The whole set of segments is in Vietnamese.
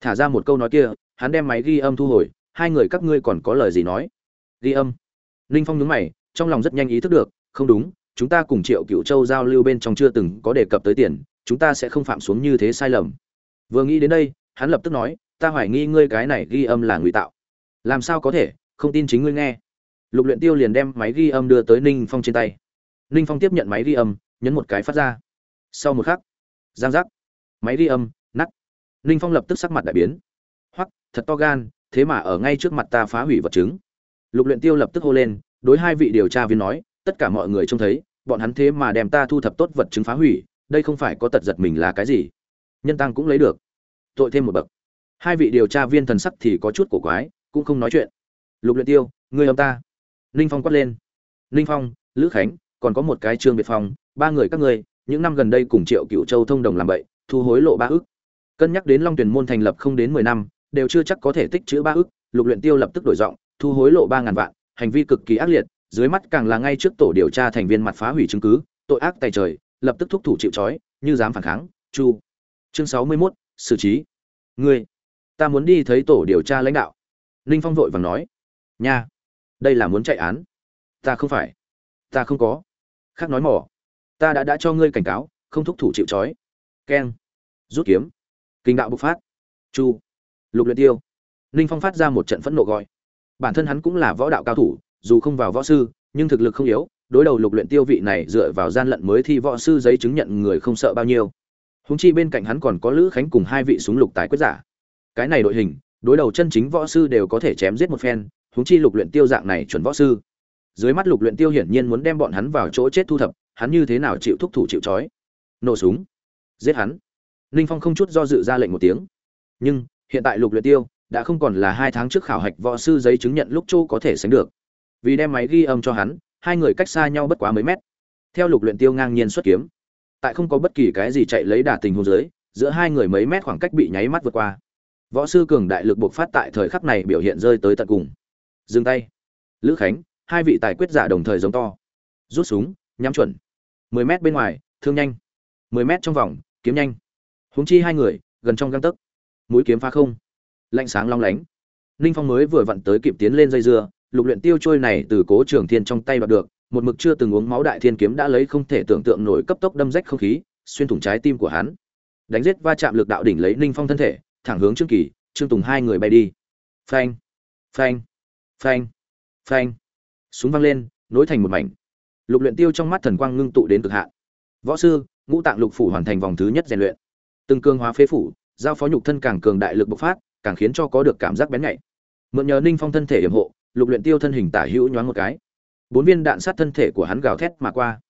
thả ra một câu nói kia, hắn đem máy ghi âm thu hồi, hai người các ngươi còn có lời gì nói? Ghi âm. Ninh phong nhúng mày, trong lòng rất nhanh ý thức được, không đúng, chúng ta cùng triệu cựu châu giao lưu bên trong chưa từng có đề cập tới tiền, chúng ta sẽ không phạm xuống như thế sai lầm. Vừa nghĩ đến đây, hắn lập tức nói, ta hoài nghi ngươi cái này ghi âm là ngụy tạo. Làm sao có thể? Không tin chính ngươi nghe. Lục luyện tiêu liền đem máy ghi âm đưa tới ninh phong trên tay. Ninh phong tiếp nhận máy ghi âm, nhấn một cái phát ra. Sau một khắc, giang giác. Máy ghi âm ninh phong lập tức sắc mặt đại biến. Hoặc thật to gan, thế mà ở ngay trước mặt ta phá hủy vật chứng. Lục luyện tiêu lập tức hô lên, đối hai vị điều tra viên nói, tất cả mọi người trông thấy, bọn hắn thế mà đem ta thu thập tốt vật chứng phá hủy, đây không phải có tật giật mình là cái gì? Nhân tăng cũng lấy được. Tội thêm một bậc. Hai vị điều tra viên thần sắc thì có chút cổ quái, cũng không nói chuyện. Lục luyện tiêu, ngươi ông ta. Ninh phong quát lên. Ninh phong, lữ khánh, còn có một cái trương biệt phong, ba người các ngươi, những năm gần đây cùng triệu cựu châu thông đồng làm bậy, thu hối lộ ba ức cân nhắc đến long tuyển môn thành lập không đến mười năm đều chưa chắc có thể tích chữ ba ức lục luyện tiêu lập tức đổi giọng thu hối lộ ba ngàn vạn hành vi cực kỳ ác liệt dưới mắt càng là ngay trước tổ điều tra thành viên mặt phá hủy chứng cứ tội ác tài trời lập tức thúc thủ chịu trói như dám phản kháng chu. Chương sáu mươi 61, xử trí. Ngươi ta muốn đi thấy tổ điều tra lãnh đạo. Ninh phong vội vàng nói. Nha đây là muốn chạy án. Ta không phải. Ta không có. Khác nói mỏ. Ta đã đã cho ngươi cảnh cáo không thúc thủ chịu trói. Keng. Rút kiếm kinh đạo bộc phát. Chu. Lục luyện tiêu. Ninh phong phát ra một trận phẫn nộ gọi. Bản thân hắn cũng là võ đạo cao thủ, dù không vào võ sư, nhưng thực lực không yếu, đối đầu lục luyện tiêu vị này dựa vào gian lận mới thi võ sư giấy chứng nhận người không sợ bao nhiêu. Húng chi bên cạnh hắn còn có lữ khánh cùng hai vị súng lục tài quyết giả. Cái này đội hình, đối đầu chân chính võ sư đều có thể chém giết một phen húng chi lục luyện tiêu dạng này chuẩn võ sư. Dưới mắt lục luyện tiêu hiển nhiên muốn đem bọn hắn vào chỗ chết thu thập, hắn như thế nào chịu thúc thủ chịu chói? nổ súng. Giết hắn ninh phong không chút do dự ra lệnh một tiếng. Nhưng, hiện tại lục luyện tiêu, đã không còn là hai tháng trước khảo hạch võ sư giấy chứng nhận lúc châu có thể sánh được. Vì đem máy ghi âm cho hắn, hai người cách xa nhau bất quá mấy mét. Theo lục luyện tiêu ngang nhiên xuất kiếm, tại không có bất kỳ cái gì chạy lấy đà tình huống dưới, giữa hai người mấy mét khoảng cách bị nháy mắt vượt qua. Võ sư cường đại lực buộc phát tại thời khắc này biểu hiện rơi tới tận cùng. Dừng tay. Lữ khánh, hai vị tài quyết giả đồng thời giống to. Rút súng, nhắm chuẩn. Mười mét bên ngoài, thương nhanh. Mười mét trong vòng, kiếm nhanh huống chi hai người, gần trong găng tấc. Mũi kiếm phá không. Lạnh sáng long lánh. Ninh phong mới vừa vặn tới kịp tiến lên dây dưa, lục luyện tiêu trôi này từ cố trường thiên trong tay đoạt được, một mực chưa từng uống máu đại thiên kiếm đã lấy không thể tưởng tượng nổi cấp tốc đâm rách không khí, xuyên thủng trái tim của hắn. Đánh giết va chạm lực đạo đỉnh lấy ninh phong thân thể, thẳng hướng trương kỳ, trương tùng hai người bay đi. Phanh phanh phanh phanh. Súng văng lên, nối thành một mảnh. Lục luyện tiêu trong mắt thần quang ngưng tụ đến cực hạn. Võ sư, ngũ tạng lục phủ hoàn thành vòng thứ nhất rèn luyện từng cường hóa phế phủ, giao phó nhục thân càng cường đại lực bộc phát, càng khiến cho có được cảm giác bén nhạy. Mượn nhờ ninh phong thân thể hiểm hộ, lục luyện tiêu thân hình tả hữu nhoáng một cái. Bốn viên đạn sát thân thể của hắn gào thét mà qua.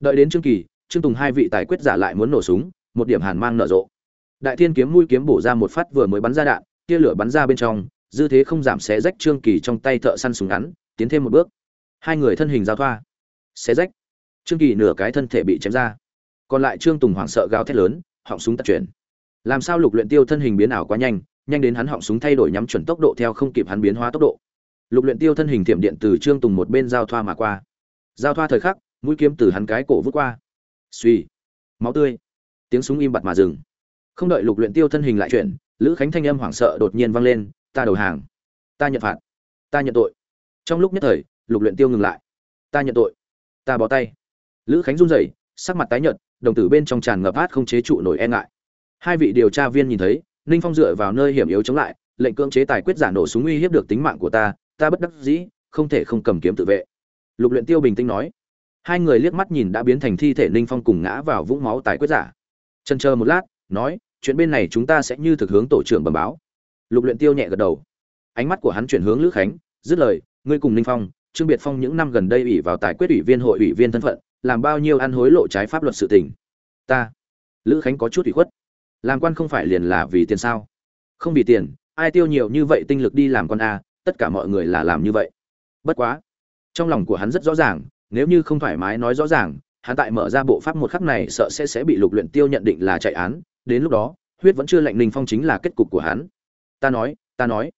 Đợi đến trương kỳ trương tùng hai vị tài quyết giả lại muốn nổ súng, một điểm hàn mang nở rộ. Đại thiên kiếm mũi kiếm bổ ra một phát vừa mới bắn ra đạn, tia lửa bắn ra bên trong, dư thế không giảm xé rách trương kỳ trong tay thợ săn súng ngắn, tiến thêm một bước. Hai người thân hình giao thoa. Xé rách. Trương kỳ nửa cái thân thể bị chém ra. Còn lại trương tùng hoảng sợ gào thét lớn họng súng tật chuyển. Làm sao lục luyện tiêu thân hình biến ảo quá nhanh nhanh đến hắn họng súng thay đổi nhắm chuẩn tốc độ theo không kịp hắn biến hóa tốc độ. Lục luyện tiêu thân hình tiệm điện từ trương tùng một bên giao thoa mà qua. Giao thoa thời khắc, mũi kiếm từ hắn cái cổ vút qua. Suy máu tươi. Tiếng súng im bặt mà dừng. Không đợi lục luyện tiêu thân hình lại chuyển, lữ khánh thanh âm hoảng sợ đột nhiên vang lên, ta đầu hàng. Ta nhận phạt. Ta nhận tội. Trong lúc nhất thời, lục luyện tiêu ngừng lại. Ta nhận tội. Ta bỏ tay. Lữ khánh run rẩy, sắc mặt tái nhợt đồng tử bên trong tràn ngập át không chế trụ nổi e ngại. Hai vị điều tra viên nhìn thấy, ninh phong dựa vào nơi hiểm yếu chống lại, lệnh cưỡng chế tài quyết giả nổ súng uy hiếp được tính mạng của ta ta bất đắc dĩ, không thể không cầm kiếm tự vệ. Lục luyện tiêu bình tĩnh nói. Hai người liếc mắt nhìn đã biến thành thi thể ninh phong cùng ngã vào vũng máu tài quyết giả. Chân chờ một lát, nói, chuyện bên này chúng ta sẽ như thực hướng tổ trưởng bẩm báo. Lục luyện tiêu nhẹ gật đầu. Ánh mắt của hắn chuyển hướng lữ khánh, dứt lời, ngươi cùng ninh phong, trương biệt phong những năm gần đây ủy vào tài quyết ủy viên hội ủy viên thân phận làm bao nhiêu ăn hối lộ trái pháp luật sự tình. Ta, lữ khánh có chút ủy khuất. Làm quan không phải liền là vì tiền sao? Không vì tiền, ai tiêu nhiều như vậy tinh lực đi làm quan a, tất cả mọi người là làm như vậy. Bất quá, trong lòng của hắn rất rõ ràng, nếu như không thoải mái nói rõ ràng, hắn tại mở ra bộ pháp một khắc này sợ sẽ sẽ bị lục luyện tiêu nhận định là chạy án. Đến lúc đó, huyết vẫn chưa lạnh ninh phong chính là kết cục của hắn. Ta nói ta nói.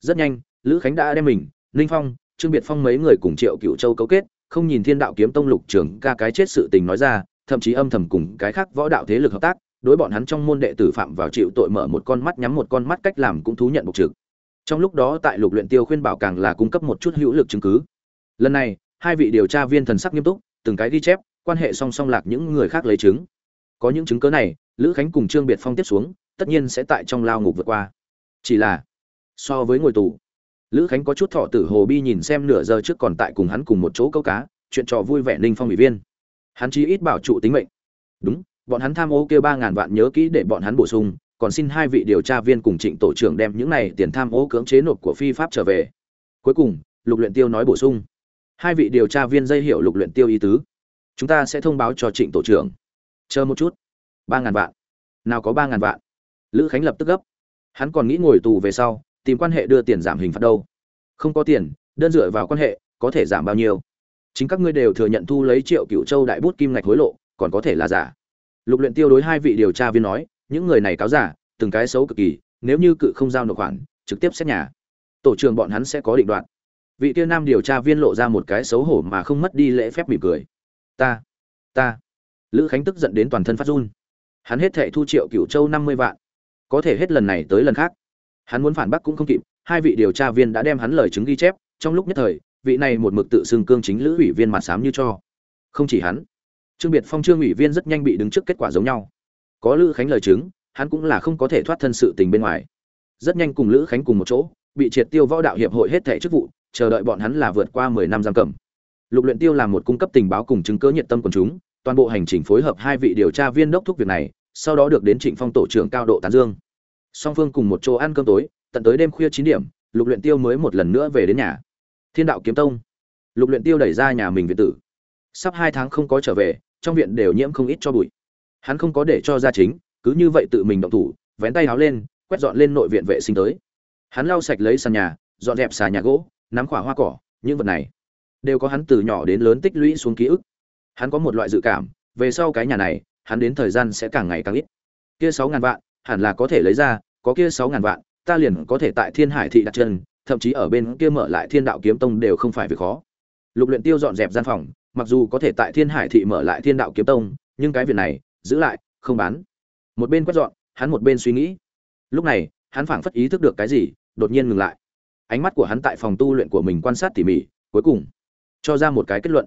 Rất nhanh, lữ khánh đã đem mình, ninh phong, trương biệt phong mấy người cùng triệu cựu châu cấu kết không nhìn thiên đạo kiếm tông lục trưởng ca cái chết sự tình nói ra, thậm chí âm thầm cùng cái khác võ đạo thế lực hợp tác, đối bọn hắn trong môn đệ tử phạm vào chịu tội mở một con mắt nhắm một con mắt cách làm cũng thú nhận bộc trực. Trong lúc đó tại lục luyện tiêu khuyên bảo càng là cung cấp một chút hữu lực chứng cứ. Lần này, hai vị điều tra viên thần sắc nghiêm túc, từng cái ghi chép, quan hệ song song lạc những người khác lấy chứng. Có những chứng cứ này, lữ khánh cùng trương biệt phong tiếp xuống, tất nhiên sẽ tại trong lao ngục vượt qua. Chỉ là, so với ngồi tù lữ khánh có chút thọ tử hồ bi nhìn xem nửa giờ trước còn tại cùng hắn cùng một chỗ câu cá, chuyện trò vui vẻ ninh phong ủy viên. Hắn chí ít bảo trụ tính mệnh. Đúng, bọn hắn tham ô kêu ba ngàn vạn nhớ kỹ để bọn hắn bổ sung, còn xin hai vị điều tra viên cùng trịnh tổ trưởng đem những này tiền tham ô cưỡng chế nộp của phi pháp trở về. Cuối cùng, lục luyện tiêu nói bổ sung. Hai vị điều tra viên dây hiểu lục luyện tiêu ý tứ. Chúng ta sẽ thông báo cho trịnh tổ trưởng. Chờ một chút. Ba ngàn vạn. Nào có ba ngàn vạn. Lữ khánh lập tức gấp. Hắn còn nghĩ ngồi tù về sau tìm quan hệ đưa tiền giảm hình phạt đâu? Không có tiền, đơn dựa vào quan hệ, có thể giảm bao nhiêu? Chính các ngươi đều thừa nhận thu lấy triệu cựu châu đại bút kim ngạch hối lộ, còn có thể là giả. Lục luyện tiêu đối hai vị điều tra viên nói, những người này cáo giả, từng cái xấu cực kỳ, nếu như cự không giao nộp khoản, trực tiếp xét nhà. Tổ trưởng bọn hắn sẽ có định đoạn vị kia nam điều tra viên lộ ra một cái xấu hổ mà không mất đi lễ phép mỉm cười. Ta ta. Lữ khánh tức giận đến toàn thân phát run. Hắn hết thệ thu triệu cựu châu năm mươi vạn. Có thể hết lần này tới lần khác hắn muốn phản bác cũng không kịp, hai vị điều tra viên đã đem hắn lời chứng ghi chép, trong lúc nhất thời, vị này một mực tự xưng cương chính lữ ủy viên mặt sám như cho. Không chỉ hắn, trương biệt phong, trương ủy viên rất nhanh bị đứng trước kết quả giống nhau. Có lữ khánh lời chứng, hắn cũng là không có thể thoát thân sự tình bên ngoài. Rất nhanh cùng lữ khánh cùng một chỗ, bị triệt tiêu võ đạo hiệp hội hết thẻ chức vụ, chờ đợi bọn hắn là vượt qua mười năm giam cầm. Lục luyện tiêu làm một cung cấp tình báo cùng chứng cứ nhiệt tâm của chúng, toàn bộ hành trình phối hợp hai vị điều tra viên đốc thúc việc này, sau đó được đến trịnh phong tổ trưởng cao độ tán dương song phương cùng một chỗ ăn cơm tối, tận tới đêm khuya chín điểm, lục luyện tiêu mới một lần nữa về đến nhà. Thiên đạo kiếm tông. Lục luyện tiêu đẩy ra nhà mình viện tử. Sắp hai tháng không có trở về, trong viện đều nhiễm không ít cho bụi. Hắn không có để cho gia chính, cứ như vậy tự mình động thủ, vén tay áo lên, quét dọn lên nội viện vệ sinh tới. Hắn lau sạch lấy sàn nhà, dọn dẹp xà nhà gỗ, nắm khỏa hoa cỏ, những vật này đều có hắn từ nhỏ đến lớn tích lũy xuống ký ức. Hắn có một loại dự cảm, về sau cái nhà này, hắn đến thời gian sẽ càng ngày càng ít. Kia sáu ngàn vạn, hẳn là có thể lấy ra có kia sáu ngàn vạn, ta liền có thể tại thiên hải thị đặt chân, thậm chí ở bên kia mở lại thiên đạo kiếm tông đều không phải việc khó. Lục luyện tiêu dọn dẹp gian phòng, mặc dù có thể tại thiên hải thị mở lại thiên đạo kiếm tông, nhưng cái việc này, giữ lại, không bán. Một bên quét dọn, hắn một bên suy nghĩ. Lúc này, hắn phảng phất ý thức được cái gì, đột nhiên ngừng lại. Ánh mắt của hắn tại phòng tu luyện của mình quan sát tỉ mỉ, cuối cùng, cho ra một cái kết luận.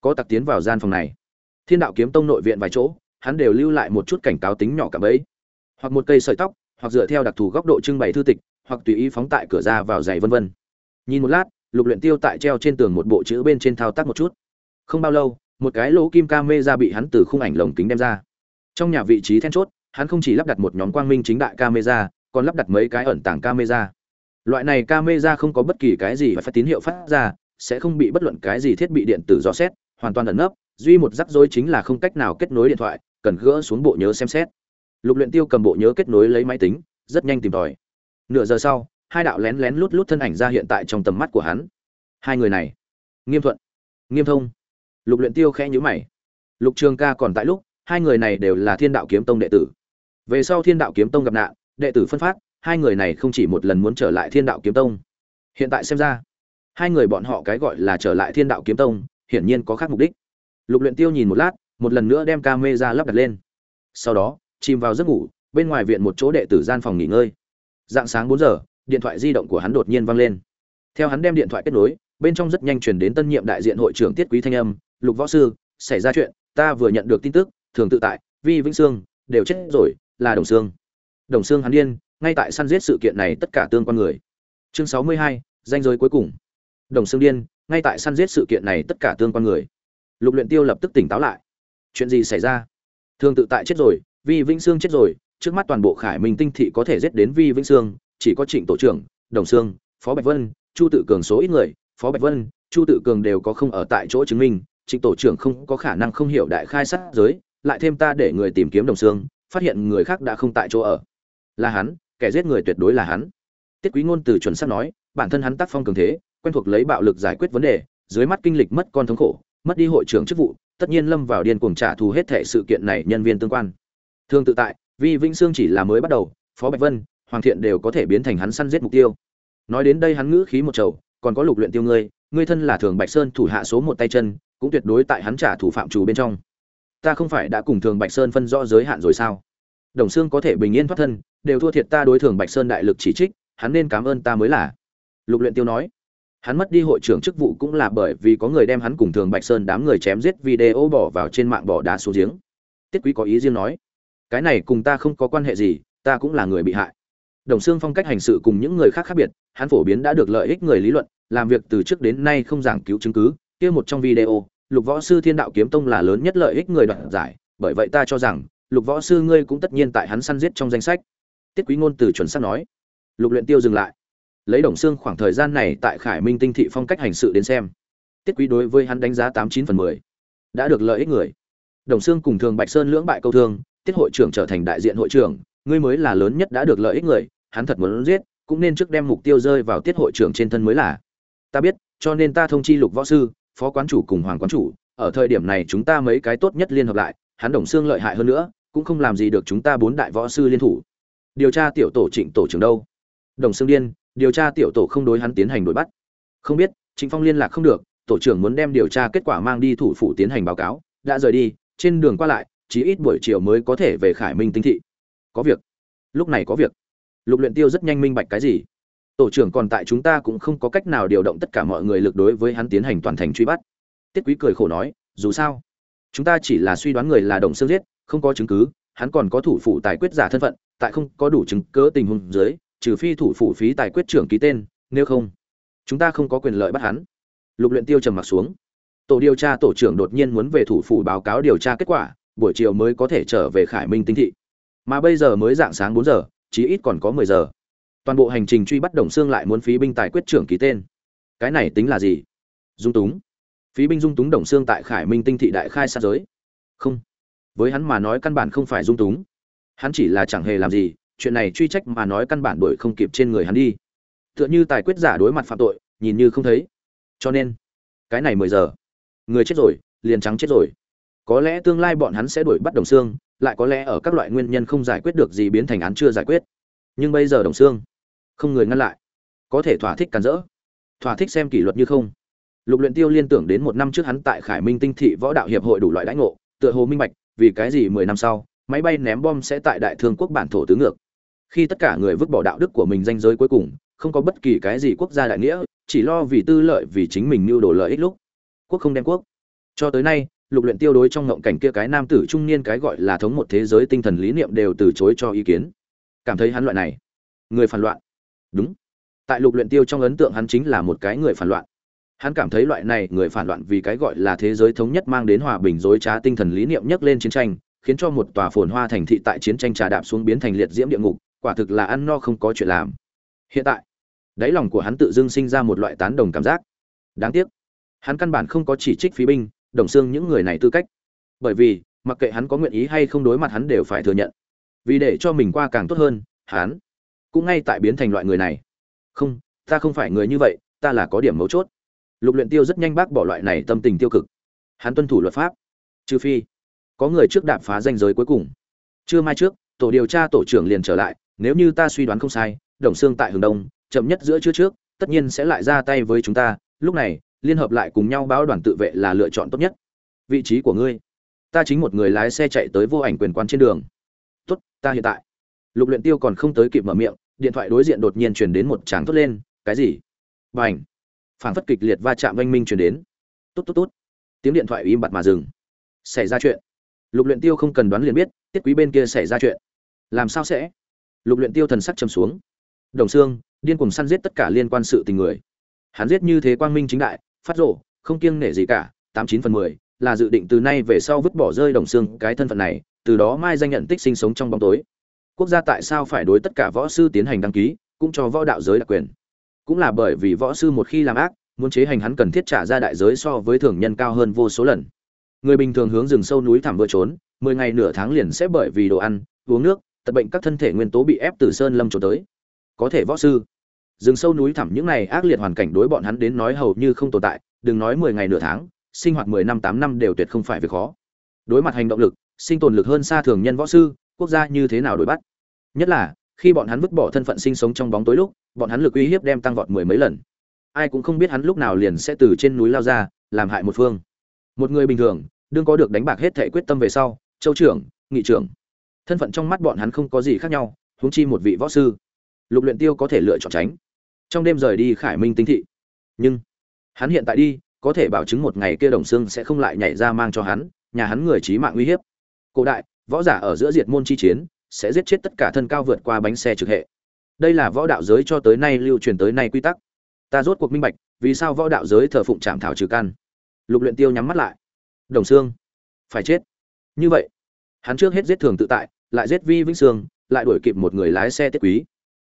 Có tặc tiến vào gian phòng này. Thiên đạo kiếm tông nội viện vài chỗ, hắn đều lưu lại một chút cảnh cáo tính nhỏ cả bấy. Hoặc một cây sợi tóc hoặc dựa theo đặc thù góc độ trưng bày thư tịch, hoặc tùy ý phóng tại cửa ra vào giày vân vân. Nhìn một lát, lục luyện tiêu tại treo trên tường một bộ chữ bên trên thao tác một chút. Không bao lâu, một cái lỗ kim camera bị hắn từ khung ảnh lồng kính đem ra. Trong nhà vị trí then chốt, hắn không chỉ lắp đặt một nhóm quang minh chính đại camera, còn lắp đặt mấy cái ẩn tàng camera. Loại này camera không có bất kỳ cái gì phải phát tín hiệu phát ra, sẽ không bị bất luận cái gì thiết bị điện tử dò xét, hoàn toàn ẩn nấp, duy một rắc rối chính là không cách nào kết nối điện thoại, cần gỡ xuống bộ nhớ xem xét lục luyện tiêu cầm bộ nhớ kết nối lấy máy tính, rất nhanh tìm tòi. Nửa giờ sau, hai đạo lén lén lút lút thân ảnh ra hiện tại trong tầm mắt của hắn. Hai người này, nghiêm thuận, nghiêm thông. Lục luyện tiêu khẽ nhíu mày. Lục trường ca còn tại lúc, hai người này đều là thiên đạo kiếm tông đệ tử. Về sau thiên đạo kiếm tông gặp nạn, đệ tử phân phát, hai người này không chỉ một lần muốn trở lại thiên đạo kiếm tông. Hiện tại xem ra, hai người bọn họ cái gọi là trở lại thiên đạo kiếm tông, hiển nhiên có khác mục đích. Lục luyện tiêu nhìn một lát, một lần nữa đem camera lắp đặt lên. Sau đó chìm vào giấc ngủ, bên ngoài viện một chỗ đệ tử gian phòng nghỉ ngơi. Dạng sáng bốn giờ, điện thoại di động của hắn đột nhiên vang lên. Theo hắn đem điện thoại kết nối, bên trong rất nhanh truyền đến tân nhiệm đại diện hội trưởng tiết quý thanh âm, lục võ sư, xảy ra chuyện, ta vừa nhận được tin tức, thường tự tại, vi vĩnh sương, đều chết rồi, là đồng sương. Đồng sương hắn điên, ngay tại săn giết sự kiện này tất cả tương quan người. Chương sáu mươi hai, danh giới cuối cùng. Đồng sương điên, ngay tại săn giết sự kiện này tất cả tương quan người. Lục luyện tiêu lập tức tỉnh táo lại. Chuyện gì xảy ra? Thường tự tại chết rồi vi vĩnh sương chết rồi, trước mắt toàn bộ khải minh tinh thị có thể giết đến vi vĩnh sương, chỉ có trịnh tổ trưởng, đồng sương, phó bạch vân, chu tự cường số ít người. Phó bạch vân, chu tự cường đều có không ở tại chỗ chứng minh, trịnh tổ trưởng không có khả năng không hiểu đại khai sát giới, lại thêm ta để người tìm kiếm đồng xương phát hiện người khác đã không tại chỗ ở. Là hắn, kẻ giết người tuyệt đối là hắn. Tiết quý ngôn từ chuẩn sắp nói, bản thân hắn tác phong cường thế, quen thuộc lấy bạo lực giải quyết vấn đề, dưới mắt kinh lịch mất con thống khổ, mất đi hội trưởng chức vụ, tất nhiên lâm vào điên cuồng trả thù hết thể sự kiện này nhân viên tương quan thường tự tại vì vĩnh sương chỉ là mới bắt đầu, phó bạch vân, hoàng thiện đều có thể biến thành hắn săn giết mục tiêu. Nói đến đây hắn ngữ khí một trầu, còn có lục luyện tiêu ngươi ngươi thân là thường bạch sơn thủ hạ số một tay chân, cũng tuyệt đối tại hắn trả thủ phạm chủ bên trong. Ta không phải đã cùng thường bạch sơn phân rõ giới hạn rồi sao? Đồng xương có thể bình yên thoát thân, đều thua thiệt ta đối thường bạch sơn đại lực chỉ trích, hắn nên cảm ơn ta mới là. Lục luyện tiêu nói. Hắn mất đi hội trưởng chức vụ cũng là bởi vì có người đem hắn cùng thường bạch sơn đám người chém giết video bỏ vào trên mạng bỏ đá xuống giếng. Tiết quý có ý riêng nói cái này cùng ta không có quan hệ gì, ta cũng là người bị hại. Đồng xương phong cách hành sự cùng những người khác khác biệt, hắn phổ biến đã được lợi ích người lý luận, làm việc từ trước đến nay không giảng cứu chứng cứ, kia một trong video, lục võ sư thiên đạo kiếm tông là lớn nhất lợi ích người đoạt giải, bởi vậy ta cho rằng, lục võ sư ngươi cũng tất nhiên tại hắn săn giết trong danh sách. Tiết quý ngôn từ chuẩn xác nói. Lục luyện tiêu dừng lại. Lấy đồng xương khoảng thời gian này tại khải minh tinh thị phong cách hành sự đến xem. Tiết quý đối với hắn đánh giá tám chín phần mười. Đã được lợi ích người. Đồng xương cùng thường bạch sơn lưỡng bại câu thương tiết hội trưởng trở thành đại diện hội trưởng, ngươi mới là lớn nhất đã được lợi ích người, hắn thật muốn giết, cũng nên trước đem mục tiêu rơi vào tiết hội trưởng trên thân mới là. Ta biết, cho nên ta thông chi lục võ sư, phó quán chủ cùng hoàng quán chủ, ở thời điểm này chúng ta mấy cái tốt nhất liên hợp lại, hắn đồng xương lợi hại hơn nữa, cũng không làm gì được chúng ta bốn đại võ sư liên thủ. Điều tra tiểu tổ trịnh tổ trưởng đâu? Đồng xương điên, điều tra tiểu tổ không đối hắn tiến hành đuổi bắt. Không biết, trịnh phong liên lạc không được, tổ trưởng muốn đem điều tra kết quả mang đi thủ phủ tiến hành báo cáo. Đã rời đi, trên đường qua lại chỉ ít buổi chiều mới có thể về khải minh tinh thị. Có việc. Lúc này có việc. Lục luyện tiêu rất nhanh minh bạch cái gì. Tổ trưởng còn tại chúng ta cũng không có cách nào điều động tất cả mọi người lực đối với hắn tiến hành toàn thành truy bắt. Tiết quý cười khổ nói, dù sao, chúng ta chỉ là suy đoán người là đồng xương giết, không có chứng cứ, hắn còn có thủ phủ tài quyết giả thân phận, tại không có đủ chứng cứ tình huống dưới, trừ phi thủ phủ phí tài quyết trưởng ký tên, nếu không, chúng ta không có quyền lợi bắt hắn. Lục luyện tiêu trầm mặt xuống. Tổ điều tra tổ trưởng đột nhiên muốn về thủ phủ báo cáo điều tra kết quả buổi chiều mới có thể trở về khải minh tinh thị. Mà bây giờ mới dạng sáng bốn giờ, chí ít còn có mười giờ. Toàn bộ hành trình truy bắt đồng xương lại muốn phí binh tài quyết trưởng ký tên. Cái này tính là gì? Dung túng. Phí binh dung túng đồng xương tại khải minh tinh thị đại khai sát giới. Không. Với hắn mà nói căn bản không phải dung túng. Hắn chỉ là chẳng hề làm gì, chuyện này truy trách mà nói căn bản đổi không kịp trên người hắn đi. Tựa như tài quyết giả đối mặt phạm tội, nhìn như không thấy. Cho nên, cái này mười giờ. Người chết rồi, liền trắng chết rồi có lẽ tương lai bọn hắn sẽ đuổi bắt đồng xương lại có lẽ ở các loại nguyên nhân không giải quyết được gì biến thành án chưa giải quyết. Nhưng bây giờ đồng xương không người ngăn lại, có thể thỏa thích cản rỡ, thỏa thích xem kỷ luật như không. Lục luyện tiêu liên tưởng đến một năm trước hắn tại khải minh tinh thị võ đạo hiệp hội đủ loại đãi ngộ, tựa hồ minh bạch, vì cái gì mười năm sau, máy bay ném bom sẽ tại đại thương quốc bản thổ tứ ngược. Khi tất cả người vứt bỏ đạo đức của mình danh giới cuối cùng, không có bất kỳ cái gì quốc gia đại nghĩa, chỉ lo vì tư lợi vì chính mình mưu đồ lợi ích lúc, quốc không đem quốc. Cho tới nay lục luyện tiêu đối trong ngộng cảnh kia cái nam tử trung niên cái gọi là thống một thế giới tinh thần lý niệm đều từ chối cho ý kiến. Cảm thấy hắn loại này, người phản loạn. Đúng. Tại lục luyện tiêu trong ấn tượng hắn chính là một cái người phản loạn. Hắn cảm thấy loại này người phản loạn vì cái gọi là thế giới thống nhất mang đến hòa bình dối trá tinh thần lý niệm nhấc lên chiến tranh, khiến cho một tòa phồn hoa thành thị tại chiến tranh trà đạp xuống biến thành liệt diễm địa ngục, quả thực là ăn no không có chuyện làm. Hiện tại, đáy lòng của hắn tự dưng sinh ra một loại tán đồng cảm giác. Đáng tiếc, hắn căn bản không có chỉ trích phí binh đồng xương những người này tư cách. Bởi vì, mặc kệ hắn có nguyện ý hay không đối mặt hắn đều phải thừa nhận. Vì để cho mình qua càng tốt hơn, hắn cũng ngay tại biến thành loại người này. Không, ta không phải người như vậy, ta là có điểm mấu chốt. Lục luyện tiêu rất nhanh bác bỏ loại này tâm tình tiêu cực. Hắn tuân thủ luật pháp. Trừ phi, có người trước đạp phá danh giới cuối cùng. Trưa mai trước, tổ điều tra tổ trưởng liền trở lại, nếu như ta suy đoán không sai, đồng xương tại hướng đông, chậm nhất giữa trưa trước, tất nhiên sẽ lại ra tay với chúng ta. Lúc này liên hợp lại cùng nhau báo đoàn tự vệ là lựa chọn tốt nhất. Vị trí của ngươi. Ta chính một người lái xe chạy tới vô ảnh quyền quán trên đường. Tốt, ta hiện tại. Lục luyện tiêu còn không tới kịp mở miệng, điện thoại đối diện đột nhiên truyền đến một tràng thốt lên, cái gì? Bành. Phảng phất kịch liệt va chạm oanh minh truyền đến. Tốt tốt tốt. Tiếng điện thoại im bặt mà dừng. Xảy ra chuyện. Lục luyện tiêu không cần đoán liền biết, tiết quý bên kia xảy ra chuyện. Làm sao sẽ? Lục luyện tiêu thần sắc trầm xuống. Đồng xương điên cuồng săn giết tất cả liên quan sự tình người hắn giết như thế quang minh chính đại, phát rộ không kiêng nể gì cả, tám chín phần mười, là dự định từ nay về sau vứt bỏ rơi đồng xương cái thân phận này, từ đó mai danh nhận tích sinh sống trong bóng tối. Quốc gia tại sao phải đối tất cả võ sư tiến hành đăng ký, cũng cho võ đạo giới đặc quyền. Cũng là bởi vì võ sư một khi làm ác, muốn chế hành hắn cần thiết trả ra đại giới so với thường nhân cao hơn vô số lần. Người bình thường hướng rừng sâu núi thẳm vừa trốn, mười ngày nửa tháng liền sẽ bởi vì đồ ăn, uống nước, tật bệnh các thân thể nguyên tố bị ép từ sơn lâm trốn tới. Có thể võ sư rừng sâu núi thẳm những này ác liệt hoàn cảnh đối bọn hắn đến nói hầu như không tồn tại, đừng nói mười ngày nửa tháng, sinh hoạt mười năm tám năm đều tuyệt không phải việc khó. Đối mặt hành động lực, sinh tồn lực hơn xa thường nhân võ sư, quốc gia như thế nào đối bắt? Nhất là, khi bọn hắn vứt bỏ thân phận sinh sống trong bóng tối lúc, bọn hắn lực uy hiếp đem tăng vọt mười mấy lần. Ai cũng không biết hắn lúc nào liền sẽ từ trên núi lao ra, làm hại một phương. Một người bình thường, đương có được đánh bạc hết thể quyết tâm về sau, châu trưởng, nghị trưởng. Thân phận trong mắt bọn hắn không có gì khác nhau, huống chi một vị võ sư. Lục luyện tiêu có thể lựa chọn tránh trong đêm rời đi khải minh tinh thị. Nhưng, hắn hiện tại đi, có thể bảo chứng một ngày kia đồng xương sẽ không lại nhảy ra mang cho hắn, nhà hắn người trí mạng uy hiếp. Cổ đại, võ giả ở giữa diệt môn chi chiến, sẽ giết chết tất cả thân cao vượt qua bánh xe trực hệ. Đây là võ đạo giới cho tới nay lưu truyền tới nay quy tắc. Ta rốt cuộc minh bạch, vì sao võ đạo giới thờ phụng trạm thảo trừ căn? Lục luyện tiêu nhắm mắt lại. Đồng xương phải chết. Như vậy, hắn trước hết giết thường tự tại, lại giết vi vĩnh sương, lại đuổi kịp một người lái xe tiết quý.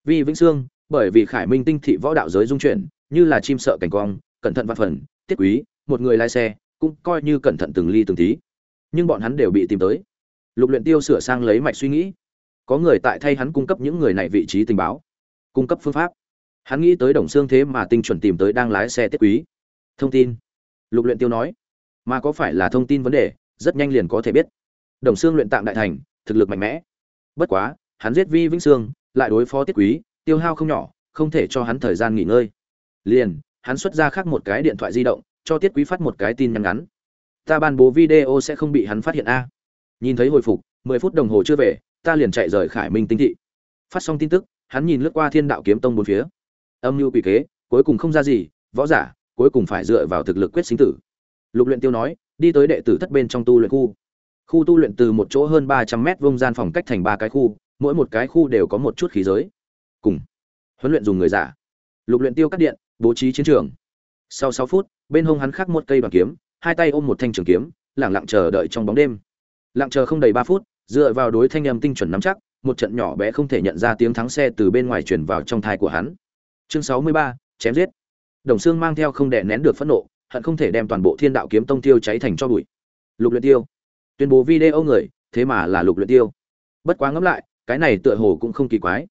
Vi vĩnh sương bởi vì khải minh tinh thị võ đạo giới dung chuyển, như là chim sợ cảnh quang, cẩn thận văn phần, tiết quý, một người lái xe, cũng coi như cẩn thận từng ly từng tí. Nhưng bọn hắn đều bị tìm tới. Lục luyện tiêu sửa sang lấy mạch suy nghĩ. Có người tại thay hắn cung cấp những người này vị trí tình báo, cung cấp phương pháp. Hắn nghĩ tới đồng xương thế mà tinh chuẩn tìm tới đang lái xe tiết quý. Thông tin. Lục luyện tiêu nói. Mà có phải là thông tin vấn đề, rất nhanh liền có thể biết. Đồng xương luyện tạng đại thành, thực lực mạnh mẽ. Bất quá, hắn giết vi vĩnh sương, lại đối phó tiết quý tiêu hao không nhỏ, không thể cho hắn thời gian nghỉ ngơi. Liền, hắn xuất ra khác một cái điện thoại di động, cho tiết quý phát một cái tin nhắn ngắn. Ta ban bố video sẽ không bị hắn phát hiện a. Nhìn thấy hồi phục, mười phút đồng hồ chưa về, ta liền chạy rời khải minh tinh thị. Phát xong tin tức, hắn nhìn lướt qua thiên đạo kiếm tông bốn phía. Âm mưu quỷ kế, cuối cùng không ra gì, võ giả, cuối cùng phải dựa vào thực lực quyết sinh tử. Lục luyện tiêu nói, đi tới đệ tử thất bên trong tu luyện khu. Khu tu luyện từ một chỗ hơn ba trăm mét vuông gian phòng cách thành ba cái khu, mỗi một cái khu đều có một chút khí giới cùng huấn luyện dùng người giả. Lục luyện tiêu cắt điện, bố trí chiến trường. Sau sáu phút, bên hông hắn khắc một cây đoàn kiếm, hai tay ôm một thanh trường kiếm lặng lặng chờ đợi trong bóng đêm. Lặng chờ không đầy ba phút, dựa vào đối thanh âm tinh chuẩn nắm chắc, một trận nhỏ bé không thể nhận ra tiếng thắng xe từ bên ngoài truyền vào trong thai của hắn. Chương sáu mươi ba, chém giết. Đồng xương mang theo không đè nén được phẫn nộ, hận không thể đem toàn bộ thiên đạo kiếm tông tiêu cháy thành cho bụi. Lục luyện tiêu. Tuyên bố video người, thế mà là lục luyện tiêu. Bất quá ngẫm lại, cái này tựa hồ cũng không kỳ quái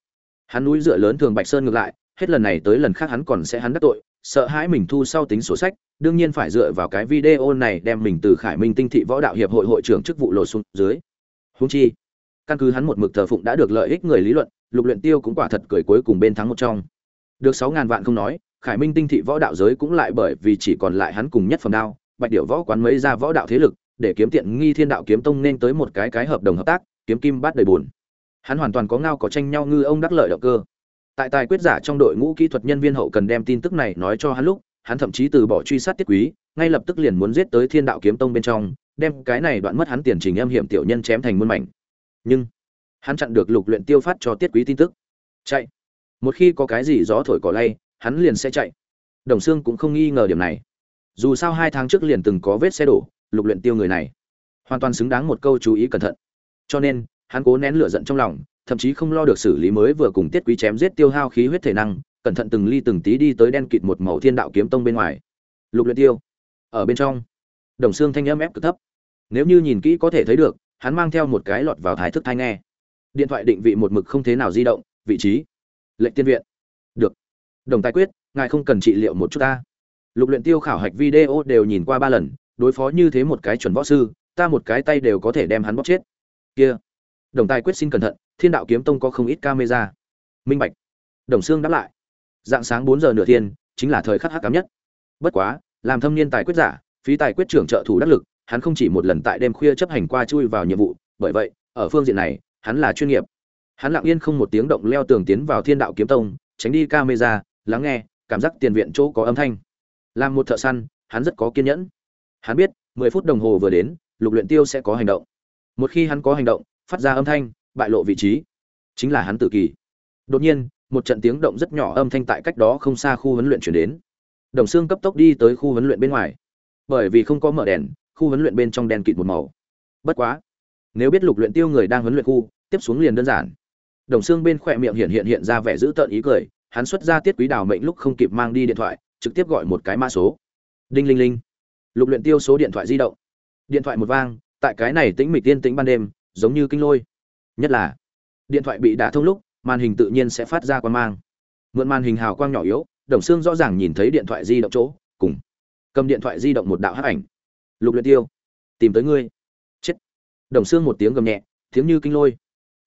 hắn núi dựa lớn thường bạch sơn ngược lại, hết lần này tới lần khác hắn còn sẽ hắn đắc tội, sợ hãi mình thu sau tính sổ sách, đương nhiên phải dựa vào cái video này đem mình từ khải minh tinh thị võ đạo hiệp hội hội trưởng chức vụ lột xuống dưới. Húng chi, căn cứ hắn một mực thờ phụng đã được lợi ích người lý luận, lục luyện tiêu cũng quả thật cười cuối cùng bên thắng một trong. Được sáu ngàn vạn không nói, khải minh tinh thị võ đạo giới cũng lại bởi vì chỉ còn lại hắn cùng nhất phần đao, bạch điệu võ quán mấy ra võ đạo thế lực, để kiếm tiện nghi thiên đạo kiếm tông nên tới một cái cái hợp đồng hợp tác, kiếm kim bát đầy buồn hắn hoàn toàn có ngao có tranh nhau ngư ông đắc lợi động cơ. Tại tài quyết giả trong đội ngũ kỹ thuật nhân viên hậu cần đem tin tức này nói cho hắn lúc, hắn thậm chí từ bỏ truy sát tiết quý, ngay lập tức liền muốn giết tới thiên đạo kiếm tông bên trong, đem cái này đoạn mất hắn tiền trình âm hiểm tiểu nhân chém thành muôn mảnh. Nhưng, hắn chặn được lục luyện tiêu phát cho tiết quý tin tức. Chạy. Một khi có cái gì gió thổi cỏ lay, hắn liền sẽ chạy. Đồng xương cũng không nghi ngờ điểm này. Dù sao hai tháng trước liền từng có vết xe đổ, lục luyện tiêu người này hoàn toàn xứng đáng một câu chú ý cẩn thận. Cho nên hắn cố nén lửa giận trong lòng, thậm chí không lo được xử lý mới vừa cùng tiết quý chém giết tiêu hao khí huyết thể năng, cẩn thận từng ly từng tí đi tới đen kịt một màu thiên đạo kiếm tông bên ngoài. Lục luyện tiêu, ở bên trong, đồng xương thanh âm ép cực thấp. Nếu như nhìn kỹ có thể thấy được, hắn mang theo một cái lọt vào thái thức thai nghe. Điện thoại định vị một mực không thế nào di động, vị trí, lệnh tiên viện. Được. Đồng tài quyết, ngài không cần trị liệu một chút ta. Lục luyện tiêu khảo hạch video đều nhìn qua ba lần, đối phó như thế một cái chuẩn võ sư, ta một cái tay đều có thể đem hắn bóp chết. Kia đồng tài quyết xin cẩn thận, thiên đạo kiếm tông có không ít camera. Minh bạch. Đồng xương đáp lại. Dạng sáng bốn giờ nửa thiên, chính là thời khắc hắc cám nhất. Bất quá, làm thâm niên tài quyết giả, phí tài quyết trưởng trợ thủ đắc lực, hắn không chỉ một lần tại đêm khuya chấp hành qua chui vào nhiệm vụ, bởi vậy, ở phương diện này, hắn là chuyên nghiệp. Hắn lặng yên không một tiếng động leo tường tiến vào thiên đạo kiếm tông, tránh đi camera, lắng nghe, cảm giác tiền viện chỗ có âm thanh. Làm một thợ săn, hắn rất có kiên nhẫn. Hắn biết, mười phút đồng hồ vừa đến, lục luyện tiêu sẽ có hành động. Một khi hắn có hành động phát ra âm thanh, bại lộ vị trí. Chính là hắn tự kỳ. Đột nhiên, một trận tiếng động rất nhỏ âm thanh tại cách đó không xa khu huấn luyện chuyển đến. Đồng xương cấp tốc đi tới khu huấn luyện bên ngoài. Bởi vì không có mở đèn, khu huấn luyện bên trong đèn kịt một màu. Bất quá, nếu biết lục luyện tiêu người đang huấn luyện khu, tiếp xuống liền đơn giản. Đồng xương bên khỏe miệng hiện hiện hiện ra vẻ giữ tợn ý cười, hắn xuất ra tiết quý đào mệnh lúc không kịp mang đi điện thoại, trực tiếp gọi một cái mã số. Đinh linh linh. Lục luyện tiêu số điện thoại di động. Điện thoại một vang, tại cái này tĩnh mịch tiên tĩnh ban đêm giống như kinh lôi. Nhất là, điện thoại bị đả thông lúc, màn hình tự nhiên sẽ phát ra quang mang. Mượn màn hình hào quang nhỏ yếu, đồng xương rõ ràng nhìn thấy điện thoại di động chỗ, cùng cầm điện thoại di động một đạo hắc ảnh. Lục luyện tiêu, tìm tới ngươi. Chết. Đồng xương một tiếng gầm nhẹ, tiếng như kinh lôi.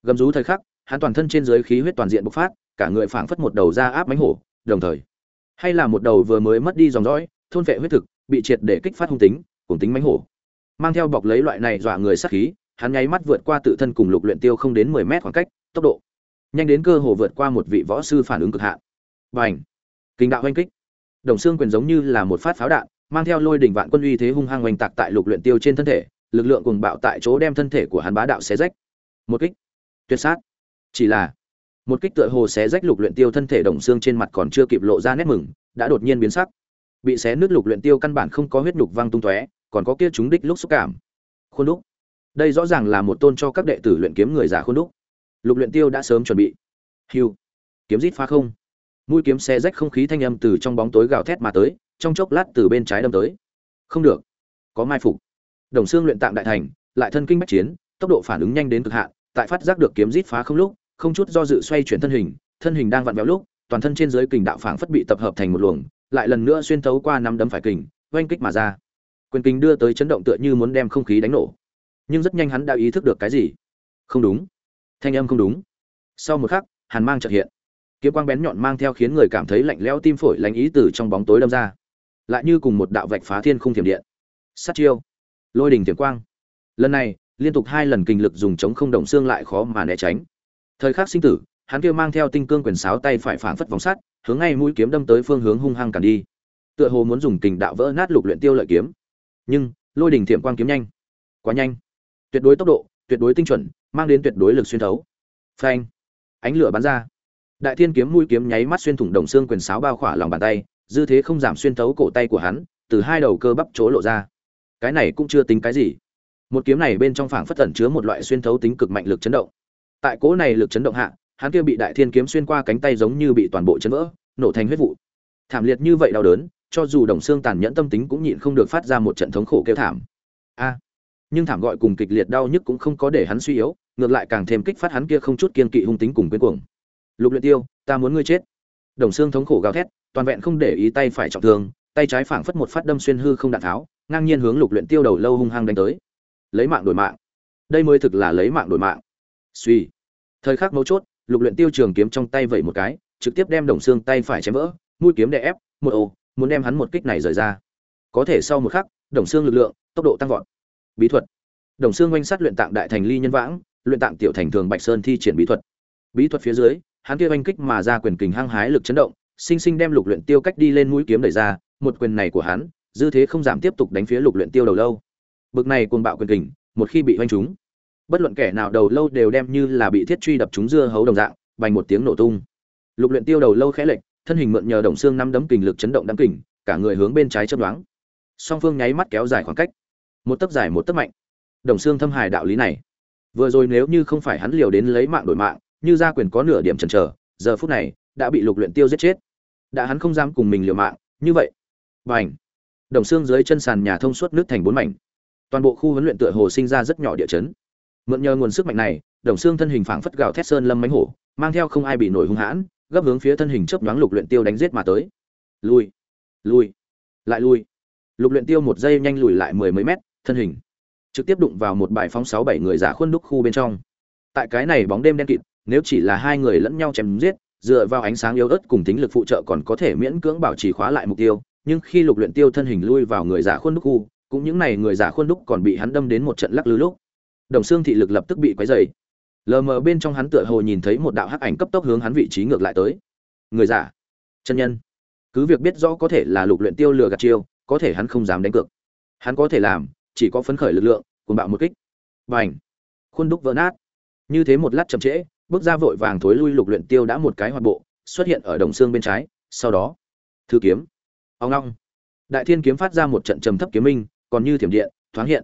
Gầm rú thời khắc, hắn toàn thân trên dưới khí huyết toàn diện bộc phát, cả người phảng phất một đầu ra áp mánh hổ, đồng thời, hay là một đầu vừa mới mất đi dòng dõi, thôn vệ huyết thực, bị triệt để kích phát hung tính, cùng tính mánh hổ. Mang theo bọc lấy loại này dọa người sát khí hắn nháy mắt vượt qua tự thân cùng lục luyện tiêu không đến 10 mét khoảng cách, tốc độ nhanh đến cơ hồ vượt qua một vị võ sư phản ứng cực hạn. Bành! Kinh đạo hoanh kích. Đồng xương quyền giống như là một phát pháo đạn, mang theo lôi đỉnh vạn quân uy thế hung hăng hoành tạc tại lục luyện tiêu trên thân thể, lực lượng cuồng bạo tại chỗ đem thân thể của hắn bá đạo xé rách. Một kích, tuyệt sát. Chỉ là một kích tựa hồ xé rách lục luyện tiêu thân thể đồng xương trên mặt còn chưa kịp lộ ra nét mừng, đã đột nhiên biến sắc. Bị xé nứt lục luyện tiêu căn bản không có huyết nhục văng tung tóe, còn có kia chúng đích lúc xúc cảm. Khuôn đúc. Đây rõ ràng là một tôn cho các đệ tử luyện kiếm người giả khuôn đúc. Lục luyện tiêu đã sớm chuẩn bị. Hưu. Kiếm rít phá không. Mũi kiếm xé rách không khí thanh âm từ trong bóng tối gào thét mà tới, trong chốc lát từ bên trái đâm tới. Không được, có mai phục. Đồng xương luyện tạm đại thành, lại thân kinh bách chiến, tốc độ phản ứng nhanh đến cực hạn, tại phát giác được kiếm rít phá không lúc, không chút do dự xoay chuyển thân hình, thân hình đang vặn vẹo lúc, toàn thân trên dưới kình đạo phảng phất bị tập hợp thành một luồng, lại lần nữa xuyên thấu qua năm đấm phải kình, oanh kích mà ra. Quyền kình đưa tới chấn động tựa như muốn đem không khí đánh nổ. Nhưng rất nhanh hắn đã ý thức được cái gì. Không đúng, thanh âm không đúng. Sau một khắc, hàn mang chợt hiện. Kiếm quang bén nhọn mang theo khiến người cảm thấy lạnh lẽo tim phổi lạnh ý từ trong bóng tối đâm ra, lại như cùng một đạo vạch phá thiên không thiểm điện. Sát chiêu, lôi đỉnh tiềm quang. Lần này, liên tục hai lần kinh lực dùng chống không động xương lại khó mà né tránh thời khắc sinh tử hắn kia mang theo tinh cương quyền sáo tay phải phảng phất vòng sắt hướng ngay mũi kiếm đâm tới phương hướng hung hăng cản đi tựa hồ muốn dùng kình đạo vỡ nát lục luyện tiêu lợi kiếm nhưng lôi đỉnh thiểm quang kiếm nhanh quá nhanh tuyệt đối tốc độ, tuyệt đối tinh chuẩn, mang đến tuyệt đối lực xuyên thấu. Phanh. Ánh lửa bắn ra. Đại thiên kiếm mũi kiếm nháy mắt xuyên thủng đồng xương quyền sáo bao khỏa lòng bàn tay, dư thế không giảm xuyên thấu cổ tay của hắn, từ hai đầu cơ bắp chỗ lộ ra. Cái này cũng chưa tính cái gì. Một kiếm này bên trong phảng phất tẩn chứa một loại xuyên thấu tính cực mạnh lực chấn động. Tại cỗ này lực chấn động hạ, hắn kia bị đại thiên kiếm xuyên qua cánh tay giống như bị toàn bộ chấn vỡ, nổ thành huyết vụ. Thảm liệt như vậy đau đớn, cho dù đồng xương tàn nhẫn tâm tính cũng nhịn không được phát ra một trận thống khổ kêu thảm. A nhưng thảm gọi cùng kịch liệt đau nhức cũng không có để hắn suy yếu, ngược lại càng thêm kích phát hắn kia không chút kiên kỵ hung tính cùng quyến cuồng. Lục luyện tiêu, ta muốn ngươi chết. Đồng xương thống khổ gào thét, toàn vẹn không để ý tay phải trọng thương, tay trái phảng phất một phát đâm xuyên hư không đạn tháo, ngang nhiên hướng lục luyện tiêu đầu lâu hung hăng đánh tới. Lấy mạng đổi mạng. Đây mới thực là lấy mạng đổi mạng. Suy. Thời khắc mấu chốt, lục luyện tiêu trường kiếm trong tay vẩy một cái, trực tiếp đem đồng xương tay phải chém vỡ, mũi kiếm đè ép, một ồ muốn đem hắn một kích này rời ra. Có thể sau một khắc, đồng xương lực lượng, tốc độ tăng vọt bí thuật. Đồng xương quanh sát luyện tạng đại thành ly nhân vãng, luyện tạng tiểu thành thường bạch sơn thi triển bí thuật. Bí thuật phía dưới, hắn kia oanh kích mà ra quyền kình hăng hái lực chấn động, sinh sinh đem lục luyện tiêu cách đi lên mũi kiếm đẩy ra, một quyền này của hắn, dư thế không giảm tiếp tục đánh phía lục luyện tiêu đầu lâu. Bực này cuồng bạo quyền kình, một khi bị oanh trúng, bất luận kẻ nào đầu lâu đều đem như là bị thiết truy đập trúng dưa hấu đồng dạng bành một tiếng nổ tung. Lục luyện tiêu đầu lâu khẽ lệch, thân hình mượn nhờ đồng xương năm đấm kình lực chấn động đấm kình, cả người hướng bên trái chớp đoáng song phương nháy mắt kéo dài khoảng cách một tấc dài một tấc mạnh. Đồng xương thâm hài đạo lý này. Vừa rồi nếu như không phải hắn liều đến lấy mạng đổi mạng, như gia quyền có nửa điểm chần chờ, giờ phút này, đã bị lục luyện tiêu giết chết. Đã hắn không dám cùng mình liều mạng, như vậy. Bành! Đồng xương dưới chân sàn nhà thông suốt nước thành bốn mảnh. Toàn bộ khu huấn luyện tựa hồ sinh ra rất nhỏ địa chấn. Mượn nhờ nguồn sức mạnh này, đồng xương thân hình phảng phất gào thét sơn lâm mánh hổ, mang theo không ai bị nổi hung hãn, gấp hướng phía thân hình chớp nhoáng lục luyện tiêu đánh giết mà tới. Lui! Lui! Lại lui! Lục luyện tiêu một giây nhanh lùi lại mười mấy mét thân hình, trực tiếp đụng vào một bài phóng sáu bảy người giả khuôn đúc khu bên trong. Tại cái này bóng đêm đen kịt, nếu chỉ là hai người lẫn nhau chém giết, dựa vào ánh sáng yếu ớt cùng tính lực phụ trợ còn có thể miễn cưỡng bảo trì khóa lại mục tiêu, nhưng khi lục luyện tiêu thân hình lui vào người giả khuôn đúc khu, cũng những này người giả khuôn đúc còn bị hắn đâm đến một trận lắc lư lúc. Đồng xương thị lực lập tức bị quấy dày lờ mờ bên trong hắn tựa hồ nhìn thấy một đạo hắc ảnh cấp tốc hướng hắn vị trí ngược lại tới. Người giả. Chân nhân. Cứ việc biết rõ có thể là lục luyện tiêu lừa gạt chiêu, có thể hắn không dám đánh cược. Hắn có thể làm chỉ có phấn khởi lực lượng cùng bạo một kích. Vành, khuôn đúc vỡ nát. Như thế một lát chậm trễ bước ra vội vàng thối lui lục luyện tiêu đã một cái hoạt bộ xuất hiện ở đồng xương bên trái sau đó thư kiếm. Ông long! Đại thiên kiếm phát ra một trận trầm thấp kiếm minh còn như thiểm điện thoáng hiện.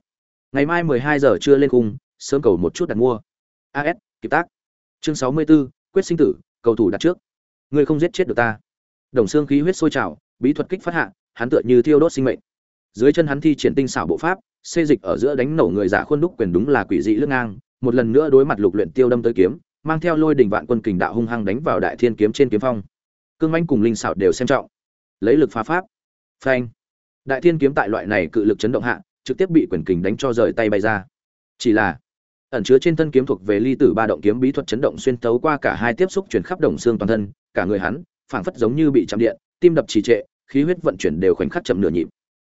Ngày mai 12 giờ trưa lên cung sớm cầu một chút đặt mua. As kịp tác. Chương 64, quyết sinh tử cầu thủ đặt trước. Ngươi không giết chết được ta. Đồng xương khí huyết sôi trào bí thuật kích phát hạ hắn tựa như thiêu đốt sinh mệnh. Dưới chân hắn thi triển tinh xảo bộ pháp xê dịch ở giữa đánh nổ người giả khuôn đúc quyền đúng là quỷ dị lướt ngang, một lần nữa đối mặt lục luyện tiêu đâm tới kiếm, mang theo lôi đình vạn quân kình đạo hung hăng đánh vào đại thiên kiếm trên kiếm phong. Cương mãnh cùng linh xảo đều xem trọng. Lấy lực phá pháp. Phanh. Đại thiên kiếm tại loại này cự lực chấn động hạ, trực tiếp bị quyền kình đánh cho rời tay bay ra. Chỉ là, ẩn chứa trên thân kiếm thuộc về ly tử ba động kiếm bí thuật chấn động xuyên tấu qua cả hai tiếp xúc chuyển khắp đồng xương toàn thân, cả người hắn, phảng phất giống như bị chạm điện, tim đập trì trệ, khí huyết vận chuyển đều khoảnh khắc chậm nửa nhịp.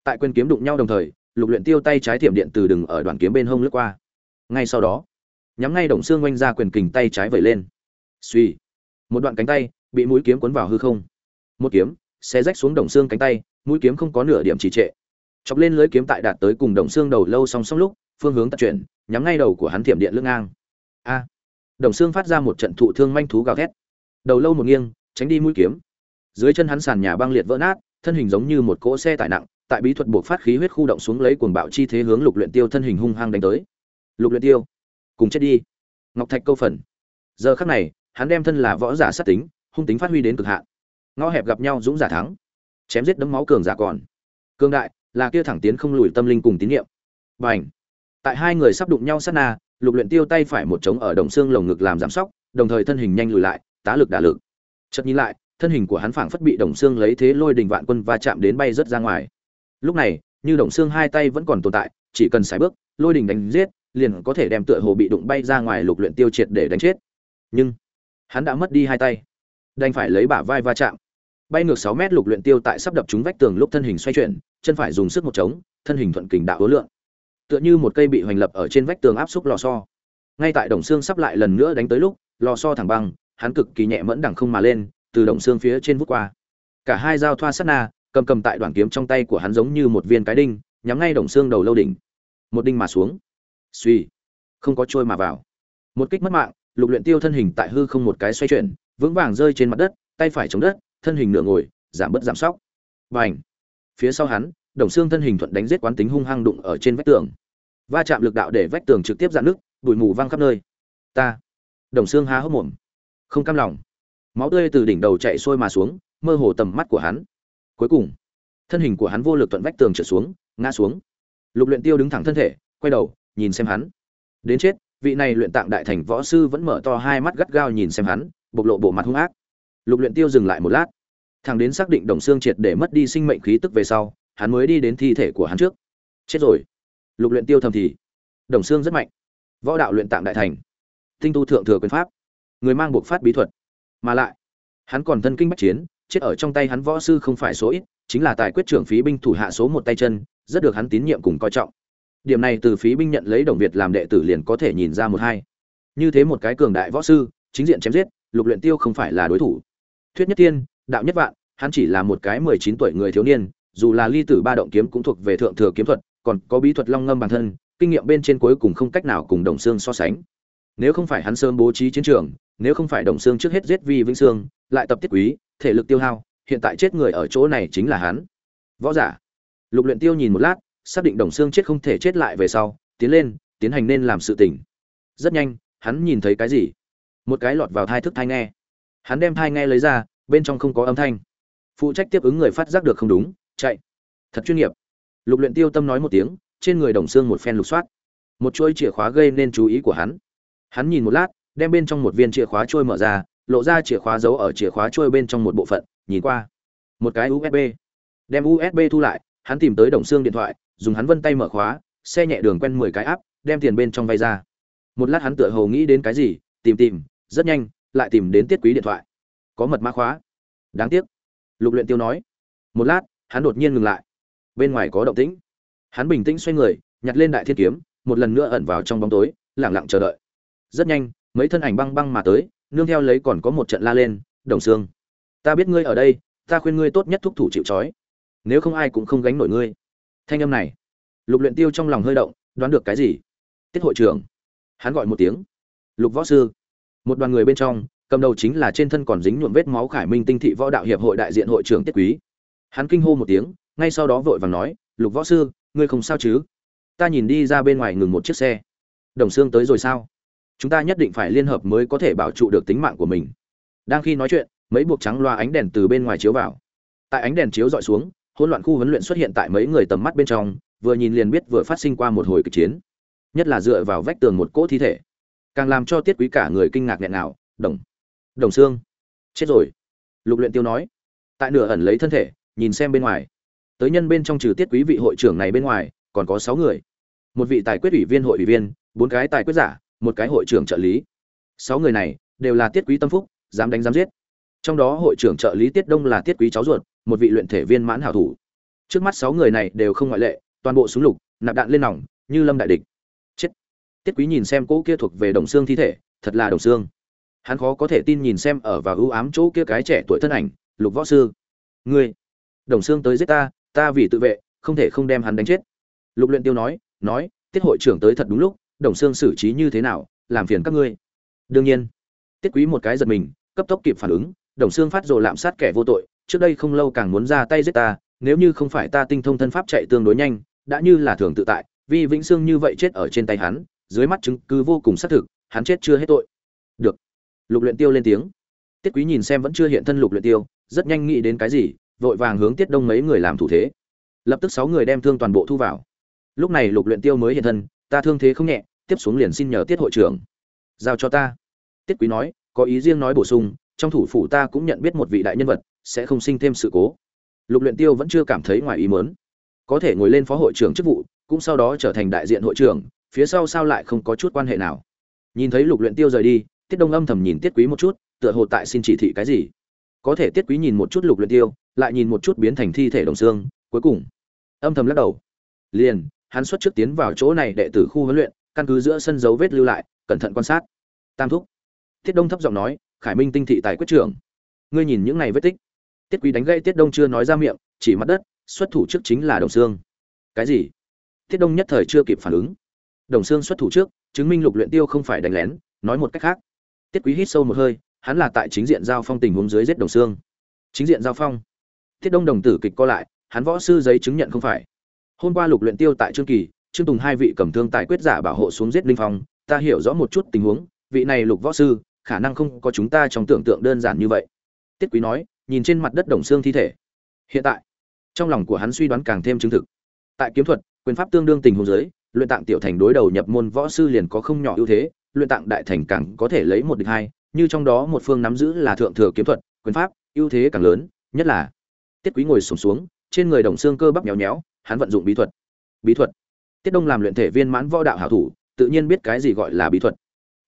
Tại quyền kiếm đụng nhau đồng thời lục luyện tiêu tay trái thiểm điện từ đừng ở đoạn kiếm bên hông lướt qua. Ngay sau đó, nhắm ngay đồng xương oanh ra quyền kình tay trái vẩy lên. Suy một đoạn cánh tay, bị mũi kiếm cuốn vào hư không. Một kiếm, xé rách xuống đồng xương cánh tay, mũi kiếm không có nửa điểm trì trệ. Chọc lên lưới kiếm tại đạt tới cùng đồng xương đầu lâu song song lúc, phương hướng tật chuyển, nhắm ngay đầu của hắn thiểm điện lưng ngang. A. Đồng xương phát ra một trận thụ thương manh thú gào thét. Đầu lâu một nghiêng, tránh đi mũi kiếm. Dưới chân hắn sàn nhà băng liệt vỡ nát, thân hình giống như một cỗ xe tải nặng tại bí thuật buộc phát khí huyết khu động xuống lấy cuồng bạo chi thế hướng lục luyện tiêu thân hình hung hăng đánh tới. Lục luyện tiêu, cùng chết đi. Ngọc thạch câu phần. Giờ khắc này, hắn đem thân là võ giả sát tính, hung tính phát huy đến cực hạn. Ngõ hẹp gặp nhau dũng giả thắng. Chém giết đấm máu cường giả còn. Cường đại, là kia thẳng tiến không lùi tâm linh cùng tín niệm. Bành. Tại hai người sắp đụng nhau sát na, lục luyện tiêu tay phải một trống ở đồng xương lồng ngực làm giảm sóc, đồng thời thân hình nhanh lùi lại, tá lực đả lực. Chợt nhìn lại, thân hình của hắn phảng phất bị đồng xương lấy thế lôi đình vạn quân va chạm đến bay rất ra ngoài lúc này, như đồng xương hai tay vẫn còn tồn tại, chỉ cần xài bước, lôi đình đánh giết, liền có thể đem tựa hồ bị đụng bay ra ngoài lục luyện tiêu triệt để đánh chết. Nhưng, hắn đã mất đi hai tay. Đành phải lấy bả vai va chạm. Bay ngược sáu mét lục luyện tiêu tại sắp đập trúng vách tường lúc thân hình xoay chuyển, chân phải dùng sức một trống thân hình thuận kình đạo hối lượng. Tựa như một cây bị hoành lập ở trên vách tường áp xúc lò xo. Ngay tại đồng xương sắp lại lần nữa đánh tới lúc, lò xo thẳng băng, hắn cực kỳ nhẹ mẫn đẳng không mà lên, từ đồng xương phía trên vút qua. Cả hai giao thoa sát na cầm cầm tại đoạn kiếm trong tay của hắn giống như một viên cái đinh, nhắm ngay đồng xương đầu lâu đỉnh. Một đinh mà xuống. Suy. Không có trôi mà vào. Một kích mất mạng, lục luyện tiêu thân hình tại hư không một cái xoay chuyển, vững vàng rơi trên mặt đất, tay phải chống đất, thân hình nửa ngồi, giảm bớt giảm sóc. Bành. Phía sau hắn, đồng xương thân hình thuận đánh giết quán tính hung hăng đụng ở trên vách tường. Va chạm lực đạo để vách tường trực tiếp dạn nước bụi mù văng khắp nơi. Ta. Đồng xương há hốc mồm. Không cam lòng. Máu tươi từ đỉnh đầu chạy xuôi mà xuống, mơ hồ tầm mắt của hắn cuối cùng, thân hình của hắn vô lực thuận vách tường trở xuống, ngã xuống. Lục luyện tiêu đứng thẳng thân thể, quay đầu, nhìn xem hắn. Đến chết, vị này luyện tạng đại thành võ sư vẫn mở to hai mắt gắt gao nhìn xem hắn, bộc lộ bộ mặt hung ác. Lục luyện tiêu dừng lại một lát. Thằng đến xác định đồng xương triệt để mất đi sinh mệnh khí tức về sau, hắn mới đi đến thi thể của hắn trước. Chết rồi. Lục luyện tiêu thầm thì. Đồng xương rất mạnh. Võ đạo luyện tạng đại thành. Tinh tu thượng thừa quyền pháp. Người mang buộc phát bí thuật. Mà lại, hắn còn thân kinh bách chiến chết ở trong tay hắn võ sư không phải số ít, chính là tài quyết trưởng phí binh thủ hạ số một tay chân, rất được hắn tín nhiệm cùng coi trọng. Điểm này từ phí binh nhận lấy đồng việt làm đệ tử liền có thể nhìn ra một hai. Như thế một cái cường đại võ sư, chính diện chém giết, lục luyện tiêu không phải là đối thủ. Thuyết nhất tiên, đạo nhất vạn, hắn chỉ là một cái mười chín tuổi người thiếu niên, dù là ly tử ba động kiếm cũng thuộc về thượng thừa kiếm thuật, còn có bí thuật long ngâm bản thân, kinh nghiệm bên trên cuối cùng không cách nào cùng đồng xương so sánh. Nếu không phải hắn sớm bố trí chiến trường, nếu không phải đồng xương trước hết giết vi vĩnh xương lại tập tiết quý thể lực tiêu hao, hiện tại chết người ở chỗ này chính là hắn. Võ giả. Lục luyện tiêu nhìn một lát, xác định đồng xương chết không thể chết lại về sau, tiến lên, tiến hành nên làm sự tình. Rất nhanh, hắn nhìn thấy cái gì? Một cái lọt vào thai thức thai nghe. Hắn đem thai nghe lấy ra, bên trong không có âm thanh. Phụ trách tiếp ứng người phát giác được không đúng, chạy. Thật chuyên nghiệp. Lục luyện tiêu tâm nói một tiếng, trên người đồng xương một phen lục soát. Một chuỗi chìa khóa gây nên chú ý của hắn. Hắn nhìn một lát, đem bên trong một viên chìa khóa trôi mở ra lộ ra chìa khóa giấu ở chìa khóa trôi bên trong một bộ phận, nhìn qua. Một cái usb đem usb thu lại, hắn tìm tới đồng xương điện thoại, dùng hắn vân tay mở khóa, xe nhẹ đường quen mười cái áp đem tiền bên trong vay ra. Một lát hắn tựa hồ nghĩ đến cái gì, tìm tìm, rất nhanh, lại tìm đến tiết quý điện thoại. Có mật mã khóa. Đáng tiếc. Lục luyện tiêu nói. Một lát, hắn đột nhiên ngừng lại. Bên ngoài có động tĩnh. Hắn bình tĩnh xoay người, nhặt lên đại thiên kiếm, một lần nữa ẩn vào trong bóng tối, lặng lặng chờ đợi. Rất nhanh, mấy thân ảnh băng băng mà tới nương theo lấy còn có một trận la lên, đồng xương ta biết ngươi ở đây, ta khuyên ngươi tốt nhất thúc thủ chịu trói. Nếu không ai cũng không gánh nổi ngươi. Thanh âm này, lục luyện tiêu trong lòng hơi động, đoán được cái gì? Tiết hội trưởng, hắn gọi một tiếng. Lục võ sư. Một đoàn người bên trong, cầm đầu chính là trên thân còn dính nhuộm vết máu khải minh tinh thị võ đạo hiệp hội đại diện hội trưởng tiết quý. Hắn kinh hô một tiếng, ngay sau đó vội vàng nói, lục võ sư, ngươi không sao chứ? Ta nhìn đi ra bên ngoài ngừng một chiếc xe. Đồng xương tới rồi sao? Chúng ta nhất định phải liên hợp mới có thể bảo trụ được tính mạng của mình. Đang khi nói chuyện, mấy buộc trắng loa ánh đèn từ bên ngoài chiếu vào. Tại ánh đèn chiếu dọi xuống, hỗn loạn khu huấn luyện xuất hiện tại mấy người tầm mắt bên trong, vừa nhìn liền biết vừa phát sinh qua một hồi kịch chiến. Nhất là dựa vào vách tường một cỗ thi thể. Càng làm cho tiết quý cả người kinh ngạc nghẹn nào đồng đồng xương, chết rồi. Lục luyện tiêu nói. Tại nửa ẩn lấy thân thể, nhìn xem bên ngoài. Tới nhân bên trong trừ tiết quý vị hội trưởng này bên ngoài, còn có sáu người. Một vị tài quyết ủy viên hội ủy viên, bốn cái tài quyết giả một cái hội trưởng trợ lý. Sáu người này đều là tiết quý tâm phúc, dám đánh dám giết. Trong đó hội trưởng trợ lý tiết đông là tiết quý cháu ruột, một vị luyện thể viên mãn hảo thủ. Trước mắt sáu người này đều không ngoại lệ, toàn bộ súng lục, nạp đạn lên nòng, như lâm đại địch. Chết. Tiết quý nhìn xem cỗ kia thuộc về đồng xương thi thể, thật là đồng xương. Hắn khó có thể tin nhìn xem ở và ưu ám chỗ kia cái trẻ tuổi thân ảnh, lục võ sư. Ngươi, đồng xương tới giết ta ta vì tự vệ, không thể không đem hắn đánh chết. Lục luyện tiêu nói nói, tiết hội trưởng tới thật đúng lúc đồng xương xử trí như thế nào, làm phiền các ngươi. Đương nhiên, tiết quý một cái giật mình, cấp tốc kịp phản ứng, đồng xương phát rồ lạm sát kẻ vô tội, trước đây không lâu càng muốn ra tay giết ta, nếu như không phải ta tinh thông thân pháp chạy tương đối nhanh, đã như là thường tự tại, vì vĩnh xương như vậy chết ở trên tay hắn, dưới mắt chứng cứ vô cùng xác thực, hắn chết chưa hết tội. Được. Lục luyện tiêu lên tiếng. Tiết quý nhìn xem vẫn chưa hiện thân lục luyện tiêu, rất nhanh nghĩ đến cái gì, vội vàng hướng tiết đông mấy người làm thủ thế. Lập tức sáu người đem thương toàn bộ thu vào. Lúc này lục luyện tiêu mới hiện thân ta thương thế không nhẹ, tiếp xuống liền xin nhờ tiết hội trưởng. Giao cho ta. Tiết quý nói, có ý riêng nói bổ sung, trong thủ phủ ta cũng nhận biết một vị đại nhân vật, sẽ không sinh thêm sự cố. Lục luyện tiêu vẫn chưa cảm thấy ngoài ý muốn. Có thể ngồi lên phó hội trưởng chức vụ, cũng sau đó trở thành đại diện hội trưởng, phía sau sao lại không có chút quan hệ nào. Nhìn thấy lục luyện tiêu rời đi, tiết đông âm thầm nhìn tiết quý một chút, tựa hồ tại xin chỉ thị cái gì. Có thể tiết quý nhìn một chút lục luyện tiêu, lại nhìn một chút biến thành thi thể đồng xương, cuối cùng, âm thầm lắc đầu. Liền hắn xuất trước tiến vào chỗ này đệ tử khu huấn luyện, căn cứ giữa sân dấu vết lưu lại, cẩn thận quan sát. Tam thúc. Tiết đông thấp giọng nói, khải minh tinh thị tài quyết trưởng. Ngươi nhìn những này vết tích. Tiết quý đánh gây tiết đông chưa nói ra miệng, chỉ mặt đất, xuất thủ trước chính là đồng xương cái gì? Tiết đông nhất thời chưa kịp phản ứng. Đồng xương xuất thủ trước, chứng minh lục luyện tiêu không phải đánh lén, nói một cách khác. Tiết quý hít sâu một hơi, hắn là tại chính diện giao phong tình huống dưới giết đồng xương chính diện giao phong. Tiết đông đồng tử kịch co lại, hắn võ sư giấy chứng nhận không phải hôm qua lục luyện tiêu tại trương kỳ trương tùng hai vị cầm thương tài quyết giả bảo hộ xuống giết linh phong ta hiểu rõ một chút tình huống vị này lục võ sư khả năng không có chúng ta trong tưởng tượng đơn giản như vậy. Tiết quý nói nhìn trên mặt đất đồng xương thi thể. Hiện tại trong lòng của hắn suy đoán càng thêm chứng thực. Tại kiếm thuật quyền pháp tương đương tình huống dưới luyện tạng tiểu thành đối đầu nhập môn võ sư liền có không nhỏ ưu thế luyện tạng đại thành càng có thể lấy một địch hai như trong đó một phương nắm giữ là thượng thừa kiếm thuật quyền pháp ưu thế càng lớn nhất là tiết quý ngồi sùng xuống, xuống trên người đồng xương cơ bắp nhéo nhéo hắn vận dụng bí thuật. Bí thuật. Tiết đông làm luyện thể viên mãn võ đạo hảo thủ, tự nhiên biết cái gì gọi là bí thuật.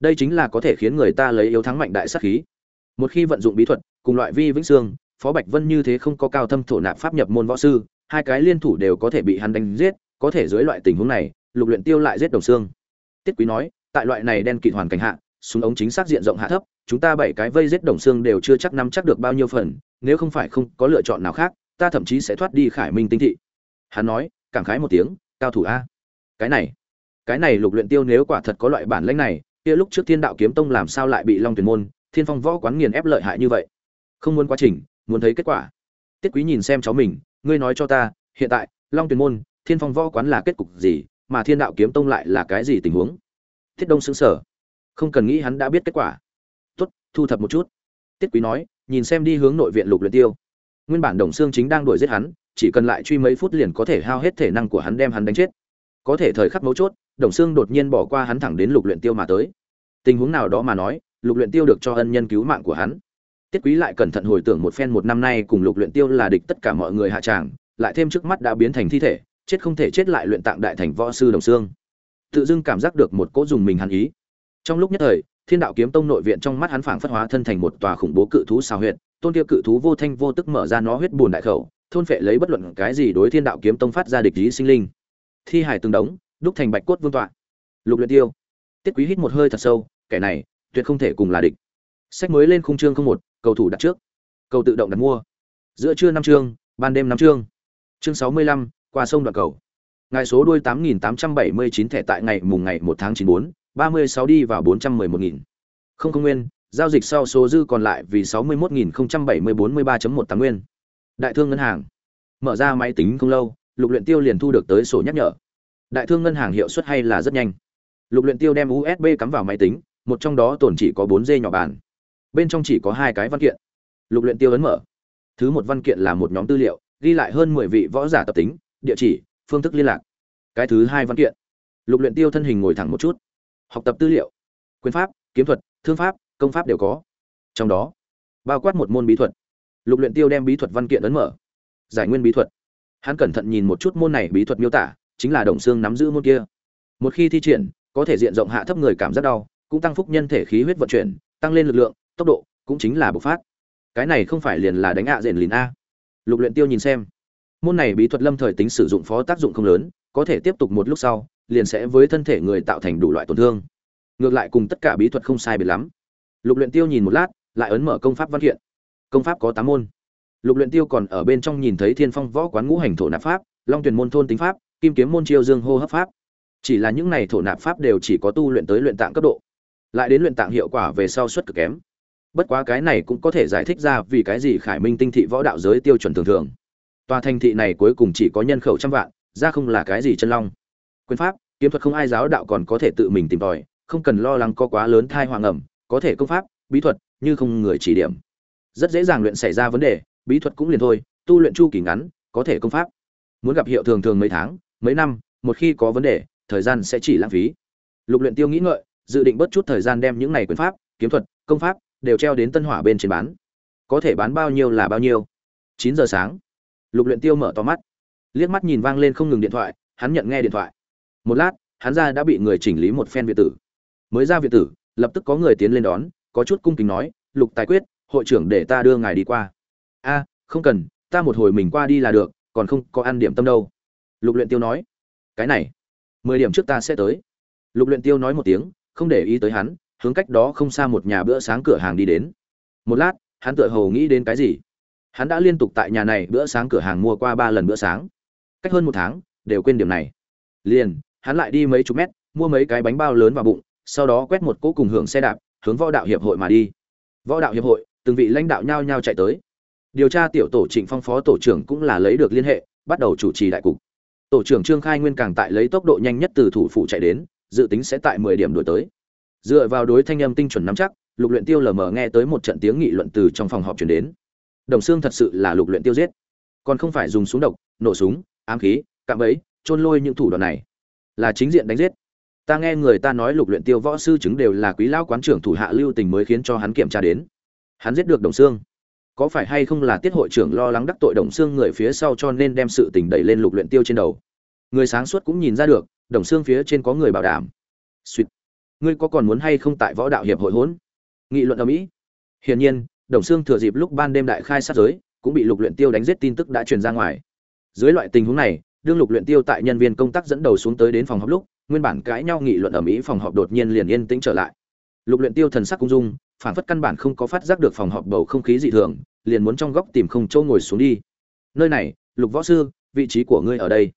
Đây chính là có thể khiến người ta lấy yếu thắng mạnh đại sát khí. Một khi vận dụng bí thuật, cùng loại vi vĩnh sương phó bạch vân như thế không có cao thâm thổ nạp pháp nhập môn võ sư, hai cái liên thủ đều có thể bị hắn đánh giết, có thể dưới loại tình huống này, lục luyện tiêu lại giết đồng xương. Tiết quý nói, tại loại này đen kịt hoàn cảnh hạ, súng ống chính xác diện rộng hạ thấp, chúng ta bảy cái vây giết đồng xương đều chưa chắc nắm chắc được bao nhiêu phần, nếu không phải không có lựa chọn nào khác, ta thậm chí sẽ thoát đi khải minh tinh thị hắn nói, cảm khái một tiếng, cao thủ a, cái này cái này lục luyện tiêu nếu quả thật có loại bản lĩnh này, kia lúc trước thiên đạo kiếm tông làm sao lại bị long tuyển môn, thiên phong võ quán nghiền ép lợi hại như vậy? Không muốn quá trình, muốn thấy kết quả. Tiết quý nhìn xem cháu mình, ngươi nói cho ta, hiện tại, long tuyển môn, thiên phong võ quán là kết cục gì, mà thiên đạo kiếm tông lại là cái gì tình huống? Thiết đông xứng sở không cần nghĩ hắn đã biết kết quả. Tốt, thu thập một chút. Tiết quý nói, nhìn xem đi hướng nội viện lục luyện tiêu. Nguyên bản đồng xương chính đang đuổi giết hắn chỉ cần lại truy mấy phút liền có thể hao hết thể năng của hắn đem hắn đánh chết. Có thể thời khắc mấu chốt, đồng xương đột nhiên bỏ qua hắn thẳng đến lục luyện tiêu mà tới. Tình huống nào đó mà nói, lục luyện tiêu được cho ân nhân cứu mạng của hắn. Tiết quý lại cẩn thận hồi tưởng một phen một năm nay cùng lục luyện tiêu là địch tất cả mọi người hạ tràng, lại thêm trước mắt đã biến thành thi thể, chết không thể chết lại luyện tạng đại thành võ sư đồng xương tự dưng cảm giác được một cỗ dùng mình hắn ý. Trong lúc nhất thời, thiên đạo kiếm tông nội viện trong mắt hắn phảng phất hóa thân thành một tòa khủng bố cự thú xào huyệt, tôn kia cự thú vô thanh vô tức mở ra nó huyết buồn đại khẩu thôn phệ lấy bất luận cái gì đối thiên đạo kiếm tông phát ra địch ý sinh linh. Thi hải từng đống, đúc thành bạch cốt vương tọa. Lục luyện tiêu. Tiết quý hít một hơi thật sâu, kẻ này, tuyệt không thể cùng là địch. Sách mới lên khung chương không một, cầu thủ đặt trước. Cầu tự động đặt mua. Giữa trưa năm chương, ban đêm năm chương. Chương sáu mươi lăm, qua sông đoạn cầu. Ngài số đuôi tám nghìn tám trăm bảy mươi chín thẻ tại ngày mùng ngày một tháng chín bốn, ba mươi sáu đi vào bốn trăm mười một nghìn. Không không nguyên, giao dịch sau số dư còn lại vì sáu mươi một nghìn không trăm bảy mươi bốn mươi ba một tám nguyên đại thương ngân hàng. Mở ra máy tính không lâu, lục luyện tiêu liền thu được tới sổ nhắc nhở. Đại thương ngân hàng hiệu suất hay là rất nhanh. Lục luyện tiêu đem usb cắm vào máy tính, một trong đó tổn chỉ có bốn d nhỏ bàn. Bên trong chỉ có hai cái văn kiện. Lục luyện tiêu ấn mở. Thứ một văn kiện là một nhóm tư liệu, ghi lại hơn mười vị võ giả tập tính, địa chỉ, phương thức liên lạc. Cái thứ hai văn kiện. Lục luyện tiêu thân hình ngồi thẳng một chút. Học tập tư liệu. Quyền pháp, kiếm thuật, thương pháp, công pháp đều có. Trong đó, bao quát một môn bí thuật lục luyện tiêu đem bí thuật văn kiện ấn mở. Giải nguyên bí thuật. Hắn cẩn thận nhìn một chút môn này bí thuật miêu tả, chính là đồng xương nắm giữ môn kia. Một khi thi triển, có thể diện rộng hạ thấp người cảm giác đau, cũng tăng phúc nhân thể khí huyết vận chuyển, tăng lên lực lượng, tốc độ cũng chính là bộc phát. Cái này không phải liền là đánh ạ à rèn lìn a. Lục luyện tiêu nhìn xem. Môn này bí thuật lâm thời tính sử dụng phó tác dụng không lớn, có thể tiếp tục một lúc sau, liền sẽ với thân thể người tạo thành đủ loại tổn thương. Ngược lại cùng tất cả bí thuật không sai biệt lắm. Lục luyện tiêu nhìn một lát, lại ấn mở công pháp văn kiện công pháp có tám môn. Lục luyện tiêu còn ở bên trong nhìn thấy thiên phong võ quán ngũ hành thổ nạp pháp, long tuyển môn thôn tính pháp, kim kiếm môn chiêu dương hô hấp pháp. Chỉ là những này thổ nạp pháp đều chỉ có tu luyện tới luyện tạng cấp độ. Lại đến luyện tạng hiệu quả về sau suất cực kém. Bất quá cái này cũng có thể giải thích ra vì cái gì khải minh tinh thị võ đạo giới tiêu chuẩn thường thường. Tòa thành thị này cuối cùng chỉ có nhân khẩu trăm vạn, ra không là cái gì chân long. Quyền pháp, kiếm thuật không ai giáo đạo còn có thể tự mình tìm tòi, không cần lo lắng có quá lớn thai hoàng ẩm, có thể công pháp, bí thuật, như không người chỉ điểm rất dễ dàng luyện xảy ra vấn đề, bí thuật cũng liền thôi, tu luyện chu kỳ ngắn, có thể công pháp. Muốn gặp hiệu thường thường mấy tháng, mấy năm, một khi có vấn đề, thời gian sẽ chỉ lãng phí. Lục luyện tiêu nghĩ ngợi, dự định bớt chút thời gian đem những này quyền pháp, kiếm thuật, công pháp đều treo đến tân hỏa bên trên bán. Có thể bán bao nhiêu là bao nhiêu. Chín giờ sáng, lục luyện tiêu mở to mắt. Liếc mắt nhìn vang lên không ngừng điện thoại, hắn nhận nghe điện thoại. Một lát, hắn ra đã bị người chỉnh lý một phen viện tử. Mới ra viện tử, lập tức có người tiến lên đón, có chút cung kính nói, lục tài quyết hội trưởng để ta đưa ngài đi qua. A, không cần, ta một hồi mình qua đi là được, còn không có ăn điểm tâm đâu. Lục luyện tiêu nói. Cái này, mười điểm trước ta sẽ tới. Lục luyện tiêu nói một tiếng, không để ý tới hắn, hướng cách đó không xa một nhà bữa sáng cửa hàng đi đến. Một lát, hắn tựa hồ nghĩ đến cái gì? Hắn đã liên tục tại nhà này bữa sáng cửa hàng mua qua ba lần bữa sáng. Cách hơn một tháng, đều quên điểm này. Liền, hắn lại đi mấy chục mét, mua mấy cái bánh bao lớn vào bụng, sau đó quét một cỗ cùng hưởng xe đạp, hướng võ đạo hiệp hội mà đi. Võ đạo hiệp hội từng vị lãnh đạo nhao nhao chạy tới. Điều tra tiểu tổ trịnh phong phó tổ trưởng cũng là lấy được liên hệ, bắt đầu chủ trì đại cục. Tổ trưởng trương khai nguyên càng tại lấy tốc độ nhanh nhất từ thủ phủ chạy đến, dự tính sẽ tại mười điểm đổi tới. Dựa vào đối thanh âm tinh chuẩn nắm chắc, lục luyện tiêu lờ mờ nghe tới một trận tiếng nghị luận từ trong phòng họp truyền đến. Đồng xương thật sự là lục luyện tiêu giết. Còn không phải dùng súng độc, nổ súng, ám khí, cạm bẫy trôn lôi những thủ đoạn này. Là chính diện đánh giết. Ta nghe người ta nói lục luyện tiêu võ sư chứng đều là quý lão quán trưởng thủ hạ lưu tình mới khiến cho hắn kiểm tra đến hắn giết được đồng xương có phải hay không là tiết hội trưởng lo lắng đắc tội đồng xương người phía sau cho nên đem sự tình đẩy lên lục luyện tiêu trên đầu? Người sáng suốt cũng nhìn ra được, đồng xương phía trên có người bảo đảm. Suýt ngươi có còn muốn hay không tại võ đạo hiệp hội hỗn? Nghị luận ở mỹ. Hiển nhiên, đồng xương thừa dịp lúc ban đêm đại khai sát giới, cũng bị lục luyện tiêu đánh giết tin tức đã truyền ra ngoài. Dưới loại tình huống này, đương lục luyện tiêu tại nhân viên công tác dẫn đầu xuống tới đến phòng họp lúc, nguyên bản cãi nhau nghị luận ở mỹ phòng họp đột nhiên liền yên tĩnh trở lại. Lục luyện tiêu thần sắc cung dung phản phất căn bản không có phát giác được phòng họp bầu không khí dị thường, liền muốn trong góc tìm không chỗ ngồi xuống đi. Nơi này, lục võ sư, vị trí của ngươi ở đây.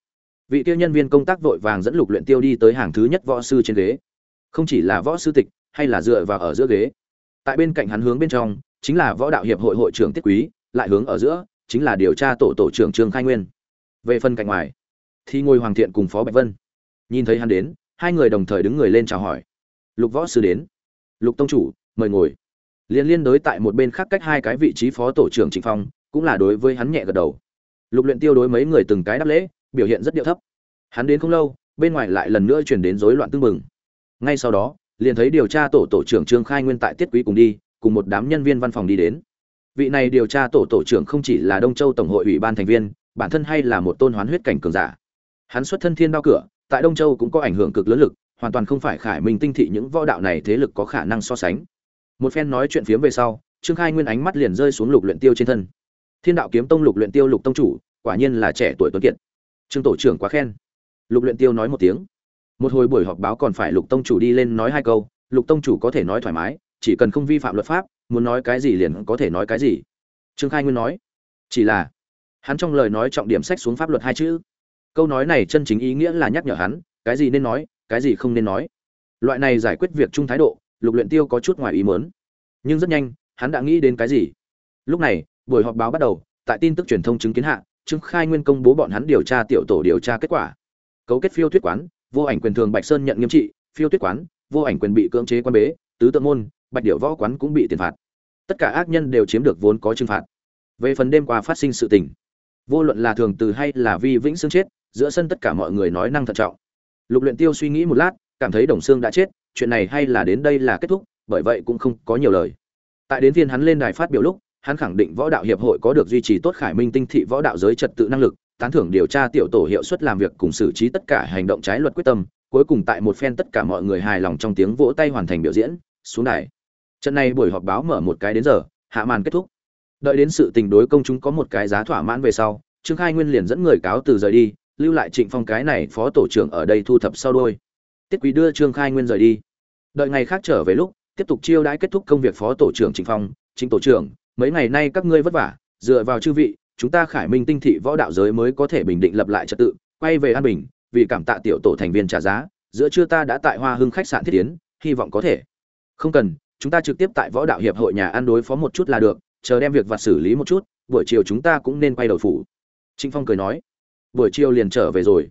Vị tiêu nhân viên công tác vội vàng dẫn lục luyện tiêu đi tới hàng thứ nhất võ sư trên ghế. Không chỉ là võ sư tịch, hay là dựa vào ở giữa ghế. Tại bên cạnh hắn hướng bên trong, chính là võ đạo hiệp hội hội trưởng tiết quý, lại hướng ở giữa, chính là điều tra tổ tổ trưởng trương khai nguyên. Về phần cạnh ngoài, thì ngồi hoàng thiện cùng phó bạch vân. Nhìn thấy hắn đến, hai người đồng thời đứng người lên chào hỏi. Lục võ sư đến. Lục tông chủ mời ngồi. Liên liên đối tại một bên khác cách hai cái vị trí phó tổ trưởng trịnh phong, cũng là đối với hắn nhẹ gật đầu. Lục luyện tiêu đối mấy người từng cái đáp lễ, biểu hiện rất điệu thấp. Hắn đến không lâu, bên ngoài lại lần nữa truyền đến rối loạn tương mừng ngay sau đó, liền thấy điều tra tổ tổ trưởng trương khai nguyên tại tiết quý cùng đi, cùng một đám nhân viên văn phòng đi đến. Vị này điều tra tổ tổ trưởng không chỉ là đông châu tổng hội ủy ban thành viên, bản thân hay là một tôn hoán huyết cảnh cường giả. Hắn xuất thân thiên đao cửa, tại đông châu cũng có ảnh hưởng cực lớn lực, hoàn toàn không phải khải minh tinh thị những võ đạo này thế lực có khả năng so sánh một phen nói chuyện phiếm về sau, trương khai nguyên ánh mắt liền rơi xuống lục luyện tiêu trên thân. Thiên đạo kiếm tông lục luyện tiêu lục tông chủ, quả nhiên là trẻ tuổi tuấn kiệt. Trương tổ trưởng quá khen. Lục luyện tiêu nói một tiếng. Một hồi buổi họp báo còn phải lục tông chủ đi lên nói hai câu, lục tông chủ có thể nói thoải mái, chỉ cần không vi phạm luật pháp, muốn nói cái gì liền có thể nói cái gì. Trương khai nguyên nói. Chỉ là, hắn trong lời nói trọng điểm sách xuống pháp luật hai chữ. Câu nói này chân chính ý nghĩa là nhắc nhở hắn, cái gì nên nói, cái gì không nên nói. Loại này giải quyết việc chung thái độ lục luyện tiêu có chút ngoài ý muốn. Nhưng rất nhanh, hắn đã nghĩ đến cái gì? Lúc này, buổi họp báo bắt đầu, tại tin tức truyền thông chứng kiến hạ, trương khai nguyên công bố bọn hắn điều tra tiểu tổ điều tra kết quả. Cấu kết phiêu thuyết quán, vô ảnh quyền thường bạch sơn nhận nghiêm trị, phiêu thuyết quán, vô ảnh quyền bị cưỡng chế quan bế, tứ tượng môn, bạch điệu võ quán cũng bị tiền phạt. Tất cả ác nhân đều chiếm được vốn có trừng phạt. Về phần đêm qua phát sinh sự tình, vô luận là thường từ hay là vi vĩnh xương chết, giữa sân tất cả mọi người nói năng thận trọng. Lục luyện tiêu suy nghĩ một lát, cảm thấy đồng xương đã chết chuyện này hay là đến đây là kết thúc, bởi vậy cũng không có nhiều lời. Tại đến phiên hắn lên đài phát biểu lúc, hắn khẳng định võ đạo hiệp hội có được duy trì tốt khải minh tinh thị võ đạo giới trật tự năng lực, tán thưởng điều tra tiểu tổ hiệu suất làm việc cùng xử trí tất cả hành động trái luật quyết tâm, cuối cùng tại một phen tất cả mọi người hài lòng trong tiếng vỗ tay hoàn thành biểu diễn, xuống đài. Trận này buổi họp báo mở một cái đến giờ, hạ màn kết thúc. Đợi đến sự tình đối công chúng có một cái giá thỏa mãn về sau, trương khai nguyên liền dẫn người cáo từ rời đi, lưu lại trịnh phong cái này phó tổ trưởng ở đây thu thập sau đôi tiết quý đưa trương khai nguyên rời đi. Đợi ngày khác trở về lúc, tiếp tục chiêu đãi kết thúc công việc phó tổ trưởng trịnh phong. Chính tổ trưởng, mấy ngày nay các ngươi vất vả, dựa vào chư vị, chúng ta khải minh tinh thị võ đạo giới mới có thể bình định lập lại trật tự, quay về an bình, vì cảm tạ tiểu tổ thành viên trả giá, giữa trưa ta đã tại hoa hưng khách sạn thiết tiến hy vọng có thể. Không cần, chúng ta trực tiếp tại võ đạo hiệp hội nhà ăn đối phó một chút là được, chờ đem việc vặt xử lý một chút, buổi chiều chúng ta cũng nên quay đầu phủ. Trịnh phong cười nói. Buổi chiều liền trở về rồi.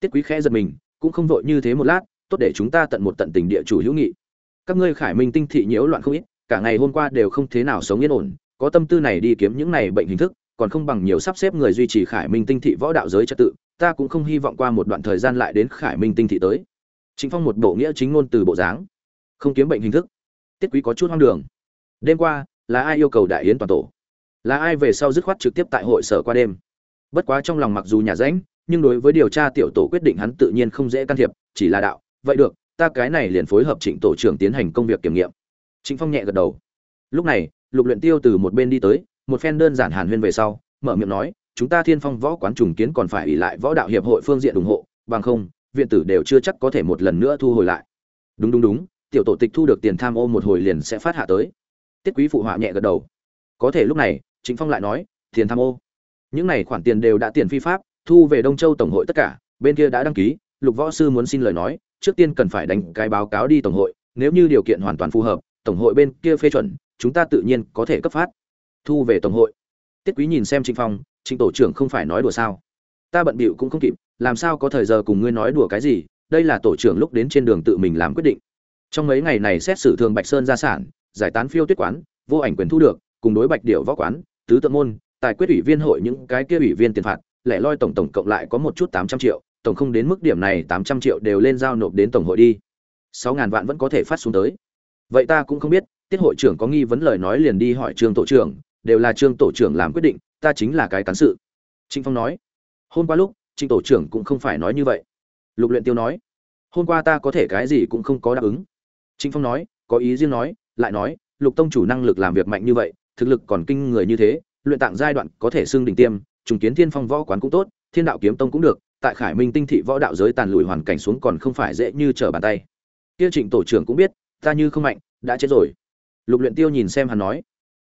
Tiết quý khẽ giật mình, cũng không vội như thế một lát tốt để chúng ta tận một tận tình địa chủ hữu nghị. Các ngươi khải minh tinh thị nhiễu loạn không ít, cả ngày hôm qua đều không thế nào sống yên ổn, có tâm tư này đi kiếm những này bệnh hình thức, còn không bằng nhiều sắp xếp người duy trì khải minh tinh thị võ đạo giới trật tự, ta cũng không hy vọng qua một đoạn thời gian lại đến khải minh tinh thị tới. Chính phong một bộ nghĩa chính ngôn từ bộ dáng. Không kiếm bệnh hình thức. Tiết quý có chút hoang đường. Đêm qua, là ai yêu cầu đại yến toàn tổ? Là ai về sau dứt khoát trực tiếp tại hội sở qua đêm? Bất quá trong lòng mặc dù nhà rãnh, nhưng đối với điều tra tiểu tổ quyết định hắn tự nhiên không dễ can thiệp, chỉ là đạo vậy được, ta cái này liền phối hợp trịnh tổ trưởng tiến hành công việc kiểm nghiệm. Trịnh phong nhẹ gật đầu. Lúc này, lục luyện tiêu từ một bên đi tới, một phen đơn giản hàn huyên về sau, mở miệng nói, chúng ta thiên phong võ quán trùng kiến còn phải ủy lại võ đạo hiệp hội phương diện ủng hộ, bằng không, viện tử đều chưa chắc có thể một lần nữa thu hồi lại. Đúng đúng đúng, tiểu tổ tịch thu được tiền tham ô một hồi liền sẽ phát hạ tới. Tiết quý phụ họa nhẹ gật đầu. Có thể lúc này chính phong lại nói, tiền tham ô? Những này khoản tiền đều đã tiền phi pháp, thu về đông châu tổng hội tất cả, bên kia đã đăng ký, lục võ sư muốn xin lời nói trước tiên cần phải đánh cái báo cáo đi tổng hội, nếu như điều kiện hoàn toàn phù hợp, tổng hội bên kia phê chuẩn, chúng ta tự nhiên có thể cấp phát. Thu về tổng hội. Tiết quý nhìn xem trịnh phong, trịnh tổ trưởng không phải nói đùa sao? Ta bận bịu cũng không kịp, làm sao có thời giờ cùng ngươi nói đùa cái gì, đây là tổ trưởng lúc đến trên đường tự mình làm quyết định. Trong mấy ngày này xét xử thường bạch sơn gia sản, giải tán phiêu tuyết quán, vô ảnh quyền thu được, cùng đối bạch điệu võ quán, tứ tự môn, tài quyết ủy viên hội những cái kia ủy viên tiền phạt, lẻ loi tổng tổng cộng lại có một chút tám trăm triệu tổng không đến mức điểm này tám trăm triệu đều lên giao nộp đến tổng hội đi. sáu ngàn vạn vẫn có thể phát xuống tới. Vậy ta cũng không biết, tiết hội trưởng có nghi vấn lời nói liền đi hỏi trương tổ trưởng, đều là trương tổ trưởng làm quyết định, ta chính là cái cán sự. Trịnh phong nói, hôm qua lúc, trịnh tổ trưởng cũng không phải nói như vậy. Lục luyện tiêu nói, hôm qua ta có thể cái gì cũng không có đáp ứng. Trịnh phong nói, có ý riêng nói, lại nói, lục tông chủ năng lực làm việc mạnh như vậy, thực lực còn kinh người như thế, luyện tạng giai đoạn có thể xưng đỉnh tiêm, trùng kiến thiên phong võ quán cũng tốt, thiên đạo kiếm tông cũng được tại khải minh tinh thị võ đạo giới tàn lùi hoàn cảnh xuống còn không phải dễ như trở bàn tay. Kia trịnh tổ trưởng cũng biết, ta như không mạnh, đã chết rồi. Lục luyện tiêu nhìn xem hắn nói.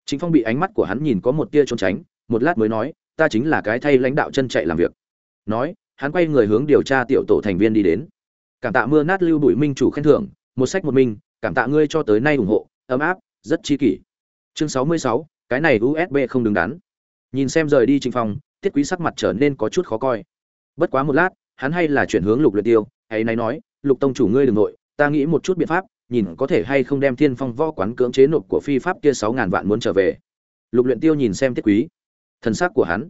Chính phong bị ánh mắt của hắn nhìn có một tia trốn tránh, một lát mới nói, ta chính là cái thay lãnh đạo chân chạy làm việc. Nói, hắn quay người hướng điều tra tiểu tổ thành viên đi đến. Cảm tạ mưa nát lưu bụi minh chủ khen thưởng, một sách một minh cảm tạ ngươi cho tới nay ủng hộ, ấm áp, rất chi kỷ. Chương sáu mươi sáu, cái này usb không đứng đắn. Nhìn xem rời đi trình phong, tiết quý sắc mặt trở nên có chút khó coi bất quá một lát, hắn hay là chuyển hướng lục luyện tiêu hay nay nói, lục tông chủ ngươi đừng nội, ta nghĩ một chút biện pháp, nhìn có thể hay không đem thiên phong võ quán cưỡng chế nộp của phi pháp kia sáu ngàn vạn muốn trở về. Lục luyện tiêu nhìn xem tiết quý, thần sắc của hắn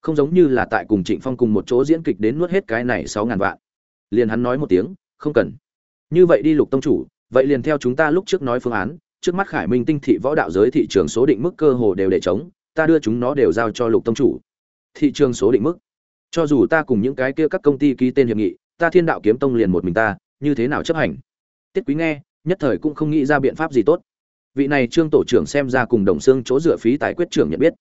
không giống như là tại cùng trịnh phong cùng một chỗ diễn kịch đến nuốt hết cái này sáu ngàn vạn. Liền hắn nói một tiếng, không cần. Như vậy đi lục tông chủ, vậy liền theo chúng ta lúc trước nói phương án, trước mắt khải minh tinh thị võ đạo giới thị trường số định mức cơ hồ đều để chống ta đưa chúng nó đều giao cho lục tông chủ. Thị trường số định mức? Cho dù ta cùng những cái kia các công ty ký tên hiệp nghị, ta thiên đạo kiếm tông liền một mình ta, như thế nào chấp hành? Tiết quý nghe, nhất thời cũng không nghĩ ra biện pháp gì tốt. Vị này trương tổ trưởng xem ra cùng đồng xương chỗ dựa phí tài quyết trưởng nhận biết.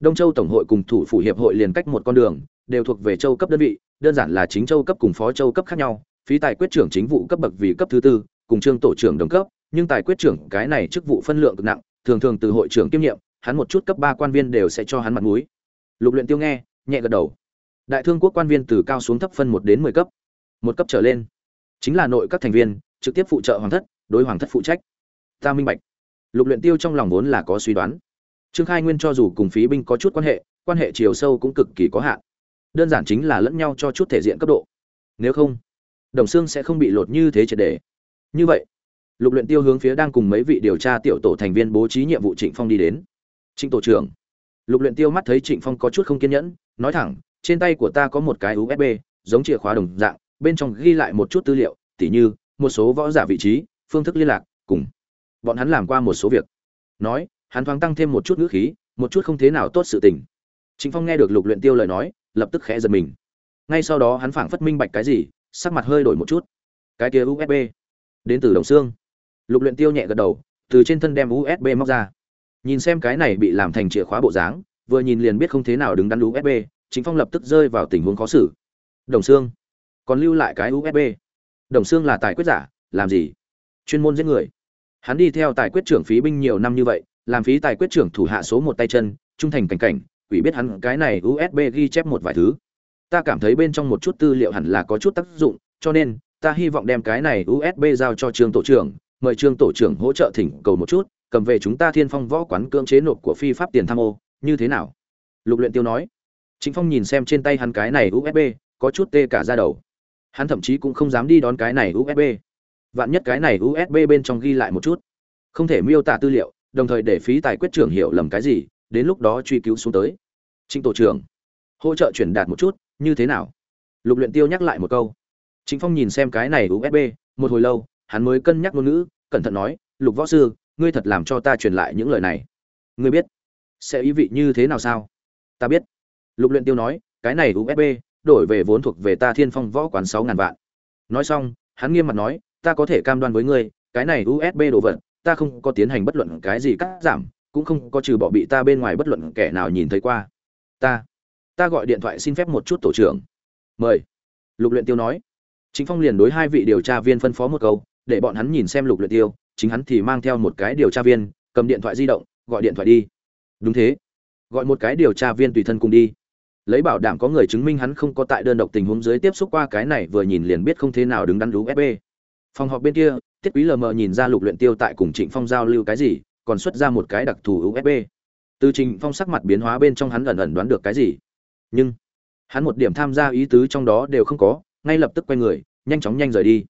Đông châu tổng hội cùng thủ phủ hiệp hội liền cách một con đường, đều thuộc về châu cấp đơn vị, đơn giản là chính châu cấp cùng phó châu cấp khác nhau. Phí tài quyết trưởng chính vụ cấp bậc vì cấp thứ tư, cùng trương tổ trưởng đồng cấp, nhưng tài quyết trưởng cái này chức vụ phân lượng cực nặng, thường thường từ hội trưởng kiêm nhiệm, hắn một chút cấp ba quan viên đều sẽ cho hắn mặt mũi. Lục luyện tiêu nghe, nhẹ gật đầu đại thương quốc quan viên từ cao xuống thấp phân một đến mười cấp. Một cấp trở lên. Chính là nội các thành viên, trực tiếp phụ trợ hoàng thất, đối hoàng thất phụ trách. Ta minh bạch. Lục luyện tiêu trong lòng vốn là có suy đoán. Trương khai nguyên cho dù cùng phí binh có chút quan hệ quan hệ chiều sâu cũng cực kỳ có hạn. Đơn giản chính là lẫn nhau cho chút thể diện cấp độ. Nếu không, đồng xương sẽ không bị lột như thế triệt đề như vậy, lục luyện tiêu hướng phía đang cùng mấy vị điều tra tiểu tổ thành viên bố trí nhiệm vụ trịnh phong đi đến. Trịnh tổ trưởng. Lục luyện tiêu mắt thấy trịnh phong có chút không kiên nhẫn, nói thẳng trên tay của ta có một cái usb giống chìa khóa đồng dạng, bên trong ghi lại một chút tư liệu, tỉ như, một số võ giả vị trí, phương thức liên lạc, cùng. Bọn hắn làm qua một số việc. Nói, hắn thoáng tăng thêm một chút ngữ khí, một chút không thế nào tốt sự tình. Trịnh phong nghe được lục luyện tiêu lời nói, lập tức khẽ giật mình. Ngay sau đó hắn phảng phất minh bạch cái gì, sắc mặt hơi đổi một chút. Cái kia usb đến từ đồng xương. Lục luyện tiêu nhẹ gật đầu, từ trên thân đem usb móc ra. Nhìn xem cái này bị làm thành chìa khóa bộ dáng, vừa nhìn liền biết không thế nào đứng đắn usb chính phong lập tức rơi vào tình huống khó xử. Đồng xương còn lưu lại cái usb đồng xương là tài quyết giả, làm gì? Chuyên môn giết người. Hắn đi theo tài quyết trưởng phí binh nhiều năm như vậy, làm phí tài quyết trưởng thủ hạ số một tay chân, trung thành cảnh cảnh, quỷ biết hắn cái này usb ghi chép một vài thứ. Ta cảm thấy bên trong một chút tư liệu hẳn là có chút tác dụng, cho nên, ta hy vọng đem cái này usb giao cho trương tổ trưởng, mời trương tổ trưởng hỗ trợ thỉnh cầu một chút, cầm về chúng ta thiên phong võ quán cưỡng chế nộp của phi pháp tiền tham ô, như thế nào? Lục luyện tiêu nói. Trịnh phong nhìn xem trên tay hắn cái này usb có chút tê cả da đầu. Hắn thậm chí cũng không dám đi đón cái này usb vạn nhất cái này usb bên trong ghi lại một chút. Không thể miêu tả tư liệu, đồng thời để phí tài quyết trưởng hiểu lầm cái gì, đến lúc đó truy cứu xuống tới. Trịnh tổ trưởng, hỗ trợ chuyển đạt một chút, như thế nào? Lục luyện tiêu nhắc lại một câu. Trịnh phong nhìn xem cái này usb một hồi lâu, hắn mới cân nhắc ngôn ngữ, cẩn thận nói, lục võ sư, ngươi thật làm cho ta truyền lại những lời này. Ngươi biết, sẽ ý vị như thế nào sao? Ta biết lục luyện tiêu nói, cái này usb đổi về vốn thuộc về ta thiên phong võ quán sáu ngàn vạn. Nói xong, hắn nghiêm mặt nói, ta có thể cam đoan với ngươi, cái này usb đồ vật, ta không có tiến hành bất luận cái gì cắt giảm, cũng không có trừ bỏ bị ta bên ngoài bất luận kẻ nào nhìn thấy qua. Ta ta gọi điện thoại xin phép một chút tổ trưởng. Mời. Lục luyện tiêu nói. Chính phong liền đối hai vị điều tra viên phân phó một câu, để bọn hắn nhìn xem lục luyện tiêu, chính hắn thì mang theo một cái điều tra viên, cầm điện thoại di động, gọi điện thoại đi. Đúng thế. Gọi một cái điều tra viên tùy thân cùng đi lấy bảo đảm có người chứng minh hắn không có tại đơn độc tình huống dưới tiếp xúc qua cái này vừa nhìn liền biết không thế nào đứng đắn usb phòng họp bên kia tiết quý lờ mờ nhìn ra lục luyện tiêu tại cùng trịnh phong giao lưu cái gì, còn xuất ra một cái đặc thù usb từ trịnh phong sắc mặt biến hóa bên trong hắn ẩn ẩn đoán được cái gì. Nhưng, hắn một điểm tham gia ý tứ trong đó đều không có, ngay lập tức quay người, nhanh chóng nhanh rời đi.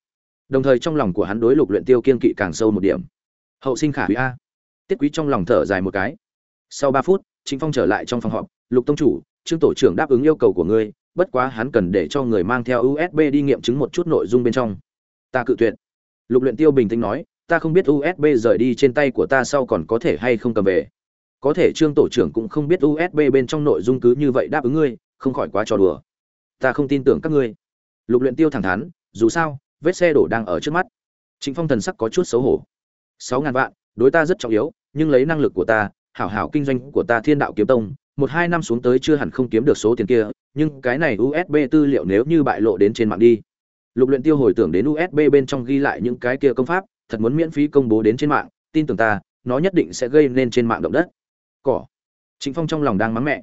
Đồng thời trong lòng của hắn đối lục luyện tiêu kiên kỵ càng sâu một điểm. Hậu sinh khả quý a. Tiết quý trong lòng thở dài một cái. Sau ba phút, trịnh phong trở lại trong phòng họp, lục tông chủ trương tổ trưởng đáp ứng yêu cầu của ngươi, bất quá hắn cần để cho người mang theo usb đi nghiệm chứng một chút nội dung bên trong. Ta cự tuyệt. Lục luyện tiêu bình tĩnh nói, ta không biết usb rời đi trên tay của ta sau còn có thể hay không cầm về. Có thể trương tổ trưởng cũng không biết usb bên trong nội dung cứ như vậy đáp ứng ngươi, không khỏi quá trò đùa. Ta không tin tưởng các ngươi. Lục luyện tiêu thẳng thắn, dù sao, vết xe đổ đang ở trước mắt. Chính phong thần sắc có chút xấu hổ. Sáu ngàn vạn, đối ta rất trọng yếu, nhưng lấy năng lực của ta, hảo hảo kinh doanh của ta thiên đạo kiếm tông một hai năm xuống tới chưa hẳn không kiếm được số tiền kia, nhưng cái này usb tư liệu nếu như bại lộ đến trên mạng đi. Lục luyện tiêu hồi tưởng đến usb bên trong ghi lại những cái kia công pháp, thật muốn miễn phí công bố đến trên mạng, tin tưởng ta, nó nhất định sẽ gây nên trên mạng động đất. Cỏ. Chính phong trong lòng đang mắng mẹ.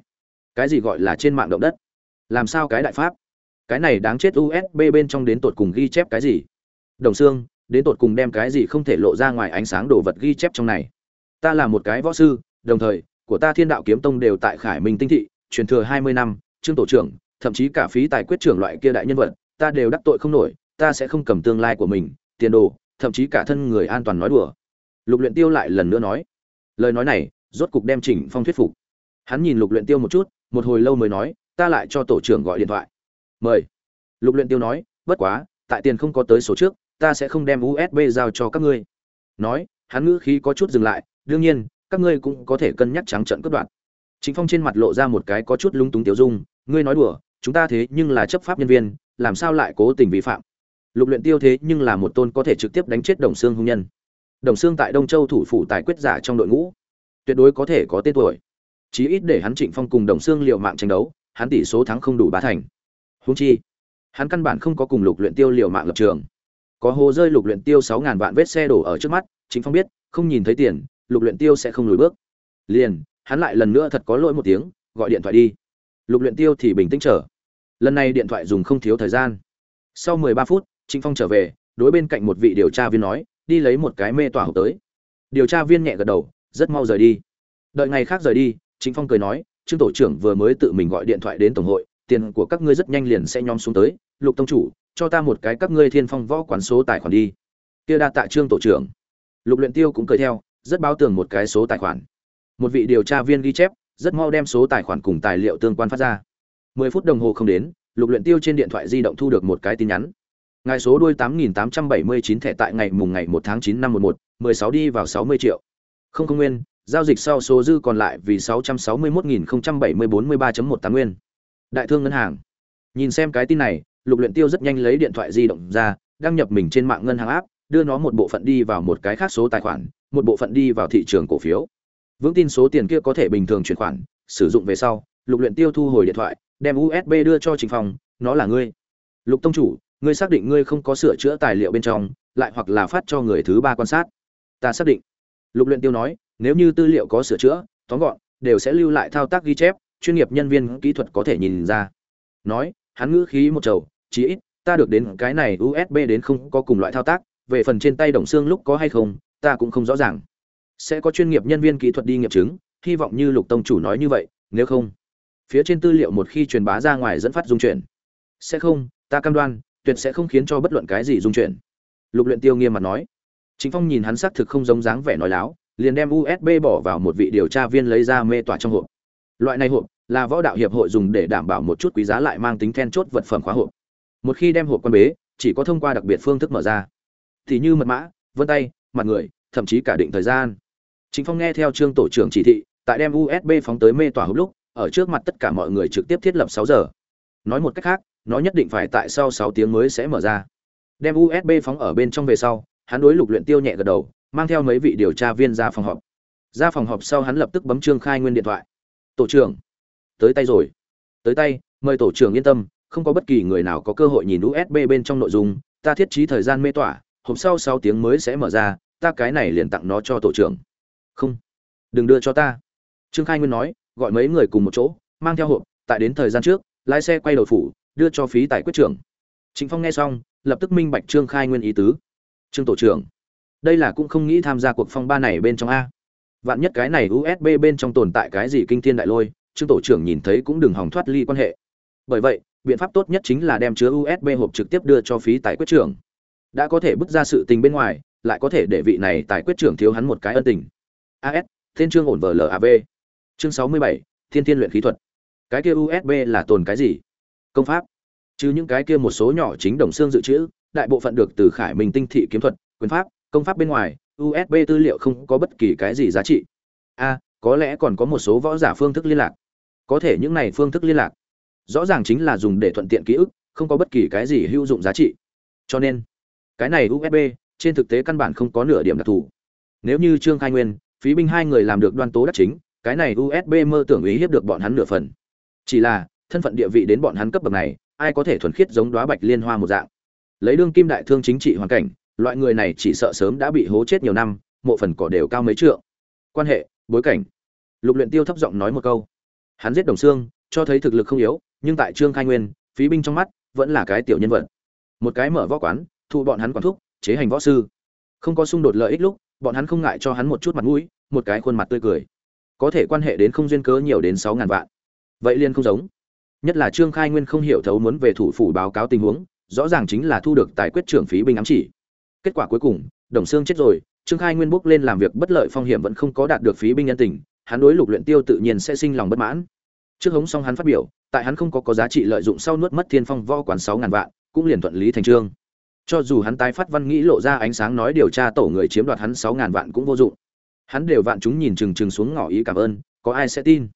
Cái gì gọi là trên mạng động đất? Làm sao cái đại pháp? Cái này đáng chết usb bên trong đến tột cùng ghi chép cái gì? Đồng xương, đến tột cùng đem cái gì không thể lộ ra ngoài ánh sáng đồ vật ghi chép trong này? Ta là một cái võ sư, đồng thời của ta thiên đạo kiếm tông đều tại khải minh tinh thị, truyền thừa hai mươi năm, trương tổ trưởng, thậm chí cả phí tài quyết trưởng loại kia đại nhân vật, ta đều đắc tội không nổi, ta sẽ không cầm tương lai của mình, tiền đồ, thậm chí cả thân người an toàn nói đùa. Lục luyện tiêu lại lần nữa nói. Lời nói này, rốt cục đem chỉnh phong thuyết phục. Hắn nhìn lục luyện tiêu một chút, một hồi lâu mới nói, ta lại cho tổ trưởng gọi điện thoại. Mời. Lục luyện tiêu nói, bất quá, tại tiền không có tới số trước, ta sẽ không đem usb giao cho các ngươi. Nói, hắn ngữ khí có chút dừng lại, đương nhiên các ngươi cũng có thể cân nhắc trắng trận cướp đoạt. Chính phong trên mặt lộ ra một cái có chút lung túng tiểu dung, ngươi nói đùa, chúng ta thế nhưng là chấp pháp nhân viên, làm sao lại cố tình vi phạm? Lục luyện tiêu thế nhưng là một tôn có thể trực tiếp đánh chết đồng xương hung nhân. Đồng xương tại đông châu thủ phủ tài quyết giả trong đội ngũ, tuyệt đối có thể có tên tuổi. Chí ít để hắn trịnh phong cùng đồng xương liều mạng tranh đấu, hắn tỷ số thắng không đủ ba thành. Huống chi, hắn căn bản không có cùng lục luyện tiêu liều mạng lập trường. Có hồ rơi lục luyện tiêu sáu ngàn vạn vết xe đổ ở trước mắt, trịnh phong biết, không nhìn thấy tiền lục luyện tiêu sẽ không lùi bước. Liền, hắn lại lần nữa thật có lỗi một tiếng, gọi điện thoại đi. Lục luyện tiêu thì bình tĩnh chờ. Lần này điện thoại dùng không thiếu thời gian. Sau mười ba phút, trịnh phong trở về, đối bên cạnh một vị điều tra viên nói, đi lấy một cái mê tỏa hộp tới. Điều tra viên nhẹ gật đầu, rất mau rời đi. Đợi ngày khác rời đi, trịnh phong cười nói, trương tổ trưởng vừa mới tự mình gọi điện thoại đến tổng hội, tiền của các ngươi rất nhanh liền sẽ nhóm xuống tới. Lục tông chủ, cho ta một cái các ngươi thiên phong võ quán số tài khoản đi. Kia đa tạ trương tổ trưởng. Lục luyện tiêu cũng cười theo rất báo tường một cái số tài khoản. Một vị điều tra viên ghi chép, rất mau đem số tài khoản cùng tài liệu tương quan phát ra. Mười phút đồng hồ không đến, lục luyện tiêu trên điện thoại di động thu được một cái tin nhắn. Ngài số đuôi tám nghìn tám trăm bảy mươi chín thẻ tại ngày mùng ngày một tháng chín năm một một, mười sáu đi vào sáu mươi triệu. Không không nguyên, giao dịch sau số dư còn lại vì sáu trăm sáu mươi một nghìn không trăm bảy mươi bốn mươi ba một tám nguyên. Đại thương ngân hàng. Nhìn xem cái tin này, lục luyện tiêu rất nhanh lấy điện thoại di động ra, đăng nhập mình trên mạng ngân hàng áp đưa nó một bộ phận đi vào một cái khác số tài khoản một bộ phận đi vào thị trường cổ phiếu. Vững tin số tiền kia có thể bình thường chuyển khoản, sử dụng về sau, lục luyện tiêu thu hồi điện thoại, đem usb đưa cho trình phong, nó là ngươi. Lục tông chủ, ngươi xác định ngươi không có sửa chữa tài liệu bên trong, lại hoặc là phát cho người thứ ba quan sát. Ta xác định. Lục luyện tiêu nói, nếu như tư liệu có sửa chữa, tóm gọn, đều sẽ lưu lại thao tác ghi chép, chuyên nghiệp nhân viên kỹ thuật có thể nhìn ra. Nói, hắn ngữ khí một trầu chỉ ít, ta được đến cái này usb đến không có cùng loại thao tác, về phần trên tay đồng xương lúc có hay không ta cũng không rõ ràng. Sẽ có chuyên nghiệp nhân viên kỹ thuật đi nghiệm chứng, hy vọng như lục tông chủ nói như vậy, nếu không, phía trên tư liệu một khi truyền bá ra ngoài dẫn phát dung chuyển. Sẽ không, ta cam đoan, tuyệt sẽ không khiến cho bất luận cái gì dung chuyển. Lục luyện tiêu nghiêm mặt nói. Chính phong nhìn hắn xác thực không giống dáng vẻ nói láo, liền đem usb bỏ vào một vị điều tra viên lấy ra mê tỏa trong hộp. Loại này hộp, là võ đạo hiệp hội dùng để đảm bảo một chút quý giá lại mang tính then chốt vật phẩm khóa hộp. Một khi đem hộp quan bế, chỉ có thông qua đặc biệt phương thức mở ra. Thì như mật mã, vân tay mặt người, thậm chí cả định thời gian. Chính phong nghe theo trương tổ trưởng chỉ thị, tại đem usb phóng tới mê tỏa hữu lúc, ở trước mặt tất cả mọi người trực tiếp thiết lập 6 giờ. Nói một cách khác, nó nhất định phải tại sau 6 tiếng mới sẽ mở ra. Đem usb phóng ở bên trong về sau, hắn đối lục luyện tiêu nhẹ gật đầu, mang theo mấy vị điều tra viên ra phòng họp. Ra phòng họp sau hắn lập tức bấm trương khai nguyên điện thoại. Tổ trưởng. Tới tay rồi. Tới tay, mời tổ trưởng yên tâm, không có bất kỳ người nào có cơ hội nhìn usb bên trong nội dung, ta thiết trí thời gian mê tỏa hộp sau sáu tiếng mới sẽ mở ra, ta cái này liền tặng nó cho tổ trưởng. Không. Đừng đưa cho ta. Trương khai nguyên nói, gọi mấy người cùng một chỗ, mang theo hộp, tại đến thời gian trước, lái xe quay đầu phủ, đưa cho phí tài quyết trưởng. Trịnh phong nghe xong, lập tức minh bạch trương khai nguyên ý tứ. Trương tổ trưởng, đây là cũng không nghĩ tham gia cuộc phong ba này bên trong a. Vạn nhất cái này usb bên trong tồn tại cái gì kinh thiên đại lôi, trương tổ trưởng nhìn thấy cũng đừng hòng thoát ly quan hệ. Bởi vậy, biện pháp tốt nhất chính là đem chứa usb hộp trực tiếp đưa cho phí tài quyết trưởng đã có thể bước ra sự tình bên ngoài, lại có thể để vị này tài quyết trưởng thiếu hắn một cái ân tình. As thiên chương ổn vờ lav chương sáu mươi bảy, thiên thiên luyện khí thuật. Cái kia usb là tồn cái gì? Công pháp. Chứ những cái kia một số nhỏ chính đồng xương dự trữ, đại bộ phận được từ khải minh tinh thị kiếm thuật, quyền pháp, công pháp bên ngoài usb tư liệu không có bất kỳ cái gì giá trị. A, có lẽ còn có một số võ giả phương thức liên lạc. Có thể những này phương thức liên lạc, rõ ràng chính là dùng để thuận tiện ký ức, không có bất kỳ cái gì hữu dụng giá trị. Cho nên cái này usb trên thực tế căn bản không có nửa điểm đặc thù. Nếu như trương khai nguyên, phí binh hai người làm được đoan tố đắc chính, cái này usb mơ tưởng ý hiếp được bọn hắn nửa phần. Chỉ là, thân phận địa vị đến bọn hắn cấp bậc này, ai có thể thuần khiết giống đoá bạch liên hoa một dạng? Lấy đương kim đại thương chính trị hoàn cảnh, loại người này chỉ sợ sớm đã bị hố chết nhiều năm, mộ phần cỏ đều cao mấy trượng. Quan hệ, bối cảnh. Lục luyện tiêu thấp giọng nói một câu. Hắn giết đồng xương, cho thấy thực lực không yếu, nhưng tại trương khai nguyên, phí binh trong mắt, vẫn là cái tiểu nhân vật. Một cái mở võ quán thụ bọn hắn quản thúc, chế hành võ sư. Không có xung đột lợi ích lúc, bọn hắn không ngại cho hắn một chút mặt mũi, một cái khuôn mặt tươi cười. Có thể quan hệ đến không duyên cớ nhiều đến sáu ngàn vạn. Vậy liên không giống. Nhất là trương khai nguyên không hiểu thấu muốn về thủ phủ báo cáo tình huống, rõ ràng chính là thu được tài quyết trưởng phí binh ám chỉ. Kết quả cuối cùng, đồng xương chết rồi, trương khai nguyên bốc lên làm việc bất lợi phong hiểm vẫn không có đạt được phí binh nhân tình, hắn đối lục luyện tiêu tự nhiên sẽ sinh lòng bất mãn. Trước hống xong hắn phát biểu, tại hắn không có có giá trị lợi dụng sau nuốt mất thiên phong võ quán sáu ngàn vạn, cũng liền thuận lý thành trương cho dù hắn tái phát văn nghĩ lộ ra ánh sáng nói điều tra tổ người chiếm đoạt hắn sáu ngàn vạn cũng vô dụng. Hắn đều vạn chúng nhìn chừng chừng xuống ngỏ ý cảm ơn, có ai sẽ tin?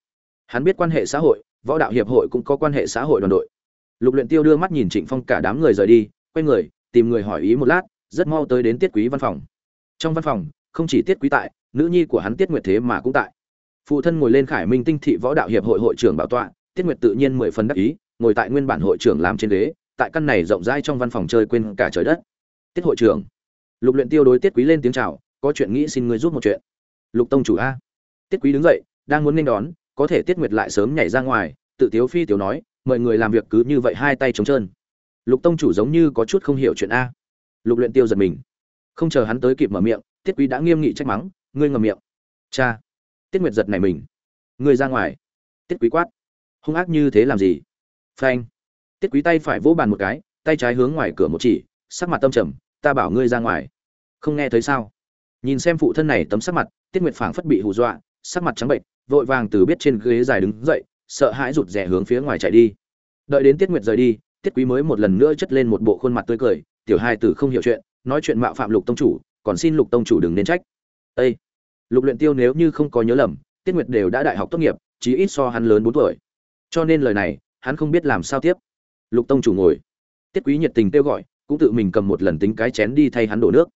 Hắn biết quan hệ xã hội, võ đạo hiệp hội cũng có quan hệ xã hội đoàn đội. Lục luyện tiêu đưa mắt nhìn trịnh phong cả đám người rời đi, quay người, tìm người hỏi ý một lát, rất mau tới đến tiết quý văn phòng. Trong văn phòng, không chỉ tiết quý tại, nữ nhi của hắn tiết nguyệt thế mà cũng tại. Phụ thân ngồi lên khải minh tinh thị võ đạo hiệp hội hội trưởng bảo tọa, tiết nguyệt tự nhiên mười phần đắc ý, ngồi tại nguyên bản hội trưởng làm trên ghế tại căn này rộng rãi trong văn phòng chơi quên cả trời đất. Tiết hội trưởng. Lục luyện tiêu đối tiết quý lên tiếng chào, có chuyện nghĩ xin ngươi giúp một chuyện. Lục tông chủ a. Tiết quý đứng dậy, đang muốn nên đón, có thể tiết nguyệt lại sớm nhảy ra ngoài, tự tiếu phi tiểu nói, mời người làm việc cứ như vậy hai tay trống trơn. Lục tông chủ giống như có chút không hiểu chuyện a. Lục luyện tiêu giật mình. Không chờ hắn tới kịp mở miệng, tiết quý đã nghiêm nghị trách mắng, ngươi ngậm miệng. Cha. Tiết nguyệt giật này mình. Ngươi ra ngoài. Tiết quý quát. Hung ác như thế làm gì? Phanh tiết quý tay phải vỗ bàn một cái, tay trái hướng ngoài cửa một chỉ, sắc mặt tâm trầm, ta bảo ngươi ra ngoài. Không nghe thấy sao? Nhìn xem phụ thân này tấm sắc mặt, tiết nguyệt phảng phất bị hù dọa, sắc mặt trắng bệnh, vội vàng từ biết trên ghế dài đứng dậy, sợ hãi rụt rè hướng phía ngoài chạy đi. Đợi đến tiết nguyệt rời đi, tiết quý mới một lần nữa chất lên một bộ khuôn mặt tươi cười, tiểu hai tử không hiểu chuyện, nói chuyện mạo phạm lục tông chủ, còn xin lục tông chủ đừng nên trách. Ây lục luyện tiêu nếu như không có nhớ lầm, tiết nguyệt đều đã đại học tốt nghiệp, chí ít so hắn lớn bốn tuổi. Cho nên lời này, hắn không biết làm sao tiếp lục tông chủ ngồi. Tiết quý nhiệt tình kêu gọi, cũng tự mình cầm một lần tính cái chén đi thay hắn đổ nước.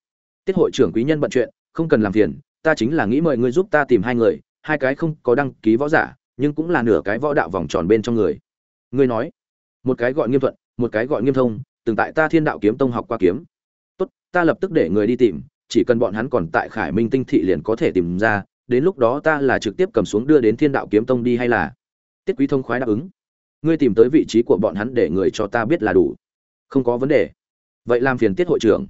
Tiết hội trưởng quý nhân bận chuyện, không cần làm phiền, ta chính là nghĩ mời ngươi giúp ta tìm hai người, hai cái không có đăng ký võ giả, nhưng cũng là nửa cái võ đạo vòng tròn bên trong người. Ngươi nói, một cái gọi nghiêm thuận, một cái gọi nghiêm thông, từng tại ta thiên đạo kiếm tông học qua kiếm. Tốt, ta lập tức để người đi tìm, chỉ cần bọn hắn còn tại khải minh tinh thị liền có thể tìm ra, đến lúc đó ta là trực tiếp cầm xuống đưa đến thiên đạo kiếm tông đi hay là? Tiết quý thông khoái đáp ứng ngươi tìm tới vị trí của bọn hắn để người cho ta biết là đủ. Không có vấn đề. Vậy làm phiền tiết hội trưởng.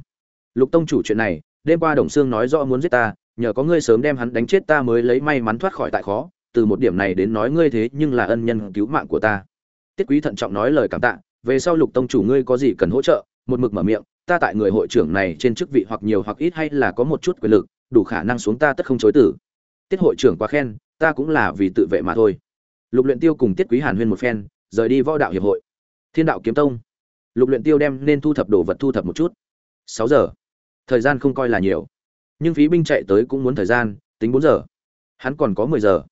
Lục tông chủ chuyện này, đêm qua đồng sương nói rõ muốn giết ta, nhờ có ngươi sớm đem hắn đánh chết ta mới lấy may mắn thoát khỏi tại khó. Từ một điểm này đến nói ngươi thế nhưng là ân nhân cứu mạng của ta. Tiết quý thận trọng nói lời cảm tạ, về sau lục tông chủ ngươi có gì cần hỗ trợ, một mực mở miệng, ta tại người hội trưởng này trên chức vị hoặc nhiều hoặc ít hay là có một chút quyền lực, đủ khả năng xuống ta tất không chối tử. Tiết hội trưởng quá khen, ta cũng là vì tự vệ mà thôi. Lục luyện tiêu cùng tiết quý hàn huyên một phen rời đi võ đạo hiệp hội. Thiên đạo kiếm tông. Lục luyện tiêu đem nên thu thập đồ vật thu thập một chút. Sáu giờ. Thời gian không coi là nhiều. Nhưng phí binh chạy tới cũng muốn thời gian, tính bốn giờ. Hắn còn có mười giờ.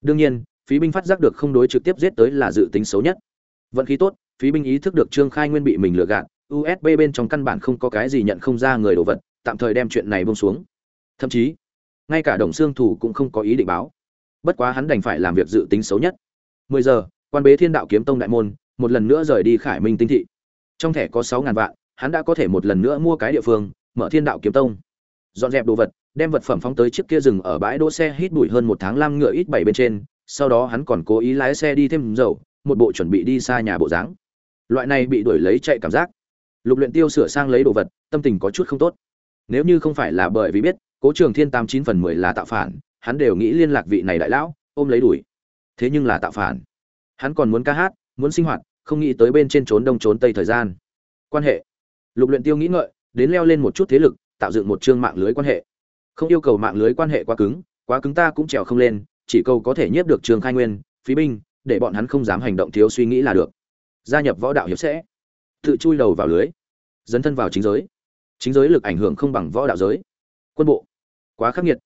Đương nhiên, phí binh phát giác được không đối trực tiếp giết tới là dự tính xấu nhất. Vận khí tốt, phí binh ý thức được trương khai nguyên bị mình lừa gạt usb bên trong căn bản không có cái gì nhận không ra người đồ vật, tạm thời đem chuyện này buông xuống. Thậm chí, ngay cả đồng xương thủ cũng không có ý định báo. Bất quá hắn đành phải làm việc dự tính xấu nhất. mười giờ quan bế thiên đạo kiếm tông đại môn, một lần nữa rời đi khải minh tinh thị. Trong thẻ có sáu ngàn vạn, hắn đã có thể một lần nữa mua cái địa phương, mở thiên đạo kiếm tông. Dọn dẹp đồ vật, đem vật phẩm phóng tới chiếc kia rừng ở bãi đỗ xe hít bụi hơn một tháng lam ngựa ít bảy bên trên, sau đó hắn còn cố ý lái xe đi thêm dầu, một bộ chuẩn bị đi xa nhà bộ dáng. Loại này bị đuổi lấy chạy cảm giác. Lục luyện tiêu sửa sang lấy đồ vật, tâm tình có chút không tốt. Nếu như không phải là bởi vì biết, cố trường thiên tám chín phần mười là tạo phản, hắn đều nghĩ liên lạc vị này đại lão, ôm lấy đuổi. Thế nhưng là tạo phản hắn còn muốn ca hát, muốn sinh hoạt, không nghĩ tới bên trên trốn đông trốn tây thời gian. Quan hệ. Lục luyện tiêu nghĩ ngợi, đến leo lên một chút thế lực, tạo dựng một chương mạng lưới quan hệ. Không yêu cầu mạng lưới quan hệ quá cứng quá cứng ta cũng trèo không lên, chỉ cầu có thể nhiếp được trường khai nguyên, phí binh, để bọn hắn không dám hành động thiếu suy nghĩ là được. Gia nhập võ đạo hiệp sẽ. Tự chui đầu vào lưới. Dấn thân vào chính giới. Chính giới lực ảnh hưởng không bằng võ đạo giới. Quân bộ. Quá khắc nghiệt.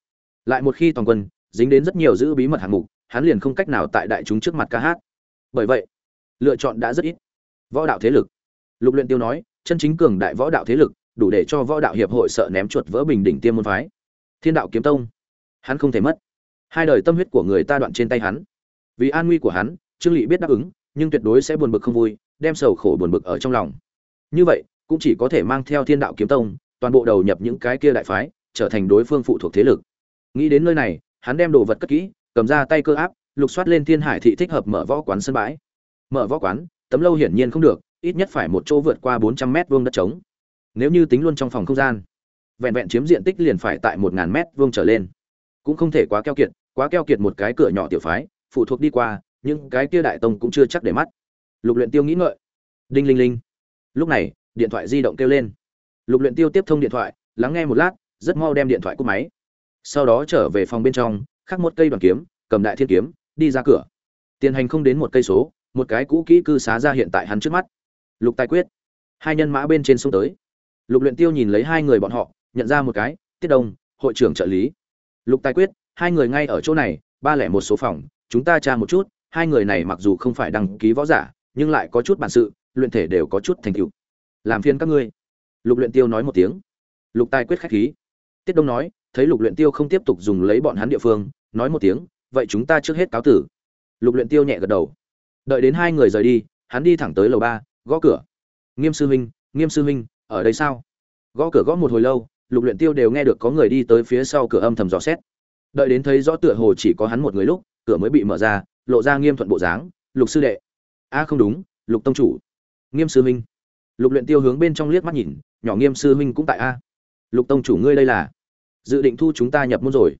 Lại một khi toàn quân, dính đến rất nhiều giữ bí mật hạng mục, hắn liền không cách nào tại đại chúng trước mặt ca hát bởi vậy, lựa chọn đã rất ít. Võ đạo thế lực. Lục luyện tiêu nói, chân chính cường đại võ đạo thế lực, đủ để cho võ đạo hiệp hội sợ ném chuột vỡ bình đỉnh tiêm môn phái. Thiên đạo kiếm tông. Hắn không thể mất. Hai đời tâm huyết của người ta đoạn trên tay hắn. Vì an nguy của hắn, trương lỵ biết đáp ứng, nhưng tuyệt đối sẽ buồn bực không vui, đem sầu khổ buồn bực ở trong lòng. Như vậy, cũng chỉ có thể mang theo thiên đạo kiếm tông, toàn bộ đầu nhập những cái kia đại phái, trở thành đối phương phụ thuộc thế lực. Nghĩ đến nơi này, hắn đem đồ vật cất kỹ, cầm ra tay cơ áp lục soát lên thiên hải thị thích hợp mở võ quán sân bãi. Mở võ quán, tấm lâu hiển nhiên không được, ít nhất phải một chỗ vượt qua bốn trăm mét vuông đất trống. Nếu như tính luôn trong phòng không gian, vẹn vẹn chiếm diện tích liền phải tại một ngàn mét vuông trở lên. Cũng không thể quá keo kiệt, quá keo kiệt một cái cửa nhỏ tiểu phái, phụ thuộc đi qua nhưng cái kia đại tông cũng chưa chắc để mắt. Lục luyện tiêu nghĩ ngợi. Đinh linh linh. Lúc này, điện thoại di động kêu lên. Lục luyện tiêu tiếp thông điện thoại, lắng nghe một lát, rất mau đem điện thoại cúp máy. Sau đó trở về phòng bên trong, khắc một cây đoàn kiếm, cầm đại thiên kiếm đi ra cửa. Tiền hành không đến một cây số, một cái cũ kỹ cư xá ra hiện tại hắn trước mắt. Lục tài quyết. Hai nhân mã bên trên sông tới. Lục luyện tiêu nhìn lấy hai người bọn họ, nhận ra một cái, tiết đông, hội trưởng trợ lý. Lục tài quyết, hai người ngay ở chỗ này, ba lẻ một số phòng, chúng ta tra một chút, hai người này mặc dù không phải đăng ký võ giả, nhưng lại có chút bản sự, luyện thể đều có chút thành tựu. Làm phiền các ngươi. Lục luyện tiêu nói một tiếng. Lục tài quyết khách khí. Tiết đông nói, thấy lục luyện tiêu không tiếp tục dùng lấy bọn hắn địa phương, nói một tiếng vậy chúng ta trước hết cáo tử. Lục luyện tiêu nhẹ gật đầu. Đợi đến hai người rời đi, hắn đi thẳng tới lầu ba, gõ cửa. Nghiêm sư huynh, nghiêm sư huynh, ở đây sao? Gõ cửa gõ một hồi lâu, lục luyện tiêu đều nghe được có người đi tới phía sau cửa âm thầm dò xét. Đợi đến thấy rõ tựa hồ chỉ có hắn một người lúc, cửa mới bị mở ra, lộ ra nghiêm thuận bộ dáng, lục sư đệ. A, không đúng, lục tông chủ. Nghiêm sư huynh. Lục luyện tiêu hướng bên trong liếc mắt nhìn, nhỏ nghiêm sư huynh cũng tại a. Lục tông chủ ngươi đây là? Dự định thu chúng ta nhập môn rồi.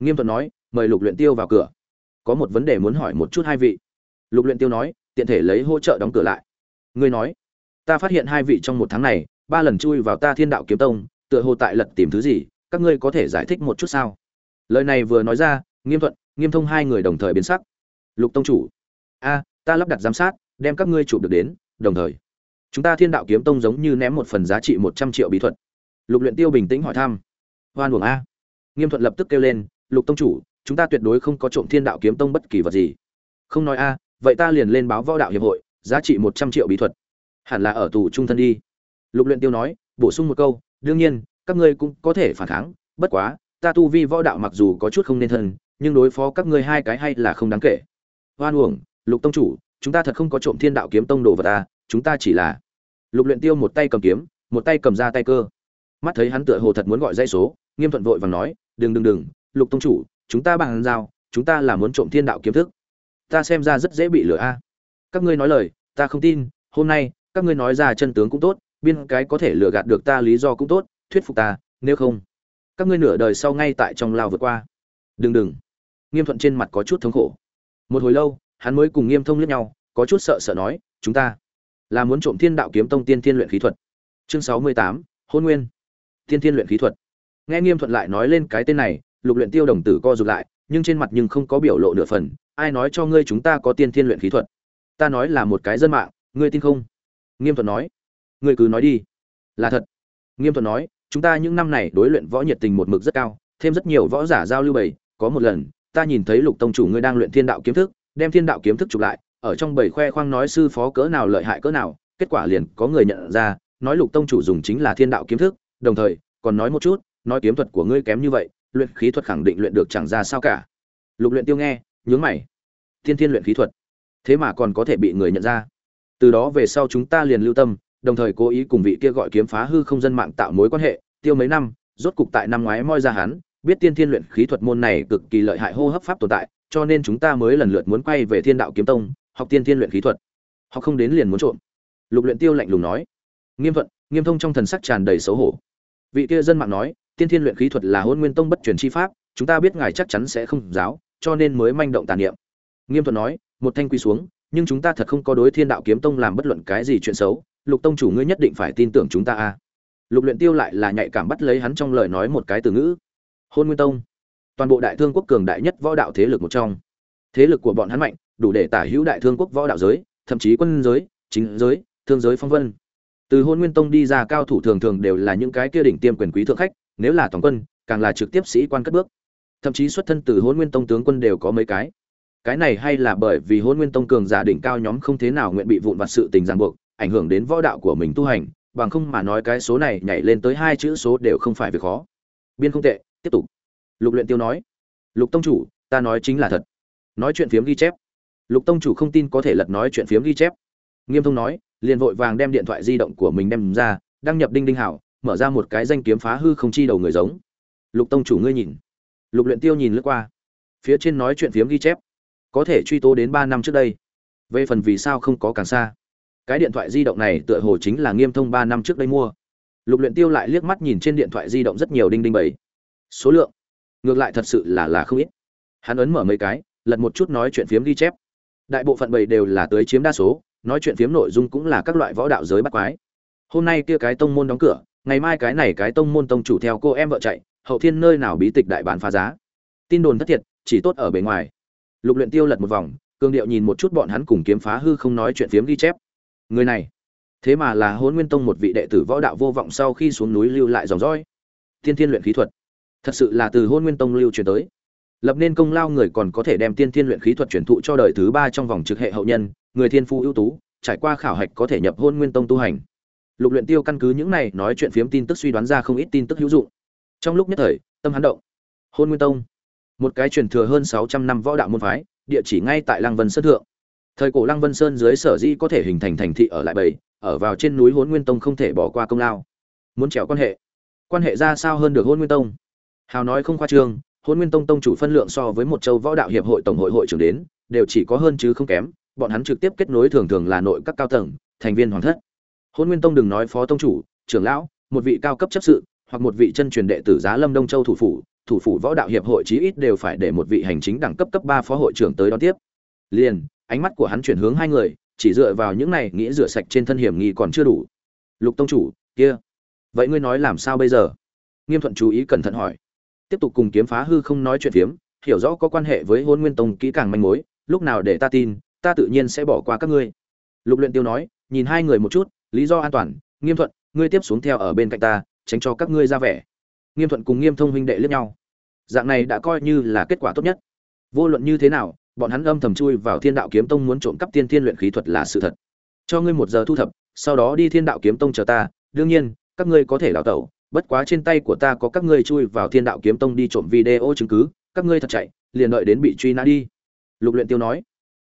Nghiêm thuận nói mời lục luyện tiêu vào cửa. Có một vấn đề muốn hỏi một chút hai vị. Lục luyện tiêu nói, tiện thể lấy hỗ trợ đóng cửa lại. Ngươi nói, ta phát hiện hai vị trong một tháng này, ba lần chui vào ta thiên đạo kiếm tông, tựa hồ tại lật tìm thứ gì, các ngươi có thể giải thích một chút sao? Lời này vừa nói ra, nghiêm thuận, nghiêm thông hai người đồng thời biến sắc. Lục tông chủ, a, ta lắp đặt giám sát, đem các ngươi chụp được đến, đồng thời, chúng ta thiên đạo kiếm tông giống như ném một phần giá trị một trăm triệu bí thuật. Lục luyện tiêu bình tĩnh hỏi thăm. Hoan uổng a. Nghiêm thuận lập tức kêu lên, lục tông chủ chúng ta tuyệt đối không có trộm thiên đạo kiếm tông bất kỳ vật gì. Không nói a, vậy ta liền lên báo võ đạo hiệp hội, giá trị một trăm triệu bí thuật. Hẳn là ở tù trung thân đi. Lục luyện tiêu nói, bổ sung một câu, đương nhiên, các ngươi cũng có thể phản kháng, bất quá, ta tu vi võ đạo mặc dù có chút không nên thân, nhưng đối phó các ngươi hai cái hay là không đáng kể. Hoan uổng, lục tông chủ, chúng ta thật không có trộm thiên đạo kiếm tông đồ vật ta chúng ta chỉ là lục luyện tiêu một tay cầm kiếm, một tay cầm ra tay cơ. Mắt thấy hắn tựa hồ thật muốn gọi dây số, nghiêm thuận vội vàng nói, đừng đừng đừng, lục tông chủ chúng ta bằng giao, chúng ta là muốn trộm thiên đạo kiếm thức. Ta xem ra rất dễ bị lừa a. Các ngươi nói lời, ta không tin, hôm nay, các ngươi nói ra chân tướng cũng tốt, biên cái có thể lừa gạt được ta lý do cũng tốt, thuyết phục ta, nếu không, các ngươi nửa đời sau ngay tại trong lao vượt qua. Đừng đừng. Nghiêm thuận trên mặt có chút thống khổ. Một hồi lâu, hắn mới cùng nghiêm thông liếc nhau, có chút sợ sợ nói, chúng ta là muốn trộm thiên đạo kiếm tông tiên thiên luyện khí thuật. Chương sáu mươi tám, hôn nguyên. Tiên thiên luyện khí thuật. Nghe nghiêm thuận lại nói lên cái tên này lục luyện tiêu đồng tử co rụt lại, nhưng trên mặt nhưng không có biểu lộ nửa phần, ai nói cho ngươi chúng ta có tiên thiên luyện khí thuật? Ta nói là một cái dân mạng, ngươi tin không? Nghiêm thuận nói, ngươi cứ nói đi. Là thật. Nghiêm thuận nói, chúng ta những năm này đối luyện võ nhiệt tình một mực rất cao, thêm rất nhiều võ giả giao lưu bầy có một lần, ta nhìn thấy lục tông chủ ngươi đang luyện thiên đạo kiếm thức, đem thiên đạo kiếm thức chụp lại, ở trong bầy khoe khoang nói sư phó cỡ nào lợi hại cỡ nào, kết quả liền có người nhận ra, nói lục tông chủ dùng chính là thiên đạo kiếm thức, đồng thời còn nói một chút, nói kiếm thuật của ngươi kém như vậy luyện khí thuật khẳng định luyện được chẳng ra sao cả. Lục luyện tiêu nghe, nhướng mày. Thiên thiên luyện khí thuật. Thế mà còn có thể bị người nhận ra. Từ đó về sau chúng ta liền lưu tâm, đồng thời cố ý cùng vị kia gọi kiếm phá hư không dân mạng tạo mối quan hệ, tiêu mấy năm, rốt cục tại năm ngoái moi ra hắn, biết tiên thiên luyện khí thuật môn này cực kỳ lợi hại hô hấp pháp tồn tại, cho nên chúng ta mới lần lượt muốn quay về thiên đạo kiếm tông, học tiên thiên luyện khí thuật. Họ không đến liền muốn trộm. Lục luyện tiêu lạnh lùng nói. Nghiêm thuận, nghiêm thông trong thần sắc tràn đầy xấu hổ. Vị kia dân mạng nói tiên thiên luyện khí thuật là hôn nguyên tông bất truyền chi pháp, chúng ta biết ngài chắc chắn sẽ không giáo, cho nên mới manh động tàn niệm. Nghiêm Thuật nói, một thanh quy xuống, nhưng chúng ta thật không có đối thiên đạo kiếm tông làm bất luận cái gì chuyện xấu, lục tông chủ ngươi nhất định phải tin tưởng chúng ta a. Lục luyện tiêu lại là nhạy cảm bắt lấy hắn trong lời nói một cái từ ngữ. Hôn nguyên tông, toàn bộ đại thương quốc cường đại nhất võ đạo thế lực một trong. Thế lực của bọn hắn mạnh, đủ để tả hữu đại thương quốc võ đạo giới, thậm chí quân giới, chính giới, thương giới phong vân. Từ hôn nguyên tông đi ra cao thủ thường thường đều là những cái kia đỉnh tiêm quyền quý thượng khách nếu là toàn quân, càng là trực tiếp sĩ quan cất bước. Thậm chí xuất thân từ Hỗn nguyên tông tướng quân đều có mấy cái. Cái này hay là bởi vì Hỗn nguyên tông cường giả đỉnh cao nhóm không thế nào nguyện bị vụn vặt sự tình ràng buộc, ảnh hưởng đến võ đạo của mình tu hành, bằng không mà nói cái số này nhảy lên tới hai chữ số đều không phải việc khó. Biên không tệ, tiếp tục. Lục luyện tiêu nói, lục tông chủ, ta nói chính là thật. Nói chuyện phiếm ghi chép. Lục tông chủ không tin có thể lật nói chuyện phiếm ghi chép. Nghiêm thông nói, liền vội vàng đem điện thoại di động của mình đem ra, đăng nhập đinh đinh hảo mở ra một cái danh kiếm phá hư không chi đầu người giống. Lục tông chủ ngươi nhìn. Lục luyện tiêu nhìn lướt qua. Phía trên nói chuyện phiếm ghi chép. Có thể truy tố đến ba năm trước đây. Về phần vì sao không có càng xa. Cái điện thoại di động này tựa hồ chính là nghiêm thông ba năm trước đây mua. Lục luyện tiêu lại liếc mắt nhìn trên điện thoại di động rất nhiều đinh đinh bảy số lượng. Ngược lại thật sự là là không ít. Hắn ấn mở mấy cái, lật một chút nói chuyện phiếm ghi chép. Đại bộ phận bảy đều là tới chiếm đa số, nói chuyện phiếm nội dung cũng là các loại võ đạo giới bắt quái. Hôm nay kia cái tông môn đóng cửa ngày mai cái này cái tông môn tông chủ theo cô em vợ chạy, hậu thiên nơi nào bí tịch đại bản phá giá. Tin đồn thất thiệt, chỉ tốt ở bề ngoài. Lục luyện tiêu lật một vòng cương điệu nhìn một chút bọn hắn cùng kiếm phá hư không nói chuyện phiếm ghi chép. Người này, thế mà là hôn nguyên tông một vị đệ tử võ đạo vô vọng sau khi xuống núi lưu lại dòng dõi. Tiên thiên luyện khí thuật. Thật sự là từ hôn nguyên tông lưu truyền tới. Lập nên công lao người còn có thể đem tiên thiên luyện khí thuật truyền thụ cho đời thứ ba trong vòng trực hệ hậu nhân, người thiên phu ưu tú, trải qua khảo hạch có thể nhập hôn nguyên tông tu hành lục luyện tiêu căn cứ những này nói chuyện phiếm tin tức suy đoán ra không ít tin tức hữu dụng. Trong lúc nhất thời, tâm hắn động. Hôn nguyên tông, một cái truyền thừa hơn 600 năm võ đạo môn phái, địa chỉ ngay tại lăng vân sơn thượng. Thời cổ lăng vân sơn dưới sở di có thể hình thành thành thị ở lại bầy, ở vào trên núi hôn nguyên tông không thể bỏ qua công lao. Muốn trèo quan hệ. Quan hệ ra sao hơn được hôn nguyên tông? Hào nói không khoa trương, hôn nguyên tông tông chủ phân lượng so với một châu võ đạo hiệp hội tổng hội hội trưởng đến, đều chỉ có hơn chứ không kém, bọn hắn trực tiếp kết nối thường thường là nội các cao tầng, thành viên hoàng thất hôn nguyên tông đừng nói phó tông chủ, trưởng lão, một vị cao cấp chấp sự, hoặc một vị chân truyền đệ tử giá lâm đông châu thủ phủ thủ phủ võ đạo hiệp hội chí ít đều phải để một vị hành chính đẳng cấp cấp ba phó hội trưởng tới đón tiếp. Liền, ánh mắt của hắn chuyển hướng hai người, chỉ dựa vào những này nghĩ rửa sạch trên thân hiểm nghi còn chưa đủ. Lục tông chủ, kia, vậy ngươi nói làm sao bây giờ? Nghiêm thuận chú ý cẩn thận hỏi. Tiếp tục cùng kiếm phá hư không nói chuyện phiếm, hiểu rõ có quan hệ với hôn nguyên tông kỹ càng manh mối, lúc nào để ta tin, ta tự nhiên sẽ bỏ qua các ngươi. Lục luyện tiêu nói, nhìn hai người một chút lý do an toàn, nghiêm thuận, ngươi tiếp xuống theo ở bên cạnh ta, tránh cho các ngươi ra vẻ. Nghiêm thuận cùng nghiêm thông huynh đệ liếc nhau. Dạng này đã coi như là kết quả tốt nhất. Vô luận như thế nào, bọn hắn âm thầm chui vào thiên đạo kiếm tông muốn trộm cắp tiên thiên luyện khí thuật là sự thật. Cho ngươi một giờ thu thập, sau đó đi thiên đạo kiếm tông chờ ta. Đương nhiên, các ngươi có thể đào tẩu, bất quá trên tay của ta có các ngươi chui vào thiên đạo kiếm tông đi trộm video chứng cứ, các ngươi thật chạy, liền đợi đến bị truy nã đi. Lục luyện tiêu nói.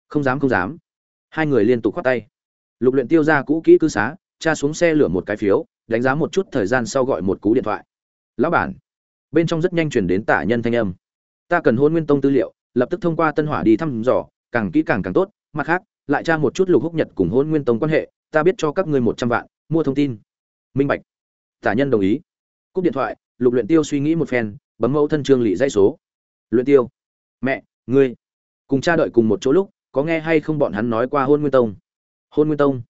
Không dám không dám. Hai người liên tục khoát tay lục luyện tiêu ra cũ kỹ cư xá, tra xuống xe lửa một cái phiếu, đánh giá một chút thời gian sau gọi một cú điện thoại. Lão bản. Bên trong rất nhanh chuyển đến tả nhân thanh âm. Ta cần hôn nguyên tông tư liệu, lập tức thông qua tân hỏa đi thăm dò, càng kỹ càng càng tốt, mặt khác, lại tra một chút lục húc nhật cùng hôn nguyên tông quan hệ, ta biết cho các ngươi một trăm vạn, mua thông tin. Minh bạch. Tả nhân đồng ý. Cúp điện thoại, lục luyện tiêu suy nghĩ một phen, bấm mẫu thân trương lị dãy số. Luyện tiêu. Mẹ, ngươi. Cùng cha đợi cùng một chỗ lúc, có nghe hay không bọn hắn nói qua hôn nguyên tông? Hôn nguyên tông.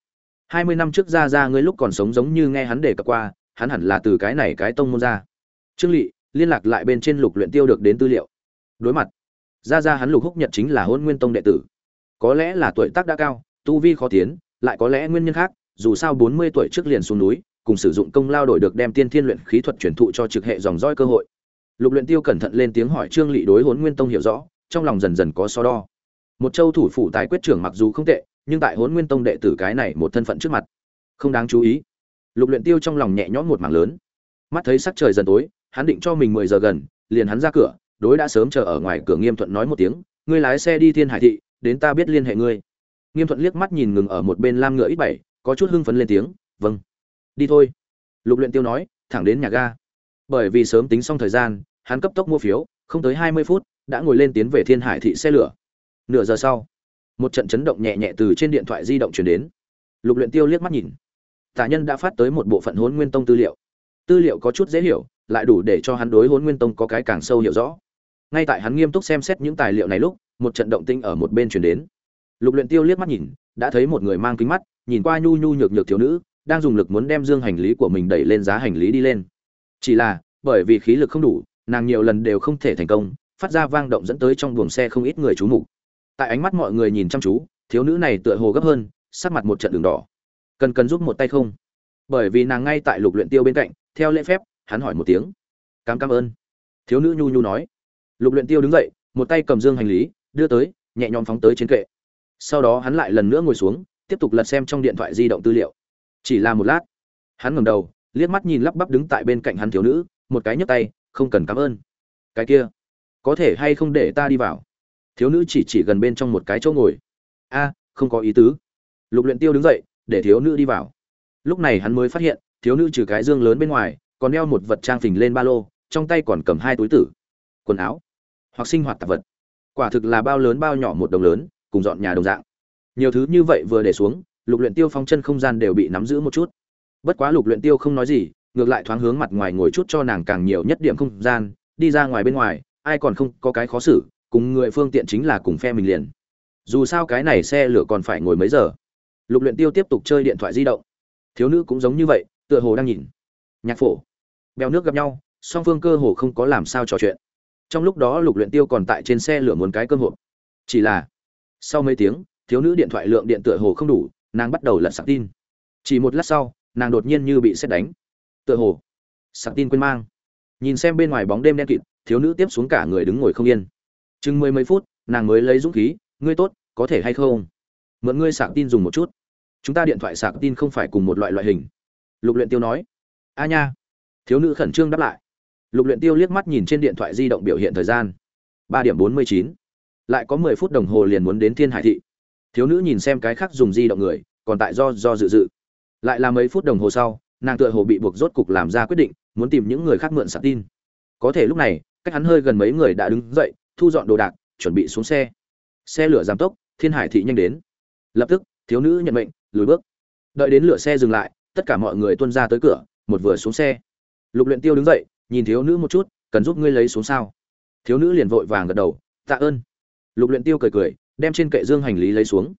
Hai mươi năm trước ra ra ngươi lúc còn sống giống như nghe hắn đề cập qua, hắn hẳn là từ cái này cái tông môn ra. Trương lị liên lạc lại bên trên lục luyện tiêu được đến tư liệu. Đối mặt ra ra hắn lục húc nhật chính là hôn nguyên tông đệ tử. Có lẽ là tuổi tác đã cao, tu vi khó tiến, lại có lẽ nguyên nhân khác, dù sao bốn mươi tuổi trước liền xuống núi, cùng sử dụng công lao đổi được đem tiên thiên luyện khí thuật truyền thụ cho trực hệ dòng dõi cơ hội. Lục luyện tiêu cẩn thận lên tiếng hỏi trương lị đối hôn nguyên tông hiểu rõ, trong lòng dần dần có so đo. Một châu thủ phủ tài quyết trưởng mặc dù không tệ nhưng tại Hỗn nguyên tông đệ tử cái này một thân phận trước mặt, không đáng chú ý. Lục luyện tiêu trong lòng nhẹ nhõm một mảng lớn. Mắt thấy sắc trời dần tối, hắn định cho mình mười giờ gần, liền hắn ra cửa, đối đã sớm chờ ở ngoài cửa nghiêm thuận nói một tiếng, ngươi lái xe đi thiên hải thị, đến ta biết liên hệ ngươi. Nghiêm thuận liếc mắt nhìn ngừng ở một bên lam ngựa ít bảy, có chút hưng phấn lên tiếng vâng. Đi thôi. Lục luyện tiêu nói, thẳng đến nhà ga. Bởi vì sớm tính xong thời gian, hắn cấp tốc mua phiếu, không tới hai mươi phút, đã ngồi lên tiến về thiên hải thị xe lửa. Nửa giờ sau một trận chấn động nhẹ nhẹ từ trên điện thoại di động truyền đến. Lục luyện tiêu liếc mắt nhìn. Tả nhân đã phát tới một bộ phận huấn nguyên tông tư liệu. Tư liệu có chút dễ hiểu, lại đủ để cho hắn đối huấn nguyên tông có cái càng sâu hiểu rõ. Ngay tại hắn nghiêm túc xem xét những tài liệu này lúc, một trận động tinh ở một bên truyền đến. Lục luyện tiêu liếc mắt nhìn, đã thấy một người mang kính mắt, nhìn qua nhu nhu nhược nhược thiếu nữ, đang dùng lực muốn đem dương hành lý của mình đẩy lên giá hành lý đi lên. Chỉ là, bởi vì khí lực không đủ, nàng nhiều lần đều không thể thành công, phát ra vang động dẫn tới trong buồng xe không ít người chú mục tại ánh mắt mọi người nhìn chăm chú, thiếu nữ này tựa hồ gấp hơn, sắc mặt một trận đường đỏ. Cần cần giúp một tay không? Bởi vì nàng ngay tại lục luyện tiêu bên cạnh, theo lễ phép, hắn hỏi một tiếng. Cảm cảm ơn. Thiếu nữ nhu nhu nói. Lục luyện tiêu đứng dậy, một tay cầm dương hành lý, đưa tới, nhẹ nhõm phóng tới trên kệ. Sau đó hắn lại lần nữa ngồi xuống, tiếp tục lật xem trong điện thoại di động tư liệu. Chỉ là một lát, hắn ngẩng đầu, liếc mắt nhìn lắp bắp đứng tại bên cạnh hắn thiếu nữ, một cái nhấc tay, không cần cảm ơn. Cái kia, có thể hay không để ta đi vào? Thiếu nữ chỉ chỉ gần bên trong một cái chỗ ngồi. A, không có ý tứ. Lục luyện tiêu đứng dậy, để thiếu nữ đi vào. Lúc này hắn mới phát hiện, thiếu nữ trừ cái dương lớn bên ngoài, còn đeo một vật trang phình lên ba lô, trong tay còn cầm hai túi tử. Quần áo. Hoặc sinh hoạt tạp vật. Quả thực là bao lớn bao nhỏ một đồng lớn, cùng dọn nhà đồng dạng. Nhiều thứ như vậy vừa để xuống, lục luyện tiêu phong chân không gian đều bị nắm giữ một chút. Bất quá lục luyện tiêu không nói gì, ngược lại thoáng hướng mặt ngoài ngồi chút cho nàng càng nhiều nhất điểm không gian, đi ra ngoài bên ngoài, ai còn không có cái khó xử cùng người phương tiện chính là cùng phe mình liền. Dù sao cái này xe lửa còn phải ngồi mấy giờ. Lục luyện tiêu tiếp tục chơi điện thoại di động. Thiếu nữ cũng giống như vậy, tựa hồ đang nhìn. Nhạc phổ. Bèo nước gặp nhau, song phương cơ hồ không có làm sao trò chuyện. Trong lúc đó lục luyện tiêu còn tại trên xe lửa muốn cái cơm hộp. Chỉ là, sau mấy tiếng, thiếu nữ điện thoại lượng điện tựa hồ không đủ, nàng bắt đầu lật sạc tin. Chỉ một lát sau, nàng đột nhiên như bị xét đánh. Tựa hồ, sạc tin quên mang. Nhìn xem bên ngoài bóng đêm đen kịt, thiếu nữ tiếp xuống cả người đứng ngồi không yên chừng mười mấy phút, nàng mới lấy dũng khí, ngươi tốt, có thể hay không? Mượn ngươi sạc tin dùng một chút. Chúng ta điện thoại sạc tin không phải cùng một loại loại hình. Lục luyện tiêu nói. A nha. Thiếu nữ khẩn trương đáp lại. Lục luyện tiêu liếc mắt nhìn trên điện thoại di động biểu hiện thời gian. Ba điểm bốn mươi chín. Lại có mười phút đồng hồ liền muốn đến thiên hải thị. Thiếu nữ nhìn xem cái khác dùng di động người, còn tại do do dự dự. Lại là mấy phút đồng hồ sau, nàng tựa hồ bị buộc rốt cục làm ra quyết định, muốn tìm những người khác mượn sạc tin. Có thể lúc này, cách hắn hơi gần mấy người đã đứng dậy thu dọn đồ đạc, chuẩn bị xuống xe. Xe lửa giảm tốc, thiên hải thị nhanh đến. Lập tức, thiếu nữ nhận mệnh, lùi bước. Đợi đến lửa xe dừng lại, tất cả mọi người tuân ra tới cửa, một vừa xuống xe. Lục luyện tiêu đứng dậy, nhìn thiếu nữ một chút, cần giúp ngươi lấy xuống sao? Thiếu nữ liền vội vàng gật đầu, tạ ơn. Lục luyện tiêu cười cười, đem trên kệ dương hành lý lấy xuống.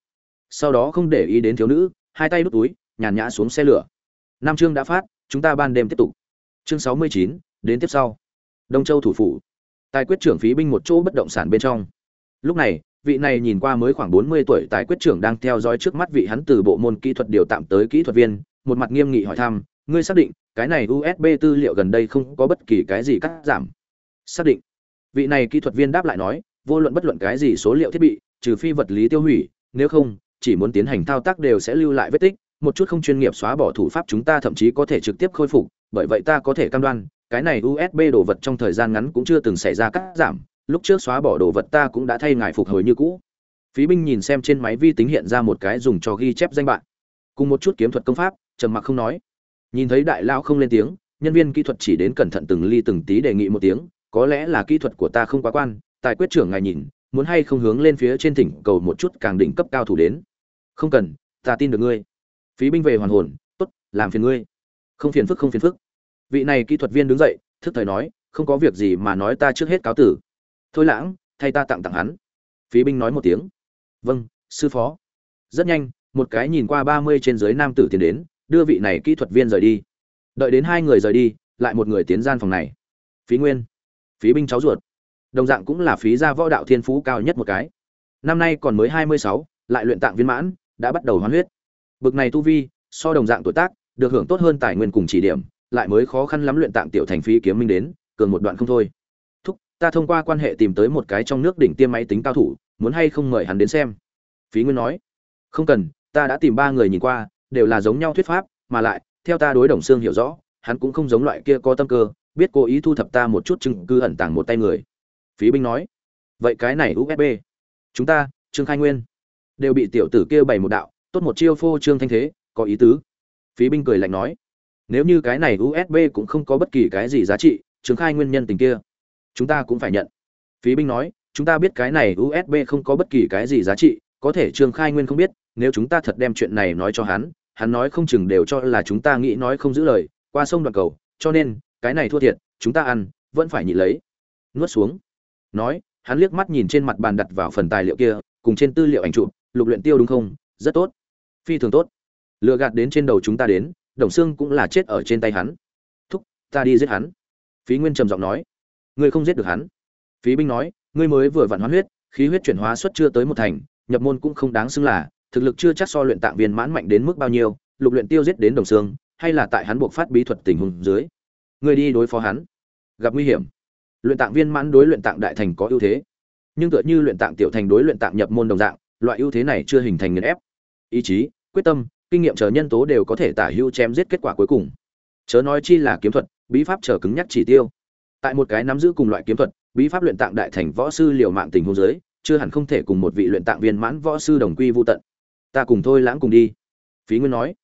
Sau đó không để ý đến thiếu nữ, hai tay đút túi, nhàn nhã xuống xe lửa. Nam chương đã phát, chúng ta ban đêm tiếp tục. Chương sáu mươi chín, đến tiếp sau. Đông châu thủ phủ tài quyết trưởng phí binh một chỗ bất động sản bên trong. Lúc này, vị này nhìn qua mới khoảng bốn mươi tuổi tài quyết trưởng đang theo dõi trước mắt vị hắn từ bộ môn kỹ thuật điều tạm tới kỹ thuật viên, một mặt nghiêm nghị hỏi thăm, ngươi xác định cái này usb tư liệu gần đây không có bất kỳ cái gì cắt giảm? Xác định. Vị này kỹ thuật viên đáp lại nói, vô luận bất luận cái gì số liệu thiết bị, trừ phi vật lý tiêu hủy, nếu không, chỉ muốn tiến hành thao tác đều sẽ lưu lại vết tích, một chút không chuyên nghiệp xóa bỏ thủ pháp chúng ta thậm chí có thể trực tiếp khôi phục, bởi vậy ta có thể cam đoan cái này usb đồ vật trong thời gian ngắn cũng chưa từng xảy ra cắt giảm, lúc trước xóa bỏ đồ vật ta cũng đã thay ngài phục hồi như cũ. Phí binh nhìn xem trên máy vi tính hiện ra một cái dùng cho ghi chép danh bạn cùng một chút kiếm thuật công pháp, trầm mặc không nói. Nhìn thấy đại lao không lên tiếng, nhân viên kỹ thuật chỉ đến cẩn thận từng ly từng tí đề nghị một tiếng, có lẽ là kỹ thuật của ta không quá quan, tài quyết trưởng ngài nhìn, muốn hay không hướng lên phía trên thỉnh cầu một chút càng đỉnh cấp cao thủ đến. Không cần, ta tin được ngươi. Phí binh về hoàn hồn, tốt, làm phiền ngươi. Không phiền phức, không phiền phức vị này kỹ thuật viên đứng dậy, thức thời nói, không có việc gì mà nói ta trước hết cáo tử. Thôi lãng, thay ta tặng tặng hắn. Phí binh nói một tiếng. Vâng sư phó. Rất nhanh, một cái nhìn qua ba mươi trên dưới nam tử tiến đến, đưa vị này kỹ thuật viên rời đi. Đợi đến hai người rời đi, lại một người tiến gian phòng này. Phí nguyên. Phí binh cháu ruột. Đồng dạng cũng là phí gia võ đạo thiên phú cao nhất một cái. Năm nay còn mới hai mươi sáu, lại luyện tạng viên mãn, đã bắt đầu hoán huyết. Bực này tu vi, so đồng dạng tuổi tác, được hưởng tốt hơn tài nguyên cùng chỉ điểm lại mới khó khăn lắm luyện tạm tiểu thành phí kiếm minh đến, cường một đoạn không thôi. Thúc, ta thông qua quan hệ tìm tới một cái trong nước đỉnh tiêm máy tính cao thủ, muốn hay không mời hắn đến xem? Phí nguyên nói. Không cần, ta đã tìm ba người nhìn qua, đều là giống nhau thuyết pháp, mà lại, theo ta đối đồng xương hiểu rõ, hắn cũng không giống loại kia có tâm cơ, biết cố ý thu thập ta một chút chứng cứ ẩn tàng một tay người. Phí binh nói. Vậy cái này usb chúng ta, trương khai nguyên. Đều bị tiểu tử kia bày một đạo, tốt một chiêu phô trương thanh thế, có ý tứ. Phí binh cười lạnh nói nếu như cái này usb cũng không có bất kỳ cái gì giá trị chứng khai nguyên nhân tình kia. Chúng ta cũng phải nhận. Phí binh nói, chúng ta biết cái này usb không có bất kỳ cái gì giá trị, có thể trương khai nguyên không biết, nếu chúng ta thật đem chuyện này nói cho hắn hắn nói không chừng đều cho là chúng ta nghĩ nói không giữ lời, qua sông đoạn cầu, cho nên, cái này thua thiệt, chúng ta ăn, vẫn phải nhịn lấy. Nuốt xuống. Nói, hắn liếc mắt nhìn trên mặt bàn đặt vào phần tài liệu kia, cùng trên tư liệu ảnh chụp, lục luyện tiêu đúng không? Rất tốt. Phi thường tốt. Lừa gạt đến trên đầu chúng ta đến đồng xương cũng là chết ở trên tay hắn. Thúc, ta đi giết hắn. Phí nguyên trầm giọng nói. Ngươi không giết được hắn. Phí binh nói, ngươi mới vừa vặn hóa huyết, khí huyết chuyển hóa xuất chưa tới một thành, nhập môn cũng không đáng xưng là, thực lực chưa chắc so luyện tạng viên mãn mạnh đến mức bao nhiêu, lục luyện tiêu giết đến đồng xương hay là tại hắn buộc phát bí thuật tình huống dưới, ngươi đi đối phó hắn. Gặp nguy hiểm, luyện tạng viên mãn đối luyện tạng đại thành có ưu thế. Nhưng tựa như luyện tạng tiểu thành đối luyện tạng nhập môn đồng dạng, loại ưu thế này chưa hình thành nghiền ép. Ý chí, quyết tâm kinh nghiệm chờ nhân tố đều có thể tả hữu chém giết kết quả cuối cùng. Chớ nói chi là kiếm thuật, bí pháp chờ cứng nhắc chỉ tiêu. Tại một cái nắm giữ cùng loại kiếm thuật, bí pháp luyện tạng đại thành võ sư liều mạng tình huống giới chưa hẳn không thể cùng một vị luyện tạng viên mãn võ sư đồng quy vô tận. Ta cùng thôi lãng cùng đi. Phí nguyên nói.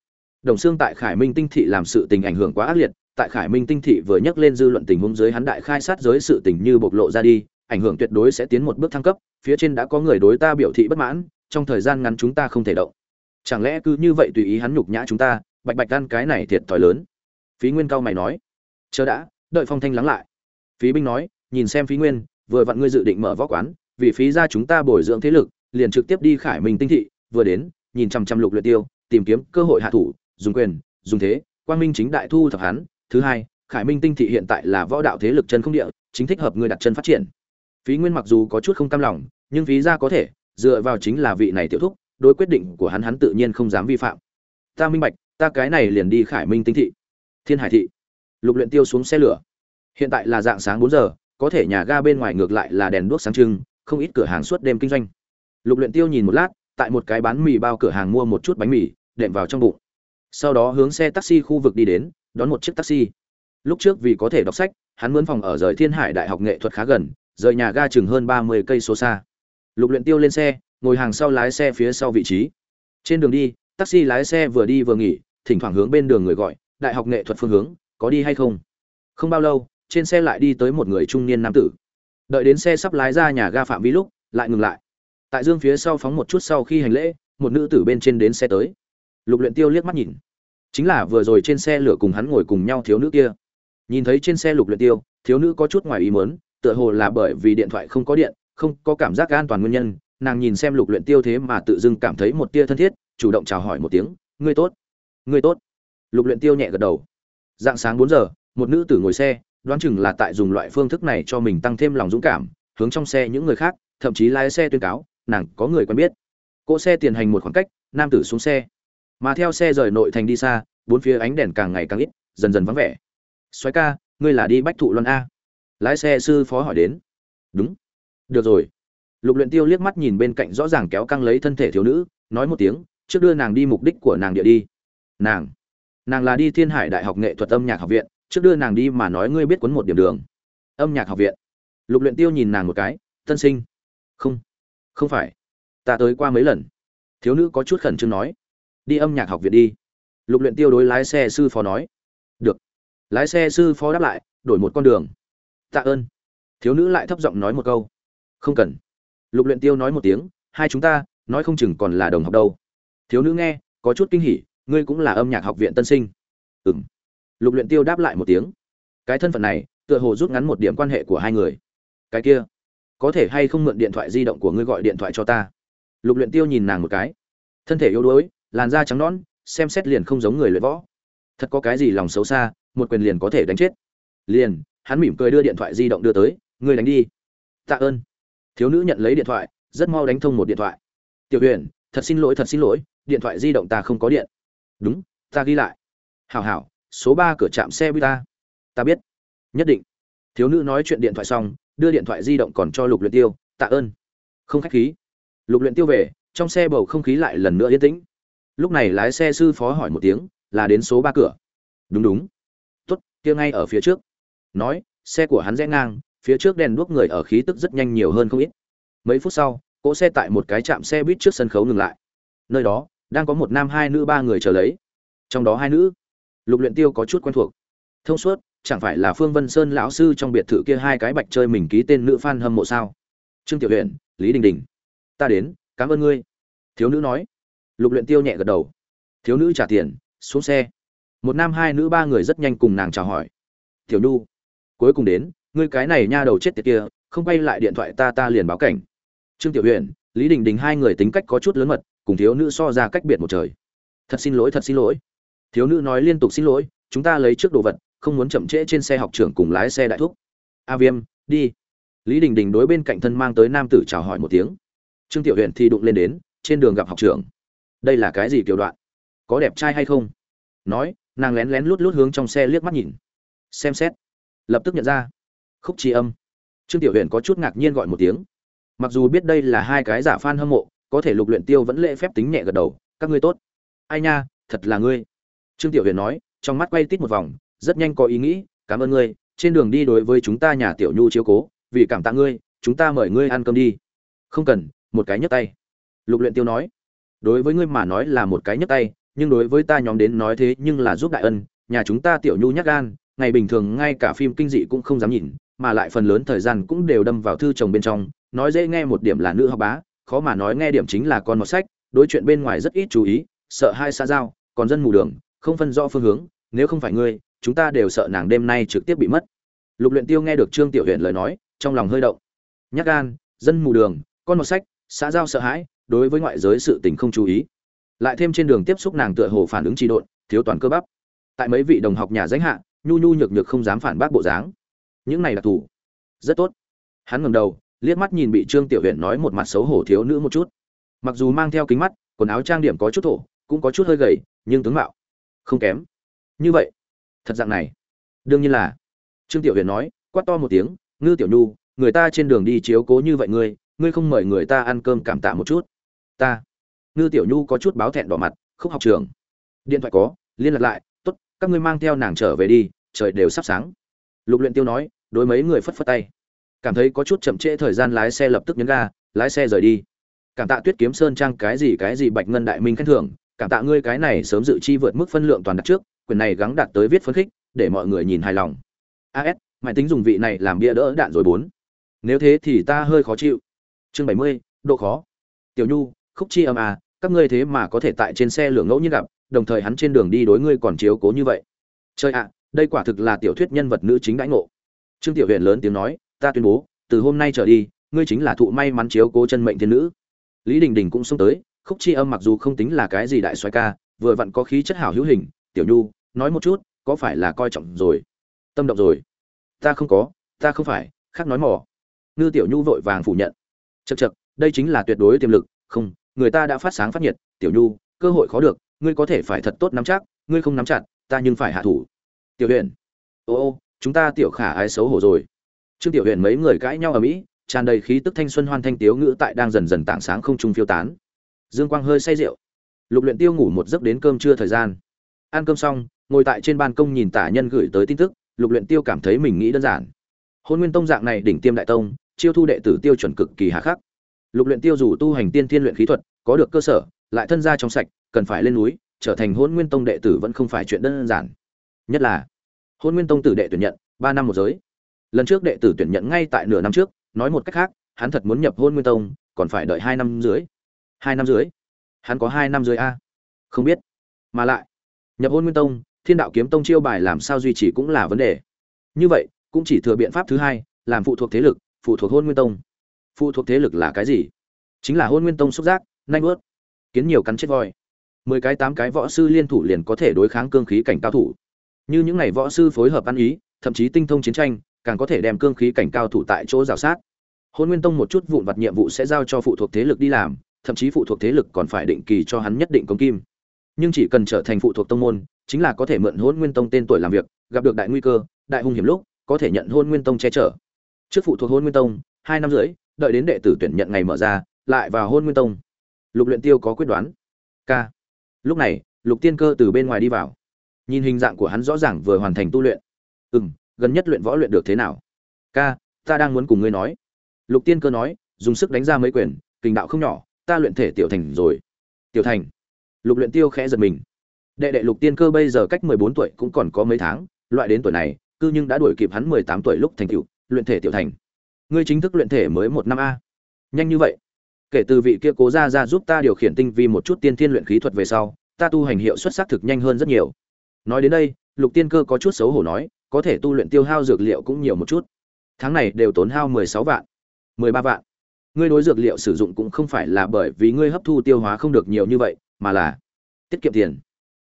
Đồng xương tại khải minh tinh thị làm sự tình ảnh hưởng quá ác liệt, tại khải minh tinh thị vừa nhắc lên dư luận tình huống dưới hắn đại khai sát giới sự tình như bộc lộ ra đi, ảnh hưởng tuyệt đối sẽ tiến một bước thăng cấp, phía trên đã có người đối ta biểu thị bất mãn, trong thời gian ngắn chúng ta không thể động chẳng lẽ cứ như vậy tùy ý hắn nhục nhã chúng ta, bạch bạch gan cái này thiệt thòi lớn? Phí nguyên cao mày nói. Chờ đã, đợi phong thanh lắng lại. Phí binh nói, nhìn xem phí nguyên, vừa vặn ngươi dự định mở võ quán, vì phí ra chúng ta bồi dưỡng thế lực, liền trực tiếp đi khải minh tinh thị, vừa đến, nhìn chăm chăm lục luyện tiêu, tìm kiếm cơ hội hạ thủ, dùng quyền, dùng thế, quang minh chính đại thu thập hắn. Thứ hai, khải minh tinh thị hiện tại là võ đạo thế lực chân không địa, chính thích hợp ngươi đặt chân phát triển. Phí nguyên mặc dù có chút không cam lòng, nhưng phí ra có thể, dựa vào chính là vị này tiểu thúc đối quyết định của hắn hắn tự nhiên không dám vi phạm. Ta minh bạch, ta cái này liền đi khải minh tinh thị. Thiên hải thị. Lục luyện tiêu xuống xe lửa. Hiện tại là dạng sáng bốn giờ, có thể nhà ga bên ngoài ngược lại là đèn đuốc sáng trưng, không ít cửa hàng suốt đêm kinh doanh. Lục luyện tiêu nhìn một lát, tại một cái bán mì bao cửa hàng mua một chút bánh mì, đệm vào trong bụng. Sau đó hướng xe taxi khu vực đi đến, đón một chiếc taxi. Lúc trước vì có thể đọc sách, hắn mướn phòng ở rời thiên hải đại học nghệ thuật khá gần, rời nhà ga chừng hơn ba mươi cây số xa lục luyện tiêu lên xe, ngồi hàng sau lái xe phía sau vị trí. Trên đường đi, taxi lái xe vừa đi vừa nghỉ, thỉnh thoảng hướng bên đường người gọi, đại học nghệ thuật phương hướng, có đi hay không? Không bao lâu, trên xe lại đi tới một người trung niên nam tử. Đợi đến xe sắp lái ra nhà ga phạm vi lúc, lại ngừng lại. Tại dương phía sau phóng một chút sau khi hành lễ, một nữ tử bên trên đến xe tới. Lục luyện tiêu liếc mắt nhìn. Chính là vừa rồi trên xe lửa cùng hắn ngồi cùng nhau thiếu nữ kia. Nhìn thấy trên xe lục luyện tiêu, thiếu nữ có chút ngoài ý muốn, tựa hồ là bởi vì điện thoại không có điện không có cảm giác an toàn nguyên nhân, nàng nhìn xem lục luyện tiêu thế mà tự dưng cảm thấy một tia thân thiết, chủ động chào hỏi một tiếng, ngươi tốt ngươi tốt. Lục luyện tiêu nhẹ gật đầu. Dạng sáng 4 giờ, một nữ tử ngồi xe, đoán chừng là tại dùng loại phương thức này cho mình tăng thêm lòng dũng cảm, hướng trong xe những người khác, thậm chí lái xe tuyên cáo, nàng có người quen biết. Cỗ xe tiền hành một khoảng cách, nam tử xuống xe. Mà theo xe rời nội thành đi xa, bốn phía ánh đèn càng ngày càng ít, dần dần vắng vẻ. Xoáy ca, ngươi là đi bách thụ loan a? Lái xe sư phó hỏi đến. Đúng được rồi. Lục luyện tiêu liếc mắt nhìn bên cạnh rõ ràng kéo căng lấy thân thể thiếu nữ, nói một tiếng, trước đưa nàng đi mục đích của nàng địa đi. Nàng. Nàng là đi thiên hải đại học nghệ thuật âm nhạc học viện, trước đưa nàng đi mà nói ngươi biết cuốn một điểm đường. Âm nhạc học viện. Lục luyện tiêu nhìn nàng một cái, tân sinh. Không. Không phải. Ta tới qua mấy lần. Thiếu nữ có chút khẩn trương nói. Đi âm nhạc học viện đi. Lục luyện tiêu đối lái xe sư phó nói. Được. Lái xe sư phó đáp lại, đổi một con đường. Tạ ơn. Thiếu nữ lại thấp giọng nói một câu không cần. Lục luyện tiêu nói một tiếng, hai chúng ta, nói không chừng còn là đồng học đâu. Thiếu nữ nghe, có chút kinh hỉ, ngươi cũng là âm nhạc học viện tân sinh. Ừm. Lục luyện tiêu đáp lại một tiếng. Cái thân phận này, tựa hồ rút ngắn một điểm quan hệ của hai người. Cái kia, có thể hay không mượn điện thoại di động của ngươi gọi điện thoại cho ta? Lục luyện tiêu nhìn nàng một cái. Thân thể yếu đuối, làn da trắng nõn, xem xét liền không giống người luyện võ. Thật có cái gì lòng xấu xa, một quyền liền có thể đánh chết. Liền, hắn mỉm cười đưa điện thoại di động đưa tới, ngươi đánh đi. Tạ ơn thiếu nữ nhận lấy điện thoại, rất mau đánh thông một điện thoại. Tiểu huyền, thật xin lỗi, thật xin lỗi, điện thoại di động ta không có điện. Đúng, ta ghi lại. Hảo hảo, số ba cửa trạm xe buýt ta. Ta biết. Nhất định. Thiếu nữ nói chuyện điện thoại xong, đưa điện thoại di động còn cho lục luyện tiêu, tạ ơn. Không khách khí. Lục luyện tiêu về, trong xe bầu không khí lại lần nữa yên tĩnh. Lúc này lái xe sư phó hỏi một tiếng, là đến số ba cửa? Đúng đúng. Tốt, kia ngay ở phía trước. Nói, xe của hắn rẽ ngang phía trước đèn đuốc người ở khí tức rất nhanh nhiều hơn không ít. Mấy phút sau, cỗ xe tại một cái trạm xe buýt trước sân khấu ngừng lại. Nơi đó, đang có một nam hai nữ ba người chờ lấy. Trong đó hai nữ, lục luyện tiêu có chút quen thuộc. Thông suốt, chẳng phải là phương vân sơn lão sư trong biệt thự kia hai cái bạch chơi mình ký tên nữ fan hâm mộ sao? Trương tiểu uyển, lý đình đình. Ta đến, cảm ơn ngươi. Thiếu nữ nói. Lục luyện tiêu nhẹ gật đầu. Thiếu nữ trả tiền, xuống xe. Một nam hai nữ ba người rất nhanh cùng nàng chào hỏi. Tiểu nhu, cuối cùng đến ngươi cái này nha đầu chết tiệt kia, không quay lại điện thoại ta ta liền báo cảnh. Trương tiểu huyền, lý đình đình hai người tính cách có chút lớn mật, cùng thiếu nữ so ra cách biệt một trời. Thật xin lỗi, thật xin lỗi. Thiếu nữ nói liên tục xin lỗi, chúng ta lấy trước đồ vật, không muốn chậm trễ trên xe học trưởng cùng lái xe đại thúc. A viêm, đi. Lý đình đình đối bên cạnh thân mang tới nam tử chào hỏi một tiếng. Trương tiểu huyện thì đụng lên đến, trên đường gặp học trưởng. Đây là cái gì kiểu đoạn? Có đẹp trai hay không? Nói, nàng lén lén lút lút hướng trong xe liếc mắt nhìn. Xem xét. Lập tức nhận ra khúc chi âm. Trương tiểu huyện có chút ngạc nhiên gọi một tiếng. Mặc dù biết đây là hai cái giả f hâm mộ, có thể lục luyện tiêu vẫn lễ phép tính nhẹ gật đầu, các ngươi tốt. Ai nha, thật là ngươi. Trương tiểu huyền nói, trong mắt quay tít một vòng, rất nhanh có ý nghĩ, cảm ơn ngươi, trên đường đi đối với chúng ta nhà tiểu nhu chiếu cố, vì cảm tạ ngươi, chúng ta mời ngươi ăn cơm đi. Không cần, một cái nhấc tay. Lục luyện tiêu nói, đối với ngươi mà nói là một cái nhấc tay, nhưng đối với ta nhóm đến nói thế nhưng là giúp đại ân, nhà chúng ta tiểu nhu nhắc gan, ngày bình thường ngay cả phim kinh dị cũng không dám nhìn mà lại phần lớn thời gian cũng đều đâm vào thư chồng bên trong, nói dễ nghe một điểm là nữ học bá, khó mà nói nghe điểm chính là con một sách, đối chuyện bên ngoài rất ít chú ý, sợ hai xa giao, còn dân mù đường, không phân rõ phương hướng, nếu không phải ngươi, chúng ta đều sợ nàng đêm nay trực tiếp bị mất. Lục luyện tiêu nghe được trương tiểu huyện lời nói, trong lòng hơi động. Nhắc gan, dân mù đường, con một sách, xã giao sợ hãi, đối với ngoại giới sự tình không chú ý. Lại thêm trên đường tiếp xúc nàng tựa hồ phản ứng trì độn, thiếu toàn cơ bắp. Tại mấy vị đồng học nhà danh hạ, nhu nhu nhược nhược không dám phản bác bộ dáng những này là thủ. Rất tốt. Hắn ngẩng đầu, liếc mắt nhìn bị trương tiểu huyện nói một mặt xấu hổ thiếu nữ một chút. Mặc dù mang theo kính mắt, quần áo trang điểm có chút thổ, cũng có chút hơi gầy, nhưng tướng mạo không kém. Như vậy, thật dạng này. Đương nhiên là. Trương tiểu huyện nói, quát to một tiếng, ngư tiểu nhu, người ta trên đường đi chiếu cố như vậy ngươi ngươi không mời người ta ăn cơm cảm tạ một chút? Ta. Ngư tiểu nhu có chút báo thẹn đỏ mặt không học trường. Điện thoại có, liên lạc lại, tốt, các ngươi mang theo nàng trở về đi, trời đều sắp sáng. Lục luyện tiêu nói đối mấy người phất phất tay. Cảm thấy có chút chậm trễ thời gian lái xe lập tức nhấn ga, lái xe rời đi. Cảm tạ tuyết kiếm sơn trang cái gì cái gì bạch ngân đại minh khen thưởng, cảm tạ ngươi cái này sớm dự chi vượt mức phân lượng toàn đặt trước, quyền này gắng đạt tới viết phấn khích, để mọi người nhìn hài lòng. As mãi tính dùng vị này làm bia đỡ đạn rồi bốn. Nếu thế thì ta hơi khó chịu. Chương bảy mươi, độ khó. Tiểu nhu, khúc chi âm à các ngươi thế mà có thể tại trên xe lửa ngẫu nhiên gặp, đồng thời hắn trên đường đi đối ngươi còn chiếu cố như vậy. Chơi ạ, đây quả thực là tiểu thuyết nhân vật nữ chính đãi ngộ trương tiểu huyện lớn tiếng nói, ta tuyên bố, từ hôm nay trở đi, ngươi chính là thụ may mắn chiếu cố chân mệnh thiên nữ. Lý đình đình cũng xông tới, khúc chi âm mặc dù không tính là cái gì đại xoay ca, vừa vặn có khí chất hảo hữu hình, tiểu nhu, nói một chút, có phải là coi trọng rồi? Tâm động rồi. Ta không có, ta không phải, khác nói mỏ ngư tiểu nhu vội vàng phủ nhận. Chật chật đây chính là tuyệt đối tiềm lực, không, người ta đã phát sáng phát nhiệt, tiểu nhu, cơ hội khó được, ngươi có thể phải thật tốt nắm chắc, ngươi không nắm chặt, ta nhưng phải hạ thủ. Tiểu huyền. Ô ô chúng ta tiểu khả ái xấu hổ rồi. Trương tiểu huyền mấy người cãi nhau ở mỹ, tràn đầy khí tức thanh xuân hoan thanh tiếu ngữ tại đang dần dần tảng sáng không trung phiêu tán. Dương quang hơi say rượu. Lục luyện tiêu ngủ một giấc đến cơm trưa thời gian. Ăn cơm xong, ngồi tại trên ban công nhìn tả nhân gửi tới tin tức, lục luyện tiêu cảm thấy mình nghĩ đơn giản. Hôn nguyên tông dạng này đỉnh tiêm đại tông, chiêu thu đệ tử tiêu chuẩn cực kỳ hà khắc. Lục luyện tiêu dù tu hành tiên thiên luyện khí thuật, có được cơ sở, lại thân gia trong sạch, cần phải lên núi, trở thành hôn nguyên tông đệ tử vẫn không phải chuyện đơn giản. Nhất là hôn nguyên tông tử đệ tuyển nhận, ba năm một giới. Lần trước đệ tử tuyển nhận ngay tại nửa năm trước, nói một cách khác, hắn thật muốn nhập hôn nguyên tông, còn phải đợi hai năm dưới hai năm dưới hắn có hai năm dưới a? Không biết. Mà lại, nhập hôn nguyên tông, thiên đạo kiếm tông chiêu bài làm sao duy trì cũng là vấn đề. Như vậy, cũng chỉ thừa biện pháp thứ hai, làm phụ thuộc thế lực, phụ thuộc hôn nguyên tông. Phụ thuộc thế lực là cái gì? Chính là hôn nguyên tông xúc giác, nanh ướt kiến nhiều cắn chết voi. Mười cái tám cái võ sư liên thủ liền có thể đối kháng cương khí cảnh cao thủ như những ngày võ sư phối hợp ăn ý, thậm chí tinh thông chiến tranh, càng có thể đem cương khí cảnh cao thủ tại chỗ rào sát. Hôn nguyên tông một chút vụn vặt nhiệm vụ sẽ giao cho phụ thuộc thế lực đi làm, thậm chí phụ thuộc thế lực còn phải định kỳ cho hắn nhất định công kim. Nhưng chỉ cần trở thành phụ thuộc tông môn, chính là có thể mượn hôn nguyên tông tên tuổi làm việc, gặp được đại nguy cơ, đại hung hiểm lúc, có thể nhận hôn nguyên tông che chở. Trước phụ thuộc hôn nguyên tông, hai năm rưỡi, đợi đến đệ tử tuyển nhận ngày mở ra, lại vào hôn nguyên tông. Lục luyện tiêu có quyết đoán. K lúc này, lục tiên cơ từ bên ngoài đi vào nhìn hình dạng của hắn rõ ràng vừa hoàn thành tu luyện. Ừm, gần nhất luyện võ luyện được thế nào? Ca, ta đang muốn cùng ngươi nói. Lục tiên cơ nói, dùng sức đánh ra mấy quyền, kình đạo không nhỏ, ta luyện thể tiểu thành rồi. Tiểu thành. Lục luyện tiêu khẽ giật mình. Đệ đệ lục tiên cơ bây giờ cách mười bốn tuổi cũng còn có mấy tháng, loại đến tuổi này, cư nhưng đã đuổi kịp hắn mười tám tuổi lúc thành cựu luyện thể tiểu thành. Ngươi chính thức luyện thể mới một năm a. Nhanh như vậy. Kể từ vị kia cố ra ra giúp ta điều khiển tinh vi một chút tiên thiên luyện khí thuật về sau, ta tu hành hiệu xuất sắc thực nhanh hơn rất nhiều nói đến đây, lục tiên cơ có chút xấu hổ nói, có thể tu luyện tiêu hao dược liệu cũng nhiều một chút. Tháng này đều tốn hao mười sáu vạn, mười ba vạn. Ngươi đối dược liệu sử dụng cũng không phải là bởi vì ngươi hấp thu tiêu hóa không được nhiều như vậy, mà là tiết kiệm tiền.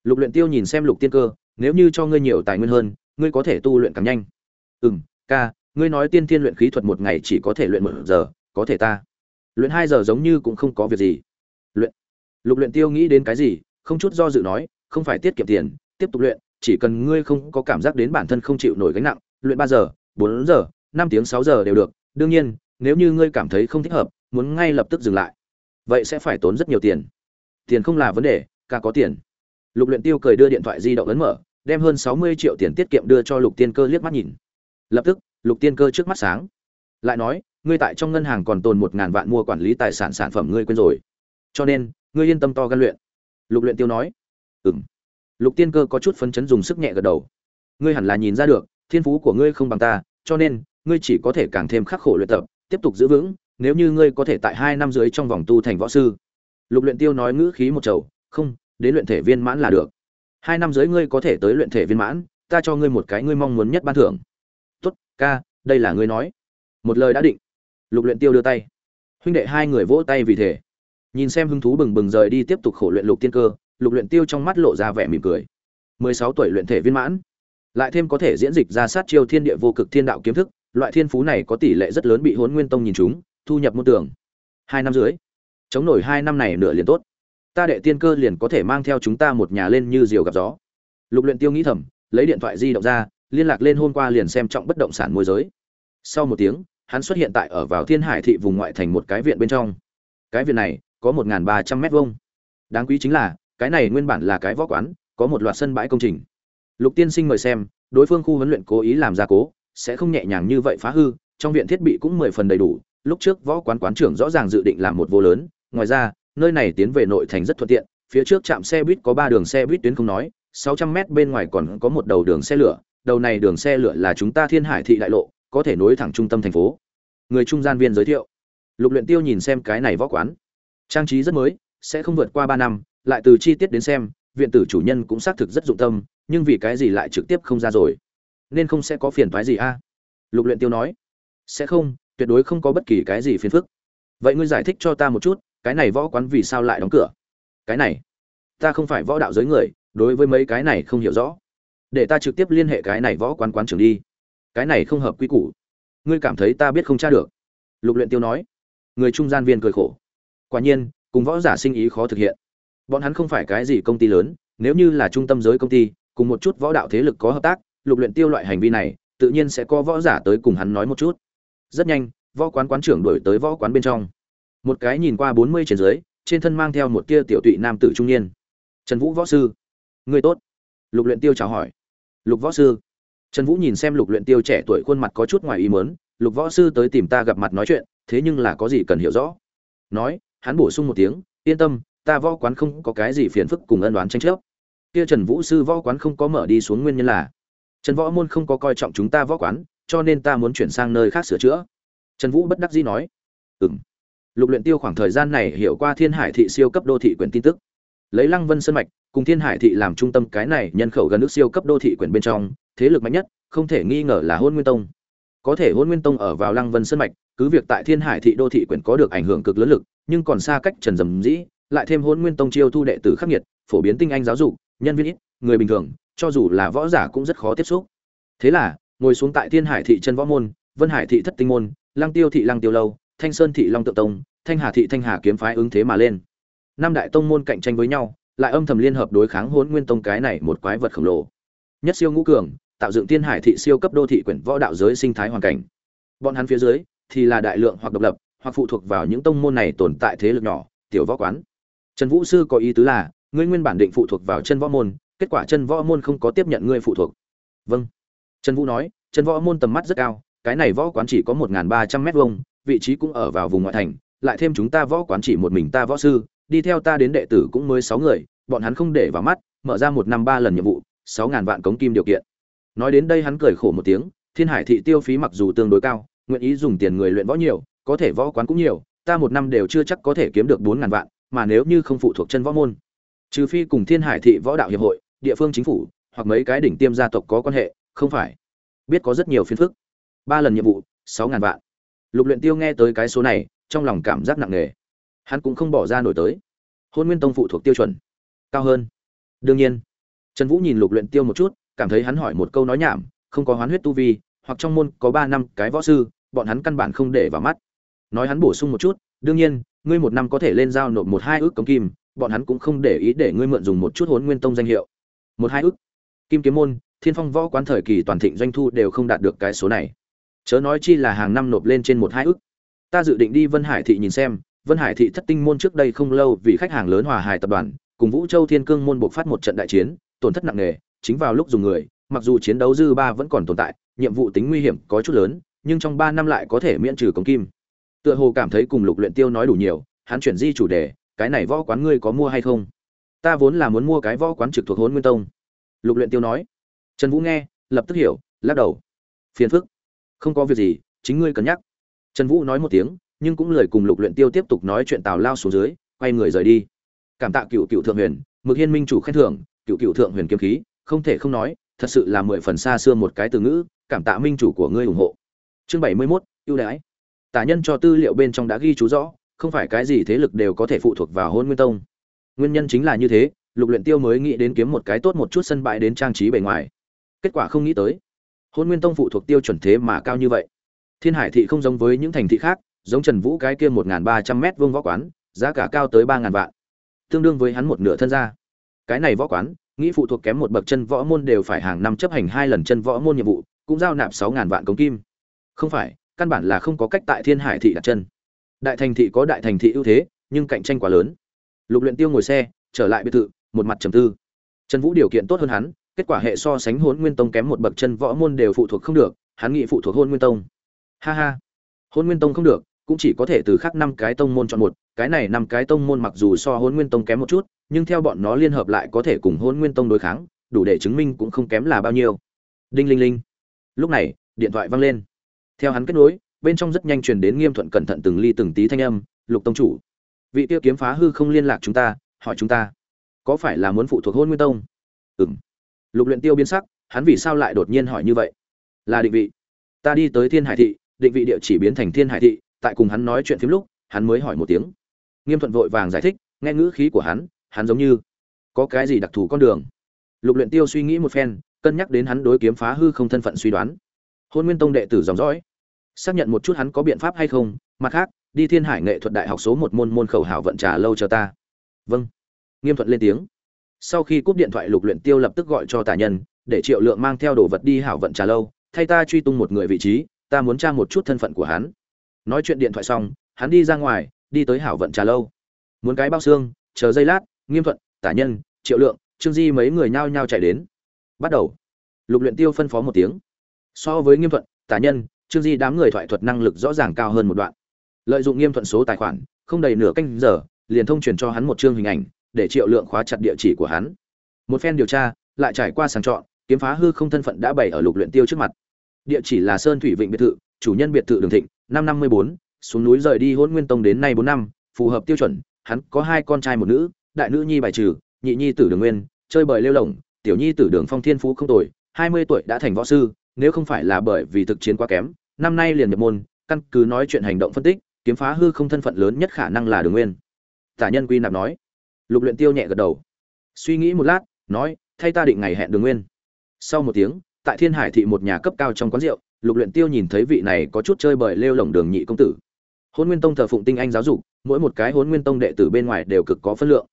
Lục luyện tiêu nhìn xem lục tiên cơ, nếu như cho ngươi nhiều tài nguyên hơn, ngươi có thể tu luyện càng nhanh. Ừm, ca, ngươi nói tiên tiên luyện khí thuật một ngày chỉ có thể luyện một giờ, có thể ta. Luyện hai giờ giống như cũng không có việc gì. Luyện. Lục luyện tiêu nghĩ đến cái gì, không chút do dự nói, không phải tiết kiệm tiền tiếp tục luyện, chỉ cần ngươi không có cảm giác đến bản thân không chịu nổi gánh nặng, luyện ba giờ, bốn giờ, năm tiếng, sáu giờ đều được. Đương nhiên, nếu như ngươi cảm thấy không thích hợp, muốn ngay lập tức dừng lại. Vậy sẽ phải tốn rất nhiều tiền. Tiền không là vấn đề, ca có tiền. Lục luyện tiêu cười đưa điện thoại di động ấn mở, đem hơn sáu mươi triệu tiền tiết kiệm đưa cho lục tiên cơ liếc mắt nhìn. Lập tức, lục tiên cơ trước mắt sáng. Lại nói, ngươi tại trong ngân hàng còn tồn một ngàn vạn mua quản lý tài sản sản phẩm ngươi quên rồi. Cho nên, ngươi yên tâm to gan luyện. Lục luyện tiêu nói, ừm lục tiên cơ có chút phấn chấn dùng sức nhẹ gật đầu. Ngươi hẳn là nhìn ra được thiên phú của ngươi không bằng ta cho nên ngươi chỉ có thể càng thêm khắc khổ luyện tập tiếp tục giữ vững nếu như ngươi có thể tại hai năm dưới trong vòng tu thành võ sư. Lục luyện tiêu nói ngữ khí một trầu không đến luyện thể viên mãn là được. Hai năm dưới ngươi có thể tới luyện thể viên mãn ta cho ngươi một cái ngươi mong muốn nhất ban thưởng. Tốt ca đây là ngươi nói. Một lời đã định. Lục luyện tiêu đưa tay. Huynh đệ hai người vỗ tay vì thể, nhìn xem hứng thú bừng bừng rời đi tiếp tục khổ luyện lục tiên cơ lục luyện tiêu trong mắt lộ ra vẻ mỉm cười. Mười sáu tuổi luyện thể viên mãn. Lại thêm có thể diễn dịch ra sát chiêu thiên địa vô cực thiên đạo kiếm thức loại thiên phú này có tỷ lệ rất lớn bị huấn nguyên tông nhìn trúng, thu nhập môn tưởng hai năm dưới chống nổi hai năm này nửa liền tốt. Ta đệ tiên cơ liền có thể mang theo chúng ta một nhà lên như diều gặp gió. Lục luyện tiêu nghĩ thầm lấy điện thoại di động ra liên lạc lên hôm qua liền xem trọng bất động sản môi giới. Sau một tiếng hắn xuất hiện tại ở vào thiên hải thị vùng ngoại thành một cái viện bên trong. Cái viện này có một ba trăm mét vuông. Đáng quý chính là cái này nguyên bản là cái võ quán, có một loạt sân bãi công trình. Lục tiên sinh mời xem, đối phương khu huấn luyện cố ý làm gia cố, sẽ không nhẹ nhàng như vậy phá hư, trong viện thiết bị cũng mười phần đầy đủ, lúc trước võ quán quán trưởng rõ ràng dự định làm một vô lớn, ngoài ra, nơi này tiến về nội thành rất thuận tiện, phía trước trạm xe buýt có ba đường xe buýt tuyến không nói, sáu trăm mét bên ngoài còn có một đầu đường xe lửa, đầu này đường xe lửa là chúng ta thiên hải thị đại lộ, có thể nối thẳng trung tâm thành phố. Người trung gian viên giới thiệu. Lục luyện tiêu nhìn xem cái này võ quán. Trang trí rất mới, sẽ không vượt qua ba năm lại từ chi tiết đến xem, viện tử chủ nhân cũng xác thực rất dụng tâm, nhưng vì cái gì lại trực tiếp không ra rồi? Nên không sẽ có phiền thoái gì a? Lục luyện tiêu nói. Sẽ không, tuyệt đối không có bất kỳ cái gì phiền phức. Vậy ngươi giải thích cho ta một chút, cái này võ quán vì sao lại đóng cửa? Cái này, ta không phải võ đạo giới người, đối với mấy cái này không hiểu rõ. Để ta trực tiếp liên hệ cái này võ quán quán trưởng đi. Cái này không hợp quy củ. Ngươi cảm thấy ta biết không tra được? Lục luyện tiêu nói. Người trung gian viên cười khổ. Quả nhiên, cùng võ giả sinh ý khó thực hiện bọn hắn không phải cái gì công ty lớn, nếu như là trung tâm giới công ty, cùng một chút võ đạo thế lực có hợp tác, lục luyện tiêu loại hành vi này, tự nhiên sẽ có võ giả tới cùng hắn nói một chút. Rất nhanh, võ quán quán trưởng đuổi tới võ quán bên trong. Một cái nhìn qua bốn mươi trên dưới, trên thân mang theo một tia tiểu tụy nam tử trung niên. Trần vũ võ sư. Người tốt. Lục luyện tiêu chào hỏi. Lục võ sư. Trần vũ nhìn xem lục luyện tiêu trẻ tuổi khuôn mặt có chút ngoài ý muốn, lục võ sư tới tìm ta gặp mặt nói chuyện, thế nhưng là có gì cần hiểu rõ? Nói, hắn bổ sung một tiếng, yên tâm ta võ quán không có cái gì phiền phức cùng ân đoán tranh chấp. Kia trần vũ sư võ quán không có mở đi xuống nguyên nhân là, trần võ môn không có coi trọng chúng ta võ quán, cho nên ta muốn chuyển sang nơi khác sửa chữa. Trần vũ bất đắc dĩ nói ừ m lục luyện tiêu khoảng thời gian này hiểu qua thiên hải thị siêu cấp đô thị quyển tin tức. Lấy lăng vân sơn mạch, cùng thiên hải thị làm trung tâm cái này nhân khẩu gần nước siêu cấp đô thị quyển bên trong, thế lực mạnh nhất, không thể nghi ngờ là hôn nguyên tông. Có thể hôn nguyên tông ở vào lăng vân sơn mạch, cứ việc tại thiên hải thị đô thị quyển có được ảnh hưởng cực lớn lực, nhưng còn xa cách trần dầm dĩ lại thêm hôn nguyên tông chiêu thu đệ tử khắc nghiệt, phổ biến tinh anh giáo dục, nhân viên ít, người bình thường, cho dù là võ giả cũng rất khó tiếp xúc. Thế là, ngồi xuống tại thiên hải thị chân võ môn, vân hải thị thất tinh môn, lăng tiêu thị lăng tiêu lâu, thanh sơn thị long tự tông, thanh hà thị thanh hà kiếm phái ứng thế mà lên. Năm đại tông môn cạnh tranh với nhau, lại âm thầm liên hợp đối kháng hôn nguyên tông cái này một quái vật khổng lồ. Nhất siêu ngũ cường, tạo dựng thiên hải thị siêu cấp đô thị quyển võ đạo giới sinh thái hoàn cảnh. Bọn hắn phía dưới thì là đại lượng hoặc độc lập, hoặc phụ thuộc vào những tông môn này tồn tại thế lực nhỏ, tiểu võ quán trần vũ sư có ý tứ là, ngươi nguyên bản định phụ thuộc vào chân võ môn, kết quả chân võ môn không có tiếp nhận ngươi phụ thuộc. Vâng. Trần vũ nói, chân võ môn tầm mắt rất cao, cái này võ quán chỉ có một ba trăm mét vuông, vị trí cũng ở vào vùng ngoại thành, lại thêm chúng ta võ quán chỉ một mình ta võ sư, đi theo ta đến đệ tử cũng mới sáu người, bọn hắn không để vào mắt, mở ra một năm ba lần nhiệm vụ, sáu ngàn vạn cống kim điều kiện. Nói đến đây hắn cười khổ một tiếng, thiên hải thị tiêu phí mặc dù tương đối cao, nguyện ý dùng tiền người luyện võ nhiều, có thể võ quán cũng nhiều, ta một năm đều chưa chắc có thể kiếm được bốn ngàn vạn mà nếu như không phụ thuộc chân võ môn, trừ phi cùng thiên hải thị võ đạo hiệp hội, địa phương chính phủ, hoặc mấy cái đỉnh tiêm gia tộc có quan hệ, không phải. Biết có rất nhiều phiền phức. Ba lần nhiệm vụ, sáu ngàn vạn. Lục luyện tiêu nghe tới cái số này, trong lòng cảm giác nặng nề. Hắn cũng không bỏ ra nổi tới. Hôn nguyên tông phụ thuộc tiêu chuẩn, cao hơn. Đương nhiên, trần vũ nhìn lục luyện tiêu một chút, cảm thấy hắn hỏi một câu nói nhảm, không có hoán huyết tu vi, hoặc trong môn có ba năm cái võ sư, bọn hắn căn bản không để vào mắt. Nói hắn bổ sung một chút đương nhiên, ngươi một năm có thể lên giao nộp một hai ước cống kim, bọn hắn cũng không để ý để ngươi mượn dùng một chút hốn nguyên tông danh hiệu. Một hai ước? Kim kiếm môn, thiên phong võ quán thời kỳ toàn thịnh doanh thu đều không đạt được cái số này. Chớ nói chi là hàng năm nộp lên trên một hai ước. Ta dự định đi vân hải thị nhìn xem, vân hải thị thất tinh môn trước đây không lâu vì khách hàng lớn hòa hải tập đoàn, cùng vũ châu thiên cương môn buộc phát một trận đại chiến, tổn thất nặng nề, chính vào lúc dùng người, mặc dù chiến đấu dư ba vẫn còn tồn tại, nhiệm vụ tính nguy hiểm có chút lớn, nhưng trong ba năm lại có thể miễn trừ cống kim tựa hồ cảm thấy cùng lục luyện tiêu nói đủ nhiều hắn chuyển di chủ đề cái này võ quán ngươi có mua hay không? Ta vốn là muốn mua cái võ quán trực thuộc hồn nguyên tông. Lục luyện tiêu nói. Trần vũ nghe lập tức hiểu lắc đầu. Phiền phức. Không có việc gì chính ngươi cân nhắc. Trần vũ nói một tiếng nhưng cũng lời cùng lục luyện tiêu tiếp tục nói chuyện tào lao xuống dưới quay người rời đi. Cảm tạ cựu cựu thượng huyền mực hiên minh chủ khen thưởng cựu cựu thượng huyền kiếm khí không thể không nói thật sự là mười phần xa xưa một cái từ ngữ cảm tạ minh chủ của ngươi ủng hộ. Chương bảy mươi 71, ưu đãi tả nhân cho tư liệu bên trong đã ghi chú rõ, không phải cái gì thế lực đều có thể phụ thuộc vào hôn nguyên tông. Nguyên nhân chính là như thế, lục luyện tiêu mới nghĩ đến kiếm một cái tốt một chút sân bãi đến trang trí bề ngoài. Kết quả không nghĩ tới, hôn nguyên tông phụ thuộc tiêu chuẩn thế mà cao như vậy. Thiên hải thị không giống với những thành thị khác, giống trần vũ cái kia một ba trăm m vuông võ quán, giá cả cao tới ba ngàn vạn. Tương đương với hắn một nửa thân gia. Cái này võ quán, nghĩ phụ thuộc kém một bậc chân võ môn đều phải hàng năm chấp hành hai lần chân võ môn nhiệm vụ, cũng giao nạp sáu ngàn vạn cống kim. Không phải căn bản là không có cách tại thiên hải thị đặt chân. Đại thành thị có đại thành thị ưu thế, nhưng cạnh tranh quá lớn. Lục luyện tiêu ngồi xe, trở lại biệt thự, một mặt trầm tư. Trần vũ điều kiện tốt hơn hắn, kết quả hệ so sánh hôn nguyên tông kém một bậc chân võ môn đều phụ thuộc không được, hắn nghĩ phụ thuộc hôn nguyên tông. Ha ha. Hôn nguyên tông không được, cũng chỉ có thể từ khác năm cái tông môn chọn một, cái này năm cái tông môn mặc dù so hôn nguyên tông kém một chút, nhưng theo bọn nó liên hợp lại có thể cùng hôn nguyên tông đối kháng, đủ để chứng minh cũng không kém là bao nhiêu. Đinh linh linh. Lúc này, điện thoại vang lên theo hắn kết nối, bên trong rất nhanh truyền đến nghiêm thuận cẩn thận từng ly từng tí thanh âm, lục tông chủ, vị tiêu kiếm phá hư không liên lạc chúng ta, hỏi chúng ta, có phải là muốn phụ thuộc hôn nguyên tông? Ừ m lục luyện tiêu biến sắc, hắn vì sao lại đột nhiên hỏi như vậy? Là định vị. Ta đi tới thiên hải thị, định vị địa chỉ biến thành thiên hải thị, tại cùng hắn nói chuyện phím lúc, hắn mới hỏi một tiếng. Nghiêm thuận vội vàng giải thích, nghe ngữ khí của hắn hắn giống như có cái gì đặc thù con đường. Lục luyện tiêu suy nghĩ một phen, cân nhắc đến hắn đối kiếm phá hư không thân phận suy đoán hôn nguyên tông đệ tử dòng dõi. Xác nhận một chút hắn có biện pháp hay không, mặt khác, đi thiên hải nghệ thuật đại học số một môn môn khẩu hảo vận trà lâu chờ ta. Vâng. Nghiêm thuận lên tiếng. Sau khi cúp điện thoại, lục luyện tiêu lập tức gọi cho tả nhân, để triệu lượng mang theo đồ vật đi hảo vận trà lâu, thay ta truy tung một người vị trí, ta muốn tra một chút thân phận của hắn. Nói chuyện điện thoại xong, hắn đi ra ngoài, đi tới hảo vận trà lâu. Muốn cái bao xương, chờ giây lát, nghiêm thuận tả nhân, triệu lượng, trương di mấy người nhao nhao chạy đến. Bắt đầu. Lục luyện tiêu phân phó một tiếng so với nghiêm thuận, tả nhân, trương di đám người thoại thuật năng lực rõ ràng cao hơn một đoạn. Lợi dụng nghiêm thuận số tài khoản, không đầy nửa canh giờ, liền thông truyền cho hắn một chương hình ảnh, để triệu lượng khóa chặt địa chỉ của hắn. Một phen điều tra, lại trải qua sàng chọn, kiếm phá hư không thân phận đã bày ở lục luyện tiêu trước mặt. Địa chỉ là sơn thủy vịnh biệt thự, chủ nhân biệt thự đường thịnh, năm năm mươi bốn, xuống núi rời đi hôn nguyên tông đến nay bốn năm, phù hợp tiêu chuẩn, hắn có hai con trai một nữ, đại nữ nhi bài trừ, nhị nhi tử đường nguyên, chơi bời lêu lỏng, tiểu nhi tử đường phong thiên phú không tồi, hai mươi tuổi đã thành võ sư nếu không phải là bởi vì thực chiến quá kém, năm nay liền nhập môn, căn cứ nói chuyện hành động phân tích, kiếm phá hư không thân phận lớn nhất khả năng là đường nguyên. Tả nhân quy nạp nói. Lục luyện tiêu nhẹ gật đầu. Suy nghĩ một lát, nói, thay ta định ngày hẹn đường nguyên. Sau một tiếng, tại thiên hải thị một nhà cấp cao trong quán rượu, lục luyện tiêu nhìn thấy vị này có chút chơi bời lêu lỏng đường nhị công tử. Hôn nguyên tông thờ phụng tinh anh giáo dục, mỗi một cái hôn nguyên tông đệ tử bên ngoài đều cực có phân lượng.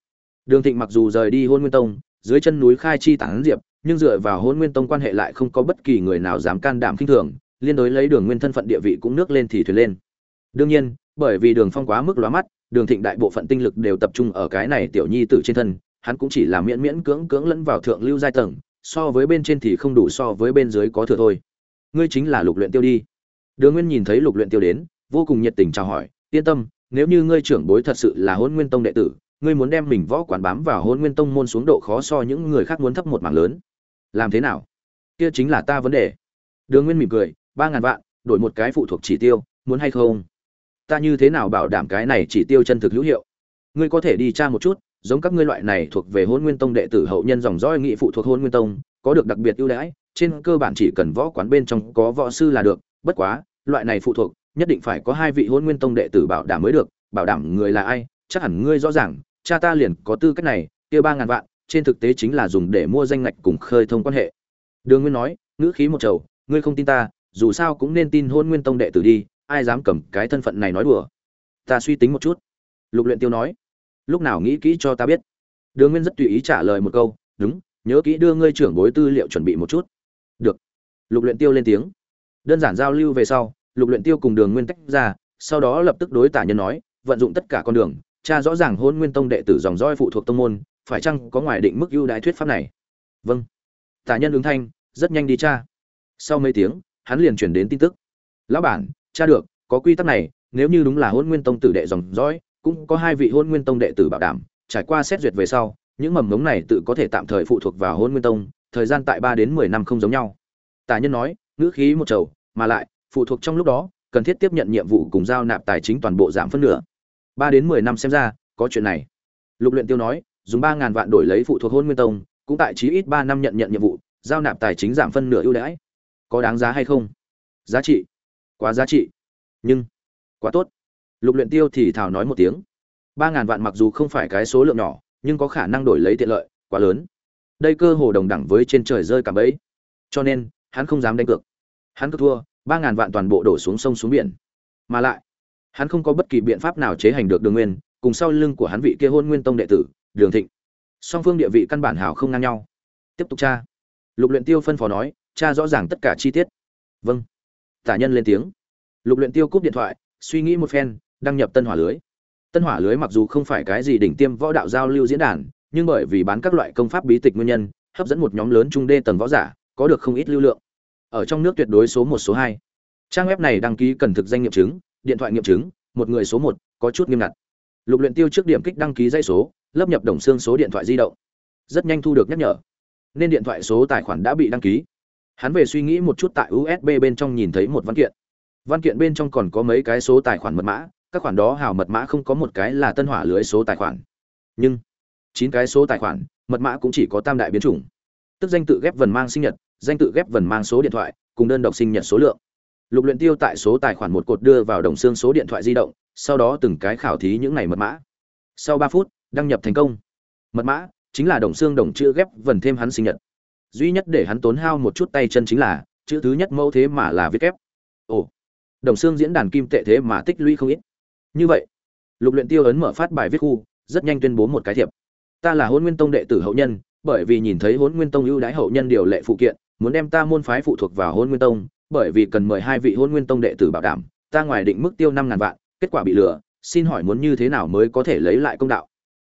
Đường thịnh mặc dù rời đi hôn nguyên tông, dưới chân núi khai chi tán diệp nhưng dựa vào hôn nguyên tông quan hệ lại không có bất kỳ người nào dám can đảm khinh thường, liên đối lấy đường nguyên thân phận địa vị cũng nước lên thì thuyền lên. Đương nhiên, bởi vì đường phong quá mức lóa mắt, đường thịnh đại bộ phận tinh lực đều tập trung ở cái này tiểu nhi tử trên thân, hắn cũng chỉ là miễn miễn cưỡng cưỡng lẫn vào thượng lưu giai tầng, so với bên trên thì không đủ so với bên dưới có thừa thôi. Ngươi chính là lục luyện tiêu đi. Đường nguyên nhìn thấy lục luyện tiêu đến, vô cùng nhiệt tình chào hỏi, yên tâm, nếu như ngươi trưởng bối thật sự là hôn nguyên tông đệ tử, ngươi muốn đem mình võ quán bám vào hôn nguyên tông môn xuống độ khó so những người khác muốn thấp một mảng lớn làm thế nào? Kia chính là ta vấn đề. Đường nguyên mỉm cười, ba ngàn vạn, đổi một cái phụ thuộc chỉ tiêu, muốn hay không? Ta như thế nào bảo đảm cái này chỉ tiêu chân thực hữu hiệu? Ngươi có thể đi tra một chút, giống các ngươi loại này thuộc về hôn nguyên tông đệ tử hậu nhân dòng dõi nghị phụ thuộc hôn nguyên tông, có được đặc biệt ưu đãi, trên cơ bản chỉ cần võ quán bên trong có võ sư là được, bất quá, loại này phụ thuộc, nhất định phải có hai vị hôn nguyên tông đệ tử bảo đảm mới được, bảo đảm người là ai, chắc hẳn ngươi rõ ràng, cha ta liền có tư cách này, kia ba ngàn vạn trên thực tế chính là dùng để mua danh ngạch cùng khơi thông quan hệ. Đường nguyên nói, ngữ khí một trầu, ngươi không tin ta, dù sao cũng nên tin hôn nguyên tông đệ tử đi, ai dám cầm cái thân phận này nói đùa. Ta suy tính một chút. Lục luyện tiêu nói, lúc nào nghĩ kỹ cho ta biết. Đường nguyên rất tùy ý trả lời một câu, đúng, nhớ kỹ đưa ngươi trưởng bối tư liệu chuẩn bị một chút. Được. Lục luyện tiêu lên tiếng. Đơn giản giao lưu về sau, lục luyện tiêu cùng đường nguyên tách ra, sau đó lập tức đối tả nhân nói, vận dụng tất cả con đường cha rõ ràng hôn nguyên tông đệ tử dòng dõi phụ thuộc tông môn phải chăng có ngoài định mức ưu đãi thuyết pháp này? Vâng. Tả nhân ứng thanh rất nhanh đi cha sau mấy tiếng hắn liền chuyển đến tin tức. Lão bản cha được có quy tắc này nếu như đúng là hôn nguyên tông tử đệ dòng dõi cũng có hai vị hôn nguyên tông đệ tử bảo đảm trải qua xét duyệt về sau những mầm ngống này tự có thể tạm thời phụ thuộc vào hôn nguyên tông thời gian tại ba đến mười năm không giống nhau. Tả nhân nói ngữ khí một chầu, mà lại phụ thuộc trong lúc đó cần thiết tiếp nhận nhiệm vụ cùng giao nạp tài chính toàn bộ giảm phân nửa. Ba đến mười năm xem ra có chuyện này. Lục luyện tiêu nói dùng ba ngàn vạn đổi lấy phụ thuộc hôn nguyên tông, cũng tại chí ít ba năm nhận nhận nhiệm vụ, giao nạp tài chính giảm phân nửa ưu đãi. Có đáng giá hay không? Giá trị. Quá giá trị. Nhưng, quá tốt. Lục luyện tiêu thì thào nói một tiếng. Ba ngàn vạn mặc dù không phải cái số lượng nhỏ, nhưng có khả năng đổi lấy tiện lợi, quá lớn. Đây cơ hồ đồng đẳng với trên trời rơi cả bẫy. Cho nên, hắn không dám đánh cược. Hắn cứ thua, ba ngàn vạn toàn bộ đổ xuống sông xuống biển. Mà lại, hắn không có bất kỳ biện pháp nào chế hành được đường nguyên, cùng sau lưng của hắn vị kia hôn nguyên tông đệ tử đường thịnh. Song phương địa vị căn bản hảo không ngang nhau. Tiếp tục tra. Lục luyện tiêu phân phó nói, tra rõ ràng tất cả chi tiết. Vâng. Tả nhân lên tiếng. Lục luyện tiêu cúp điện thoại, suy nghĩ một phen, đăng nhập tân hỏa lưới. Tân hỏa lưới mặc dù không phải cái gì đỉnh tiêm võ đạo giao lưu diễn đàn, nhưng bởi vì bán các loại công pháp bí tịch nguyên nhân, hấp dẫn một nhóm lớn trung đê tầng võ giả, có được không ít lưu lượng. Ở trong nước tuyệt đối số một, số hai. Trang web này đăng ký cần thực danh nghiệm chứng, điện thoại nghiệm chứng, một người số một, có chút nghiêm ngặt. Lục luyện tiêu trước điểm kích đăng ký dây số lấp nhập đồng xương số điện thoại di động. Rất nhanh thu được nhắc nhở. Nên điện thoại số tài khoản đã bị đăng ký. Hắn về suy nghĩ một chút tại usb bên trong nhìn thấy một văn kiện. Văn kiện bên trong còn có mấy cái số tài khoản mật mã, các khoản đó hào mật mã không có một cái là tân hỏa lưới số tài khoản. Nhưng, chín cái số tài khoản, mật mã cũng chỉ có tam đại biến chủng. Tức danh tự ghép vần mang sinh nhật, danh tự ghép vần mang số điện thoại, cùng đơn độc sinh nhật số lượng. Lục luyện tiêu tại số tài khoản một cột đưa vào đồng xương số điện thoại di động, sau đó từng cái khảo thí những này mật mã. Sau ba phút đăng nhập thành công. Mật mã chính là đồng xương đồng chữ ghép vần thêm hắn sinh nhật. Duy nhất để hắn tốn hao một chút tay chân chính là chữ thứ nhất mẫu thế mà là viết kép. Ồ, đồng xương diễn đàn kim tệ thế mà tích lũy không ít. Như vậy, lục luyện tiêu ấn mở phát bài viết khu, rất nhanh tuyên bố một cái thiệp. Ta là hôn nguyên tông đệ tử hậu nhân, bởi vì nhìn thấy hôn nguyên tông ưu đãi hậu nhân điều lệ phụ kiện, muốn đem ta môn phái phụ thuộc vào hôn nguyên tông, bởi vì cần mời hai vị hôn nguyên tông đệ tử bảo đảm, ta ngoài định mức tiêu năm ngàn vạn, kết quả bị lừa, xin hỏi muốn như thế nào mới có thể lấy lại công đạo?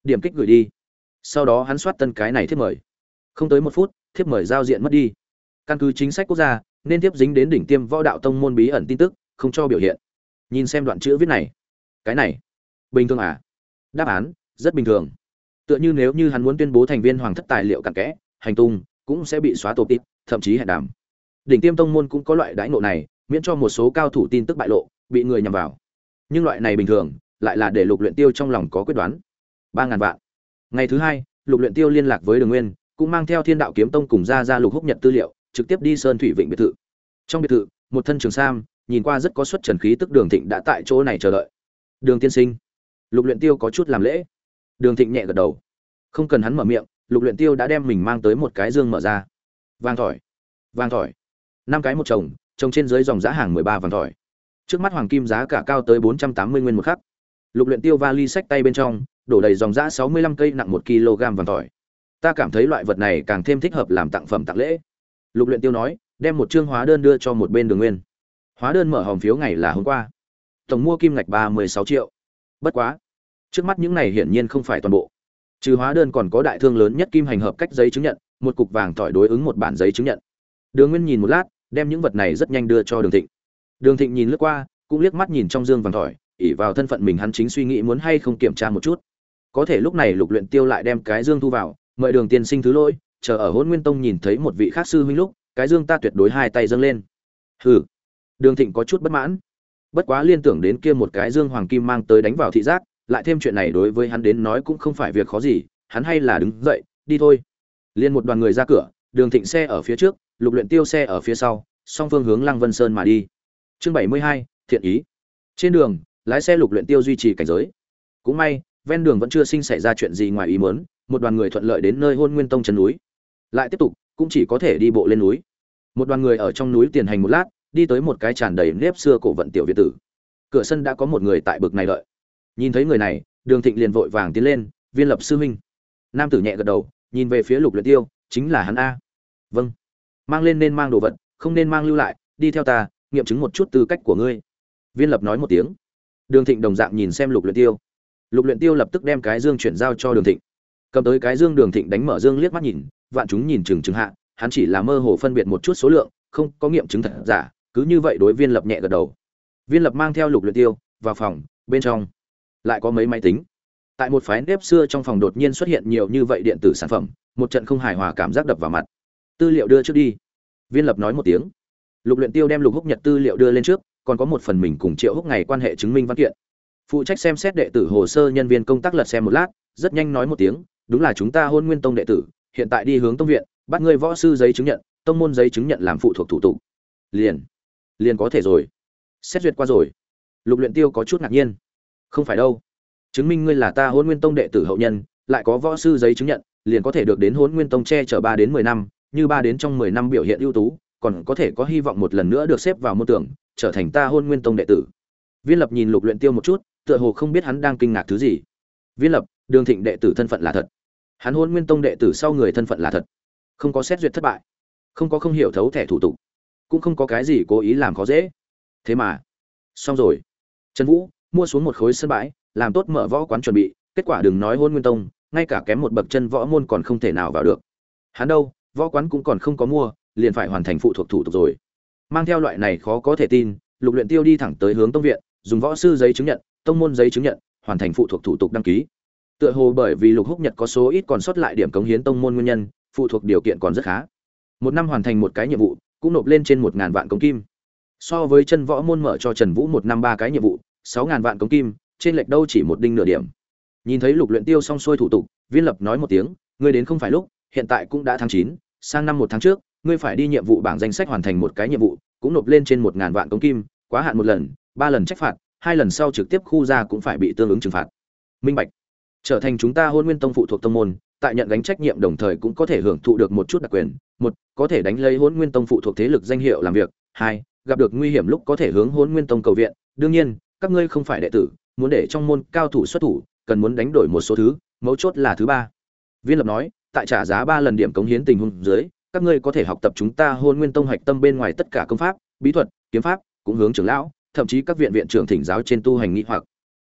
Điểm kích gửi đi. Sau đó hắn soát tân cái này thiếp mời. Không tới một phút, thiếp mời giao diện mất đi. Căn cứ chính sách quốc gia, nên tiếp dính đến đỉnh tiêm võ đạo tông môn bí ẩn tin tức, không cho biểu hiện. Nhìn xem đoạn chữ viết này. Cái này. Bình thường à? Đáp án, rất bình thường. Tựa như nếu như hắn muốn tuyên bố thành viên hoàng thất tài liệu cặn kẽ, hành tung, cũng sẽ bị xóa tổ tít thậm chí hẹn đàm. Đỉnh tiêm tông môn cũng có loại đãi ngộ này, miễn cho một số cao thủ tin tức bại lộ, bị người nhằm vào. Nhưng loại này bình thường, lại là để lục luyện tiêu trong lòng có quyết đoán ba ngàn vạn. Ngày thứ hai, lục luyện tiêu liên lạc với đường nguyên, cũng mang theo thiên đạo kiếm tông cùng ra ra lục húc nhật tư liệu, trực tiếp đi sơn thủy vịnh biệt thự. Trong biệt thự, một thân trường sam, nhìn qua rất có xuất trần khí tức đường thịnh đã tại chỗ này chờ đợi. Đường tiên sinh, lục luyện tiêu có chút làm lễ. Đường thịnh nhẹ gật đầu. Không cần hắn mở miệng, lục luyện tiêu đã đem mình mang tới một cái dương mở ra. Vàng thỏi vàng thỏi. Năm cái một chồng trồng trên dưới dòng giá hàng mười ba vàng thỏi. Trước mắt hoàng kim giá cả cao tới bốn trăm tám mươi nguyên một khắc. Lục luyện tiêu vali sách tay bên trong đổ đầy dòng giá sáu mươi lăm cây nặng một kg vàng tỏi. ta cảm thấy loại vật này càng thêm thích hợp làm tặng phẩm tặng lễ. Lục luyện tiêu nói, đem một trương hóa đơn đưa cho một bên đường nguyên. Hóa đơn mở hòm phiếu ngày là hôm qua. Tổng mua kim ngạch ba mươi sáu triệu. Bất quá, trước mắt những này hiển nhiên không phải toàn bộ. Trừ hóa đơn còn có đại thương lớn nhất kim hành hợp cách giấy chứng nhận, một cục vàng tỏi đối ứng một bản giấy chứng nhận. Đường nguyên nhìn một lát, đem những vật này rất nhanh đưa cho đường thịnh. Đường thịnh nhìn lướt qua, cũng liếc mắt nhìn trong dương vàng tỏi ỉ vào thân phận mình hắn chính suy nghĩ muốn hay không kiểm tra một chút có thể lúc này lục luyện tiêu lại đem cái dương thu vào, mời đường tiên sinh thứ lỗi, chờ ở hôn nguyên tông nhìn thấy một vị khác sư huynh lúc, cái dương ta tuyệt đối hai tay dâng lên. Hừ. Đường thịnh có chút bất mãn. Bất quá liên tưởng đến kia một cái dương hoàng kim mang tới đánh vào thị giác, lại thêm chuyện này đối với hắn đến nói cũng không phải việc khó gì, hắn hay là đứng dậy, đi thôi. Liên một đoàn người ra cửa, đường thịnh xe ở phía trước, lục luyện tiêu xe ở phía sau, song phương hướng lăng vân sơn mà đi. Chương bảy mươi hai, thiện ý. Trên đường, lái xe lục luyện tiêu duy trì cảnh giới. Cũng may ven đường vẫn chưa sinh xảy ra chuyện gì ngoài ý muốn, một đoàn người thuận lợi đến nơi hôn nguyên tông chân núi. Lại tiếp tục, cũng chỉ có thể đi bộ lên núi. Một đoàn người ở trong núi tiền hành một lát, đi tới một cái tràn đầy nếp xưa cổ vận tiểu viện tử. Cửa sân đã có một người tại bực này đợi. Nhìn thấy người này, đường thịnh liền vội vàng tiến lên, viên lập sư huynh. Nam tử nhẹ gật đầu, nhìn về phía lục luyện tiêu, chính là hắn a. Vâng. Mang lên nên mang đồ vật, không nên mang lưu lại, đi theo ta, nghiệm chứng một chút tư cách của ngươi. Viên lập nói một tiếng. Đường thịnh đồng dạng nhìn xem lục luyện tiêu lục luyện tiêu lập tức đem cái dương chuyển giao cho đường thịnh. Cầm tới cái dương đường thịnh đánh mở dương liếc mắt nhìn, vạn chúng nhìn chừng chừng hạ, hắn chỉ là mơ hồ phân biệt một chút số lượng, không có nghiệm chứng thật giả, cứ như vậy đối viên lập nhẹ gật đầu. Viên lập mang theo lục luyện tiêu, vào phòng, bên trong. Lại có mấy máy tính. Tại một phái nếp xưa trong phòng đột nhiên xuất hiện nhiều như vậy điện tử sản phẩm, một trận không hài hòa cảm giác đập vào mặt. Tư liệu đưa trước đi. Viên lập nói một tiếng. Lục luyện tiêu đem lục húc nhật tư liệu đưa lên trước, còn có một phần mình cùng triệu húc ngày quan hệ chứng minh văn kiện phụ trách xem xét đệ tử hồ sơ nhân viên công tác lật xem một lát, rất nhanh nói một tiếng, đúng là chúng ta hôn nguyên tông đệ tử, hiện tại đi hướng tông viện, bắt người võ sư giấy chứng nhận, tông môn giấy chứng nhận làm phụ thuộc thủ tục. Liền liền có thể rồi. Xét duyệt qua rồi. Lục luyện tiêu có chút ngạc nhiên. Không phải đâu. Chứng minh ngươi là ta hôn nguyên tông đệ tử hậu nhân, lại có võ sư giấy chứng nhận, liền có thể được đến hôn nguyên tông che chở ba đến mười năm, như ba đến trong mười năm biểu hiện ưu tú, còn có thể có hy vọng một lần nữa được xếp vào môn tưởng, trở thành ta hôn nguyên tông đệ tử. Viên lập nhìn lục luyện tiêu một chút tựa hồ không biết hắn đang kinh ngạc thứ gì. Viên lập, đường thịnh đệ tử thân phận là thật. Hắn hôn nguyên tông đệ tử sau người thân phận là thật. Không có xét duyệt thất bại. Không có không hiểu thấu thẻ thủ tục. Cũng không có cái gì cố ý làm khó dễ. Thế mà, xong rồi. Trần vũ, mua xuống một khối sân bãi, làm tốt mở võ quán chuẩn bị, kết quả đừng nói hôn nguyên tông, ngay cả kém một bậc chân võ môn còn không thể nào vào được. Hắn đâu, võ quán cũng còn không có mua, liền phải hoàn thành phụ thuộc thủ tục rồi. Mang theo loại này khó có thể tin, lục luyện tiêu đi thẳng tới hướng tông viện, dùng võ sư giấy chứng nhận tông môn giấy chứng nhận, hoàn thành phụ thuộc thủ tục đăng ký. Tựa hồ bởi vì lục húc nhật có số ít còn sót lại điểm cống hiến tông môn nguyên nhân, phụ thuộc điều kiện còn rất khá. Một năm hoàn thành một cái nhiệm vụ, cũng nộp lên trên một ngàn vạn cống kim. So với chân võ môn mở cho trần vũ một năm ba cái nhiệm vụ, sáu ngàn vạn cống kim, trên lệch đâu chỉ một đinh nửa điểm. Nhìn thấy lục luyện tiêu xong xuôi thủ tục, viên lập nói một tiếng, ngươi đến không phải lúc, hiện tại cũng đã tháng chín, sang năm một tháng trước, ngươi phải đi nhiệm vụ bảng danh sách hoàn thành một cái nhiệm vụ, cũng nộp lên trên một ngàn vạn cống kim, quá hạn một lần, ba lần trách phạt hai lần sau trực tiếp khu ra cũng phải bị tương ứng trừng phạt. Minh bạch. Trở thành chúng ta hôn nguyên tông phụ thuộc tông môn, tại nhận gánh trách nhiệm đồng thời cũng có thể hưởng thụ được một chút đặc quyền. Một, có thể đánh lấy hôn nguyên tông phụ thuộc thế lực danh hiệu làm việc. Hai, gặp được nguy hiểm lúc có thể hướng hôn nguyên tông cầu viện. Đương nhiên, các ngươi không phải đệ tử, muốn để trong môn cao thủ xuất thủ, cần muốn đánh đổi một số thứ, mấu chốt là thứ ba. Viên lập nói, tại trả giá ba lần điểm cống hiến tình huống dưới, các ngươi có thể học tập chúng ta hôn nguyên tông hạch tâm bên ngoài tất cả công pháp, bí thuật, kiếm pháp, cũng hướng trưởng lão thậm chí các viện viện trưởng thỉnh giáo trên tu hành nghi hoặc.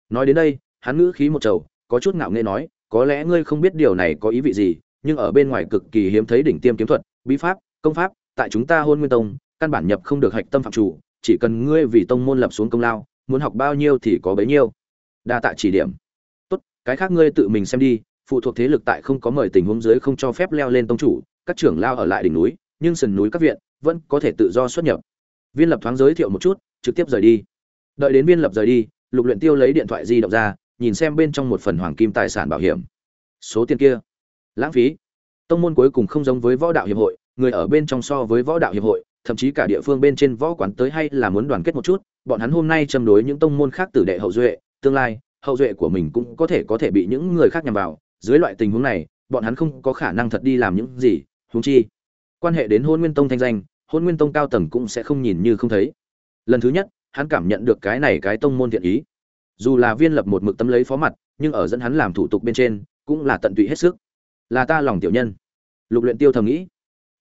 Nói đến đây, hắn ngữ khí một trầu, có chút ngạo nghễ nói, có lẽ ngươi không biết điều này có ý vị gì, nhưng ở bên ngoài cực kỳ hiếm thấy đỉnh tiêm kiếm thuật, bí pháp, công pháp, tại chúng ta hôn nguyên tông, căn bản nhập không được hạch tâm phạm chủ, chỉ cần ngươi vì tông môn lập xuống công lao, muốn học bao nhiêu thì có bấy nhiêu. Đa tạ chỉ điểm. Tốt, cái khác ngươi tự mình xem đi, phụ thuộc thế lực tại không có mời tình huống dưới không cho phép leo lên tông chủ, các trưởng lao ở lại đỉnh núi, nhưng sườn núi các viện vẫn có thể tự do xuất nhập. Viên lập thoáng giới thiệu một chút trực tiếp rời đi. Đợi đến viên lập rời đi, lục luyện tiêu lấy điện thoại di động ra, nhìn xem bên trong một phần hoàng kim tài sản bảo hiểm. Số tiền kia, lãng phí. Tông môn cuối cùng không giống với võ đạo hiệp hội, người ở bên trong so với võ đạo hiệp hội, thậm chí cả địa phương bên trên võ quán tới hay là muốn đoàn kết một chút, bọn hắn hôm nay châm đối những tông môn khác tử đệ hậu duệ, tương lai, hậu duệ của mình cũng có thể có thể bị những người khác nhằm vào. Dưới loại tình huống này, bọn hắn không có khả năng thật đi làm những gì, huống chi. Quan hệ đến hôn nguyên tông thanh danh, hôn nguyên tông cao tầng cũng sẽ không nhìn như không thấy lần thứ nhất, hắn cảm nhận được cái này cái tông môn thiện ý. Dù là viên lập một mực tấm lấy phó mặt, nhưng ở dẫn hắn làm thủ tục bên trên, cũng là tận tụy hết sức. Là ta lòng tiểu nhân. Lục luyện tiêu thầm nghĩ.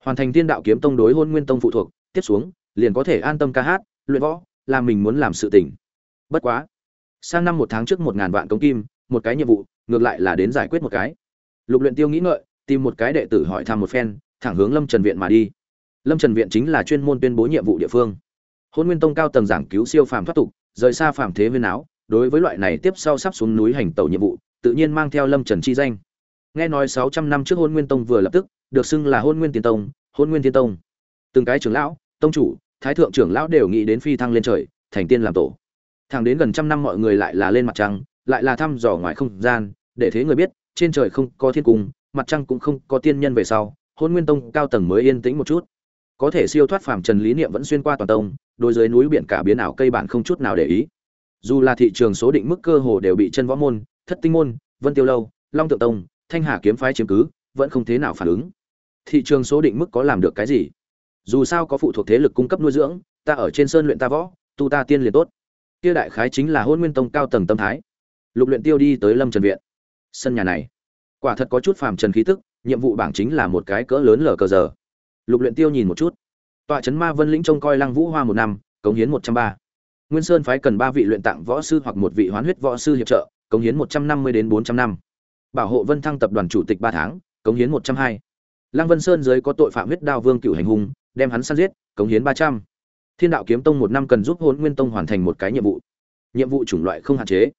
Hoàn thành tiên đạo kiếm tông đối hôn nguyên tông phụ thuộc, tiếp xuống, liền có thể an tâm ca hát, luyện võ làm mình muốn làm sự tình. Bất quá, sang năm một tháng trước một ngàn vạn công kim, một cái nhiệm vụ, ngược lại là đến giải quyết một cái. Lục luyện tiêu nghĩ ngợi, tìm một cái đệ tử hỏi thăm một phen, thẳng hướng lâm trần viện mà đi. Lâm trần viện chính là chuyên môn tuyên bố nhiệm vụ địa phương hôn nguyên tông cao tầng giảng cứu siêu phàm thoát tục, rời xa phàm thế huyên áo đối với loại này tiếp sau sắp xuống núi hành tẩu nhiệm vụ, tự nhiên mang theo lâm trần chi danh. Nghe nói sáu trăm năm trước hôn nguyên tông vừa lập tức, được xưng là hôn nguyên tiên tông, hôn nguyên tiên tông. Từng cái trưởng lão, tông chủ, thái thượng trưởng lão đều nghĩ đến phi thăng lên trời, thành tiên làm tổ. Thẳng đến gần trăm năm mọi người lại là lên mặt trăng, lại là thăm dò ngoài không gian, để thế người biết, trên trời không có thiên cung, mặt trăng cũng không có tiên nhân về sau, hôn nguyên tông cao tầng mới yên tĩnh một chút có thể siêu thoát phàm trần lý niệm vẫn xuyên qua toàn tông đôi dưới núi biển cả biến ảo cây bản không chút nào để ý. Dù là thị trường số định mức cơ hồ đều bị chân võ môn, thất tinh môn, vân tiêu lâu, long tượng tông, thanh hà kiếm phái chiếm cứ, vẫn không thế nào phản ứng. Thị trường số định mức có làm được cái gì? Dù sao có phụ thuộc thế lực cung cấp nuôi dưỡng, ta ở trên sơn luyện ta võ, tu ta tiên liền tốt. Kia đại khái chính là hôn nguyên tông cao tầng tâm thái. Lục luyện tiêu đi tới lâm trần viện. Sân nhà này. Quả thật có chút phàm trần khí tức, nhiệm vụ bảng chính là một cái cỡ lớn lờ cờ giờ lục luyện tiêu nhìn một chút. Tọa trấn ma vân lĩnh trông coi lăng vũ hoa một năm, cống hiến một trăm ba. Nguyên sơn phái cần ba vị luyện tạng võ sư hoặc một vị hoán huyết võ sư hiệp trợ, cống hiến một trăm năm mươi đến bốn trăm năm. Bảo hộ vân thăng tập đoàn chủ tịch ba tháng, cống hiến một trăm hai. Lăng vân sơn dưới có tội phạm huyết đao vương cựu hành hung, đem hắn săn giết, cống hiến ba trăm. Thiên đạo kiếm tông một năm cần giúp hồn nguyên tông hoàn thành một cái nhiệm vụ. Nhiệm vụ chủng loại không hạn chế.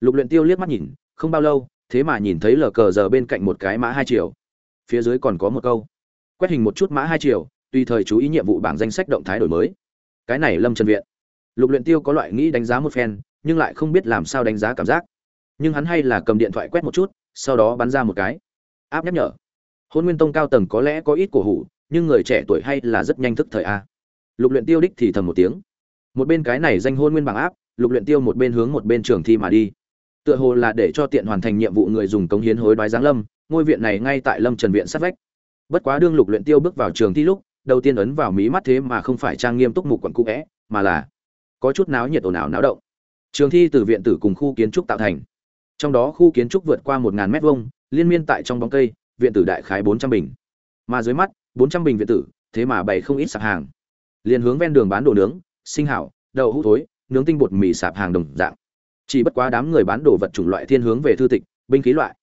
Lục luyện tiêu liếc mắt nhìn, không bao lâu, thế mà nhìn thấy lờ cờ giờ bên cạnh một cái mã hai triệu phía dưới còn có một câu quét hình một chút mã hai chiều, tùy thời chú ý nhiệm vụ bảng danh sách động thái đổi mới. Cái này lâm trần viện. Lục luyện tiêu có loại nghĩ đánh giá một phen nhưng lại không biết làm sao đánh giá cảm giác. Nhưng hắn hay là cầm điện thoại quét một chút sau đó bắn ra một cái. Áp nhắc nhở. Hôn nguyên tông cao tầng có lẽ có ít cổ hủ nhưng người trẻ tuổi hay là rất nhanh thức thời a. Lục luyện tiêu đích thì thầm một tiếng. Một bên cái này danh hôn nguyên bảng áp lục luyện tiêu một bên hướng một bên trường thi mà đi. Tựa hồ là để cho tiện hoàn thành nhiệm vụ người dùng cống hiến hối đoái giáng lâm ngôi viện này ngay tại lâm trần viện sát vách bất quá đương lục luyện tiêu bước vào trường thi lúc, đầu tiên ấn vào mí mắt thế mà không phải trang nghiêm túc mục quận cũ vẽ, mà là có chút náo nhiệt ồn ào náo động. Trường thi từ viện tử cùng khu kiến trúc tạo thành. Trong đó khu kiến trúc vượt qua một ngàn mét vuông, liên miên tại trong bóng cây, viện tử đại khái bốn trăm bình. Mà dưới mắt, bốn trăm bình viện tử, thế mà bày không ít sạp hàng. Liền hướng ven đường bán đồ nướng, sinh hảo, đậu hũ thối, nướng tinh bột mì sạp hàng đồng dạng. Chỉ bất quá đám người bán đồ vật chủng loại thiên hướng về thư tịch, binh khí loại.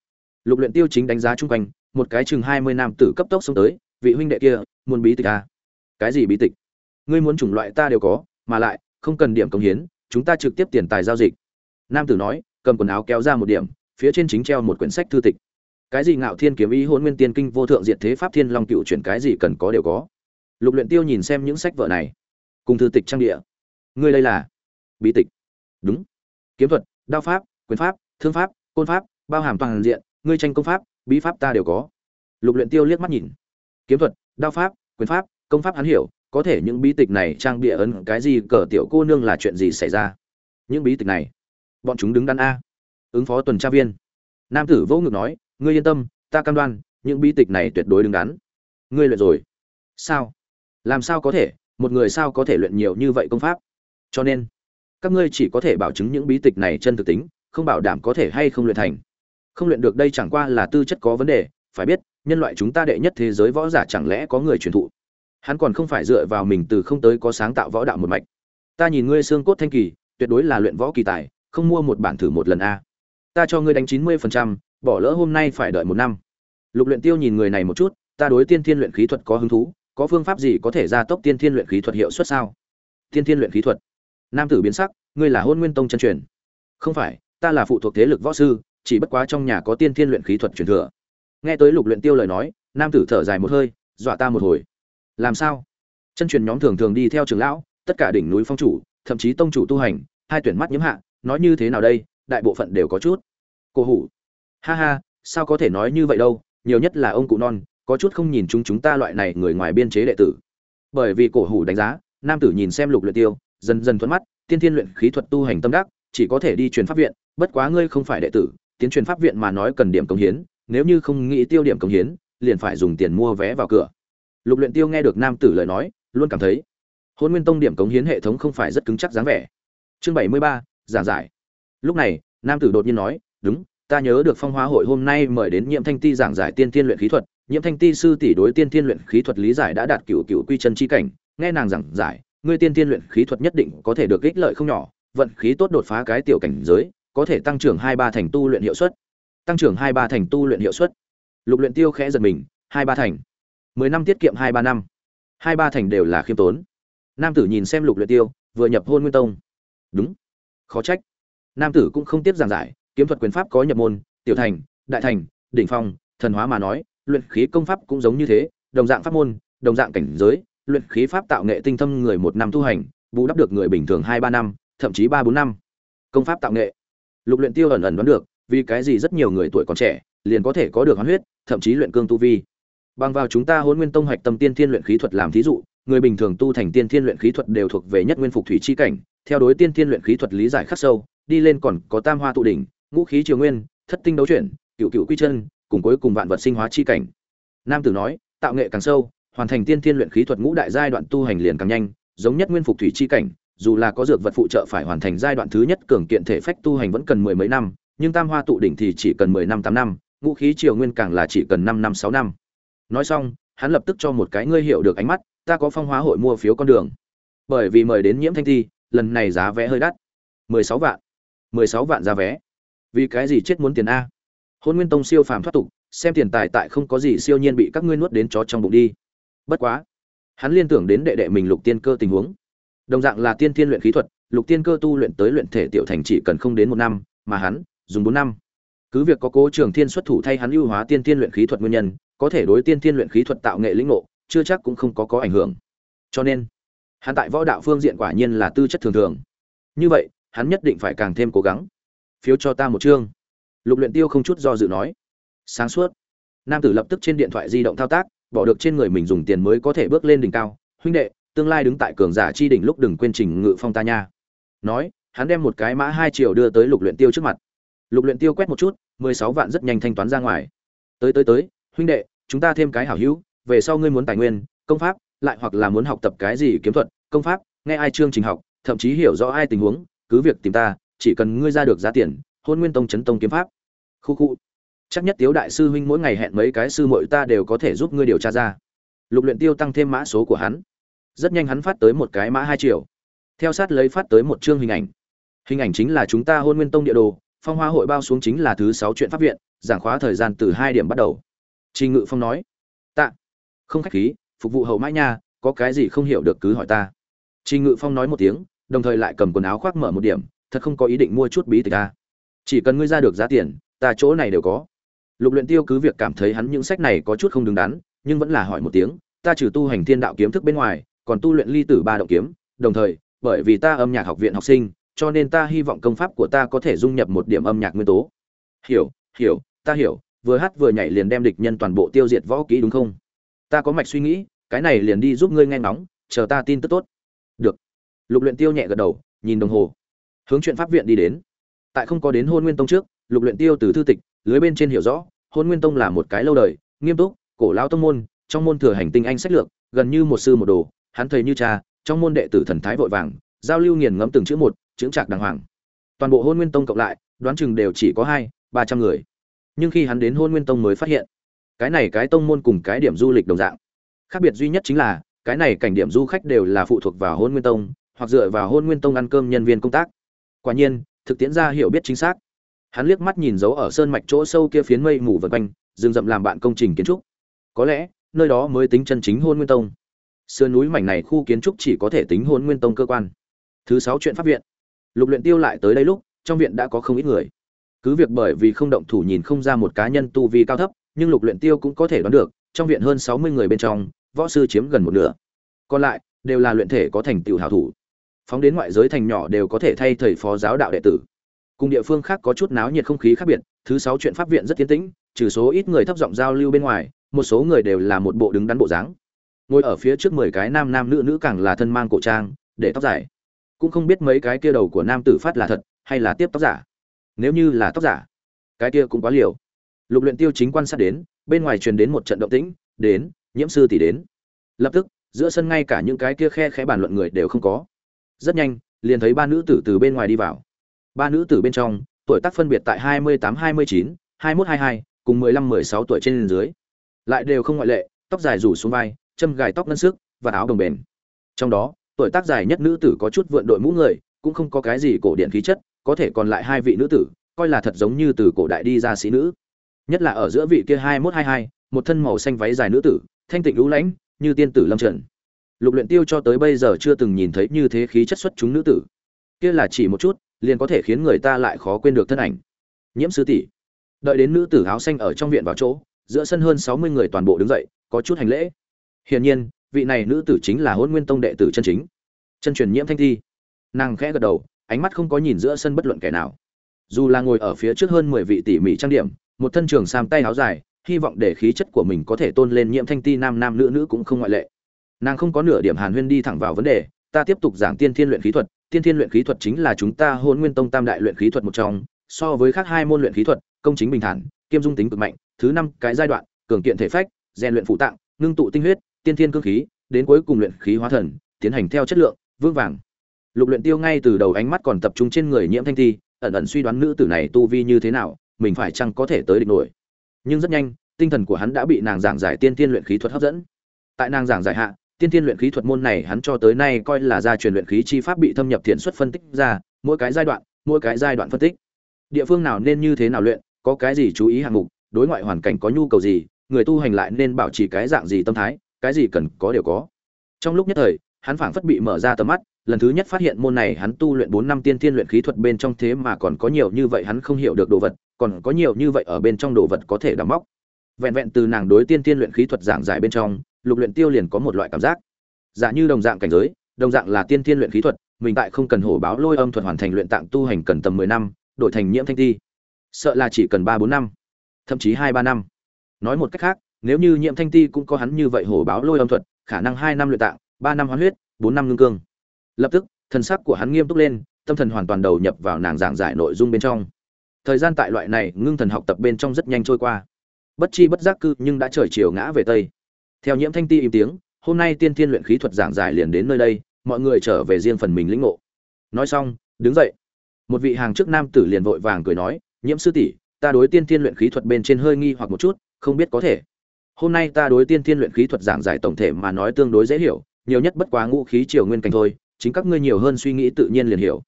Lục luyện tiêu chính đánh giá chung quanh một cái chừng hai mươi nam tử cấp tốc xông tới, vị huynh đệ kia, muốn bí tịch à? cái gì bí tịch? Ngươi muốn chủng loại ta đều có, mà lại, không cần điểm công hiến, chúng ta trực tiếp tiền tài giao dịch. Nam tử nói, cầm quần áo kéo ra một điểm, phía trên chính treo một quyển sách thư tịch. Cái gì ngạo thiên kiếm ý hôn nguyên tiên kinh vô thượng diện thế pháp thiên long cựu chuyển cái gì cần có đều có. Lục luyện tiêu nhìn xem những sách vở này. Cùng thư tịch trang địa. Ngươi đây là bí tịch. Đúng. Kiếm thuật, đao pháp, quyền pháp, thương pháp, côn pháp, bao hàm toàn diện, ngươi tranh công pháp bí pháp ta đều có. Lục luyện tiêu liếc mắt nhìn. Kiếm thuật, đao pháp, quyền pháp, công pháp hắn hiểu, có thể những bí tịch này trang bịa ấn cái gì cờ tiểu cô nương là chuyện gì xảy ra? Những bí tịch này, bọn chúng đứng đắn a. Ứng phó tuần tra viên. Nam tử vô ngực nói, ngươi yên tâm, ta cam đoan, những bí tịch này tuyệt đối đứng đắn. Ngươi luyện rồi. Sao? Làm sao có thể? Một người sao có thể luyện nhiều như vậy công pháp? Cho nên, các ngươi chỉ có thể bảo chứng những bí tịch này chân thực tính, không bảo đảm có thể hay không luyện thành không luyện được đây chẳng qua là tư chất có vấn đề, phải biết, nhân loại chúng ta đệ nhất thế giới võ giả chẳng lẽ có người truyền thụ? Hắn còn không phải dựa vào mình từ không tới có sáng tạo võ đạo một mạch. Ta nhìn ngươi xương cốt thanh kỳ, tuyệt đối là luyện võ kỳ tài, không mua một bản thử một lần a. Ta cho ngươi đánh chín mươi phần trăm, bỏ lỡ hôm nay phải đợi một năm. Lục luyện tiêu nhìn người này một chút, ta đối tiên thiên luyện khí thuật có hứng thú, có phương pháp gì có thể gia tốc tiên thiên luyện khí thuật hiệu suất sao? Tiên thiên luyện khí thuật. Nam tử biến sắc, ngươi là hôn nguyên tông chân truyền. Không phải, ta là phụ thuộc thế lực võ sư chỉ bất quá trong nhà có tiên thiên luyện khí thuật truyền thừa. Nghe tới lục luyện tiêu lời nói, nam tử thở dài một hơi, dọa ta một hồi. Làm sao? Chân truyền nhóm thường thường đi theo trưởng lão, tất cả đỉnh núi phong chủ, thậm chí tông chủ tu hành, hai tuyển mắt nhiễm hạ, nói như thế nào đây, đại bộ phận đều có chút. Cổ hủ. Ha ha, sao có thể nói như vậy đâu, nhiều nhất là ông cụ non, có chút không nhìn chúng chúng ta loại này người ngoài biên chế đệ tử. Bởi vì cổ hủ đánh giá, nam tử nhìn xem lục luyện tiêu, dần dần thuận mắt, tiên thiên luyện khí thuật tu hành tâm đắc, chỉ có thể đi truyền pháp viện, bất quá ngươi không phải đệ tử tiến truyền pháp viện mà nói cần điểm công hiến, nếu như không nghĩ tiêu điểm công hiến, liền phải dùng tiền mua vé vào cửa. Lục luyện tiêu nghe được nam tử lời nói, luôn cảm thấy hôn nguyên tông điểm cống hiến hệ thống không phải rất cứng chắc dáng vẻ. Chương bảy mươi ba, giảng giải. Lúc này, nam tử đột nhiên nói, đúng, ta nhớ được phong hóa hội hôm nay mời đến nhiệm thanh ti giảng giải tiên tiên luyện khí thuật. Nhiệm thanh ti sư tỷ đối tiên tiên luyện khí thuật lý giải đã đạt cửu cửu quy chân chi cảnh. Nghe nàng giảng giải, ngươi tiên tiên luyện khí thuật nhất định có thể được ích lợi không nhỏ. Vận khí tốt đột phá cái tiểu cảnh giới có thể tăng trưởng hai ba thành tu luyện hiệu suất. Tăng trưởng hai ba thành tu luyện hiệu suất. Lục luyện tiêu khẽ giật mình, hai ba thành. Mười năm tiết kiệm hai ba năm. Hai ba thành đều là khiêm tốn. Nam tử nhìn xem lục luyện tiêu, vừa nhập hôn nguyên tông. Đúng. Khó trách. Nam tử cũng không tiếp giảng giải, kiếm thuật quyền pháp có nhập môn, tiểu thành, đại thành, đỉnh phong, thần hóa mà nói, luyện khí công pháp cũng giống như thế, đồng dạng pháp môn, đồng dạng cảnh giới, luyện khí pháp tạo nghệ tinh thâm người một năm tu hành, bù đắp được người bình thường hai ba năm, thậm chí ba bốn năm. Công pháp tạo nghệ lục luyện tiêu ẩn ẩn đoán được, vì cái gì rất nhiều người tuổi còn trẻ liền có thể có được hoán huyết, thậm chí luyện cương tu vi. Bằng vào chúng ta huấn nguyên tông hoạch tâm tiên thiên luyện khí thuật làm thí dụ, người bình thường tu thành tiên thiên luyện khí thuật đều thuộc về nhất nguyên phục thủy chi cảnh, theo đối tiên thiên luyện khí thuật lý giải khắc sâu, đi lên còn có tam hoa tụ đỉnh, ngũ khí triều nguyên, thất tinh đấu chuyển cựu cựu quy chân, cùng cuối cùng vạn vật sinh hóa chi cảnh. Nam tử nói, tạo nghệ càng sâu, hoàn thành tiên thiên luyện khí thuật ngũ đại giai đoạn tu hành liền càng nhanh, giống nhất nguyên phục thủy chi cảnh dù là có dược vật phụ trợ phải hoàn thành giai đoạn thứ nhất cường kiện thể phách tu hành vẫn cần mười mấy năm, nhưng tam hoa tụ đỉnh thì chỉ cần mười năm tám năm, ngũ khí triều nguyên càng là chỉ cần năm năm sáu năm. Nói xong, hắn lập tức cho một cái ngươi hiểu được ánh mắt, ta có phong hóa hội mua phiếu con đường. Bởi vì mời đến nhiễm thanh thi, lần này giá vé hơi đắt. Mười sáu vạn. Mười sáu vạn giá vé. Vì cái gì chết muốn tiền a? Hôn nguyên tông siêu phàm thoát tục, xem tiền tài tại không có gì siêu nhiên bị các ngươi nuốt đến chó trong bụng đi. Bất quá, hắn liên tưởng đến đệ đệ mình lục tiên cơ tình huống đồng dạng là tiên thiên luyện khí thuật, lục tiên cơ tu luyện tới luyện thể tiểu thành chỉ cần không đến một năm, mà hắn dùng bốn năm. Cứ việc có cố trường thiên xuất thủ thay hắn ưu hóa tiên thiên luyện khí thuật nguyên nhân, có thể đối tiên thiên luyện khí thuật tạo nghệ lĩnh ngộ, chưa chắc cũng không có có ảnh hưởng. Cho nên, hắn tại võ đạo phương diện quả nhiên là tư chất thường thường. Như vậy, hắn nhất định phải càng thêm cố gắng. Phiếu cho ta một chương. Lục luyện tiêu không chút do dự nói. Sáng suốt, nam tử lập tức trên điện thoại di động thao tác, bỏ được trên người mình dùng tiền mới có thể bước lên đỉnh cao. Huynh đệ tương lai đứng tại cường giả chi đỉnh lúc đừng quên trình ngự phong ta nha. Nói, hắn đem một cái mã hai triệu đưa tới lục luyện tiêu trước mặt. Lục luyện tiêu quét một chút, mười sáu vạn rất nhanh thanh toán ra ngoài. Tới tới tới, huynh đệ, chúng ta thêm cái hảo hữu, về sau ngươi muốn tài nguyên, công pháp, lại hoặc là muốn học tập cái gì kiếm thuật, công pháp, nghe ai chương trình học, thậm chí hiểu rõ ai tình huống, cứ việc tìm ta, chỉ cần ngươi ra được giá tiền, hôn nguyên tông chấn tông kiếm pháp. Khu khu. Chắc nhất tiếu đại sư huynh mỗi ngày hẹn mấy cái sư muội ta đều có thể giúp ngươi điều tra ra. Lục luyện tiêu tăng thêm mã số của hắn rất nhanh hắn phát tới một cái mã hai triệu theo sát lấy phát tới một chương hình ảnh. Hình ảnh chính là chúng ta hôn nguyên tông địa đồ, phong hoa hội bao xuống chính là thứ sáu chuyện pháp viện, giảng khóa thời gian từ hai điểm bắt đầu. Trình ngự phong nói, tạ, không khách khí, phục vụ hậu mãi nha, có cái gì không hiểu được cứ hỏi ta. Trình ngự phong nói một tiếng, đồng thời lại cầm quần áo khoác mở một điểm, thật không có ý định mua chút bí tịch ta. Chỉ cần ngươi ra được giá tiền, ta chỗ này đều có. Lục luyện tiêu cứ việc cảm thấy hắn những sách này có chút không đứng đắn, nhưng vẫn là hỏi một tiếng, ta trừ tu hành thiên đạo kiếm thức bên ngoài còn tu luyện ly tử ba động kiếm, đồng thời, bởi vì ta âm nhạc học viện học sinh, cho nên ta hy vọng công pháp của ta có thể dung nhập một điểm âm nhạc nguyên tố. Hiểu hiểu, ta hiểu, vừa hát vừa nhảy liền đem địch nhân toàn bộ tiêu diệt võ kỹ đúng không? Ta có mạch suy nghĩ, cái này liền đi giúp ngươi nghe ngóng, chờ ta tin tức tốt. Được. Lục luyện tiêu nhẹ gật đầu, nhìn đồng hồ. Hướng chuyện pháp viện đi đến. Tại không có đến hôn nguyên tông trước, lục luyện tiêu từ thư tịch, lưới bên trên hiểu rõ, hôn nguyên tông là một cái lâu đời, nghiêm túc, cổ lão tông môn, trong môn thừa hành tinh anh sách lược, gần như một sư một đồ hắn thầy như cha, trong môn đệ tử thần thái vội vàng, giao lưu nghiền ngẫm từng chữ một, chững chạc đàng hoàng. Toàn bộ hôn nguyên tông cộng lại, đoán chừng đều chỉ có hai, ba trăm người. Nhưng khi hắn đến hôn nguyên tông mới phát hiện, cái này cái tông môn cùng cái điểm du lịch đồng dạng. Khác biệt duy nhất chính là, cái này cảnh điểm du khách đều là phụ thuộc vào hôn nguyên tông, hoặc dựa vào hôn nguyên tông ăn cơm nhân viên công tác. Quả nhiên, thực tiễn ra hiểu biết chính xác. Hắn liếc mắt nhìn dấu ở sơn mạch chỗ sâu kia phiến mây mù vật quanh, rừng rậm làm bạn công trình kiến trúc. Có lẽ, nơi đó mới tính chân chính hôn nguyên tông sườn núi mảnh này khu kiến trúc chỉ có thể tính hôn nguyên tông cơ quan. Thứ sáu chuyện pháp viện. Lục luyện tiêu lại tới đây lúc, trong viện đã có không ít người. Cứ việc bởi vì không động thủ nhìn không ra một cá nhân tu vi cao thấp, nhưng lục luyện tiêu cũng có thể đoán được, trong viện hơn sáu mươi người bên trong, võ sư chiếm gần một nửa. Còn lại, đều là luyện thể có thành tựu hảo thủ. Phóng đến ngoại giới thành nhỏ đều có thể thay thầy phó giáo đạo đệ tử. Cùng địa phương khác có chút náo nhiệt không khí khác biệt, thứ sáu chuyện pháp viện rất tiến tĩnh, trừ số ít người thấp giọng giao lưu bên ngoài, một số người đều là một bộ đứng đắn bộ dáng ngồi ở phía trước mười cái nam nam nữ nữ càng là thân mang cổ trang, để tóc dài. Cũng không biết mấy cái kia đầu của nam tử phát là thật, hay là tiếp tóc giả. Nếu như là tóc giả, cái kia cũng quá liều. Lục luyện tiêu chính quan sát đến, bên ngoài truyền đến một trận động tĩnh, đến, nhiễm sư tỷ đến. Lập tức, giữa sân ngay cả những cái kia khe khẽ bàn luận người đều không có. Rất nhanh, liền thấy ba nữ tử từ bên ngoài đi vào. Ba nữ tử bên trong, tuổi tác phân biệt tại hai mươi tám, hai mươi chín, hai mốt, hai hai, cùng mười lăm, mười sáu tuổi trên dưới. Lại đều không ngoại lệ, tóc dài rủ xuống vai châm gài tóc ngân sức và áo đồng bền. Trong đó, tuổi tác dài nhất nữ tử có chút vượn đội mũ người, cũng không có cái gì cổ điện khí chất, có thể còn lại hai vị nữ tử, coi là thật giống như từ cổ đại đi ra sĩ nữ. Nhất là ở giữa vị kia hai mốt hai hai, một thân màu xanh váy dài nữ tử, thanh tịnh lũ lãnh, như tiên tử lâm trần lục luyện tiêu cho tới bây giờ chưa từng nhìn thấy như thế khí chất xuất chúng nữ tử. Kia là chỉ một chút, liền có thể khiến người ta lại khó quên được thân ảnh. Nhiễm sư tỷ. Đợi đến nữ tử áo xanh ở trong viện vào chỗ, giữa sân hơn sáu mươi người toàn bộ đứng dậy, có chút hành lễ hiển nhiên, vị này nữ tử chính là hôn nguyên tông đệ tử chân chính. Chân truyền nhiễm thanh thi. Nàng khẽ gật đầu, ánh mắt không có nhìn giữa sân bất luận kẻ nào. Dù là ngồi ở phía trước hơn mười vị tỉ mỉ trang điểm, một thân trường sam tay áo dài, hy vọng để khí chất của mình có thể tôn lên nhiễm thanh ti nam nam nữ nữ cũng không ngoại lệ. Nàng không có nửa điểm hàn huyên đi thẳng vào vấn đề, ta tiếp tục giảng tiên thiên luyện khí thuật, tiên thiên luyện khí thuật chính là chúng ta hôn nguyên tông tam đại luyện khí thuật một trong, so với khác hai môn luyện khí thuật, công chính bình thản, kiêm dung tính cực mạnh, thứ năm cái giai đoạn, cường kiện thể phách, rèn luyện phụ tạng, ngưng tụ tinh huyết tiên thiên cương khí, đến cuối cùng luyện khí hóa thần, tiến hành theo chất lượng vương vàng. Lục luyện tiêu ngay từ đầu ánh mắt còn tập trung trên người nhiễm thanh thi, ẩn ẩn suy đoán nữ tử này tu vi như thế nào, mình phải chăng có thể tới địch nổi. Nhưng rất nhanh, tinh thần của hắn đã bị nàng giảng giải tiên Thiên luyện khí thuật hấp dẫn. Tại nàng giảng giải hạ, tiên Thiên luyện khí thuật môn này hắn cho tới nay coi là gia truyền luyện khí chi pháp bị thâm nhập thiện xuất phân tích ra, mỗi cái giai đoạn, mỗi cái giai đoạn phân tích. Địa phương nào nên như thế nào luyện, có cái gì chú ý hạng mục, đối ngoại hoàn cảnh có nhu cầu gì, người tu hành lại nên bảo trì cái dạng gì tâm thái cái gì cần có đều có. Trong lúc nhất thời, hắn phảng phất bị mở ra tầm mắt, lần thứ nhất phát hiện môn này hắn tu luyện bốn năm tiên tiên luyện khí thuật bên trong thế mà còn có nhiều như vậy hắn không hiểu được đồ vật, còn có nhiều như vậy ở bên trong đồ vật có thể đắm móc. Vẹn vẹn từ nàng đối tiên tiên luyện khí thuật giảng giải bên trong, lục luyện tiêu liền có một loại cảm giác. Giả như đồng dạng cảnh giới, đồng dạng là tiên tiên luyện khí thuật, mình tại không cần hổ báo lôi âm thuật hoàn thành luyện tạng tu hành cần tầm mười năm, đổi thành nhiễm thanh ti sợ là chỉ cần ba bốn năm, thậm chí hai ba năm. Nói một cách khác nếu như nhiễm thanh ti cũng có hắn như vậy hổ báo lôi âm thuật, khả năng hai năm luyện tạng, ba năm hoán huyết, bốn năm ngưng cương. Lập tức, thần sắc của hắn nghiêm túc lên, tâm thần hoàn toàn đầu nhập vào nàng giảng giải nội dung bên trong. Thời gian tại loại này ngưng thần học tập bên trong rất nhanh trôi qua. Bất chi bất giác cư nhưng đã trời chiều ngã về tây. Theo nhiễm thanh ti im tiếng, hôm nay tiên thiên luyện khí thuật giảng giải liền đến nơi đây, mọi người trở về riêng phần mình lĩnh ngộ. Nói xong, đứng dậy. Một vị hàng trước nam tử liền vội vàng cười nói, nhiễm sư tỷ, ta đối tiên thiên luyện khí thuật bên trên hơi nghi hoặc một chút, không biết có thể hôm nay ta đối tiên thiên luyện khí thuật giảng giải tổng thể mà nói tương đối dễ hiểu, nhiều nhất bất quá ngũ khí triều nguyên cảnh thôi, chính các ngươi nhiều hơn suy nghĩ tự nhiên liền hiểu.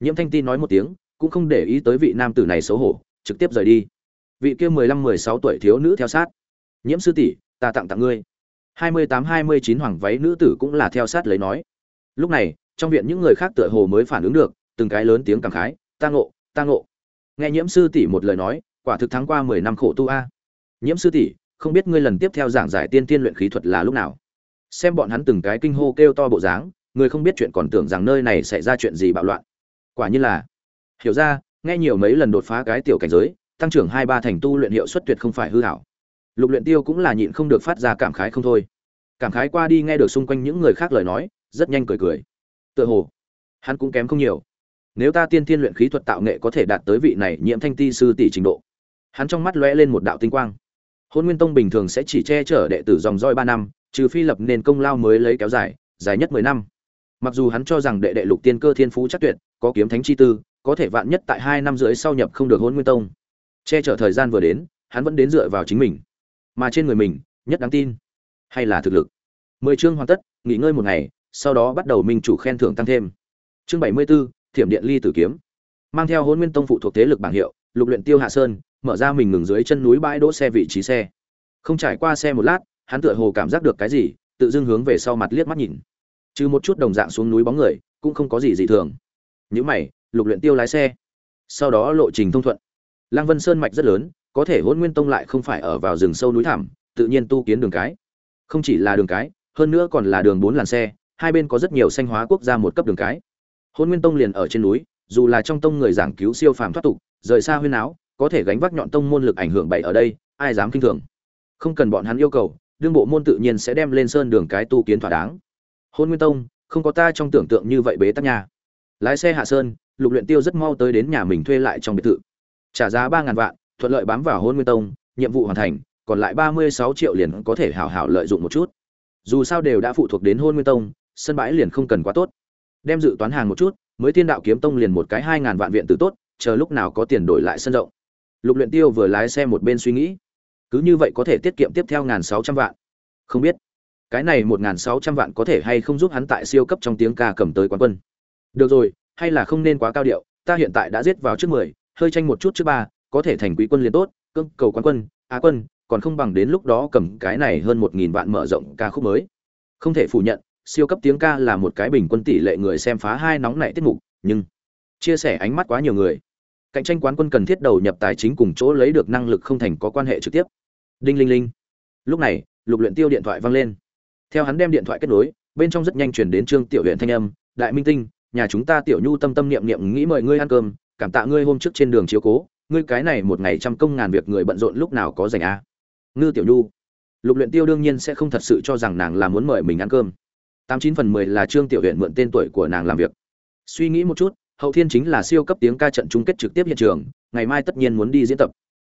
Nhiễm thanh ti nói một tiếng, cũng không để ý tới vị nam tử này xấu hổ, trực tiếp rời đi. Vị kia mười lăm, mười sáu tuổi thiếu nữ theo sát. Nhiễm sư tỷ, ta tặng tặng ngươi. hai mươi tám, hai mươi chín hoàng váy nữ tử cũng là theo sát lấy nói. Lúc này, trong viện những người khác tựa hồ mới phản ứng được, từng cái lớn tiếng cảm khái, ta ngộ ta ngộ. Nghe nhiễm sư tỷ một lời nói, quả thực thắng qua mười năm khổ tu a. Nhiễm sư tỷ không biết ngươi lần tiếp theo giảng giải tiên tiên luyện khí thuật là lúc nào. Xem bọn hắn từng cái kinh hô kêu to bộ dáng, người không biết chuyện còn tưởng rằng nơi này xảy ra chuyện gì bạo loạn. Quả nhiên là, hiểu ra, nghe nhiều mấy lần đột phá cái tiểu cảnh giới, tăng trưởng hai ba thành tu luyện hiệu suất tuyệt không phải hư hảo. Lục luyện tiêu cũng là nhịn không được phát ra cảm khái không thôi. Cảm khái qua đi nghe được xung quanh những người khác lời nói, rất nhanh cười cười. Tựa hồ, hắn cũng kém không nhiều. Nếu ta tiên thiên luyện khí thuật tạo nghệ có thể đạt tới vị này nhiễm thanh ti sư tỷ trình độ, hắn trong mắt lóe lên một đạo tinh quang hôn nguyên tông bình thường sẽ chỉ che chở đệ tử dòng roi ba năm trừ phi lập nên công lao mới lấy kéo dài dài nhất mười năm. Mặc dù hắn cho rằng đệ đệ lục tiên cơ thiên phú chắc tuyệt có kiếm thánh chi tư có thể vạn nhất tại hai năm rưỡi sau nhập không được hôn nguyên tông. Che chở thời gian vừa đến hắn vẫn đến dựa vào chính mình. Mà trên người mình nhất đáng tin hay là thực lực. Mười chương hoàn tất nghỉ ngơi một ngày sau đó bắt đầu minh chủ khen thưởng tăng thêm. Chương bảy mươi 74, thiểm điện ly tử kiếm. Mang theo hôn nguyên tông phụ thuộc thế lực bảng hiệu lục luyện tiêu hạ sơn mở ra mình ngừng dưới chân núi bãi đỗ xe vị trí xe. Không trải qua xe một lát hắn tựa hồ cảm giác được cái gì tự dưng hướng về sau mặt liếc mắt nhìn. Trừ một chút đồng dạng xuống núi bóng người cũng không có gì dị thường. Những mày lục luyện tiêu lái xe. Sau đó lộ trình thông thuận. Lang Vân Sơn mạch rất lớn, có thể Hôn Nguyên Tông lại không phải ở vào rừng sâu núi thẳm, tự nhiên tu kiến đường cái. Không chỉ là đường cái, hơn nữa còn là đường bốn làn xe, hai bên có rất nhiều xanh hóa quốc gia một cấp đường cái. Hôn Nguyên Tông liền ở trên núi, dù là trong tông người giảng cứu siêu phàm thoát tục, rời xa huyên áo, có thể gánh vác nhọn tông môn lực ảnh hưởng bậy ở đây, ai dám kinh thường. Không cần bọn hắn yêu cầu, đương bộ môn tự nhiên sẽ đem lên sơn đường cái tu kiến thỏa đáng. Hôn Nguyên Tông, không có ta trong tưởng tượng như vậy bế tắc nhà. Lái xe hạ sơn, Lục Luyện Tiêu rất mau tới đến nhà mình thuê lại trong biệt thự. Trả giá ba ngàn vạn, thuận lợi bám vào Hôn Nguyên Tông, nhiệm vụ hoàn thành, còn lại ba mươi sáu triệu liền có thể hảo hảo lợi dụng một chút. Dù sao đều đã phụ thuộc đến Hôn Nguyên Tông, sân bãi liền không cần quá tốt. Đem dự toán hàng một chút, mới Thiên Đạo Kiếm Tông liền một cái hai ngàn vạn viện tử tốt, chờ lúc nào có tiền đổi lại sân rộng. Lục Luyện Tiêu vừa lái xe một bên suy nghĩ, cứ như vậy có thể tiết kiệm tiếp theo ngàn sáu trăm vạn. Không biết, cái này một ngàn sáu trăm vạn có thể hay không giúp hắn tại siêu cấp trong tiếng ca cầm tới quán quân. Được rồi, hay là không nên quá cao điệu, ta hiện tại đã giết vào trước mười, hơi tranh một chút trước ba, có thể thành quý quân liền tốt, cưng cầu quán quân, á quân, còn không bằng đến lúc đó cầm cái này hơn một nghìn vạn mở rộng ca khúc mới. Không thể phủ nhận, siêu cấp tiếng ca là một cái bình quân tỷ lệ người xem phá hai nóng nảy tiết mục, nhưng chia sẻ ánh mắt quá nhiều người cạnh tranh quán quân cần thiết đầu nhập tài chính cùng chỗ lấy được năng lực không thành có quan hệ trực tiếp. Đinh linh linh. Lúc này, lục luyện tiêu điện thoại vang lên. Theo hắn đem điện thoại kết nối, bên trong rất nhanh truyền đến trương tiểu huyện thanh âm, đại minh tinh, nhà chúng ta tiểu nhu tâm tâm niệm niệm nghĩ mời ngươi ăn cơm, cảm tạ ngươi hôm trước trên đường chiếu cố, ngươi cái này một ngày trăm công ngàn việc người bận rộn lúc nào có dành a à? ngư tiểu nhu. Lục luyện tiêu đương nhiên sẽ không thật sự cho rằng nàng là muốn mời mình ăn cơm. Tám chín phần mười là trương tiểu huyện mượn tên tuổi của nàng làm việc. Suy nghĩ một chút hậu thiên chính là siêu cấp tiếng ca trận chung kết trực tiếp hiện trường, ngày mai tất nhiên muốn đi diễn tập.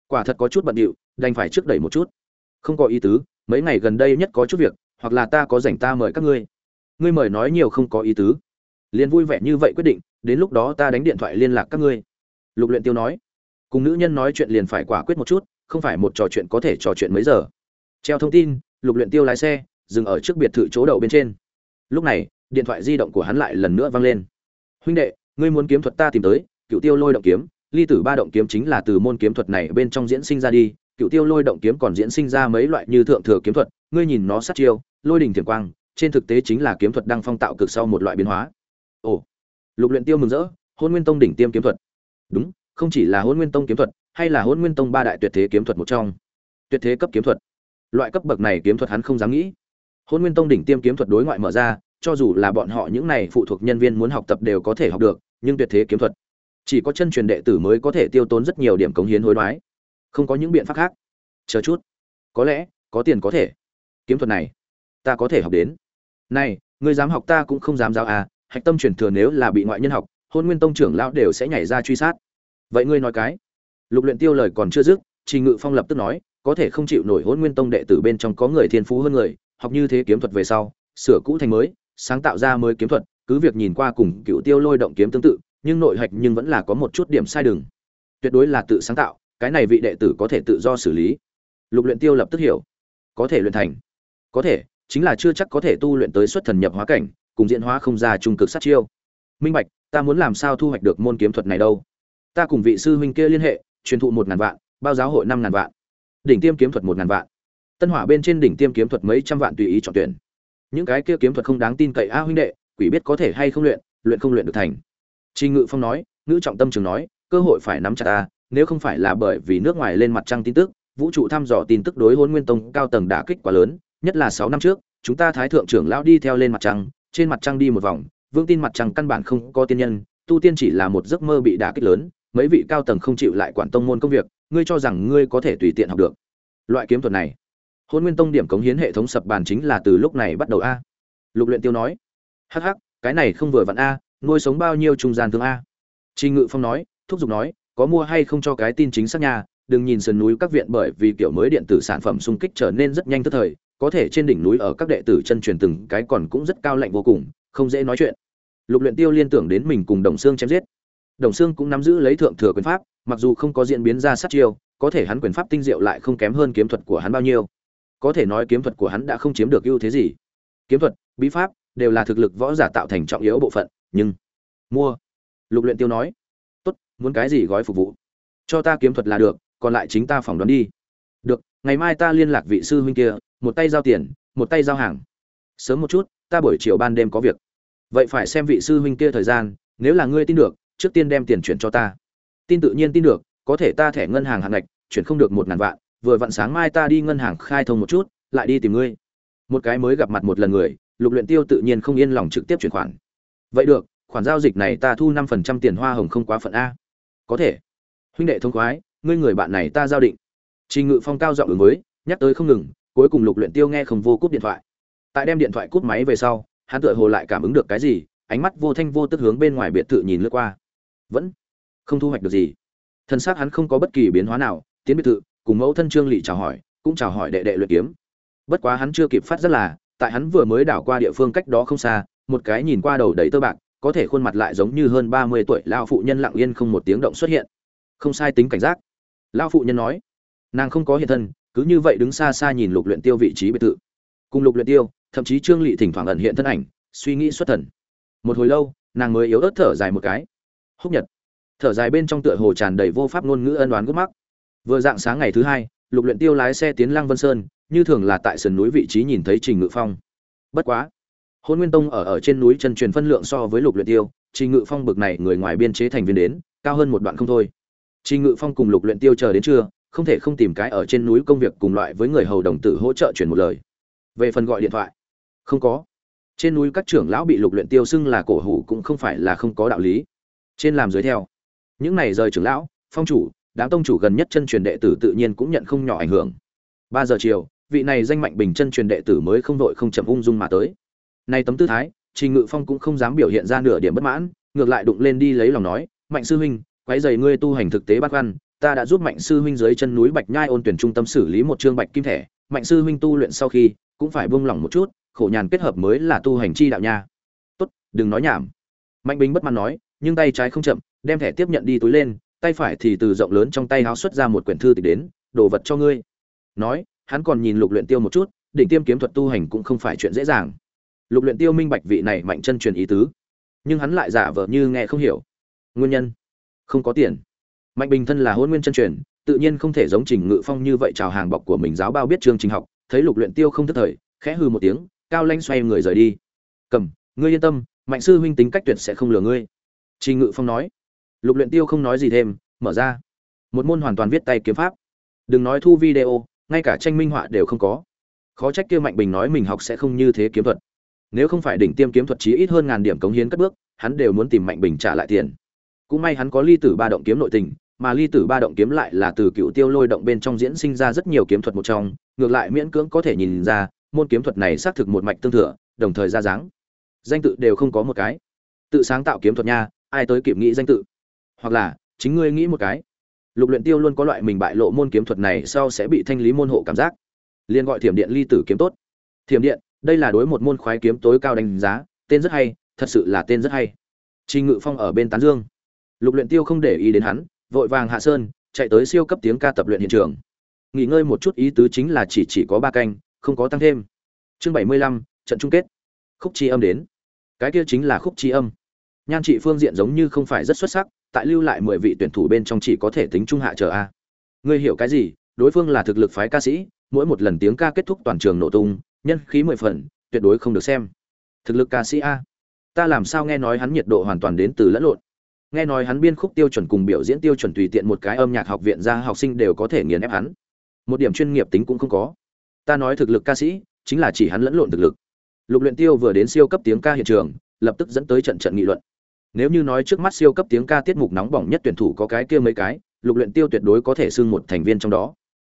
Quả thật có chút bận điệu, đành phải trước đẩy một chút. Không có ý tứ, mấy ngày gần đây nhất có chút việc, hoặc là ta có rảnh ta mời các ngươi. Ngươi mời nói nhiều không có ý tứ. Liền vui vẻ như vậy quyết định, đến lúc đó ta đánh điện thoại liên lạc các ngươi. Lục luyện tiêu nói. Cùng nữ nhân nói chuyện liền phải quả quyết một chút, không phải một trò chuyện có thể trò chuyện mấy giờ. Treo thông tin, lục luyện tiêu lái xe, dừng ở trước biệt thự chỗ đậu bên trên. Lúc này, điện thoại di động của hắn lại lần nữa vang lên. Huynh đệ ngươi muốn kiếm thuật ta tìm tới, cựu tiêu lôi động kiếm, ly tử ba động kiếm chính là từ môn kiếm thuật này bên trong diễn sinh ra đi, cựu tiêu lôi động kiếm còn diễn sinh ra mấy loại như thượng thừa kiếm thuật, ngươi nhìn nó sát chiêu, lôi đỉnh thiểm quang, trên thực tế chính là kiếm thuật đang phong tạo cực sau một loại biến hóa. Ồ, lục luyện tiêu mừng rỡ, hôn nguyên tông đỉnh tiêm kiếm thuật. Đúng, không chỉ là hôn nguyên tông kiếm thuật, hay là hôn nguyên tông ba đại tuyệt thế kiếm thuật một trong. Tuyệt thế cấp kiếm thuật. Loại cấp bậc này kiếm thuật hắn không dám nghĩ. Hôn nguyên tông đỉnh tiêm kiếm thuật đối ngoại mở ra, cho dù là bọn họ những này phụ thuộc nhân viên muốn học tập đều có thể học được nhưng tuyệt thế kiếm thuật. Chỉ có chân truyền đệ tử mới có thể tiêu tốn rất nhiều điểm cống hiến hối đoái. Không có những biện pháp khác. Chờ chút. Có lẽ, có tiền có thể. Kiếm thuật này, ta có thể học đến. Này người dám học ta cũng không dám giao à hạch tâm truyền thừa nếu là bị ngoại nhân học, hôn nguyên tông trưởng lão đều sẽ nhảy ra truy sát. Vậy ngươi nói cái. Lục luyện tiêu lời còn chưa dứt trình ngự phong lập tức nói, có thể không chịu nổi hôn nguyên tông đệ tử bên trong có người thiên phú hơn người, học như thế kiếm thuật về sau, sửa cũ thành mới, sáng tạo ra mới kiếm thuật cứ việc nhìn qua cùng cựu tiêu lôi động kiếm tương tự, nhưng nội hạch nhưng vẫn là có một chút điểm sai đường. Tuyệt đối là tự sáng tạo, cái này vị đệ tử có thể tự do xử lý. Lục luyện tiêu lập tức hiểu. Có thể luyện thành. Có thể, chính là chưa chắc có thể tu luyện tới xuất thần nhập hóa cảnh, cùng diễn hóa không ra trung cực sát chiêu. Minh bạch, ta muốn làm sao thu hoạch được môn kiếm thuật này đâu? Ta cùng vị sư huynh kia liên hệ, truyền thụ một ngàn vạn, bao giáo hội năm ngàn vạn. Đỉnh tiêm kiếm thuật một ngàn vạn. Tân hỏa bên trên đỉnh tiêm kiếm thuật mấy trăm vạn tùy ý chọn tuyển. Những cái kia kiếm thuật không đáng tin cậy a huynh đệ quỷ biết có thể hay không luyện luyện không luyện được thành Trình Ngự Phong nói, ngữ trọng tâm trường nói, cơ hội phải nắm chặt ta, nếu không phải là bởi vì nước ngoài lên mặt trăng tin tức, vũ trụ thăm dò tin tức đối Hỗn Nguyên Tông cao tầng đả kích quá lớn, nhất là 6 năm trước, chúng ta thái thượng trưởng lão đi theo lên mặt trăng, trên mặt trăng đi một vòng, vương tin mặt trăng căn bản không có tiên nhân, tu tiên chỉ là một giấc mơ bị đả kích lớn, mấy vị cao tầng không chịu lại quản tông môn công việc, ngươi cho rằng ngươi có thể tùy tiện học được. Loại kiếm thuật này, Hỗn Nguyên Tông điểm cống hiến hệ thống sập bàn chính là từ lúc này bắt đầu a. Lục Luyện Tiêu nói, hắc hắc, cái này không vừa vặn a, nuôi sống bao nhiêu trung gian thương a. Trình ngự phong nói thúc giục nói có mua hay không cho cái tin chính xác nha đừng nhìn sườn núi các viện bởi vì kiểu mới điện tử sản phẩm xung kích trở nên rất nhanh tức thời có thể trên đỉnh núi ở các đệ tử chân truyền từng cái còn cũng rất cao lạnh vô cùng không dễ nói chuyện. Lục luyện tiêu liên tưởng đến mình cùng đồng xương chém giết. Đồng xương cũng nắm giữ lấy thượng thừa quyền pháp mặc dù không có diễn biến ra sát chiêu có thể hắn quyền pháp tinh diệu lại không kém hơn kiếm thuật của hắn bao nhiêu. Có thể nói kiếm thuật của hắn đã không chiếm được ưu thế gì. Kiếm thuật bí pháp đều là thực lực võ giả tạo thành trọng yếu bộ phận, nhưng mua. Lục luyện tiêu nói, tốt, muốn cái gì gói phục vụ? Cho ta kiếm thuật là được, còn lại chính ta phỏng đoán đi. Được, ngày mai ta liên lạc vị sư huynh kia, một tay giao tiền, một tay giao hàng. Sớm một chút, ta buổi chiều ban đêm có việc. Vậy phải xem vị sư huynh kia thời gian, nếu là ngươi tin được, trước tiên đem tiền chuyển cho ta. Tin tự nhiên tin được, có thể ta thẻ ngân hàng hạn ngạch, chuyển không được một ngàn vạn, vừa vặn sáng mai ta đi ngân hàng khai thông một chút, lại đi tìm ngươi. Một cái mới gặp mặt một lần người lục luyện tiêu tự nhiên không yên lòng trực tiếp chuyển khoản. Vậy được, khoản giao dịch này ta thu năm phần trăm tiền hoa hồng không quá phận a. Có thể. Huynh đệ thông khoái, ngươi người bạn này ta giao định. Trình ngự phong cao giọng ứng với, nhắc tới không ngừng, cuối cùng lục luyện tiêu nghe không vô cúp điện thoại. Tại đem điện thoại cúp máy về sau, hắn tựa hồ lại cảm ứng được cái gì, ánh mắt vô thanh vô tức hướng bên ngoài biệt thự nhìn lướt qua. Vẫn không thu hoạch được gì. Thân xác hắn không có bất kỳ biến hóa nào, tiến biệt thự, cùng mẫu thân trương lỵ chào hỏi, cũng chào hỏi đệ đệ luyện kiếm. Bất quá hắn chưa kịp phát rất là tại hắn vừa mới đảo qua địa phương cách đó không xa, một cái nhìn qua đầu đầy tơ bạc, có thể khuôn mặt lại giống như hơn ba mươi tuổi lao phụ nhân lặng yên không một tiếng động xuất hiện. Không sai tính cảnh giác. Lao phụ nhân nói, nàng không có hiện thân, cứ như vậy đứng xa xa nhìn lục luyện tiêu vị trí biệt thự. Cùng lục luyện tiêu, thậm chí trương lỵ thỉnh thoảng ẩn hiện thân ảnh, suy nghĩ xuất thần. Một hồi lâu, nàng mới yếu ớt thở dài một cái. Húc nhật. Thở dài bên trong tựa hồ tràn đầy vô pháp ngôn ngữ ân đoán gốc mắc. Vừa dạng sáng ngày thứ hai, lục luyện tiêu lái xe tiến lăng vân sơn như thường là tại sườn núi vị trí nhìn thấy trình ngự phong. Bất quá hôn nguyên tông ở ở trên núi chân truyền phân lượng so với lục luyện tiêu, trình ngự phong bực này người ngoài biên chế thành viên đến, cao hơn một đoạn không thôi. Trình ngự phong cùng lục luyện tiêu chờ đến trưa, không thể không tìm cái ở trên núi công việc cùng loại với người hầu đồng tử hỗ trợ chuyển một lời. Về phần gọi điện thoại, không có. Trên núi các trưởng lão bị lục luyện tiêu xưng là cổ hủ cũng không phải là không có đạo lý. Trên làm dưới theo, những này rời trưởng lão, phong chủ, đám tông chủ gần nhất chân truyền đệ tử tự nhiên cũng nhận không nhỏ ảnh hưởng. Ba giờ chiều vị này danh mạnh bình chân truyền đệ tử mới không đội không chậm ung dung mà tới. Nay tấm tư thái, trình ngự phong cũng không dám biểu hiện ra nửa điểm bất mãn, ngược lại đụng lên đi lấy lòng nói, mạnh sư huynh, quấy giày ngươi tu hành thực tế bát văn ta đã giúp mạnh sư huynh dưới chân núi bạch nhai ôn tuyển trung tâm xử lý một chương bạch kim thẻ, mạnh sư huynh tu luyện sau khi, cũng phải buông lỏng một chút, khổ nhàn kết hợp mới là tu hành chi đạo nha. Tốt, đừng nói nhảm. Mạnh bình bất mãn nói, nhưng tay trái không chậm, đem thẻ tiếp nhận đi túi lên, tay phải thì từ rộng lớn trong tay háo xuất ra một quyển thư tịch đến, đồ vật cho ngươi. Nói hắn còn nhìn lục luyện tiêu một chút định tiêm kiếm thuật tu hành cũng không phải chuyện dễ dàng. Lục luyện tiêu minh bạch vị này mạnh chân truyền ý tứ, nhưng hắn lại giả vờ như nghe không hiểu. Nguyên nhân? Không có tiền. Mạnh bình thân là hôn nguyên chân truyền, tự nhiên không thể giống trình ngự phong như vậy chào hàng bọc của mình giáo bao biết chương trình học, thấy lục luyện tiêu không thất thời, khẽ hừ một tiếng, cao lanh xoay người rời đi. Cầm, ngươi yên tâm, mạnh sư huynh tính cách tuyệt sẽ không lừa ngươi. Trình ngự phong nói. Lục luyện tiêu không nói gì thêm, mở ra. Một môn hoàn toàn viết tay kiếm pháp. Đừng nói thu video ngay cả tranh minh họa đều không có. Khó trách kia mạnh bình nói mình học sẽ không như thế kiếm thuật. Nếu không phải đỉnh tiêm kiếm thuật chí ít hơn ngàn điểm cống hiến cất bước, hắn đều muốn tìm mạnh bình trả lại tiền. Cũng may hắn có ly tử ba động kiếm nội tình, mà ly tử ba động kiếm lại là từ cựu tiêu lôi động bên trong diễn sinh ra rất nhiều kiếm thuật một trong, ngược lại miễn cưỡng có thể nhìn ra, môn kiếm thuật này xác thực một mạch tương thừa, đồng thời ra dáng. Danh tự đều không có một cái. Tự sáng tạo kiếm thuật nha, ai tới kịp nghĩ danh tự? Hoặc là, chính ngươi nghĩ một cái lục luyện tiêu luôn có loại mình bại lộ môn kiếm thuật này sau sẽ bị thanh lý môn hộ cảm giác. Liền gọi thiểm điện ly tử kiếm tốt. Thiểm điện, đây là đối một môn khoái kiếm tối cao đánh giá, tên rất hay, thật sự là tên rất hay. Trình ngự phong ở bên tán dương. Lục luyện tiêu không để ý đến hắn, vội vàng hạ sơn, chạy tới siêu cấp tiếng ca tập luyện hiện trường. Nghỉ ngơi một chút ý tứ chính là chỉ chỉ có ba canh, không có tăng thêm. Chương bảy mươi lăm, trận chung kết. Khúc chi âm đến. Cái kia chính là khúc chi âm. Nhan trị phương diện giống như không phải rất xuất sắc tại lưu lại mười vị tuyển thủ bên trong chỉ có thể tính trung hạ chờ a. Ngươi hiểu cái gì? Đối phương là thực lực phái ca sĩ, mỗi một lần tiếng ca kết thúc toàn trường nổ tung, nhân khí mười phần, tuyệt đối không được xem. Thực lực ca sĩ a. Ta làm sao nghe nói hắn nhiệt độ hoàn toàn đến từ lẫn lộn? Nghe nói hắn biên khúc tiêu chuẩn cùng biểu diễn tiêu chuẩn tùy tiện một cái âm nhạc học viện ra học sinh đều có thể nghiền ép hắn. Một điểm chuyên nghiệp tính cũng không có. Ta nói thực lực ca sĩ, chính là chỉ hắn lẫn lộn thực lực. Lục luyện tiêu vừa đến siêu cấp tiếng ca hiện trường, lập tức dẫn tới trận trận nghị luận nếu như nói trước mắt siêu cấp tiếng ca tiết mục nóng bỏng nhất tuyển thủ có cái kia mấy cái, lục luyện tiêu tuyệt đối có thể xưng một thành viên trong đó.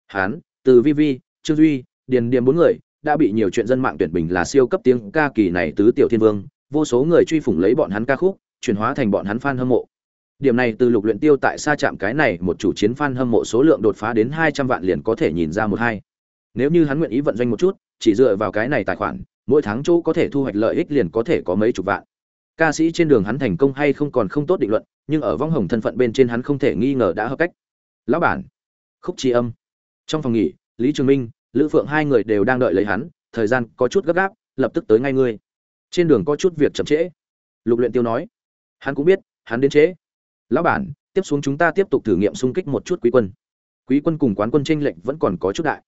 Hắn từ vi vi, trương duy, điền điềm bốn người, đã bị nhiều chuyện dân mạng tuyển bình là siêu cấp tiếng ca kỳ này tứ tiểu thiên vương, vô số người truy phủng lấy bọn hắn ca khúc, chuyển hóa thành bọn hắn fan hâm mộ. Điểm này từ lục luyện tiêu tại xa chạm cái này một chủ chiến fan hâm mộ số lượng đột phá đến hai trăm vạn liền có thể nhìn ra một hai. Nếu như hắn nguyện ý vận doanh một chút, chỉ dựa vào cái này tài khoản, mỗi tháng chỗ có thể thu hoạch lợi ích liền có thể có mấy chục vạn ca sĩ trên đường hắn thành công hay không còn không tốt định luận, nhưng ở vong hồng thân phận bên trên hắn không thể nghi ngờ đã hợp cách. Lão bản, khúc tri âm. Trong phòng nghỉ, lý trường minh, lữ phượng hai người đều đang đợi lấy hắn, thời gian có chút gấp gáp, lập tức tới ngay ngươi. Trên đường có chút việc chậm trễ. Lục luyện tiêu nói. Hắn cũng biết, hắn đến trễ. Lão bản, tiếp xuống chúng ta tiếp tục thử nghiệm xung kích một chút quý quân. Quý quân cùng quán quân tranh lệnh vẫn còn có chút đại.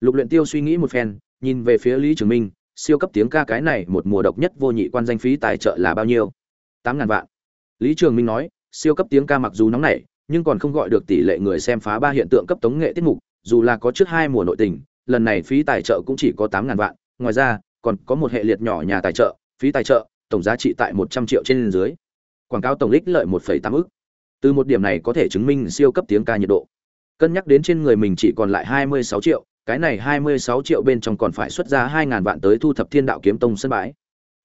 Lục luyện tiêu suy nghĩ một phen, nhìn về phía lý trường minh siêu cấp tiếng ca cái này một mùa độc nhất vô nhị quan danh phí tài trợ là bao nhiêu? Tám ngàn vạn. Lý trường minh nói, siêu cấp tiếng ca mặc dù nóng nảy, nhưng còn không gọi được tỷ lệ người xem phá ba hiện tượng cấp tống nghệ tiết mục, dù là có trước hai mùa nội tình, lần này phí tài trợ cũng chỉ có tám ngàn vạn, ngoài ra, còn có một hệ liệt nhỏ nhà tài trợ, phí tài trợ, tổng giá trị tại một trăm triệu trên dưới. Quảng cáo tổng lích lợi một phẩy tám ức. Từ một điểm này có thể chứng minh siêu cấp tiếng ca nhiệt độ. Cân nhắc đến trên người mình chỉ còn lại hai mươi sáu triệu cái này hai mươi sáu triệu bên trong còn phải xuất ra hai ngàn vạn tới thu thập thiên đạo kiếm tông sân bãi.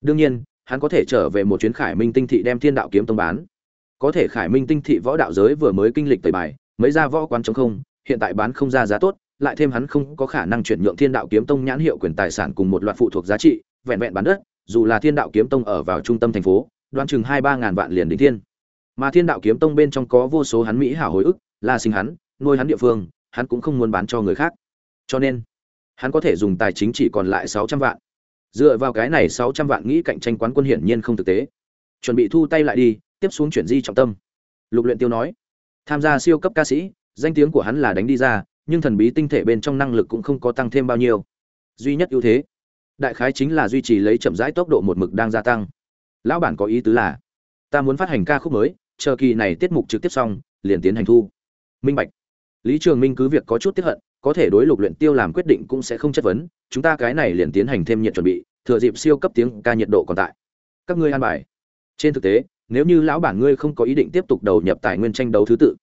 Đương nhiên, hắn có thể trở về một chuyến khải minh tinh thị đem thiên đạo kiếm tông bán. Có thể khải minh tinh thị võ đạo giới vừa mới kinh lịch tẩy bài mới ra võ quán chống không, hiện tại bán không ra giá tốt, lại thêm hắn không có khả năng chuyển nhượng thiên đạo kiếm tông nhãn hiệu quyền tài sản cùng một loạt phụ thuộc giá trị, vẹn vẹn bán đất, dù là thiên đạo kiếm tông ở vào trung tâm thành phố đoan chừng hai ba ngàn vạn liền đỉnh thiên. Mà thiên đạo kiếm tông bên trong có vô số hắn mỹ hảo hồi ức, là sinh hắn, nuôi hắn địa phương, hắn cũng không muốn bán cho người khác cho nên, hắn có thể dùng tài chính chỉ còn lại sáu trăm vạn. Dựa vào cái này sáu trăm vạn nghĩ cạnh tranh quán quân hiển nhiên không thực tế. Chuẩn bị thu tay lại đi, tiếp xuống chuyển di trọng tâm. Lục luyện tiêu nói, tham gia siêu cấp ca sĩ, danh tiếng của hắn là đánh đi ra, nhưng thần bí tinh thể bên trong năng lực cũng không có tăng thêm bao nhiêu. Duy nhất ưu thế, đại khái chính là duy trì lấy chậm rãi tốc độ một mực đang gia tăng. Lão bản có ý tứ là, ta muốn phát hành ca khúc mới, chờ kỳ này tiết mục trực tiếp xong, liền tiến hành thu. Minh bạch, lý trường minh cứ việc có chút tiếp hận có thể đối lục luyện tiêu làm quyết định cũng sẽ không chất vấn, chúng ta cái này liền tiến hành thêm nhiệt chuẩn bị, thừa dịp siêu cấp tiếng ca nhiệt độ còn tại. Các ngươi an bài. Trên thực tế, nếu như lão bản ngươi không có ý định tiếp tục đầu nhập tài nguyên tranh đấu thứ tự,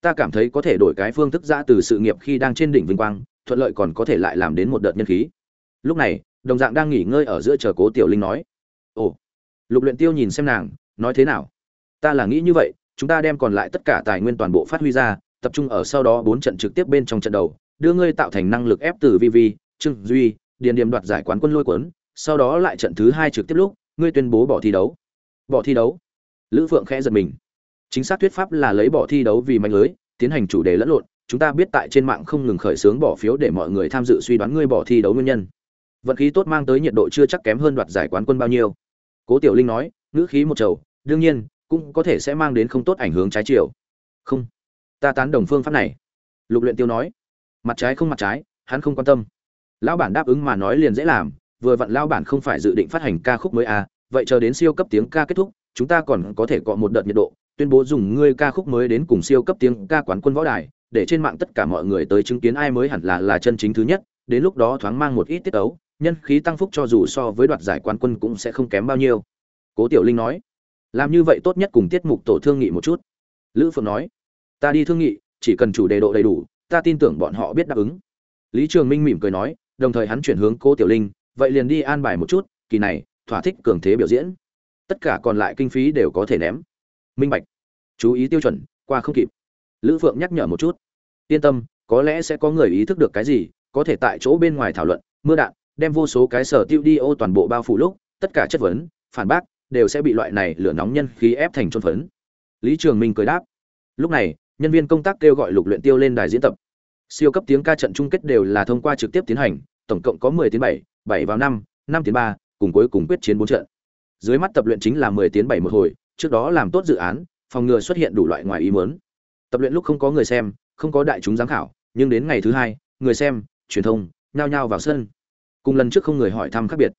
ta cảm thấy có thể đổi cái phương thức ra từ sự nghiệp khi đang trên đỉnh vinh quang, thuận lợi còn có thể lại làm đến một đợt nhân khí. Lúc này, đồng dạng đang nghỉ ngơi ở giữa chờ cố tiểu linh nói, ồ, lục luyện tiêu nhìn xem nàng, nói thế nào? Ta là nghĩ như vậy, chúng ta đem còn lại tất cả tài nguyên toàn bộ phát huy ra, tập trung ở sau đó bốn trận trực tiếp bên trong trận đầu đưa ngươi tạo thành năng lực ép từ vi vi, trương duy, điền điểm đoạt giải quán quân lôi cuốn, sau đó lại trận thứ hai trực tiếp lúc, ngươi tuyên bố bỏ thi đấu. Bỏ thi đấu? Lữ phượng khẽ giật mình. Chính xác thuyết pháp là lấy bỏ thi đấu vì mạnh lưới, tiến hành chủ đề lẫn lộn, chúng ta biết tại trên mạng không ngừng khởi xướng bỏ phiếu để mọi người tham dự suy đoán ngươi bỏ thi đấu nguyên nhân. Vận khí tốt mang tới nhiệt độ chưa chắc kém hơn đoạt giải quán quân bao nhiêu. Cố tiểu linh nói, ngữ khí một trầu, đương nhiên, cũng có thể sẽ mang đến không tốt ảnh hưởng trái chiều. Không. Ta tán đồng phương pháp này. Lục luyện tiêu nói mặt trái không mặt trái, hắn không quan tâm. Lão bản đáp ứng mà nói liền dễ làm, vừa vặn lão bản không phải dự định phát hành ca khúc mới à vậy chờ đến siêu cấp tiếng ca kết thúc, chúng ta còn có thể cọ một đợt nhiệt độ, tuyên bố dùng ngươi ca khúc mới đến cùng siêu cấp tiếng ca quán quân võ đài, để trên mạng tất cả mọi người tới chứng kiến ai mới hẳn là là chân chính thứ nhất, đến lúc đó thoáng mang một ít tiết ấu, nhân khí tăng phúc cho dù so với đoạt giải quán quân cũng sẽ không kém bao nhiêu. Cố tiểu linh nói, làm như vậy tốt nhất cùng tiết mục tổ thương nghị một chút. Lữ phượng nói, ta đi thương nghị, chỉ cần chủ đề độ đầy đủ ta tin tưởng bọn họ biết đáp ứng. Lý trường minh mỉm cười nói, đồng thời hắn chuyển hướng cô tiểu linh, vậy liền đi an bài một chút, kỳ này, thỏa thích cường thế biểu diễn. Tất cả còn lại kinh phí đều có thể ném. Minh bạch, chú ý tiêu chuẩn, qua không kịp. Lữ phượng nhắc nhở một chút. Yên tâm, có lẽ sẽ có người ý thức được cái gì, có thể tại chỗ bên ngoài thảo luận, mưa đạn, đem vô số cái sở tiêu đi ô toàn bộ bao phủ lúc, tất cả chất vấn, phản bác, đều sẽ bị loại này lửa nóng nhân khí ép thành trôn phấn. Lý trường minh cười đáp. Lúc này nhân viên công tác kêu gọi lục luyện tiêu lên đài diễn tập. Siêu cấp tiếng ca trận chung kết đều là thông qua trực tiếp tiến hành tổng cộng có 10 tiếng 7, 7 vào 5, 5 tiếng 3, cùng cuối cùng quyết chiến 4 trận. Dưới mắt tập luyện chính là 10 tiếng 7 một hồi trước đó làm tốt dự án phòng ngừa xuất hiện đủ loại ngoài ý muốn. Tập luyện lúc không có người xem không có đại chúng giám khảo nhưng đến ngày thứ hai người xem truyền thông nhao nhao vào sân. Cùng lần trước không người hỏi thăm khác biệt.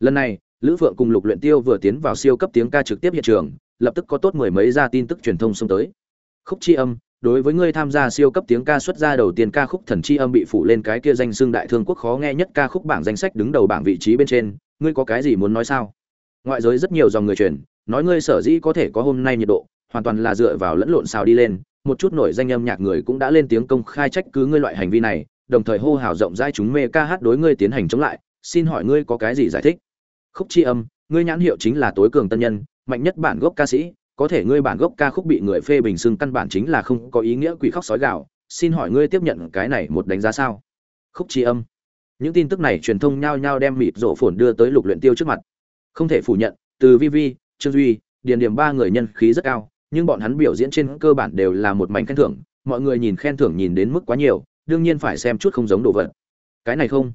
Lần này lữ phượng cùng lục luyện tiêu vừa tiến vào siêu cấp tiếng ca trực tiếp hiện trường lập tức có tốt mười mấy ra tin tức truyền thông xông tới khúc chi âm, đối với ngươi tham gia siêu cấp tiếng ca xuất ra đầu tiên ca khúc thần chi âm bị phủ lên cái kia danh xưng đại thương quốc khó nghe nhất ca khúc bảng danh sách đứng đầu bảng vị trí bên trên, ngươi có cái gì muốn nói sao? Ngoại giới rất nhiều dòng người truyền, nói ngươi sở dĩ có thể có hôm nay nhiệt độ, hoàn toàn là dựa vào lẫn lộn xào đi lên, một chút nổi danh âm nhạc người cũng đã lên tiếng công khai trách cứ ngươi loại hành vi này, đồng thời hô hào rộng rãi chúng mê ca hát đối ngươi tiến hành chống lại, xin hỏi ngươi có cái gì giải thích? Khúc chi âm, ngươi nhãn hiệu chính là tối cường tân nhân, mạnh nhất bản gốc ca sĩ có thể ngươi bản gốc ca khúc bị người phê bình xưng căn bản chính là không có ý nghĩa quỷ khóc sói gạo xin hỏi ngươi tiếp nhận cái này một đánh giá sao? Khúc chi âm. Những tin tức này truyền thông nhao nhao đem mịt rộ phồn đưa tới lục luyện tiêu trước mặt. Không thể phủ nhận, từ vi vi, trương duy, điền điểm ba người nhân khí rất cao, nhưng bọn hắn biểu diễn trên cơ bản đều là một mảnh khen thưởng, mọi người nhìn khen thưởng nhìn đến mức quá nhiều, đương nhiên phải xem chút không giống đồ vật. Cái này không.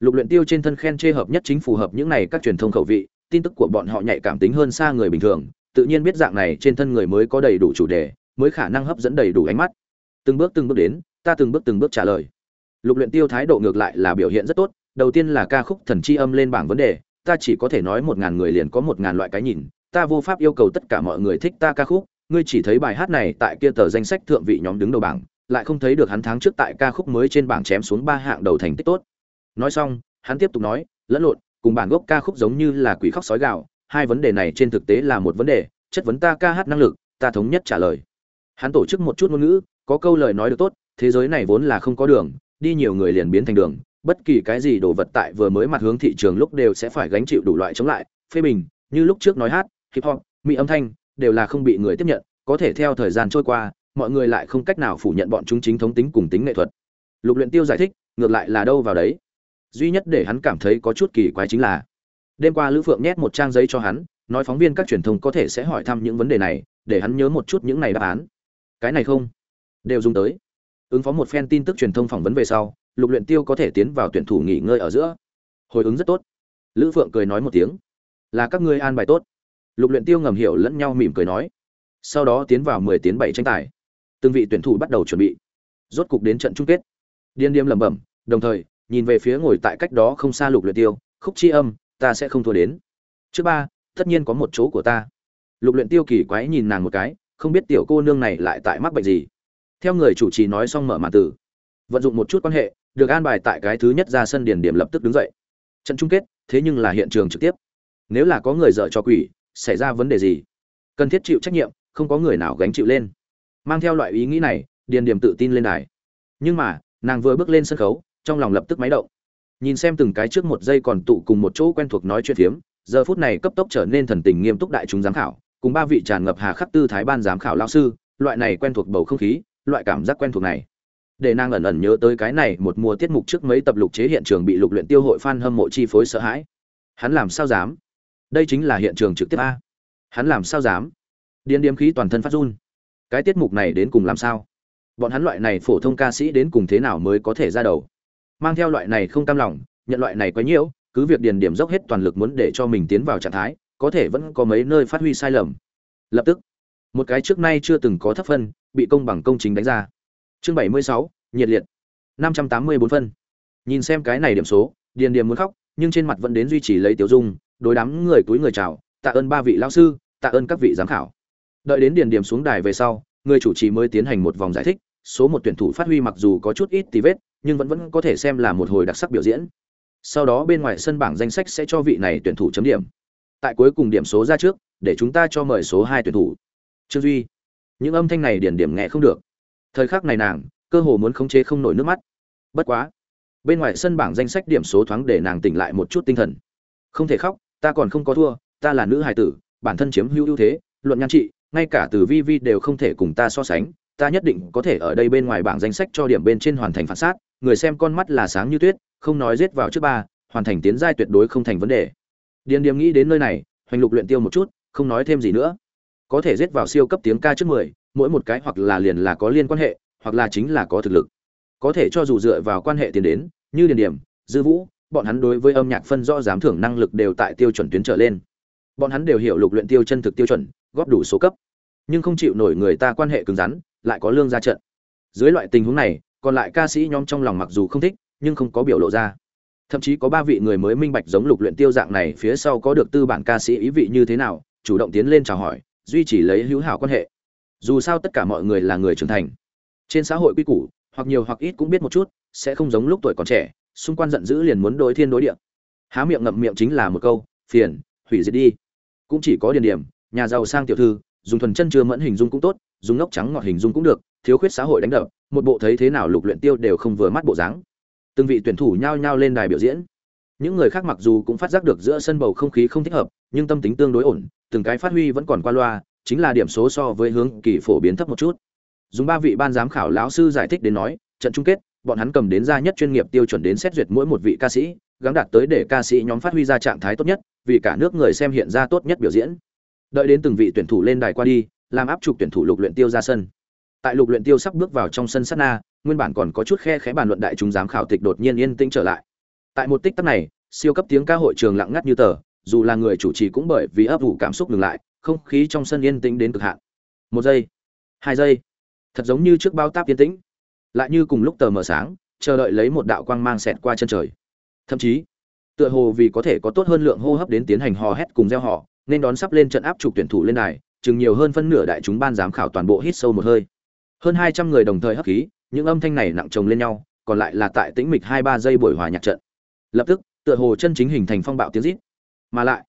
Lục luyện tiêu trên thân khen chê hợp nhất chính phù hợp những này các truyền thông khẩu vị, tin tức của bọn họ nhạy cảm tính hơn xa người bình thường tự nhiên biết dạng này trên thân người mới có đầy đủ chủ đề, mới khả năng hấp dẫn đầy đủ ánh mắt. Từng bước từng bước đến, ta từng bước từng bước trả lời. Lục luyện tiêu thái độ ngược lại là biểu hiện rất tốt, đầu tiên là ca khúc thần chi âm lên bảng vấn đề, ta chỉ có thể nói một ngàn người liền có một ngàn loại cái nhìn, ta vô pháp yêu cầu tất cả mọi người thích ta ca khúc, ngươi chỉ thấy bài hát này tại kia tờ danh sách thượng vị nhóm đứng đầu bảng, lại không thấy được hắn tháng trước tại ca khúc mới trên bảng chém xuống ba hạng đầu thành tích tốt. Nói xong, hắn tiếp tục nói, lẫn lộn, cùng bản gốc ca khúc giống như là quỷ khóc sói gạo hai vấn đề này trên thực tế là một vấn đề, chất vấn ta ca hát năng lực, ta thống nhất trả lời. Hắn tổ chức một chút ngôn ngữ, có câu lời nói được tốt, thế giới này vốn là không có đường, đi nhiều người liền biến thành đường, bất kỳ cái gì đồ vật tại vừa mới mặt hướng thị trường lúc đều sẽ phải gánh chịu đủ loại chống lại, phê bình, như lúc trước nói hát, hip hop, mỹ âm thanh, đều là không bị người tiếp nhận, có thể theo thời gian trôi qua, mọi người lại không cách nào phủ nhận bọn chúng chính thống tính cùng tính nghệ thuật. Lục luyện tiêu giải thích, ngược lại là đâu vào đấy. Duy nhất để hắn cảm thấy có chút kỳ quái chính là đêm qua lữ phượng nhét một trang giấy cho hắn, nói phóng viên các truyền thông có thể sẽ hỏi thăm những vấn đề này, để hắn nhớ một chút những này đáp án. Cái này không? Đều dùng tới. Ứng phó một phen tin tức truyền thông phỏng vấn về sau, lục luyện tiêu có thể tiến vào tuyển thủ nghỉ ngơi ở giữa. Hồi ứng rất tốt. Lữ phượng cười nói một tiếng. Là các ngươi an bài tốt. Lục luyện tiêu ngầm hiểu lẫn nhau mỉm cười nói. Sau đó tiến vào mười tiến bảy tranh tài. Từng vị tuyển thủ bắt đầu chuẩn bị. Rốt cục đến trận chung kết. Điên điềm lẩm bẩm, đồng thời, nhìn về phía ngồi tại cách đó không xa lục luyện tiêu, khúc chi âm ta sẽ không thua đến. Trước ba, tất nhiên có một chỗ của ta. Lục luyện tiêu kỳ quái nhìn nàng một cái, không biết tiểu cô nương này lại tại mắc bệnh gì. Theo người chủ trì nói xong mở màn tử vận dụng một chút quan hệ, được an bài tại cái thứ nhất ra sân điển điểm lập tức đứng dậy. Trận chung kết, thế nhưng là hiện trường trực tiếp. Nếu là có người dở cho quỷ, xảy ra vấn đề gì? Cần thiết chịu trách nhiệm, không có người nào gánh chịu lên. Mang theo loại ý nghĩ này, điền điểm tự tin lên đài. Nhưng mà, nàng vừa bước lên sân khấu, trong lòng lập tức máy động nhìn xem từng cái trước một giây còn tụ cùng một chỗ quen thuộc nói chuyện phiếm, giờ phút này cấp tốc trở nên thần tình nghiêm túc đại chúng giám khảo, cùng ba vị tràn ngập hà khắc tư thái ban giám khảo lao sư, loại này quen thuộc bầu không khí, loại cảm giác quen thuộc này. Để nàng ẩn ẩn nhớ tới cái này một mùa tiết mục trước mấy tập lục chế hiện trường bị lục luyện tiêu hội fan hâm mộ chi phối sợ hãi. Hắn làm sao dám? Đây chính là hiện trường trực tiếp a. Hắn làm sao dám? Điên điếm khí toàn thân phát run. Cái tiết mục này đến cùng làm sao? Bọn hắn loại này phổ thông ca sĩ đến cùng thế nào mới có thể ra đầu? Mang theo loại này không cam lòng, nhận loại này quá nhiễu, cứ việc điền điểm dốc hết toàn lực muốn để cho mình tiến vào trạng thái, có thể vẫn có mấy nơi phát huy sai lầm. Lập tức, một cái trước nay chưa từng có thấp phân, bị công bằng công chính đánh ra. Chương bảy mươi sáu, nhiệt liệt. năm trăm tám mươi bốn phân. Nhìn xem cái này điểm số, điền điểm muốn khóc, nhưng trên mặt vẫn đến duy trì lấy tiểu dung, đối đám người túi người chào, tạ ơn ba vị lão sư, tạ ơn các vị giám khảo. Đợi đến điền điểm xuống đài về sau, người chủ trì mới tiến hành một vòng giải thích, số một tuyển thủ phát huy mặc dù có chút ít tí vết nhưng vẫn vẫn có thể xem là một hồi đặc sắc biểu diễn. Sau đó bên ngoài sân bảng danh sách sẽ cho vị này tuyển thủ chấm điểm. Tại cuối cùng điểm số ra trước, để chúng ta cho mời số hai tuyển thủ. Trương duy, những âm thanh này điển điểm nghe không được. Thời khắc này nàng, cơ hồ muốn khống chế không nổi nước mắt. Bất quá, bên ngoài sân bảng danh sách điểm số thoáng để nàng tỉnh lại một chút tinh thần. Không thể khóc, ta còn không có thua, ta là nữ hài tử, bản thân chiếm hữu ưu thế, luận nhan trị, ngay cả từ vi vi đều không thể cùng ta so sánh ta nhất định có thể ở đây bên ngoài bảng danh sách cho điểm bên trên hoàn thành phản sát người xem con mắt là sáng như tuyết, không nói giết vào trước ba, hoàn thành tiến giai tuyệt đối không thành vấn đề. Điền điềm nghĩ đến nơi này, hoành lục luyện tiêu một chút, không nói thêm gì nữa. Có thể giết vào siêu cấp tiếng ca trước mười, mỗi một cái hoặc là liền là có liên quan hệ, hoặc là chính là có thực lực. Có thể cho dù dựa vào quan hệ tiền đến, như điền điểm dư vũ, bọn hắn đối với âm nhạc phân rõ giám thưởng năng lực đều tại tiêu chuẩn tuyến trở lên. Bọn hắn đều hiểu lục luyện tiêu chân thực tiêu chuẩn, góp đủ số cấp. Nhưng không chịu nổi người ta quan hệ cứng rắn lại có lương ra trận. Dưới loại tình huống này, còn lại ca sĩ nhóm trong lòng mặc dù không thích, nhưng không có biểu lộ ra. Thậm chí có ba vị người mới minh bạch giống lục luyện tiêu dạng này phía sau có được tư bản ca sĩ ý vị như thế nào, chủ động tiến lên chào hỏi, duy trì lấy hữu hảo quan hệ. Dù sao tất cả mọi người là người trưởng thành. Trên xã hội quy củ, hoặc nhiều hoặc ít cũng biết một chút, sẽ không giống lúc tuổi còn trẻ, xung quanh giận dữ liền muốn đối thiên đối địa. Há miệng ngậm miệng chính là một câu, phiền, hủy diệt đi. Cũng chỉ có điền điểm, nhà giàu sang tiểu thư dùng thuần chân chưa mẫn hình dung cũng tốt, dùng ngốc trắng ngọt hình dung cũng được, thiếu khuyết xã hội đánh đập, một bộ thấy thế nào lục luyện tiêu đều không vừa mắt bộ dáng. Từng vị tuyển thủ nhao nhao lên đài biểu diễn. Những người khác mặc dù cũng phát giác được giữa sân bầu không khí không thích hợp, nhưng tâm tính tương đối ổn, từng cái phát huy vẫn còn qua loa, chính là điểm số so với hướng kỳ phổ biến thấp một chút. Dùng ba vị ban giám khảo lão sư giải thích đến nói, trận chung kết, bọn hắn cầm đến ra nhất chuyên nghiệp tiêu chuẩn đến xét duyệt mỗi một vị ca sĩ, gắng đạt tới để ca sĩ nhóm phát huy ra trạng thái tốt nhất, vì cả nước người xem hiện ra tốt nhất biểu diễn đợi đến từng vị tuyển thủ lên đài qua đi, làm áp trục tuyển thủ lục luyện tiêu ra sân. Tại lục luyện tiêu sắp bước vào trong sân sát na, nguyên bản còn có chút khe khẽ bàn luận đại chúng giám khảo tịch đột nhiên yên tĩnh trở lại. Tại một tích tắc này, siêu cấp tiếng ca hội trường lặng ngắt như tờ, dù là người chủ trì cũng bởi vì ấp ủ cảm xúc ngừng lại, không khí trong sân yên tĩnh đến cực hạn. Một giây, hai giây, thật giống như trước bao táp yên tĩnh, lại như cùng lúc tờ mờ sáng, chờ đợi lấy một đạo quang mang xẹt qua chân trời. Thậm chí, tựa hồ vì có thể có tốt hơn lượng hô hấp đến tiến hành hò hét cùng gieo họ nên đón sắp lên trận áp trục tuyển thủ lên đài, chừng nhiều hơn phân nửa đại chúng ban giám khảo toàn bộ hít sâu một hơi. Hơn hai trăm người đồng thời hấp khí, những âm thanh này nặng chồng lên nhau, còn lại là tại tĩnh mịch hai ba giây buổi hòa nhạc trận. Lập tức, tựa hồ chân chính hình thành phong bạo tiếng rít. Mà lại,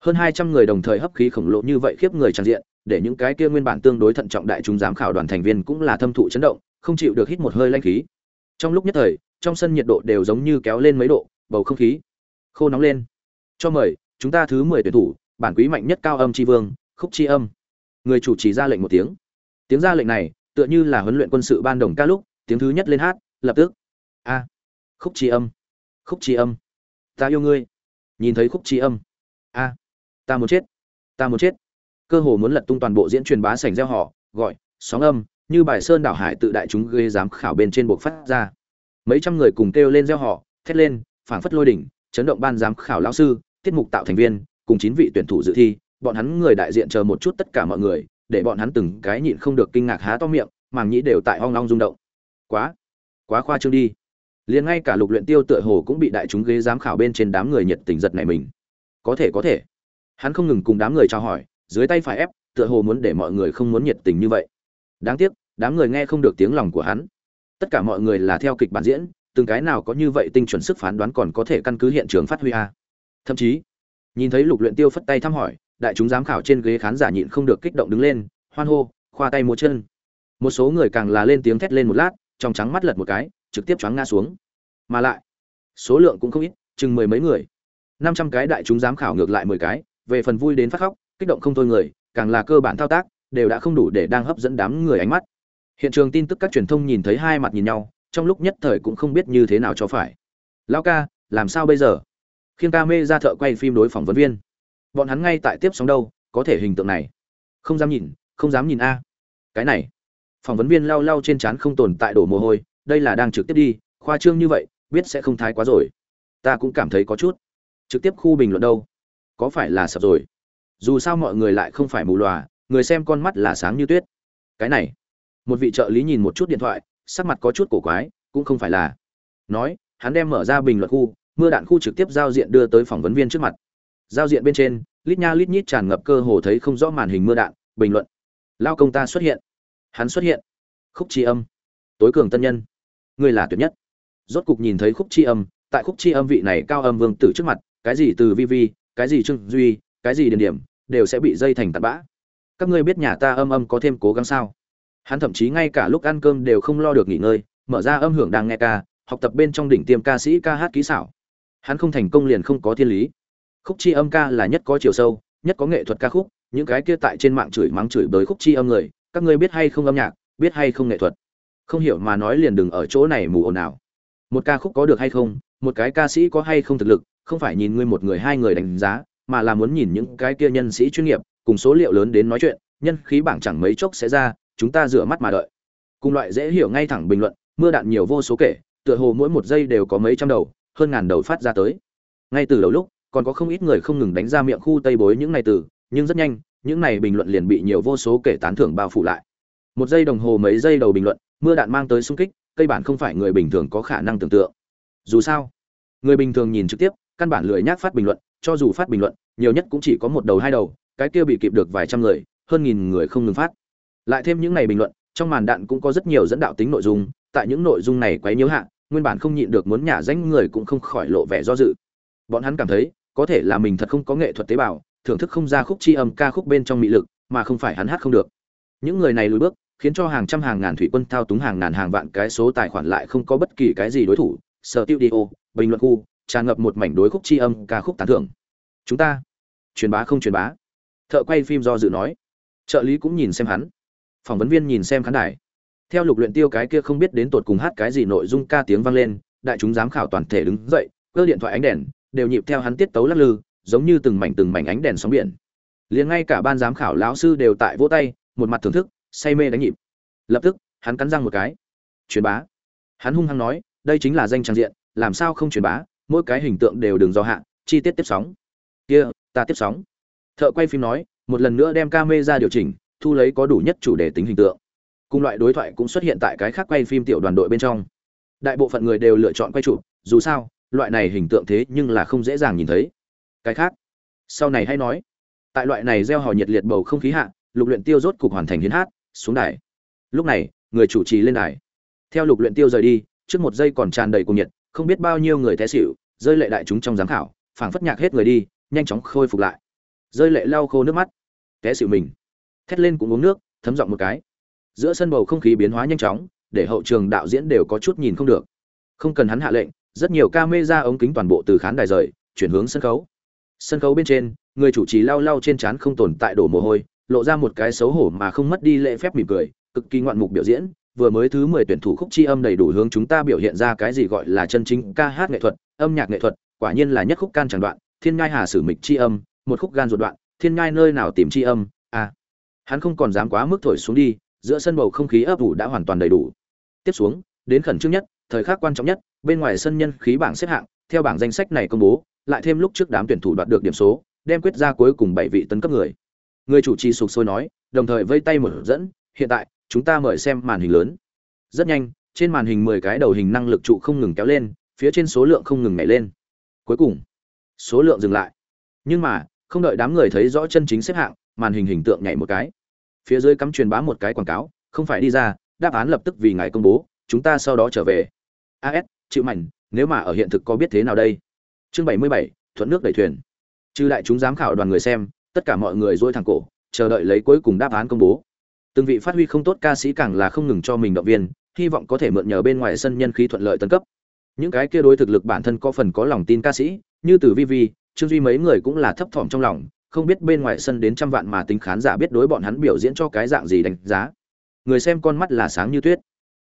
hơn hai trăm người đồng thời hấp khí khổng lồ như vậy khiếp người tràn diện, để những cái kia nguyên bản tương đối thận trọng đại chúng giám khảo đoàn thành viên cũng là thâm thụ chấn động, không chịu được hít một hơi lãnh khí. Trong lúc nhất thời, trong sân nhiệt độ đều giống như kéo lên mấy độ, bầu không khí khô nóng lên. Cho mời, chúng ta thứ mười tuyển thủ bản quý mạnh nhất cao âm tri vương, khúc tri âm. Người chủ trì ra lệnh một tiếng. Tiếng ra lệnh này, tựa như là huấn luyện quân sự ban đồng ca lúc, tiếng thứ nhất lên hát, lập tức. A. Khúc tri âm. Khúc tri âm. Ta yêu ngươi. Nhìn thấy khúc tri âm. A. Ta muốn chết. Ta muốn chết. Cơ hồ muốn lật tung toàn bộ diễn truyền bá sảnh gieo họ, gọi, sóng âm, như bài sơn đảo hải tự đại chúng ghê giám khảo bên trên buộc phát ra. Mấy trăm người cùng kêu lên gieo họ, thét lên, phảng phất lôi đỉnh, chấn động ban giám khảo lão sư, tiết mục tạo thành viên cùng chín vị tuyển thủ dự thi, bọn hắn người đại diện chờ một chút tất cả mọi người, để bọn hắn từng cái nhịn không được kinh ngạc há to miệng, màng nhĩ đều tại ong long rung động. Quá quá khoa trương đi. Liền ngay cả lục luyện tiêu tựa hồ cũng bị đại chúng ghế giám khảo bên trên đám người nhiệt tình giật này mình. Có thể có thể. Hắn không ngừng cùng đám người chào hỏi, dưới tay phải ép, tựa hồ muốn để mọi người không muốn nhiệt tình như vậy. Đáng tiếc, đám người nghe không được tiếng lòng của hắn. Tất cả mọi người là theo kịch bản diễn, từng cái nào có như vậy tinh chuẩn sức phán đoán còn có thể căn cứ hiện trường phát huy a. Thậm chí nhìn thấy lục luyện tiêu phất tay thăm hỏi, đại chúng giám khảo trên ghế khán giả nhịn không được kích động đứng lên, hoan hô, khoa tay múa chân. Một số người càng là lên tiếng thét lên một lát, trong trắng mắt lật một cái, trực tiếp choáng ngã xuống. Mà lại, số lượng cũng không ít, chừng mười mấy người. Năm trăm cái đại chúng giám khảo ngược lại mười cái, về phần vui đến phát khóc, kích động không thôi người, càng là cơ bản thao tác, đều đã không đủ để đang hấp dẫn đám người ánh mắt. Hiện trường tin tức các truyền thông nhìn thấy hai mặt nhìn nhau, trong lúc nhất thời cũng không biết như thế nào cho phải. Lão ca, làm sao bây giờ? Khiêng ca mê ra thợ quay phim đối phỏng vấn viên. Bọn hắn ngay tại tiếp sóng đâu, có thể hình tượng này. Không dám nhìn, không dám nhìn a. Cái này. Phỏng vấn viên lau lau trên trán không tồn tại đổ mồ hôi, đây là đang trực tiếp đi, khoa trương như vậy, biết sẽ không thái quá rồi. Ta cũng cảm thấy có chút. Trực tiếp khu bình luận đâu? Có phải là sập rồi? Dù sao mọi người lại không phải mù lòa, người xem con mắt là sáng như tuyết. Cái này. Một vị trợ lý nhìn một chút điện thoại, sắc mặt có chút cổ quái, cũng không phải là. Nói, hắn đem mở ra bình luận khu mưa đạn khu trực tiếp giao diện đưa tới phỏng vấn viên trước mặt. Giao diện bên trên, lít nha lít nhít tràn ngập cơ hồ thấy không rõ màn hình mưa đạn, bình luận. Lao công ta xuất hiện. Hắn xuất hiện. Khúc chi âm. Tối cường tân nhân. Ngươi là tuyệt nhất. Rốt cục nhìn thấy khúc chi âm, tại khúc chi âm vị này cao âm vương tử trước mặt, cái gì từ vi vi, cái gì trương duy, cái gì điền điểm, đều sẽ bị dây thành tạt bã. Các ngươi biết nhà ta âm âm có thêm cố gắng sao? Hắn thậm chí ngay cả lúc ăn cơm đều không lo được nghỉ ngơi, mở ra âm hưởng đang nghe ca, học tập bên trong đỉnh tiêm ca sĩ ca hát kỹ xảo hắn không thành công liền không có thiên lý. Khúc chi âm ca là nhất có chiều sâu, nhất có nghệ thuật ca khúc, những cái kia tại trên mạng chửi mắng chửi bới khúc chi âm người, các ngươi biết hay không âm nhạc, biết hay không nghệ thuật? Không hiểu mà nói liền đừng ở chỗ này mù ồn nào một ca khúc có được hay không, một cái ca sĩ có hay không thực lực, không phải nhìn ngươi một người hai người đánh giá, mà là muốn nhìn những cái kia nhân sĩ chuyên nghiệp, cùng số liệu lớn đến nói chuyện, nhân khí bảng chẳng mấy chốc sẽ ra, chúng ta rửa mắt mà đợi. Cùng loại dễ hiểu ngay thẳng bình luận, mưa đạn nhiều vô số kể, tựa hồ mỗi một giây đều có mấy trăm đầu hơn ngàn đầu phát ra tới. Ngay từ đầu lúc, còn có không ít người không ngừng đánh ra miệng khu tây bối những này từ, nhưng rất nhanh, những này bình luận liền bị nhiều vô số kể tán thưởng bao phủ lại. Một giây đồng hồ mấy giây đầu bình luận, mưa đạn mang tới xung kích, cây bản không phải người bình thường có khả năng tưởng tượng. Dù sao, người bình thường nhìn trực tiếp, căn bản lười nhác phát bình luận, cho dù phát bình luận, nhiều nhất cũng chỉ có một đầu hai đầu, cái kia bị kịp được vài trăm người, hơn nghìn người không ngừng phát. Lại thêm những này bình luận, trong màn đạn cũng có rất nhiều dẫn đạo tính nội dung, tại những nội dung này quấy nhiễu hạ nguyên bản không nhịn được muốn nhả danh người cũng không khỏi lộ vẻ do dự. Bọn hắn cảm thấy, có thể là mình thật không có nghệ thuật tế bào, thưởng thức không ra khúc chi âm ca khúc bên trong mỹ lực, mà không phải hắn hát không được. Những người này lùi bước, khiến cho hàng trăm hàng ngàn thủy quân thao túng hàng ngàn hàng vạn cái số tài khoản lại không có bất kỳ cái gì đối thủ. Sở tiêu đi ô, bình luận khu, tràn ngập một mảnh đối khúc chi âm ca khúc tán thưởng. Chúng ta, truyền bá không truyền bá. Thợ quay phim do dự nói. Trợ lý cũng nhìn xem hắn. Phỏng vấn viên nhìn xem khán đài theo lục luyện tiêu cái kia không biết đến tột cùng hát cái gì nội dung ca tiếng vang lên, đại chúng giám khảo toàn thể đứng dậy, cơ điện thoại ánh đèn, đều nhịp theo hắn tiết tấu lắc lư, giống như từng mảnh từng mảnh ánh đèn sóng biển. Liền ngay cả ban giám khảo lão sư đều tại vỗ tay, một mặt thưởng thức, say mê đánh nhịp. Lập tức, hắn cắn răng một cái. Truyền bá. Hắn hung hăng nói, đây chính là danh trang diện, làm sao không truyền bá, mỗi cái hình tượng đều đừng do hạ, chi tiết tiếp sóng. Kia, ta tiếp sóng. Thợ quay phim nói, một lần nữa đem camera điều chỉnh, thu lấy có đủ nhất chủ đề tính hình tượng cùng loại đối thoại cũng xuất hiện tại cái khác quay phim tiểu đoàn đội bên trong. Đại bộ phận người đều lựa chọn quay chụp, dù sao, loại này hình tượng thế nhưng là không dễ dàng nhìn thấy. Cái khác, sau này hay nói. Tại loại này gieo hò nhiệt liệt bầu không khí hạ, lục luyện tiêu rốt cục hoàn thành hiến hát, xuống đài. Lúc này, người chủ trì lên đài. Theo lục luyện tiêu rời đi, trước một giây còn tràn đầy cuồng nhiệt, không biết bao nhiêu người té xỉu, rơi lệ đại chúng trong giám khảo, phảng phất nhạc hết người đi, nhanh chóng khôi phục lại. Rơi lệ lau khô nước mắt, té xỉu mình. Thét lên cũng uống nước, thấm giọng một cái giữa sân bầu không khí biến hóa nhanh chóng, để hậu trường đạo diễn đều có chút nhìn không được. Không cần hắn hạ lệnh, rất nhiều camera ống kính toàn bộ từ khán đài rời, chuyển hướng sân khấu. Sân khấu bên trên, người chủ trì lau lau trên trán không tồn tại đổ mồ hôi, lộ ra một cái xấu hổ mà không mất đi lễ phép mỉm cười, cực kỳ ngoạn mục biểu diễn, vừa mới thứ mười tuyển thủ khúc chi âm đầy đủ hướng chúng ta biểu hiện ra cái gì gọi là chân chính ca hát nghệ thuật, âm nhạc nghệ thuật, quả nhiên là nhất khúc can chẳng đoạn, thiên ngai hà sử mịch chi âm, một khúc gan ruột đoạn, thiên ngai nơi nào tìm chi âm à. Hắn không còn dám quá mức thổi xuống đi giữa sân bầu không khí ấp ủ đã hoàn toàn đầy đủ. Tiếp xuống, đến khẩn trương nhất, thời khắc quan trọng nhất, bên ngoài sân nhân khí bảng xếp hạng, theo bảng danh sách này công bố, lại thêm lúc trước đám tuyển thủ đoạt được điểm số, đem quyết ra cuối cùng bảy vị tấn cấp người. Người chủ trì sục sôi nói, đồng thời vây tay mở dẫn, hiện tại, chúng ta mời xem màn hình lớn. Rất nhanh, trên màn hình mười cái đầu hình năng lực trụ không ngừng kéo lên, phía trên số lượng không ngừng nhảy lên. Cuối cùng, số lượng dừng lại. Nhưng mà, không đợi đám người thấy rõ chân chính xếp hạng, màn hình hình tượng nhảy một cái phía dưới cắm truyền bá một cái quảng cáo không phải đi ra đáp án lập tức vì ngài công bố chúng ta sau đó trở về. As chịu mảnh, nếu mà ở hiện thực có biết thế nào đây? Chương bảy mươi bảy thuận nước đẩy thuyền. Trừ đại chúng giám khảo đoàn người xem tất cả mọi người dôi thẳng cổ chờ đợi lấy cuối cùng đáp án công bố. Từng vị phát huy không tốt ca sĩ càng là không ngừng cho mình động viên hy vọng có thể mượn nhờ bên ngoài sân nhân khí thuận lợi tân cấp. Những cái kia đối thực lực bản thân có phần có lòng tin ca sĩ như từ vi vi trương duy mấy người cũng là thấp thỏm trong lòng không biết bên ngoài sân đến trăm vạn mà tính khán giả biết đối bọn hắn biểu diễn cho cái dạng gì đánh giá. Người xem con mắt là sáng như tuyết.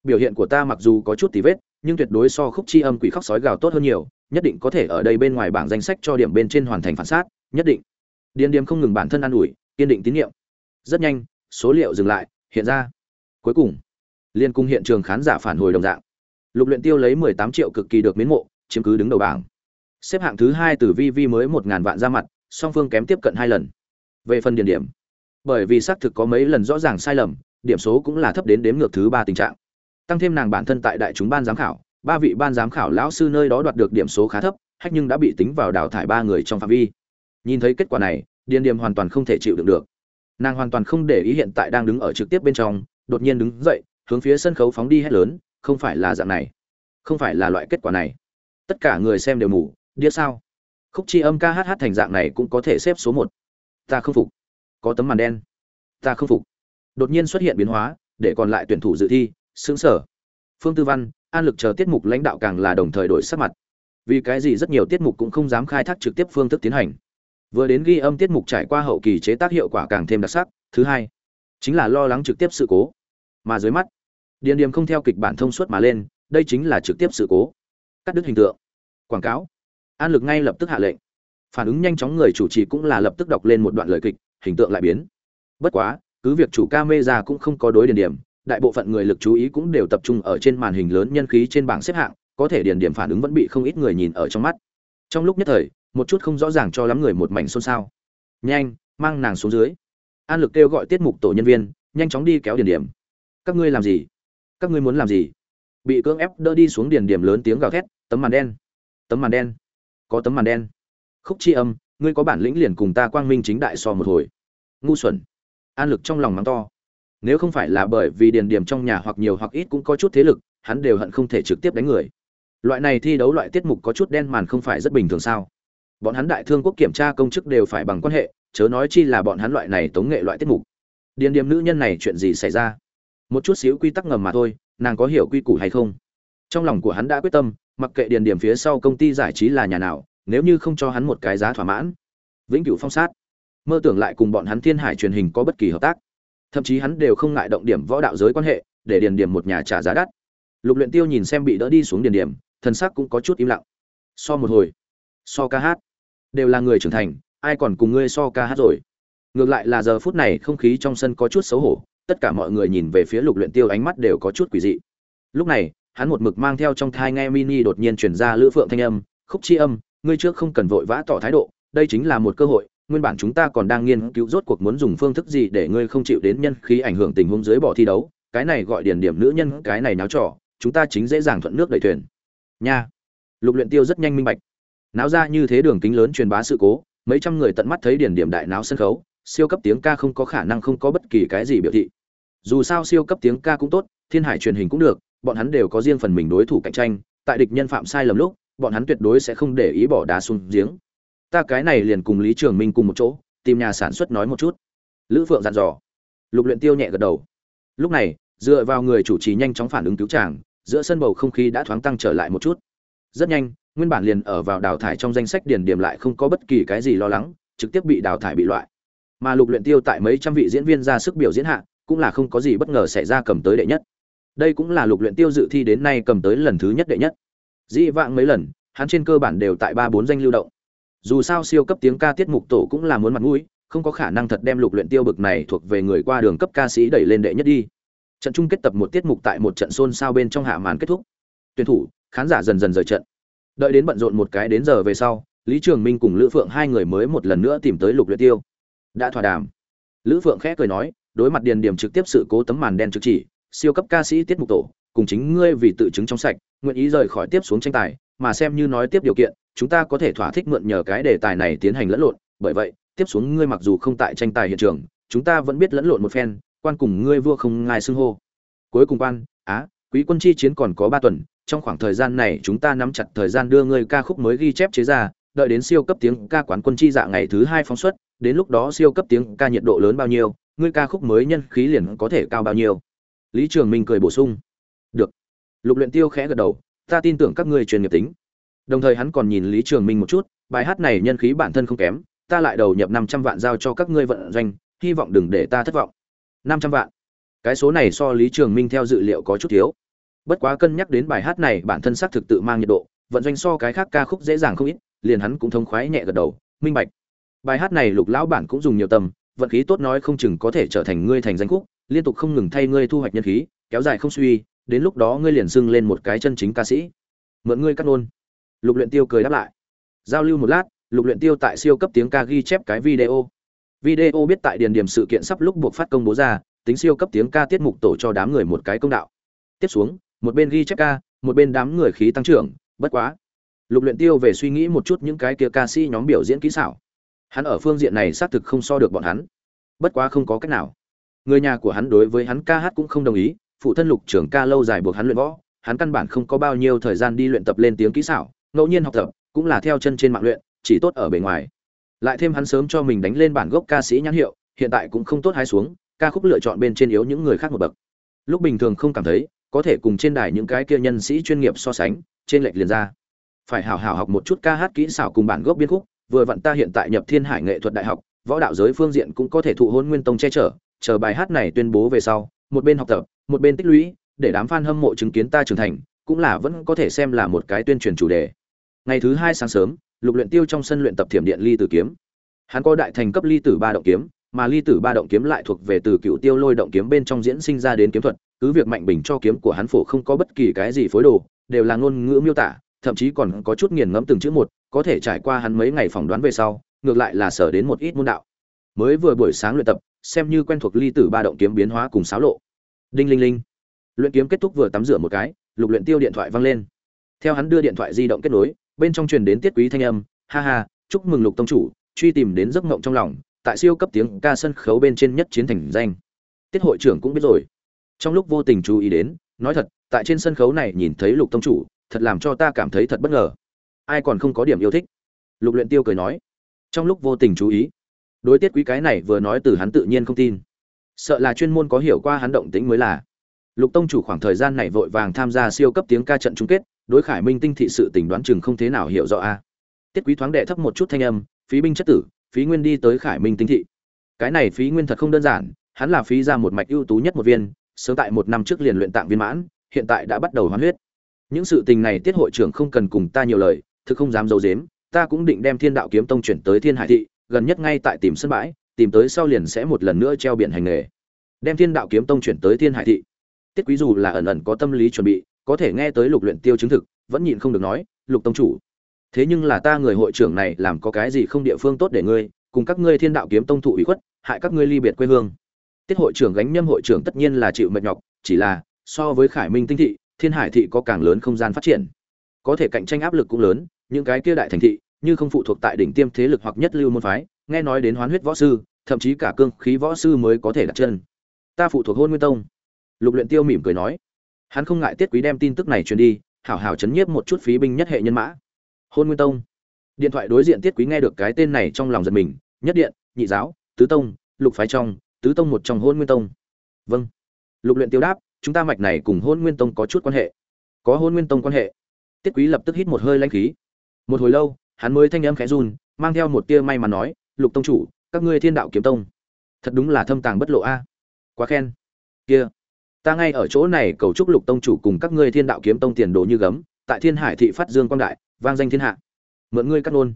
Biểu hiện của ta mặc dù có chút tí vết, nhưng tuyệt đối so khúc chi âm quỷ khóc sói gào tốt hơn nhiều, nhất định có thể ở đây bên ngoài bảng danh sách cho điểm bên trên hoàn thành phản sát, nhất định. Điên điềm không ngừng bản thân an ủi, kiên định tín nhiệm. Rất nhanh, số liệu dừng lại, hiện ra. Cuối cùng, liên cung hiện trường khán giả phản hồi đồng dạng. Lục luyện tiêu lấy 18 triệu cực kỳ được miến mộ, chiếm cứ đứng đầu bảng. Xếp hạng thứ hai từ vi vi mới một ngàn vạn ra mặt song phương kém tiếp cận hai lần. Về phần điển điểm, bởi vì xác thực có mấy lần rõ ràng sai lầm, điểm số cũng là thấp đến đếm ngược thứ ba tình trạng. Tăng thêm nàng bản thân tại đại chúng ban giám khảo, ba vị ban giám khảo lão sư nơi đó đoạt được điểm số khá thấp, hách nhưng đã bị tính vào đào thải ba người trong phạm vi. Nhìn thấy kết quả này, điền Điểm hoàn toàn không thể chịu đựng được. Nàng hoàn toàn không để ý hiện tại đang đứng ở trực tiếp bên trong, đột nhiên đứng dậy, hướng phía sân khấu phóng đi hét lớn, không phải là dạng này. Không phải là loại kết quả này. Tất cả người xem đều mù, điếc sao? Khúc chi âm ca hát hát thành dạng này cũng có thể xếp số một. Ta không phục. Có tấm màn đen. Ta không phục. Đột nhiên xuất hiện biến hóa, để còn lại tuyển thủ dự thi xứng sở phương tư văn, an lực chờ tiết mục lãnh đạo càng là đồng thời đổi sắc mặt. Vì cái gì rất nhiều tiết mục cũng không dám khai thác trực tiếp phương thức tiến hành. Vừa đến ghi âm tiết mục trải qua hậu kỳ chế tác hiệu quả càng thêm đặc sắc, thứ hai, chính là lo lắng trực tiếp sự cố. Mà dưới mắt, điền điểm không theo kịch bản thông suốt mà lên, đây chính là trực tiếp sự cố. Cắt đứt hình tượng. Quảng cáo an lực ngay lập tức hạ lệnh. Phản ứng nhanh chóng người chủ trì cũng là lập tức đọc lên một đoạn lời kịch, hình tượng lại biến. Bất quá, cứ việc chủ ca mê ra cũng không có đối điển điểm, đại bộ phận người lực chú ý cũng đều tập trung ở trên màn hình lớn nhân khí trên bảng xếp hạng, có thể điển điểm phản ứng vẫn bị không ít người nhìn ở trong mắt. Trong lúc nhất thời, một chút không rõ ràng cho lắm người một mảnh xôn xao. Nhanh, mang nàng xuống dưới. An lực kêu gọi tiết mục tổ nhân viên, nhanh chóng đi kéo điển điểm. Các ngươi làm gì? Các ngươi muốn làm gì? Bị cưỡng ép đỡ đi xuống điển điểm lớn tiếng gào thét, tấm màn đen. Tấm màn đen có tấm màn đen. Khúc chi âm, ngươi có bản lĩnh liền cùng ta quang minh chính đại so một hồi. Ngu xuẩn. An lực trong lòng mắng to. Nếu không phải là bởi vì điền điểm trong nhà hoặc nhiều hoặc ít cũng có chút thế lực, hắn đều hận không thể trực tiếp đánh người. Loại này thi đấu loại tiết mục có chút đen màn không phải rất bình thường sao? Bọn hắn đại thương quốc kiểm tra công chức đều phải bằng quan hệ, chớ nói chi là bọn hắn loại này tống nghệ loại tiết mục. Điền điểm nữ nhân này chuyện gì xảy ra? Một chút xíu quy tắc ngầm mà thôi, nàng có hiểu quy củ hay không? Trong lòng của hắn đã quyết tâm mặc kệ điền điểm phía sau công ty giải trí là nhà nào, nếu như không cho hắn một cái giá thỏa mãn, vĩnh cửu phong sát, mơ tưởng lại cùng bọn hắn thiên hải truyền hình có bất kỳ hợp tác. Thậm chí hắn đều không ngại động điểm võ đạo giới quan hệ, để điền điểm một nhà trả giá đắt. Lục luyện tiêu nhìn xem bị đỡ đi xuống điền điểm, thần sắc cũng có chút im lặng. So một hồi, so ca hát, đều là người trưởng thành, ai còn cùng ngươi so ca hát rồi? Ngược lại là giờ phút này không khí trong sân có chút xấu hổ, tất cả mọi người nhìn về phía lục luyện tiêu ánh mắt đều có chút quỷ dị. Lúc này hắn một mực mang theo trong thai nghe mini đột nhiên truyền ra lữ phượng thanh âm, khúc chi âm, ngươi trước không cần vội vã tỏ thái độ, đây chính là một cơ hội, nguyên bản chúng ta còn đang nghiên cứu rốt cuộc muốn dùng phương thức gì để ngươi không chịu đến nhân khí ảnh hưởng tình huống dưới bỏ thi đấu, cái này gọi điển điểm nữ nhân, cái này náo trò, chúng ta chính dễ dàng thuận nước đẩy thuyền. Nha. Lục luyện tiêu rất nhanh minh bạch. Náo ra như thế đường kính lớn truyền bá sự cố, mấy trăm người tận mắt thấy điển điểm đại náo sân khấu, siêu cấp tiếng ca không có khả năng không có bất kỳ cái gì biểu thị. Dù sao siêu cấp tiếng ca cũng tốt, thiên hải truyền hình cũng được bọn hắn đều có riêng phần mình đối thủ cạnh tranh, tại địch nhân phạm sai lầm lúc, bọn hắn tuyệt đối sẽ không để ý bỏ đá xuống giếng. Ta cái này liền cùng lý trường minh cùng một chỗ, tìm nhà sản xuất nói một chút. Lữ phượng dặn dò. Lục luyện tiêu nhẹ gật đầu. Lúc này, dựa vào người chủ trì nhanh chóng phản ứng cứu chàng, giữa sân bầu không khí đã thoáng tăng trở lại một chút. Rất nhanh, nguyên bản liền ở vào đào thải trong danh sách điển điểm lại không có bất kỳ cái gì lo lắng, trực tiếp bị đào thải bị loại. Mà lục luyện tiêu tại mấy trăm vị diễn viên ra sức biểu diễn hạ, cũng là không có gì bất ngờ xảy ra cầm tới đệ nhất đây cũng là lục luyện tiêu dự thi đến nay cầm tới lần thứ nhất đệ nhất. Dĩ vãng mấy lần, hắn trên cơ bản đều tại ba bốn danh lưu động. Dù sao siêu cấp tiếng ca tiết mục tổ cũng là muốn mặt mũi, không có khả năng thật đem lục luyện tiêu bực này thuộc về người qua đường cấp ca sĩ đẩy lên đệ nhất đi. Trận chung kết tập một tiết mục tại một trận xôn xao bên trong hạ màn kết thúc. Tuyển thủ, khán giả dần dần rời trận. Đợi đến bận rộn một cái đến giờ về sau, lý trường minh cùng lữ phượng hai người mới một lần nữa tìm tới lục luyện tiêu. Đã thỏa đàm. Lữ phượng khẽ cười nói, đối mặt điền điểm trực tiếp sự cố tấm màn đen trực chỉ siêu cấp ca sĩ tiết mục tổ, cùng chính ngươi vì tự chứng trong sạch, nguyện ý rời khỏi tiếp xuống tranh tài, mà xem như nói tiếp điều kiện, chúng ta có thể thỏa thích mượn nhờ cái đề tài này tiến hành lẫn lộn. Bởi vậy, tiếp xuống ngươi mặc dù không tại tranh tài hiện trường, chúng ta vẫn biết lẫn lộn một phen, quan cùng ngươi vua không ngài xưng hô. Cuối cùng quan, á, quý quân chi chiến còn có ba tuần, trong khoảng thời gian này chúng ta nắm chặt thời gian đưa ngươi ca khúc mới ghi chép chế ra, đợi đến siêu cấp tiếng ca quán quân chi dạ ngày thứ hai phóng xuất, đến lúc đó siêu cấp tiếng ca nhiệt độ lớn bao nhiêu, ngươi ca khúc mới nhân khí liền có thể cao bao nhiêu lý trường minh cười bổ sung. Được. Lục luyện tiêu khẽ gật đầu, ta tin tưởng các ngươi truyền nghiệp tính. Đồng thời hắn còn nhìn lý trường minh một chút, bài hát này nhân khí bản thân không kém, ta lại đầu nhập năm trăm vạn giao cho các ngươi vận doanh, hy vọng đừng để ta thất vọng. Năm trăm vạn. Cái số này so lý trường minh theo dự liệu có chút thiếu. Bất quá cân nhắc đến bài hát này bản thân xác thực tự mang nhiệt độ, vận doanh so cái khác ca khúc dễ dàng không ít, liền hắn cũng thông khoái nhẹ gật đầu, minh bạch. Bài hát này lục lão bản cũng dùng nhiều tâm vận khí tốt nói không chừng có thể trở thành ngươi thành danh khúc liên tục không ngừng thay ngươi thu hoạch nhân khí, kéo dài không suy, đến lúc đó ngươi liền xưng lên một cái chân chính ca sĩ. Mượn ngươi cắt nôn. Lục luyện tiêu cười đáp lại. Giao lưu một lát, lục luyện tiêu tại siêu cấp tiếng ca ghi chép cái video. Video biết tại điền điểm sự kiện sắp lúc buộc phát công bố ra, tính siêu cấp tiếng ca tiết mục tổ cho đám người một cái công đạo. Tiếp xuống, một bên ghi chép ca, một bên đám người khí tăng trưởng, bất quá. Lục luyện tiêu về suy nghĩ một chút những cái kia ca sĩ nhóm biểu diễn kỹ xảo. Hắn ở phương diện này xác thực không so được bọn hắn. Bất quá không có cách nào người nhà của hắn đối với hắn ca hát cũng không đồng ý, phụ thân lục trưởng ca lâu dài buộc hắn luyện võ, hắn căn bản không có bao nhiêu thời gian đi luyện tập lên tiếng kỹ xảo, ngẫu nhiên học tập, cũng là theo chân trên mạng luyện, chỉ tốt ở bề ngoài. Lại thêm hắn sớm cho mình đánh lên bản gốc ca sĩ nhãn hiệu, hiện tại cũng không tốt hay xuống, ca khúc lựa chọn bên trên yếu những người khác một bậc. Lúc bình thường không cảm thấy, có thể cùng trên đài những cái kia nhân sĩ chuyên nghiệp so sánh, trên lệch liền ra. Phải hào hào học một chút ca hát kỹ xảo cùng bản gốc biên khúc, vừa vặn ta hiện tại nhập thiên hải nghệ thuật đại học, võ đạo giới phương diện cũng có thể thụ hôn nguyên tông che chở chờ bài hát này tuyên bố về sau, một bên học tập, một bên tích lũy, để đám fan hâm mộ chứng kiến ta trưởng thành, cũng là vẫn có thể xem là một cái tuyên truyền chủ đề. Ngày thứ hai sáng sớm, lục luyện tiêu trong sân luyện tập thiểm điện ly tử kiếm. Hắn có đại thành cấp ly tử ba động kiếm, mà ly tử ba động kiếm lại thuộc về từ cựu tiêu lôi động kiếm bên trong diễn sinh ra đến kiếm thuật, cứ việc mạnh bình cho kiếm của hắn phổ không có bất kỳ cái gì phối đồ, đều là ngôn ngữ miêu tả, thậm chí còn có chút nghiền ngẫm từng chữ một, có thể trải qua hắn mấy ngày phỏng đoán về sau, ngược lại là sở đến một ít môn đạo. Mới vừa buổi sáng luyện tập xem như quen thuộc ly tử ba động kiếm biến hóa cùng xáo lộ. Đinh linh linh. Luyện kiếm kết thúc vừa tắm rửa một cái, lục luyện tiêu điện thoại vang lên. Theo hắn đưa điện thoại di động kết nối, bên trong truyền đến tiết quý thanh âm, ha ha, chúc mừng lục tông chủ, truy tìm đến giấc mộng trong lòng, tại siêu cấp tiếng ca sân khấu bên trên nhất chiến thành danh. Tiết hội trưởng cũng biết rồi. Trong lúc vô tình chú ý đến, nói thật, tại trên sân khấu này nhìn thấy lục tông chủ, thật làm cho ta cảm thấy thật bất ngờ. Ai còn không có điểm yêu thích? Lục luyện tiêu cười nói. Trong lúc vô tình chú ý đối tiết quý cái này vừa nói từ hắn tự nhiên không tin. Sợ là chuyên môn có hiểu qua hắn động tĩnh mới là. Lục tông chủ khoảng thời gian này vội vàng tham gia siêu cấp tiếng ca trận chung kết, đối khải minh tinh thị sự tình đoán chừng không thế nào hiểu rõ a. Tiết quý thoáng đệ thấp một chút thanh âm, phí binh chất tử, phí nguyên đi tới khải minh tinh thị. Cái này phí nguyên thật không đơn giản, hắn là phí ra một mạch ưu tú nhất một viên, sớm tại một năm trước liền luyện tạng viên mãn, hiện tại đã bắt đầu hoán huyết. Những sự tình này tiết hội trưởng không cần cùng ta nhiều lời, thực không dám giấu dếm ta cũng định đem thiên đạo kiếm tông chuyển tới thiên hải thị gần nhất ngay tại tìm sân bãi, tìm tới sau liền sẽ một lần nữa treo biển hành nghề. Đem thiên đạo kiếm tông chuyển tới thiên hải thị. Tiết quý dù là ẩn ẩn có tâm lý chuẩn bị, có thể nghe tới lục luyện tiêu chứng thực, vẫn nhịn không được nói, lục tông chủ, thế nhưng là ta người hội trưởng này làm có cái gì không địa phương tốt để ngươi, cùng các ngươi thiên đạo kiếm tông thụ ủy khuất, hại các ngươi ly biệt quê hương. Tiết hội trưởng gánh nhâm hội trưởng tất nhiên là chịu mệt nhọc, chỉ là, so với khải minh tinh thị, thiên hải thị có càng lớn không gian phát triển. Có thể cạnh tranh áp lực cũng lớn, những cái kia đại thành thị như không phụ thuộc tại đỉnh tiêm thế lực hoặc nhất lưu môn phái, nghe nói đến hoán huyết võ sư, thậm chí cả cương khí võ sư mới có thể đặt chân. Ta phụ thuộc hôn nguyên tông. Lục luyện tiêu mỉm cười nói. Hắn không ngại tiết quý đem tin tức này truyền đi, hảo hảo chấn nhiếp một chút phí binh nhất hệ nhân mã. Hôn nguyên tông. Điện thoại đối diện tiết quý nghe được cái tên này trong lòng giật mình, nhất điện, nhị giáo, tứ tông, lục phái trong, tứ tông một trong hôn nguyên tông. Vâng. Lục luyện tiêu đáp, chúng ta mạch này cùng hôn nguyên tông có chút quan hệ. Có hôn nguyên tông quan hệ. Tiết quý lập tức hít một hơi lãnh khí. Một hồi lâu hắn mới thanh âm khẽ run, mang theo một tia may mắn nói, lục tông chủ, các ngươi thiên đạo kiếm tông, thật đúng là thâm tàng bất lộ a. Quá khen. Kia, ta ngay ở chỗ này cầu chúc lục tông chủ cùng các ngươi thiên đạo kiếm tông tiền đồ như gấm, tại thiên hải thị phát dương quang đại, vang danh thiên hạ. Mượn ngươi cắt luôn.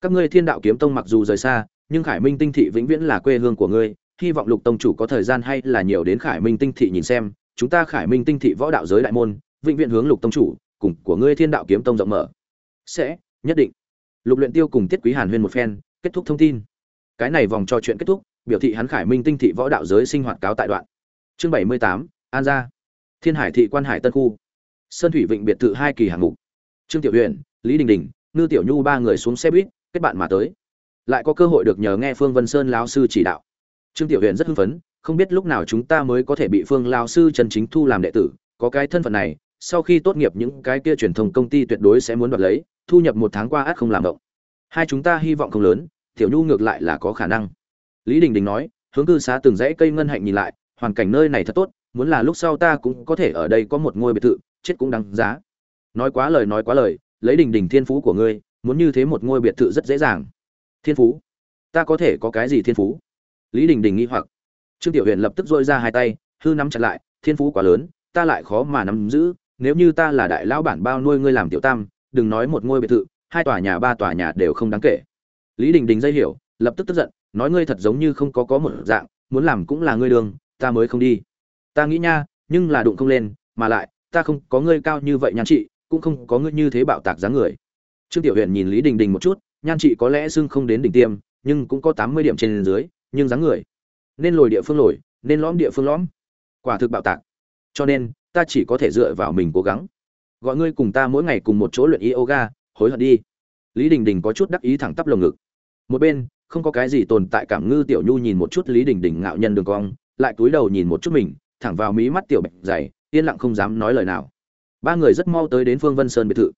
các ngươi thiên đạo kiếm tông mặc dù rời xa, nhưng khải minh tinh thị vĩnh viễn là quê hương của ngươi, hy vọng lục tông chủ có thời gian hay là nhiều đến khải minh tinh thị nhìn xem. Chúng ta khải minh tinh thị võ đạo giới đại môn, vĩnh viễn hướng lục tông chủ cùng của ngươi thiên đạo kiếm tông rộng mở. Sẽ, nhất định lục luyện tiêu cùng tiết quý hàn huyên một phen, kết thúc thông tin. Cái này vòng trò chuyện kết thúc, biểu thị hắn khải minh tinh thị võ đạo giới sinh hoạt cáo tại đoạn. Chương bảy mươi tám, an gia. Thiên hải thị quan hải tân khu. Sơn thủy vịnh biệt thự hai kỳ hạng mục. Trương tiểu huyền lý đình đình, ngư tiểu nhu ba người xuống xe buýt, kết bạn mà tới. Lại có cơ hội được nhờ nghe phương vân sơn lão sư chỉ đạo. Trương tiểu huyền rất hưng phấn, không biết lúc nào chúng ta mới có thể bị phương lão sư chân chính thu làm đệ tử, có cái thân phận này, sau khi tốt nghiệp những cái kia truyền thông công ty tuyệt đối sẽ muốn đoạt lấy thu nhập một tháng qua át không làm động. Hai chúng ta hy vọng không lớn, tiểu nhu ngược lại là có khả năng. Lý đình đình nói, hướng cư xá từng dãy cây ngân hạnh nhìn lại, hoàn cảnh nơi này thật tốt, muốn là lúc sau ta cũng có thể ở đây có một ngôi biệt thự, chết cũng đáng giá. Nói quá lời nói quá lời, lấy đình đình thiên phú của ngươi, muốn như thế một ngôi biệt thự rất dễ dàng. Thiên phú? Ta có thể có cái gì thiên phú? Lý đình đình nghi hoặc. Trương tiểu huyền lập tức dội ra hai tay, hư nắm chặt lại, thiên phú quá lớn, ta lại khó mà nắm giữ, nếu như ta là đại lão bản bao nuôi ngươi làm tiểu tam đừng nói một ngôi biệt thự, hai tòa nhà, ba tòa nhà đều không đáng kể. Lý đình đình dây hiểu, lập tức tức giận, nói ngươi thật giống như không có có một dạng, muốn làm cũng là ngươi đường, ta mới không đi. Ta nghĩ nha, nhưng là đụng không lên, mà lại, ta không có ngươi cao như vậy nhan chị, cũng không có ngươi như thế bạo tạc dáng người. Trương tiểu huyện nhìn lý đình đình một chút, nhan chị có lẽ xưng không đến đỉnh tiêm, nhưng cũng có tám mươi điểm trên dưới, nhưng dáng người. Nên lồi địa phương lồi, nên lõm địa phương lõm. Quả thực bạo tạc. Cho nên, ta chỉ có thể dựa vào mình cố gắng gọi ngươi cùng ta mỗi ngày cùng một chỗ luyện yoga, hối hận đi. Lý đình đình có chút đắc ý thẳng tắp lồng ngực. Một bên, không có cái gì tồn tại cảm ngư tiểu nhu nhìn một chút lý đình đình ngạo nhân đường cong, lại cúi đầu nhìn một chút mình, thẳng vào mí mắt tiểu bạch dày, yên lặng không dám nói lời nào. Ba người rất mau tới đến phương vân sơn biệt thự.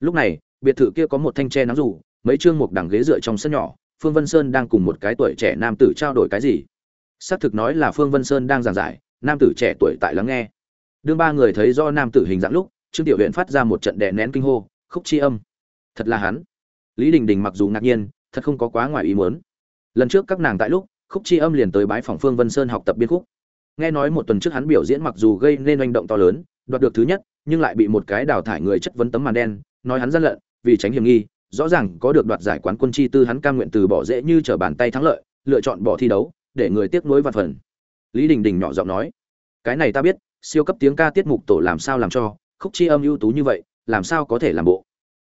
Lúc này, biệt thự kia có một thanh tre nắng rủ mấy chương một đằng ghế dựa trong sân nhỏ, phương vân sơn đang cùng một cái tuổi trẻ nam tử trao đổi cái gì. Xác thực nói là phương vân sơn đang giảng giải, nam tử trẻ tuổi tại lắng nghe. Đương ba người thấy do nam tử hình dạng lúc trương tiểu huyện phát ra một trận đè nén kinh hô, khúc chi âm. Thật là hắn. Lý đình đình mặc dù ngạc nhiên, thật không có quá ngoài ý muốn. Lần trước các nàng tại lúc, khúc chi âm liền tới bái phòng phương vân sơn học tập biên khúc. Nghe nói một tuần trước hắn biểu diễn mặc dù gây nên oanh động to lớn, đoạt được thứ nhất, nhưng lại bị một cái đào thải người chất vấn tấm màn đen, nói hắn gian lận, vì tránh hiểm nghi, rõ ràng có được đoạt giải quán quân chi tư hắn cam nguyện từ bỏ dễ như trở bàn tay thắng lợi, lựa chọn bỏ thi đấu, để người tiếc nuối vạn phần. Lý đình đình nhỏ giọng nói, cái này ta biết, siêu cấp tiếng ca tiết mục tổ làm sao làm cho khúc chi âm ưu tú như vậy, làm sao có thể làm bộ?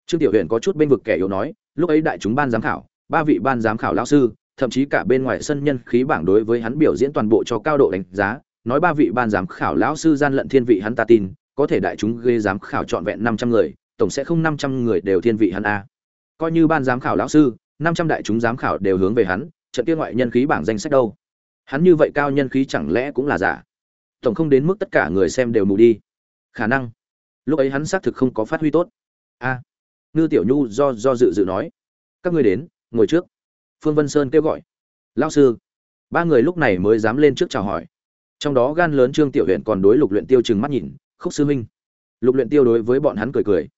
Trương tiểu huyện có chút bên vực kẻ yếu nói, lúc ấy đại chúng ban giám khảo, ba vị ban giám khảo lão sư, thậm chí cả bên ngoài sân nhân khí bảng đối với hắn biểu diễn toàn bộ cho cao độ đánh giá, nói ba vị ban giám khảo lão sư gian lận thiên vị hắn ta tin, có thể đại chúng ghê giám khảo trọn vẹn năm trăm người, tổng sẽ không năm trăm người đều thiên vị hắn a. Coi như ban giám khảo lão sư, năm trăm đại chúng giám khảo đều hướng về hắn, trận kia ngoại nhân khí bảng danh sách đâu? Hắn như vậy cao nhân khí chẳng lẽ cũng là giả? Tổng không đến mức tất cả người xem đều mù đi. Khả năng lúc ấy hắn xác thực không có phát huy tốt. A, ngư tiểu nhu do do dự dự nói. Các ngươi đến, ngồi trước. Phương vân sơn kêu gọi. Lao sư. Ba người lúc này mới dám lên trước chào hỏi. Trong đó gan lớn trương tiểu huyện còn đối lục luyện tiêu chừng mắt nhìn. Khúc sư huynh. lục luyện tiêu đối với bọn hắn cười cười.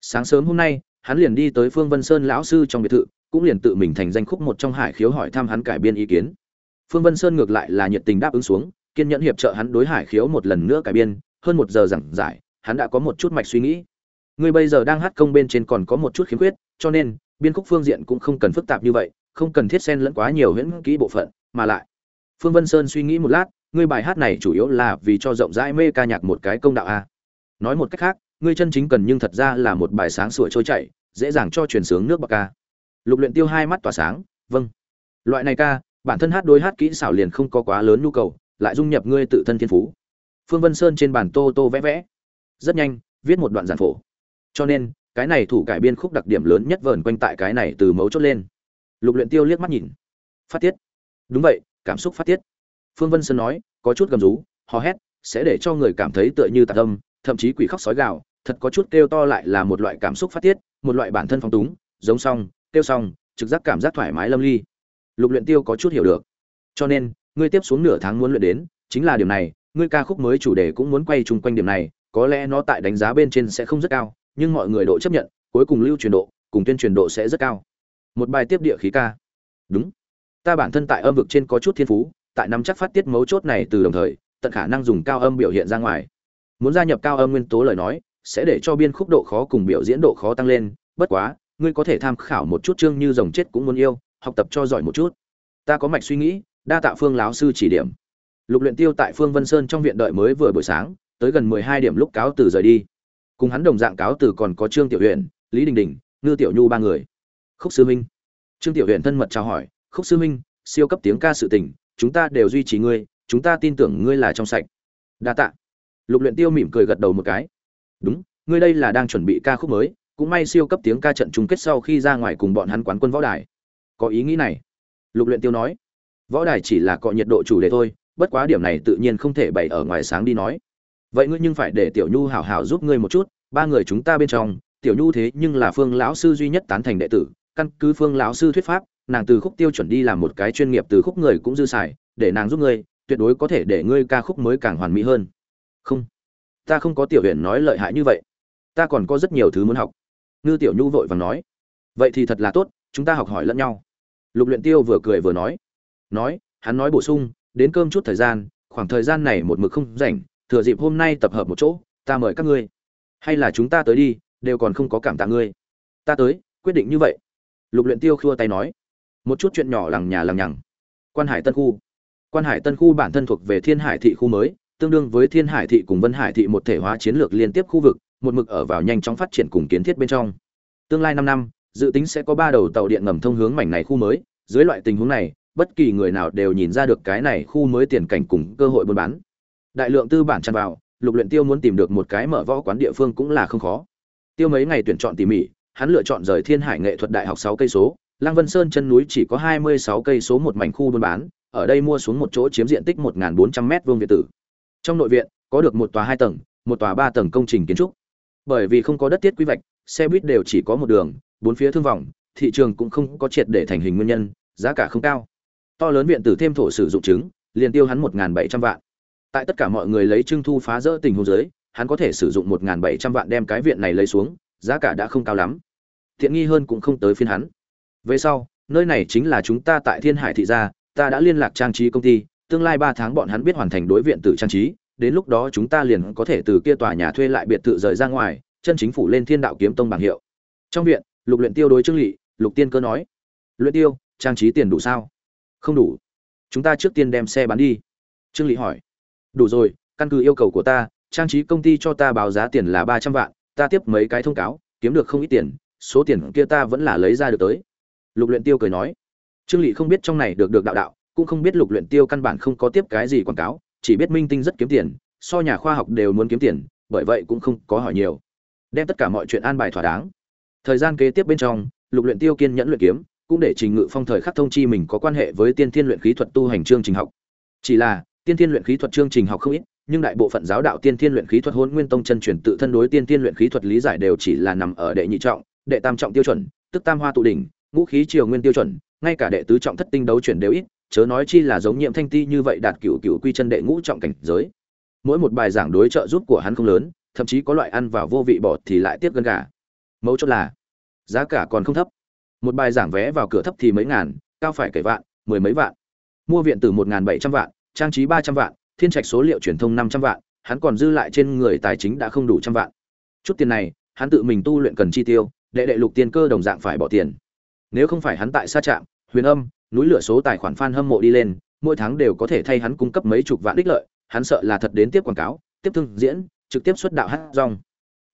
Sáng sớm hôm nay, hắn liền đi tới phương vân sơn lão sư trong biệt thự, cũng liền tự mình thành danh khúc một trong hải khiếu hỏi thăm hắn cải biên ý kiến. Phương vân sơn ngược lại là nhiệt tình đáp ứng xuống, kiên nhẫn hiệp trợ hắn đối hải khiếu một lần nữa cải biên, hơn một giờ giảng giải hắn đã có một chút mạch suy nghĩ. Ngươi bây giờ đang hát công bên trên còn có một chút khiếm khuyết, cho nên, biên khúc phương diện cũng không cần phức tạp như vậy, không cần thiết xen lẫn quá nhiều huyễn kỹ bộ phận, mà lại. Phương vân sơn suy nghĩ một lát, ngươi bài hát này chủ yếu là vì cho rộng rãi mê ca nhạc một cái công đạo a. Nói một cách khác, ngươi chân chính cần nhưng thật ra là một bài sáng sủa trôi chảy, dễ dàng cho truyền sướng nước bạc ca. Lục luyện tiêu hai mắt tỏa sáng vâng. Loại này ca, bản thân hát đối hát kỹ xảo liền không có quá lớn nhu cầu, lại dung nhập ngươi tự thân thiên phú. Phương vân sơn trên bản tô tô vẽ vẽ rất nhanh, viết một đoạn giản phổ. Cho nên, cái này thủ cải biên khúc đặc điểm lớn nhất vờn quanh tại cái này từ mấu chốt lên. Lục luyện tiêu liếc mắt nhìn. Phát tiết. Đúng vậy, cảm xúc phát tiết. Phương vân sơn nói, có chút gầm rú, hò hét, sẽ để cho người cảm thấy tựa như tạc âm, thậm chí quỷ khóc sói gào, thật có chút kêu to lại là một loại cảm xúc phát tiết, một loại bản thân phong túng, giống song, kêu song, trực giác cảm giác thoải mái lâm ly. Lục luyện tiêu có chút hiểu được. Cho nên, ngươi tiếp xuống nửa tháng muốn luyện đến, chính là điểm này, ngươi ca khúc mới chủ đề cũng muốn quay chung quanh điểm này có lẽ nó tại đánh giá bên trên sẽ không rất cao, nhưng mọi người độ chấp nhận, cuối cùng lưu truyền độ, cùng tuyên truyền độ sẽ rất cao. Một bài tiếp địa khí ca. Đúng. Ta bản thân tại âm vực trên có chút thiên phú, tại nắm chắc phát tiết mấu chốt này từ đồng thời, tận khả năng dùng cao âm biểu hiện ra ngoài. Muốn gia nhập cao âm nguyên tố lời nói, sẽ để cho biên khúc độ khó cùng biểu diễn độ khó tăng lên, bất quá, ngươi có thể tham khảo một chút chương như rồng chết cũng muốn yêu, học tập cho giỏi một chút. Ta có mạch suy nghĩ, đa tạ phương lão sư chỉ điểm. Lục luyện tiêu tại phương vân sơn trong viện đợi mới vừa buổi sáng tới gần mười hai điểm lúc cáo từ rời đi. Cùng hắn đồng dạng cáo từ còn có trương tiểu uyển, lý đình đình ngư tiểu nhu ba người. Khúc sư minh. Trương tiểu uyển thân mật chào hỏi khúc sư minh siêu cấp tiếng ca sự tình chúng ta đều duy trì ngươi chúng ta tin tưởng ngươi là trong sạch. Đa tạ. Lục luyện tiêu mỉm cười gật đầu một cái. Đúng ngươi đây là đang chuẩn bị ca khúc mới cũng may siêu cấp tiếng ca trận chung kết sau khi ra ngoài cùng bọn hắn quán quân võ đài. Có ý nghĩ này. Lục luyện tiêu nói. Võ đài chỉ là cọ nhiệt độ chủ đề thôi bất quá điểm này tự nhiên không thể bày ở ngoài sáng đi nói vậy ngươi nhưng phải để tiểu nhu hảo hảo giúp ngươi một chút, ba người chúng ta bên trong, tiểu nhu thế nhưng là phương lão sư duy nhất tán thành đệ tử, căn cứ phương lão sư thuyết pháp, nàng từ khúc tiêu chuẩn đi làm một cái chuyên nghiệp từ khúc người cũng dư xài, để nàng giúp ngươi, tuyệt đối có thể để ngươi ca khúc mới càng hoàn mỹ hơn. Không, ta không có tiểu huyền nói lợi hại như vậy. Ta còn có rất nhiều thứ muốn học. Ngư tiểu nhu vội vàng nói. Vậy thì thật là tốt, chúng ta học hỏi lẫn nhau. Lục luyện tiêu vừa cười vừa nói. Nói, hắn nói bổ sung, đến cơm chút thời gian, khoảng thời gian này một mực không rảnh thừa dịp hôm nay tập hợp một chỗ, ta mời các ngươi. Hay là chúng ta tới đi, đều còn không có cảm tạ ngươi. Ta tới, quyết định như vậy. Lục luyện tiêu khua tay nói. Một chút chuyện nhỏ lằng nhà lằng nhằng. Quan hải tân khu. Quan hải tân khu bản thân thuộc về thiên hải thị khu mới, tương đương với thiên hải thị cùng vân hải thị một thể hóa chiến lược liên tiếp khu vực, một mực ở vào nhanh chóng phát triển cùng kiến thiết bên trong. Tương lai năm năm, dự tính sẽ có ba đầu tàu điện ngầm thông hướng mảnh này khu mới. Dưới loại tình huống này, bất kỳ người nào đều nhìn ra được cái này khu mới tiền cảnh cùng cơ hội buôn bán đại lượng tư bản tràn vào, lục luyện tiêu muốn tìm được một cái mở võ quán địa phương cũng là không khó. Tiêu mấy ngày tuyển chọn tỉ mỉ, hắn lựa chọn rời thiên hải nghệ thuật đại học sáu cây số, lăng vân sơn chân núi chỉ có hai mươi sáu cây số một mảnh khu buôn bán, ở đây mua xuống một chỗ chiếm diện tích một bốn trăm mét vuông viện tử. Trong nội viện, có được một tòa hai tầng, một tòa ba tầng công trình kiến trúc. Bởi vì không có đất tiết quy vạch, xe buýt đều chỉ có một đường, bốn phía thương vọng thị trường cũng không có triệt để thành hình nguyên nhân, giá cả không cao. To lớn viện tử thêm thổ sử dụng chứng, liền tiêu hắn một bảy trăm vạn tại tất cả mọi người lấy trưng thu phá rỡ tình huống giới hắn có thể sử dụng một bảy trăm vạn đem cái viện này lấy xuống, giá cả đã không cao lắm. Tiện nghi hơn cũng không tới phiên hắn. Về sau, nơi này chính là chúng ta tại thiên hải thị gia, ta đã liên lạc trang trí công ty, tương lai ba tháng bọn hắn biết hoàn thành đối viện tử trang trí, đến lúc đó chúng ta liền có thể từ kia tòa nhà thuê lại biệt thự rời ra ngoài, chân chính phủ lên thiên đạo kiếm tông bảng hiệu. Trong viện, lục luyện tiêu đối trương lỵ lục tiên cơ nói, luyện tiêu, trang trí tiền đủ sao? Không đủ. Chúng ta trước tiên đem xe bán đi. Trương lỵ hỏi đủ rồi, căn cứ yêu cầu của ta, trang trí công ty cho ta báo giá tiền là ba trăm vạn, ta tiếp mấy cái thông cáo, kiếm được không ít tiền, số tiền kia ta vẫn là lấy ra được tới. Lục luyện tiêu cười nói. Trương lỵ không biết trong này được được đạo đạo, cũng không biết lục luyện tiêu căn bản không có tiếp cái gì quảng cáo, chỉ biết minh tinh rất kiếm tiền, so nhà khoa học đều muốn kiếm tiền, bởi vậy cũng không có hỏi nhiều. Đem tất cả mọi chuyện an bài thỏa đáng. Thời gian kế tiếp bên trong, lục luyện tiêu kiên nhẫn luyện kiếm, cũng để trình ngự phong thời khắc thông chi mình có quan hệ với tiên thiên luyện khí thuật tu hành chương trình học. Chỉ là tiên thiên luyện khí thuật chương trình học không ít, nhưng đại bộ phận giáo đạo tiên thiên luyện khí thuật hôn nguyên tông chân truyền tự thân đối tiên thiên luyện khí thuật lý giải đều chỉ là nằm ở đệ nhị trọng, đệ tam trọng tiêu chuẩn, tức tam hoa tụ đỉnh, ngũ khí triều nguyên tiêu chuẩn, ngay cả đệ tứ trọng thất tinh đấu chuyển đều ít, chớ nói chi là giống nhiệm thanh ti như vậy đạt cửu cửu quy chân đệ ngũ trọng cảnh giới. Mỗi một bài giảng đối trợ giúp của hắn không lớn, thậm chí có loại ăn vào vô vị bỏ thì lại tiếp gần gà. Mấu chốt là, giá cả còn không thấp. Một bài giảng vé vào cửa thấp thì mấy ngàn, cao phải kể vạn, mười mấy vạn. Mua viện từ một ngàn bảy trăm vạn trang trí ba trăm vạn, thiên trạch số liệu truyền thông năm trăm vạn, hắn còn dư lại trên người tài chính đã không đủ trăm vạn. Chút tiền này, hắn tự mình tu luyện cần chi tiêu, đệ đệ lục tiên cơ đồng dạng phải bỏ tiền. Nếu không phải hắn tại xa trạm, huyền âm, núi lửa số tài khoản fan hâm mộ đi lên, mỗi tháng đều có thể thay hắn cung cấp mấy chục vạn đích lợi, hắn sợ là thật đến tiếp quảng cáo, tiếp thương diễn, trực tiếp xuất đạo hát rong.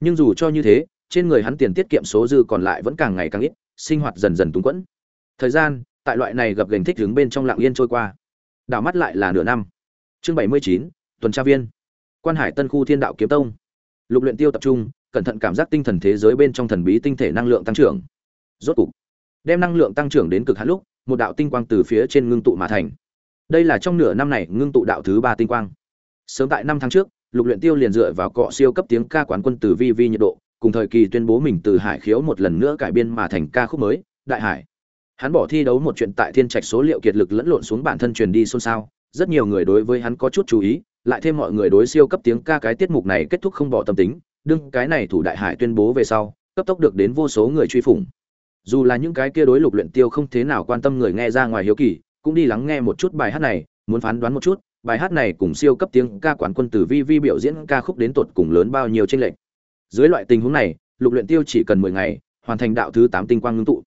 Nhưng dù cho như thế, trên người hắn tiền tiết kiệm số dư còn lại vẫn càng ngày càng ít, sinh hoạt dần dần túng quẫn. Thời gian, tại loại này gặp gành thích đứng bên trong lặng yên trôi qua đảo mắt lại là nửa năm. Chương bảy mươi chín, tuần tra viên. Quan hải tân khu thiên đạo kiếm tông. Lục luyện tiêu tập trung, cẩn thận cảm giác tinh thần thế giới bên trong thần bí tinh thể năng lượng tăng trưởng. Rốt cục, đem năng lượng tăng trưởng đến cực hạn lúc, một đạo tinh quang từ phía trên ngưng tụ mà thành. Đây là trong nửa năm này ngưng tụ đạo thứ ba tinh quang. Sớm tại năm tháng trước, lục luyện tiêu liền dựa vào cọ siêu cấp tiếng ca quán quân từ vi vi nhiệt độ, cùng thời kỳ tuyên bố mình từ hải khiếu một lần nữa cải biên mà thành ca khúc mới, đại hải hắn bỏ thi đấu một chuyện tại thiên trạch số liệu kiệt lực lẫn lộn xuống bản thân truyền đi xôn xao, rất nhiều người đối với hắn có chút chú ý, lại thêm mọi người đối siêu cấp tiếng ca cái tiết mục này kết thúc không bỏ tâm tính, đương cái này thủ đại hải tuyên bố về sau, cấp tốc được đến vô số người truy phủng dù là những cái kia đối lục luyện tiêu không thế nào quan tâm người nghe ra ngoài hiếu kỳ, cũng đi lắng nghe một chút bài hát này, muốn phán đoán một chút, bài hát này cùng siêu cấp tiếng ca quán quân từ vi vi biểu diễn ca khúc đến tột cùng lớn bao nhiêu trên lệch. dưới loại tình huống này, lục luyện tiêu chỉ cần 10 ngày, hoàn thành đạo thứ 8 tinh quang ngưng tụ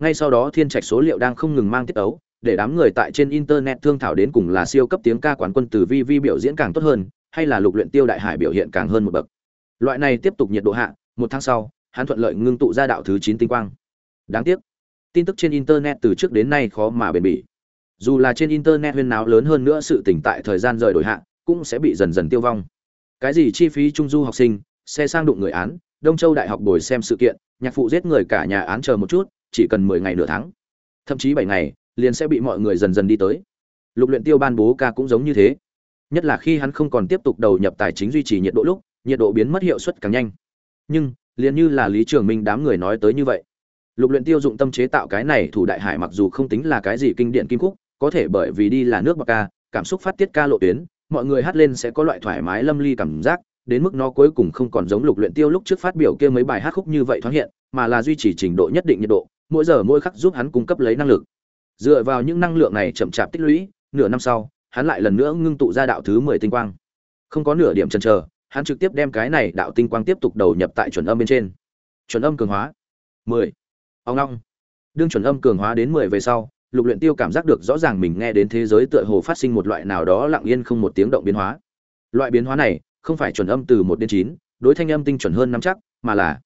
ngay sau đó thiên trạch số liệu đang không ngừng mang tiết ấu để đám người tại trên internet thương thảo đến cùng là siêu cấp tiếng ca quán quân từ vi vi biểu diễn càng tốt hơn, hay là lục luyện tiêu đại hải biểu hiện càng hơn một bậc. Loại này tiếp tục nhiệt độ hạ, một tháng sau, hắn thuận lợi ngưng tụ ra đạo thứ 9 tinh quang. Đáng tiếc, tin tức trên internet từ trước đến nay khó mà bền bỉ. Dù là trên internet huyên náo lớn hơn nữa sự tỉnh tại thời gian rời đổi hạ, cũng sẽ bị dần dần tiêu vong. Cái gì chi phí trung du học sinh, xe sang đụng người án, đông châu đại học bồi xem sự kiện, nhạc phụ giết người cả nhà án chờ một chút chỉ cần mười ngày nửa tháng. Thậm chí bảy ngày, liền sẽ bị mọi người dần dần đi tới. Lục luyện tiêu ban bố ca cũng giống như thế. Nhất là khi hắn không còn tiếp tục đầu nhập tài chính duy trì nhiệt độ lúc, nhiệt độ biến mất hiệu suất càng nhanh. Nhưng, liền như là lý trường minh đám người nói tới như vậy. Lục luyện tiêu dụng tâm chế tạo cái này thủ đại hải mặc dù không tính là cái gì kinh điển kim khúc, có thể bởi vì đi là nước bạc ca, cảm xúc phát tiết ca lộ tuyến, mọi người hát lên sẽ có loại thoải mái lâm ly cảm giác, đến mức nó cuối cùng không còn giống lục luyện tiêu lúc trước phát biểu kia mấy bài hát khúc như vậy thoáng hiện, mà là duy trì trình độ nhất định nhiệt độ mỗi giờ mỗi khắc giúp hắn cung cấp lấy năng lực. Dựa vào những năng lượng này chậm chạp tích lũy, nửa năm sau, hắn lại lần nữa ngưng tụ ra đạo thứ mười tinh quang. Không có nửa điểm chần chờ, hắn trực tiếp đem cái này đạo tinh quang tiếp tục đầu nhập tại chuẩn âm bên trên. Chuẩn âm cường hóa, mười. Ông ngoong. đương chuẩn âm cường hóa đến mười về sau, lục luyện tiêu cảm giác được rõ ràng mình nghe đến thế giới tựa hồ phát sinh một loại nào đó lặng yên không một tiếng động biến hóa. Loại biến hóa này không phải chuẩn âm từ một đến chín, đối thanh âm tinh chuẩn hơn nắm chắc, mà là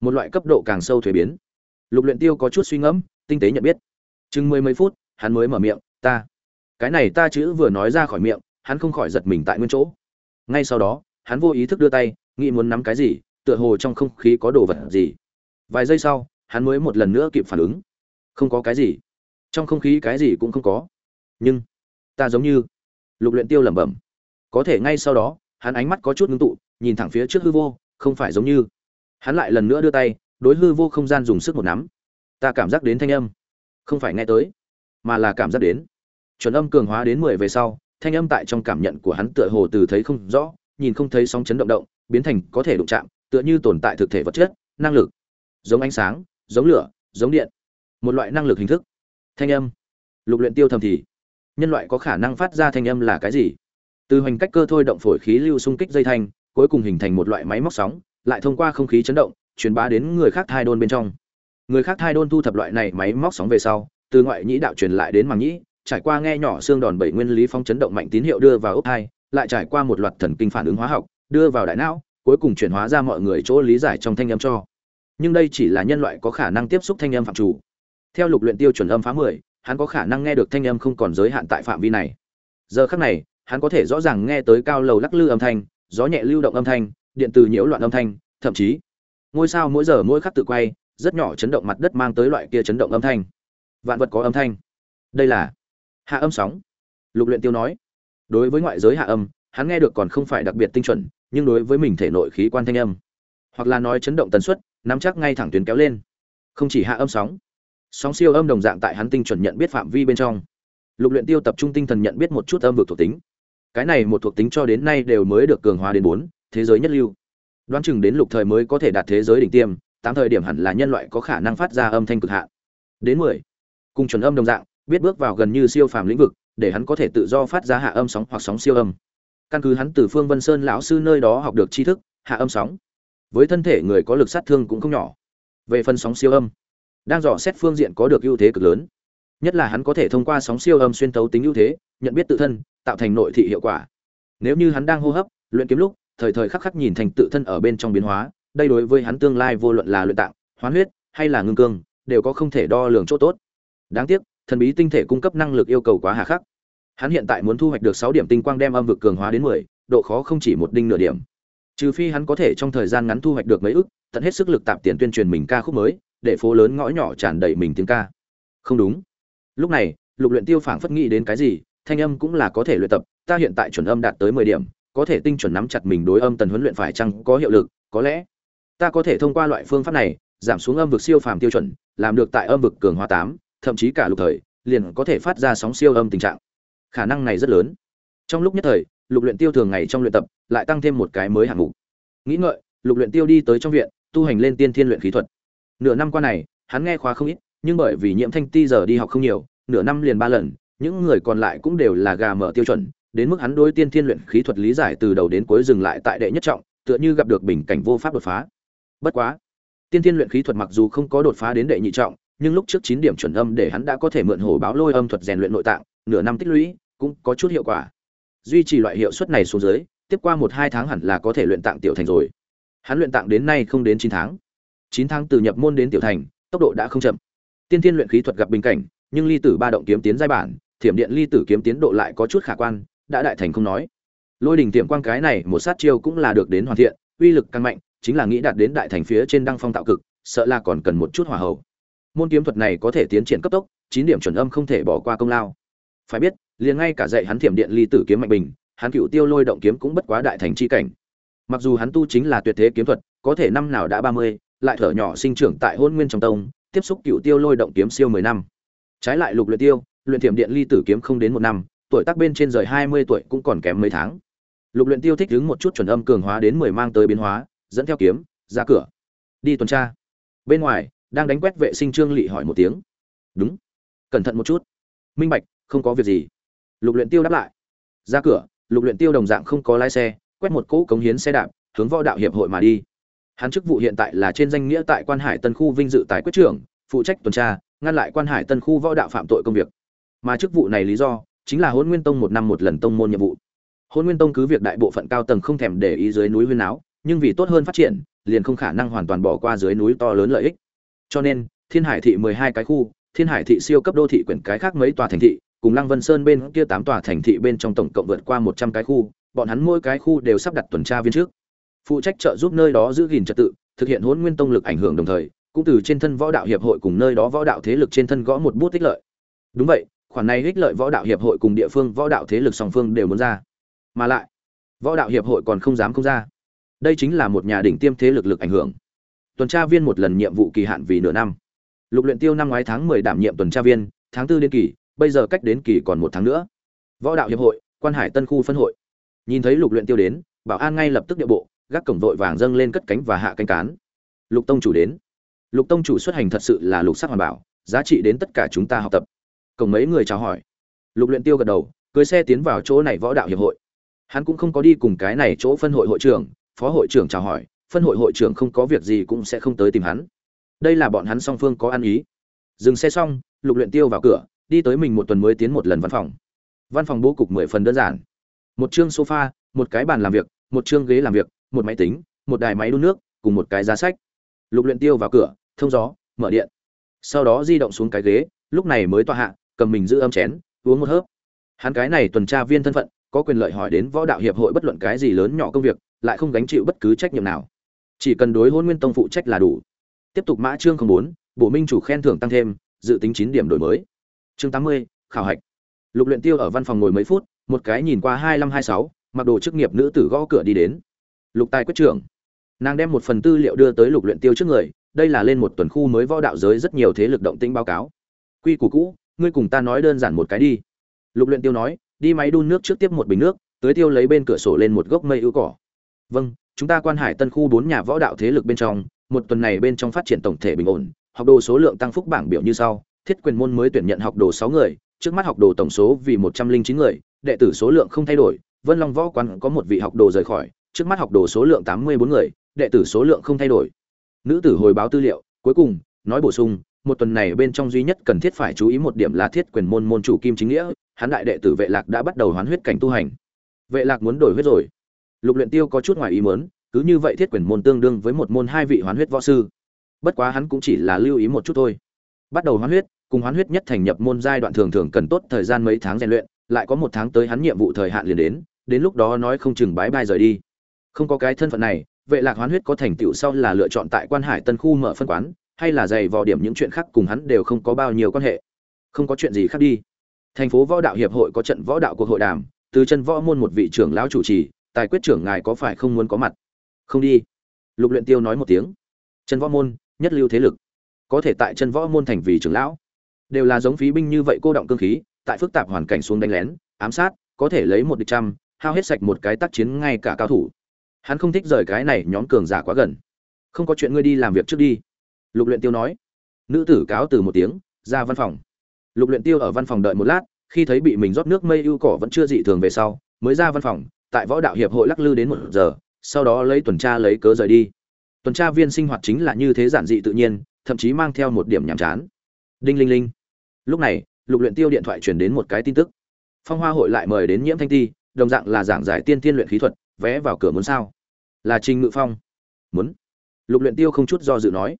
một loại cấp độ càng sâu thuế biến lục luyện tiêu có chút suy ngẫm, tinh tế nhận biết. Chừng mười mấy phút, hắn mới mở miệng, ta. Cái này ta chữ vừa nói ra khỏi miệng, hắn không khỏi giật mình tại nguyên chỗ. Ngay sau đó, hắn vô ý thức đưa tay, nghĩ muốn nắm cái gì, tựa hồ trong không khí có đồ vật gì. Vài giây sau, hắn mới một lần nữa kịp phản ứng. Không có cái gì. Trong không khí cái gì cũng không có. Nhưng, ta giống như, lục luyện tiêu lẩm bẩm. Có thể ngay sau đó, hắn ánh mắt có chút ngưng tụ, nhìn thẳng phía trước hư vô, không phải giống như. Hắn lại lần nữa đưa tay đối hư vô không gian dùng sức một nắm. Ta cảm giác đến thanh âm. Không phải nghe tới, mà là cảm giác đến. Chuẩn âm cường hóa đến mười về sau, thanh âm tại trong cảm nhận của hắn tựa hồ từ thấy không rõ, nhìn không thấy sóng chấn động động, biến thành có thể đụng chạm, tựa như tồn tại thực thể vật chất, năng lực. Giống ánh sáng, giống lửa, giống điện. Một loại năng lực hình thức. Thanh âm. Lục luyện tiêu thầm thì, nhân loại có khả năng phát ra thanh âm là cái gì? Từ hoành cách cơ thôi động phổi khí lưu xung kích dây thanh, cuối cùng hình thành một loại máy móc sóng, lại thông qua không khí chấn động truyền bá đến người khác thai đôn bên trong. Người khác thai đôn thu thập loại này máy móc sóng về sau, từ ngoại nhĩ đạo truyền lại đến màng nhĩ, trải qua nghe nhỏ xương đòn bảy nguyên lý phong chấn động mạnh tín hiệu đưa vào ốc thai, lại trải qua một loạt thần kinh phản ứng hóa học, đưa vào đại não, cuối cùng chuyển hóa ra mọi người chỗ lý giải trong thanh âm cho. Nhưng đây chỉ là nhân loại có khả năng tiếp xúc thanh âm phạm chủ. Theo lục luyện tiêu chuẩn âm phá mười, hắn có khả năng nghe được thanh âm không còn giới hạn tại phạm vi này. Giờ khắc này, hắn có thể rõ ràng nghe tới cao lầu lắc lư âm thanh, gió nhẹ lưu động âm thanh, điện từ nhiễu loạn âm thanh, thậm chí ngôi sao mỗi giờ mỗi khắc tự quay, rất nhỏ chấn động mặt đất mang tới loại kia chấn động âm thanh. Vạn vật có âm thanh. Đây là hạ âm sóng. Lục luyện tiêu nói, đối với ngoại giới hạ âm, hắn nghe được còn không phải đặc biệt tinh chuẩn, nhưng đối với mình thể nội khí quan thanh âm, hoặc là nói chấn động tần suất, nắm chắc ngay thẳng tuyến kéo lên. Không chỉ hạ âm sóng sóng siêu âm đồng dạng tại hắn tinh chuẩn nhận biết phạm vi bên trong. Lục luyện tiêu tập trung tinh thần nhận biết một chút âm vực thuộc tính. Cái này một thuộc tính cho đến nay đều mới được cường hóa đến bốn, thế giới nhất lưu đoán chừng đến lục thời mới có thể đạt thế giới đỉnh tiêm, tám thời điểm hẳn là nhân loại có khả năng phát ra âm thanh cực hạn. Đến mười, cùng chuẩn âm đồng dạng, biết bước vào gần như siêu phàm lĩnh vực, để hắn có thể tự do phát ra hạ âm sóng hoặc sóng siêu âm. Căn cứ hắn từ phương vân sơn lão sư nơi đó học được tri thức, hạ âm sóng với thân thể người có lực sát thương cũng không nhỏ. Về phần sóng siêu âm, đang dò xét phương diện có được ưu thế cực lớn. Nhất là hắn có thể thông qua sóng siêu âm xuyên tấu tính ưu thế, nhận biết tự thân, tạo thành nội thị hiệu quả. Nếu như hắn đang hô hấp, luyện kiếm lúc thời thời khắc khắc nhìn thành tự thân ở bên trong biến hóa, đây đối với hắn tương lai vô luận là luyện tạng, hoán huyết, hay là ngưng cương, đều có không thể đo lường chỗ tốt. Đáng tiếc, thần bí tinh thể cung cấp năng lực yêu cầu quá hà khắc. Hắn hiện tại muốn thu hoạch được sáu điểm tinh quang đem âm vực cường hóa đến mười, độ khó không chỉ một đinh nửa điểm. Trừ phi hắn có thể trong thời gian ngắn thu hoạch được mấy ức, tận hết sức lực tạm tiền tuyên truyền mình ca khúc mới, để phố lớn ngõ nhỏ tràn đầy mình tiếng ca. Không đúng. Lúc này, lục luyện tiêu phảng phất nghĩ đến cái gì, thanh âm cũng là có thể luyện tập, ta hiện tại chuẩn âm đạt tới mười điểm có thể tinh chuẩn nắm chặt mình đối âm tần huấn luyện phải chăng có hiệu lực, có lẽ ta có thể thông qua loại phương pháp này, giảm xuống âm vực siêu phàm tiêu chuẩn, làm được tại âm vực cường hóa tám, thậm chí cả lục thời, liền có thể phát ra sóng siêu âm tình trạng. Khả năng này rất lớn. Trong lúc nhất thời, lục luyện tiêu thường ngày trong luyện tập lại tăng thêm một cái mới hạng mục. Nghĩ ngợi, lục luyện tiêu đi tới trong viện, tu hành lên tiên thiên luyện khí thuật. Nửa năm qua này, hắn nghe khóa không ít, nhưng bởi vì nhiễm thanh ti giờ đi học không nhiều, nửa năm liền ba lần, những người còn lại cũng đều là gà mở tiêu chuẩn đến mức hắn đối tiên thiên luyện khí thuật lý giải từ đầu đến cuối dừng lại tại đệ nhất trọng, tựa như gặp được bình cảnh vô pháp đột phá. Bất quá, tiên thiên luyện khí thuật mặc dù không có đột phá đến đệ nhị trọng, nhưng lúc trước chín điểm chuẩn âm để hắn đã có thể mượn hổ báo lôi âm thuật rèn luyện nội tạng, nửa năm tích lũy cũng có chút hiệu quả. Duy trì loại hiệu suất này xuống dưới, tiếp qua một hai tháng hẳn là có thể luyện tạng tiểu thành rồi. Hắn luyện tạng đến nay không đến chín tháng. Chín tháng từ nhập môn đến tiểu thành, tốc độ đã không chậm. Tiên thiên luyện khí thuật gặp bình cảnh, nhưng ly tử ba động kiếm tiến giai bản, thiểm điện ly tử kiếm tiến độ lại có chút khả quan đã đại thành không nói. Lôi đỉnh tiệm quang cái này một sát chiêu cũng là được đến hoàn thiện, uy lực càng mạnh, chính là nghĩ đạt đến đại thành phía trên đăng phong tạo cực, sợ là còn cần một chút hỏa hậu môn kiếm thuật này có thể tiến triển cấp tốc, chín điểm chuẩn âm không thể bỏ qua công lao. Phải biết, liền ngay cả dạy hắn thiểm điện ly tử kiếm mạnh bình, hắn cựu tiêu lôi động kiếm cũng bất quá đại thành chi cảnh. Mặc dù hắn tu chính là tuyệt thế kiếm thuật, có thể năm nào đã ba mươi, lại thở nhỏ sinh trưởng tại hôn nguyên trong tông, tiếp xúc cựu tiêu lôi động kiếm siêu mười năm. Trái lại lục luyện tiêu, luyện thiểm điện ly tử kiếm không đến một năm tuổi tác bên trên rời hai mươi tuổi cũng còn kém mấy tháng. Lục luyện tiêu thích đứng một chút chuẩn âm cường hóa đến mười mang tới biến hóa, dẫn theo kiếm, ra cửa. Đi tuần tra. Bên ngoài, đang đánh quét vệ sinh trương lỵ hỏi một tiếng. Đúng. Cẩn thận một chút. Minh bạch, không có việc gì. Lục luyện tiêu đáp lại. Ra cửa, lục luyện tiêu đồng dạng không có lái xe, quét một cỗ cống hiến xe đạp, hướng võ đạo hiệp hội mà đi. Hắn chức vụ hiện tại là trên danh nghĩa tại quan hải tân khu vinh dự tài quyết trưởng, phụ trách tuần tra, ngăn lại quan hải tân khu võ đạo phạm tội công việc. Mà chức vụ này lý do chính là Hỗn nguyên tông một năm một lần tông môn nhiệm vụ. Hỗn nguyên tông cứ việc đại bộ phận cao tầng không thèm để ý dưới núi huyên áo nhưng vì tốt hơn phát triển, liền không khả năng hoàn toàn bỏ qua dưới núi to lớn lợi ích. Cho nên, thiên hải thị mười hai cái khu, thiên hải thị siêu cấp đô thị quyển cái khác mấy tòa thành thị, cùng lăng vân sơn bên kia tám tòa thành thị bên trong tổng cộng vượt qua một trăm cái khu, bọn hắn mỗi cái khu đều sắp đặt tuần tra viên trước. Phụ trách trợ giúp nơi đó giữ gìn trật tự, thực hiện Hỗn nguyên tông lực ảnh hưởng đồng thời, cũng từ trên thân võ đạo hiệp hội cùng nơi đó võ đạo thế lực trên thân gõ một bút tích lợi. Đúng vậy khoản này ích lợi võ đạo hiệp hội cùng địa phương võ đạo thế lực song phương đều muốn ra. Mà lại, võ đạo hiệp hội còn không dám không ra. Đây chính là một nhà đỉnh tiêm thế lực lực ảnh hưởng. Tuần tra viên một lần nhiệm vụ kỳ hạn vì nửa năm. Lục luyện tiêu năm ngoái tháng mười đảm nhiệm tuần tra viên, tháng tư đến kỳ, bây giờ cách đến kỳ còn một tháng nữa. Võ đạo hiệp hội, quan hải tân khu phân hội. Nhìn thấy lục luyện tiêu đến, bảo an ngay lập tức địa bộ, gác cổng vội vàng dâng lên cất cánh và hạ cánh cán. Lục tông chủ đến. Lục tông chủ xuất hành thật sự là lục sắc hoàn bảo, giá trị đến tất cả chúng ta học tập cổng mấy người chào hỏi. Lục luyện tiêu gật đầu cưới xe tiến vào chỗ này võ đạo hiệp hội. Hắn cũng không có đi cùng cái này chỗ phân hội hội trưởng, phó hội trưởng chào hỏi, phân hội hội trưởng không có việc gì cũng sẽ không tới tìm hắn. Đây là bọn hắn song phương có ăn ý. Dừng xe xong, lục luyện tiêu vào cửa, đi tới mình một tuần mới tiến một lần văn phòng. Văn phòng bố cục mười phần đơn giản. Một chương sofa, một cái bàn làm việc, một chương ghế làm việc, một máy tính, một đài máy đun nước, cùng một cái giá sách. Lục luyện tiêu vào cửa, thông gió, mở điện. Sau đó di động xuống cái ghế, lúc này mới tọa hạ cầm mình giữ âm chén, uống một hớp. Hắn cái này tuần tra viên thân phận, có quyền lợi hỏi đến võ đạo hiệp hội bất luận cái gì lớn nhỏ công việc, lại không gánh chịu bất cứ trách nhiệm nào. Chỉ cần đối hôn nguyên tông phụ trách là đủ. Tiếp tục mã chương không bốn, bộ minh chủ khen thưởng tăng thêm, dự tính chín điểm đổi mới. Chương tám mươi, khảo hạch. Lục luyện tiêu ở văn phòng ngồi mấy phút, một cái nhìn qua hai năm hai sáu, mặc đồ chức nghiệp nữ tử gõ cửa đi đến. Lục tài quyết trưởng. Nàng đem một phần tư liệu đưa tới lục luyện tiêu trước người, đây là lên một tuần khu mới võ đạo giới rất nhiều thế lực động tĩnh báo cáo. Quy củ cũ ngươi cùng ta nói đơn giản một cái đi. Lục luyện tiêu nói, đi máy đun nước trước tiếp một bình nước tới tiêu lấy bên cửa sổ lên một gốc mây ưu cỏ. Vâng chúng ta quan hải tân khu bốn nhà võ đạo thế lực bên trong, một tuần này bên trong phát triển tổng thể bình ổn, học đồ số lượng tăng phúc bảng biểu như sau, thiết quyền môn mới tuyển nhận học đồ sáu người, trước mắt học đồ tổng số vì một trăm linh chín người, đệ tử số lượng không thay đổi, vân long võ quán có một vị học đồ rời khỏi, trước mắt học đồ số lượng tám mươi bốn người, đệ tử số lượng không thay đổi. Nữ tử hồi báo tư liệu, cuối cùng, nói bổ sung một tuần này bên trong duy nhất cần thiết phải chú ý một điểm là thiết quyền môn môn chủ kim chính nghĩa, hắn đại đệ tử vệ lạc đã bắt đầu hoán huyết cảnh tu hành. Vệ lạc muốn đổi huyết rồi. Lục luyện tiêu có chút ngoài ý muốn, cứ như vậy thiết quyền môn tương đương với một môn hai vị hoán huyết võ sư. Bất quá hắn cũng chỉ là lưu ý một chút thôi. Bắt đầu hoán huyết, cùng hoán huyết nhất thành nhập môn giai đoạn thường thường cần tốt thời gian mấy tháng rèn luyện, lại có một tháng tới hắn nhiệm vụ thời hạn liền đến đến lúc đó nói không chừng bái bai rời đi. Không có cái thân phận này, vệ lạc hoán huyết có thành tựu sau là lựa chọn tại quan hải tân khu mở phân quán hay là dày vò điểm những chuyện khác cùng hắn đều không có bao nhiêu quan hệ. Không có chuyện gì khác đi. Thành phố võ đạo hiệp hội có trận võ đạo cuộc hội đàm, từ chân võ môn một vị trưởng lão chủ trì, tài quyết trưởng ngài có phải không muốn có mặt? Không đi. Lục luyện tiêu nói một tiếng. Chân võ môn, nhất lưu thế lực. Có thể tại chân võ môn thành vì trưởng lão. Đều là giống phí binh như vậy cô động cương khí, tại phức tạp hoàn cảnh xuống đánh lén, ám sát, có thể lấy một địch trăm, hao hết sạch một cái tác chiến ngay cả cao thủ. Hắn không thích rời cái này nhóm cường giả quá gần. Không có chuyện ngươi đi làm việc trước đi lục luyện tiêu nói. Nữ tử cáo từ một tiếng, ra văn phòng. Lục luyện tiêu ở văn phòng đợi một lát, khi thấy bị mình rót nước mây ưu cỏ vẫn chưa dị thường về sau, mới ra văn phòng, tại võ đạo hiệp hội lắc lư đến một giờ, sau đó lấy tuần tra lấy cớ rời đi. Tuần tra viên sinh hoạt chính là như thế giản dị tự nhiên, thậm chí mang theo một điểm nhàm chán. Đinh linh linh. Lúc này, lục luyện tiêu điện thoại truyền đến một cái tin tức. Phong hoa hội lại mời đến nhiễm thanh ti, đồng dạng là giảng giải tiên tiên luyện khí thuật, vé vào cửa muốn sao? Là trình ngự phong. Muốn. Lục luyện tiêu không chút do dự nói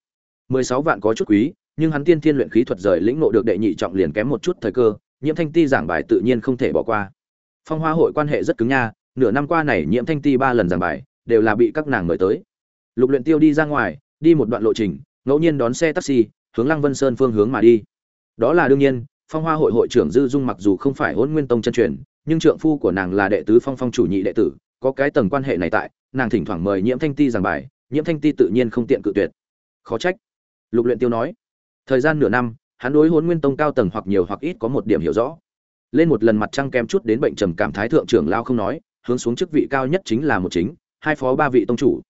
mười sáu vạn có chút quý, nhưng hắn tiên thiên luyện khí thuật rời lĩnh ngộ được đệ nhị trọng liền kém một chút thời cơ, nhiễm thanh ti giảng bài tự nhiên không thể bỏ qua. Phong hoa hội quan hệ rất cứng nha, nửa năm qua này nhiễm thanh ti ba lần giảng bài, đều là bị các nàng mời tới. Lục luyện tiêu đi ra ngoài, đi một đoạn lộ trình, ngẫu nhiên đón xe taxi, hướng lăng vân sơn phương hướng mà đi. Đó là đương nhiên, phong hoa hội hội trưởng dư dung mặc dù không phải hôn nguyên tông chân truyền, nhưng trượng phu của nàng là đệ tứ phong phong chủ nhị đệ tử, có cái tầng quan hệ này tại, nàng thỉnh thoảng mời nhiễm thanh ti giảng bài, nhiễm thanh ti tự nhiên không tiện cự tuyệt. Khó trách lục luyện tiêu nói, thời gian nửa năm, hắn đối hôn nguyên tông cao tầng hoặc nhiều hoặc ít có một điểm hiểu rõ. Lên một lần mặt trăng kem chút đến bệnh trầm cảm thái thượng trưởng lao không nói, hướng xuống chức vị cao nhất chính là một chính, hai phó ba vị tông chủ.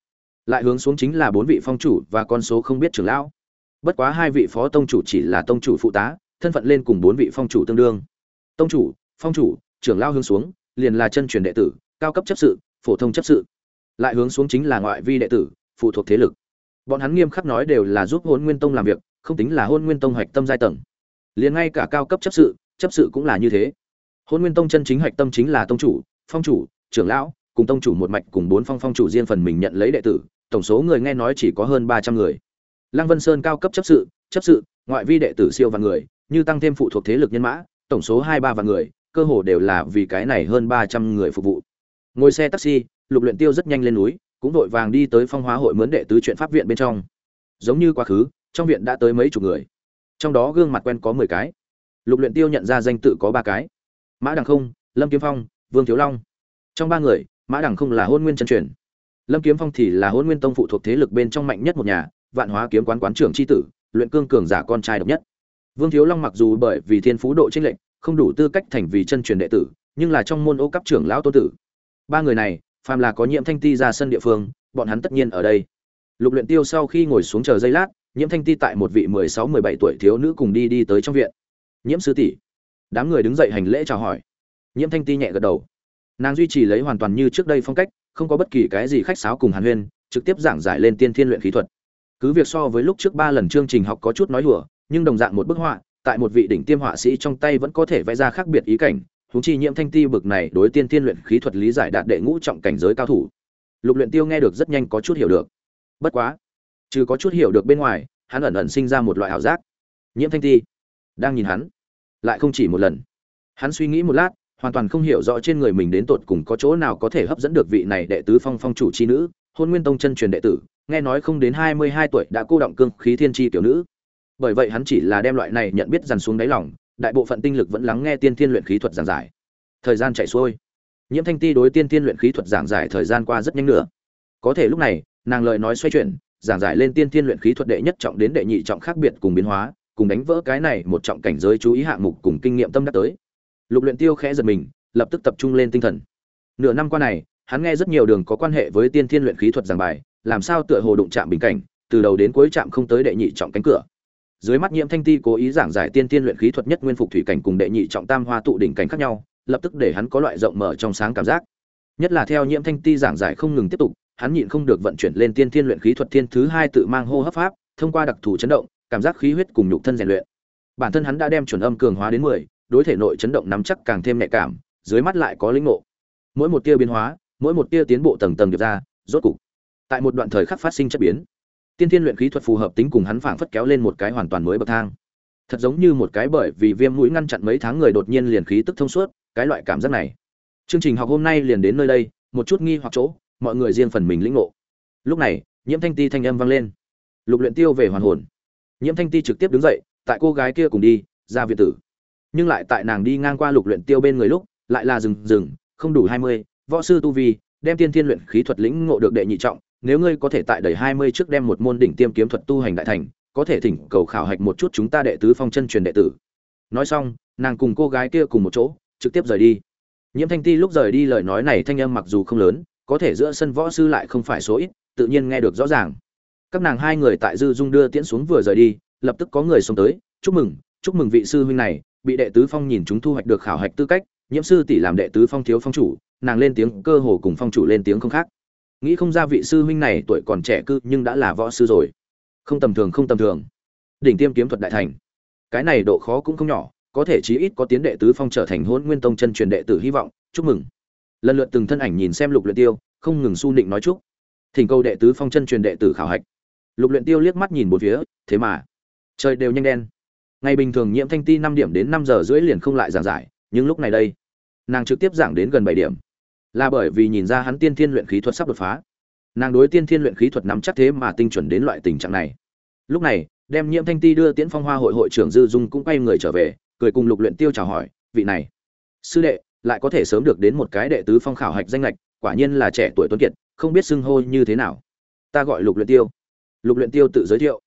Lại hướng xuống chính là bốn vị phong chủ và con số không biết trưởng lão. Bất quá hai vị phó tông chủ chỉ là tông chủ phụ tá, thân phận lên cùng bốn vị phong chủ tương đương. Tông chủ, phong chủ, trưởng lao hướng xuống, liền là chân truyền đệ tử, cao cấp chấp sự, phổ thông chấp sự. Lại hướng xuống chính là ngoại vi đệ tử, phụ thuộc thế lực bọn hắn nghiêm khắc nói đều là giúp hôn nguyên tông làm việc, không tính là hôn nguyên tông hoạch tâm giai tầng. Liền ngay cả cao cấp chấp sự chấp sự cũng là như thế. Hôn nguyên tông chân chính hoạch tâm chính là tông chủ, phong chủ, trưởng lão, cùng tông chủ một mạch cùng bốn phong phong chủ riêng phần mình nhận lấy đệ tử, tổng số người nghe nói chỉ có hơn ba trăm người. Lăng vân sơn cao cấp chấp sự chấp sự, ngoại vi đệ tử siêu vạn người, như tăng thêm phụ thuộc thế lực nhân mã, tổng số hai ba vạn người, cơ hồ đều là vì cái này hơn ba trăm người phục vụ. Ngồi xe taxi, lục luyện tiêu rất nhanh lên núi cũng vội vàng đi tới phong hóa hội mướn đệ tứ chuyện pháp viện bên trong. Giống như quá khứ, trong viện đã tới mấy chục người. Trong đó gương mặt quen có mười cái. Lục luyện tiêu nhận ra danh tự có ba cái. Mã đằng không, lâm kiếm phong, vương thiếu long. Trong ba người, mã đằng không là hôn nguyên chân truyền. Lâm kiếm phong thì là hôn nguyên tông phụ thuộc thế lực bên trong mạnh nhất một nhà, vạn hóa kiếm quán quán trưởng chi tử, luyện cương cường giả con trai độc nhất. Vương thiếu long mặc dù bởi vì thiên phú độ trinh lệnh không đủ tư cách thành vì chân truyền đệ tử, nhưng là trong môn ô cấp trưởng lão tôn tử. Ba người này phàm là có nhiễm thanh ti ra sân địa phương, bọn hắn tất nhiên ở đây. Lục luyện tiêu sau khi ngồi xuống chờ giây lát, nhiễm thanh ti tại một vị mười sáu, mười bảy tuổi thiếu nữ cùng đi đi tới trong viện. Nhiễm sư tỷ. Đám người đứng dậy hành lễ chào hỏi. Nhiễm thanh ti nhẹ gật đầu. Nàng duy trì lấy hoàn toàn như trước đây phong cách, không có bất kỳ cái gì khách sáo cùng hàn huyên, trực tiếp giảng giải lên tiên thiên luyện khí thuật. Cứ việc so với lúc trước ba lần chương trình học có chút nói hùa nhưng đồng dạng một bức họa, tại một vị đỉnh tiêm họa sĩ trong tay vẫn có thể vẽ ra khác biệt ý cảnh huống chi nhiễm thanh ti bực này đối tiên tiên luyện khí thuật lý giải đạt đệ ngũ trọng cảnh giới cao thủ. Lục luyện tiêu nghe được rất nhanh có chút hiểu được. Bất quá, trừ có chút hiểu được bên ngoài, hắn ẩn ẩn sinh ra một loại ảo giác. Nhiễm thanh ti. Đang nhìn hắn, lại không chỉ một lần. Hắn suy nghĩ một lát, hoàn toàn không hiểu rõ trên người mình đến tột cùng có chỗ nào có thể hấp dẫn được vị này đệ tứ phong phong chủ chi nữ, hôn nguyên tông chân truyền đệ tử, nghe nói không đến hai mươi hai tuổi đã cô động cương khí thiên chi tiểu nữ. Bởi vậy hắn chỉ là đem loại này nhận biết dằn xuống đáy lòng đại bộ phận tinh lực vẫn lắng nghe tiên thiên luyện khí thuật giảng giải. Thời gian chạy xuôi. Nhiễm thanh ti đối tiên thiên luyện khí thuật giảng giải thời gian qua rất nhanh nữa. Có thể lúc này, nàng lời nói xoay chuyển, giảng giải lên tiên thiên luyện khí thuật đệ nhất trọng đến đệ nhị trọng khác biệt cùng biến hóa, cùng đánh vỡ cái này một trọng cảnh giới chú ý hạng mục cùng kinh nghiệm tâm đắc tới. Lục luyện tiêu khẽ giật mình, lập tức tập trung lên tinh thần. Nửa năm qua này, hắn nghe rất nhiều đường có quan hệ với tiên thiên luyện khí thuật giảng bài, làm sao tựa hồ đụng chạm bình cảnh, từ đầu đến cuối chạm không tới đệ nhị trọng cánh cửa dưới mắt nhiễm thanh ti cố ý giảng giải tiên tiên luyện khí thuật nhất nguyên phục thủy cảnh cùng đệ nhị trọng tam hoa tụ đỉnh cảnh khác nhau, lập tức để hắn có loại rộng mở trong sáng cảm giác. Nhất là theo nhiễm thanh ti giảng giải không ngừng tiếp tục, hắn nhịn không được vận chuyển lên tiên tiên luyện khí thuật thiên thứ hai tự mang hô hấp pháp, thông qua đặc thù chấn động, cảm giác khí huyết cùng nhục thân rèn luyện. Bản thân hắn đã đem chuẩn âm cường hóa đến mười, đối thể nội chấn động nắm chắc càng thêm nhạy cảm, dưới mắt lại có linh ngộ. Mỗi một tia biến hóa, mỗi một tia tiến bộ tầng tầng được ra, rốt cục, tại một đoạn thời khắc phát sinh chất biến tiên thiên luyện khí thuật phù hợp tính cùng hắn phảng phất kéo lên một cái hoàn toàn mới bậc thang. Thật giống như một cái bởi vì viêm mũi ngăn chặn mấy tháng người đột nhiên liền khí tức thông suốt, cái loại cảm giác này. Chương trình học hôm nay liền đến nơi đây, một chút nghi hoặc chỗ, mọi người riêng phần mình lĩnh ngộ. Lúc này, nhiễm thanh ti thanh âm vang lên. Lục luyện tiêu về hoàn hồn. Nhiễm thanh ti trực tiếp đứng dậy, tại cô gái kia cùng đi, ra viện tử. Nhưng lại tại nàng đi ngang qua lục luyện tiêu bên người lúc, lại là dừng dừng, không đủ hai mươi, võ sư tu vi, đem tiên thiên luyện khí thuật lĩnh ngộ được đệ nhị trọng nếu ngươi có thể tại đầy hai mươi trước đem một môn đỉnh tiêm kiếm thuật tu hành đại thành, có thể thỉnh cầu khảo hạch một chút chúng ta đệ tứ phong chân truyền đệ tử. Nói xong, nàng cùng cô gái kia cùng một chỗ, trực tiếp rời đi. Nhiễm thanh ti lúc rời đi lời nói này thanh âm mặc dù không lớn, có thể giữa sân võ sư lại không phải số ít, tự nhiên nghe được rõ ràng. Các nàng hai người tại dư dung đưa tiễn xuống vừa rời đi, lập tức có người xông tới, chúc mừng chúc mừng vị sư huynh này, bị đệ tứ phong nhìn chúng thu hoạch được khảo hạch tư cách, nhiễm sư tỷ làm đệ tứ phong thiếu phong chủ. Nàng lên tiếng, cơ hồ cùng phong chủ lên tiếng không khác nghĩ không ra vị sư huynh này tuổi còn trẻ cư nhưng đã là võ sư rồi. Không tầm thường, không tầm thường. Đỉnh tiêm kiếm thuật đại thành. Cái này độ khó cũng không nhỏ, có thể chí ít có tiến đệ tứ phong trở thành hôn nguyên tông chân truyền đệ tử hy vọng. Chúc mừng. Lần lượt từng thân ảnh nhìn xem lục luyện tiêu, không ngừng su nịnh nói chúc. Thỉnh cầu đệ tứ phong chân truyền đệ tử khảo hạch. Lục luyện tiêu liếc mắt nhìn một phía, thế mà, trời đều nhanh đen. Ngày bình thường nhiễm thanh ti năm điểm đến năm giờ rưỡi liền không lại giảng giải, nhưng lúc này đây, nàng trực tiếp giảng đến gần bảy điểm là bởi vì nhìn ra hắn tiên thiên luyện khí thuật sắp đột phá. Nàng đối tiên thiên luyện khí thuật nắm chắc thế mà tinh chuẩn đến loại tình trạng này. Lúc này, đem nhiễm thanh ti đưa tiễn phong hoa hội hội trưởng dư dung cũng quay người trở về, cười cùng lục luyện tiêu chào hỏi, vị này, sư đệ, lại có thể sớm được đến một cái đệ tứ phong khảo hạch danh lệch quả nhiên là trẻ tuổi tuấn kiệt, không biết xưng hô như thế nào. Ta gọi lục luyện tiêu. Lục luyện tiêu tự giới thiệu.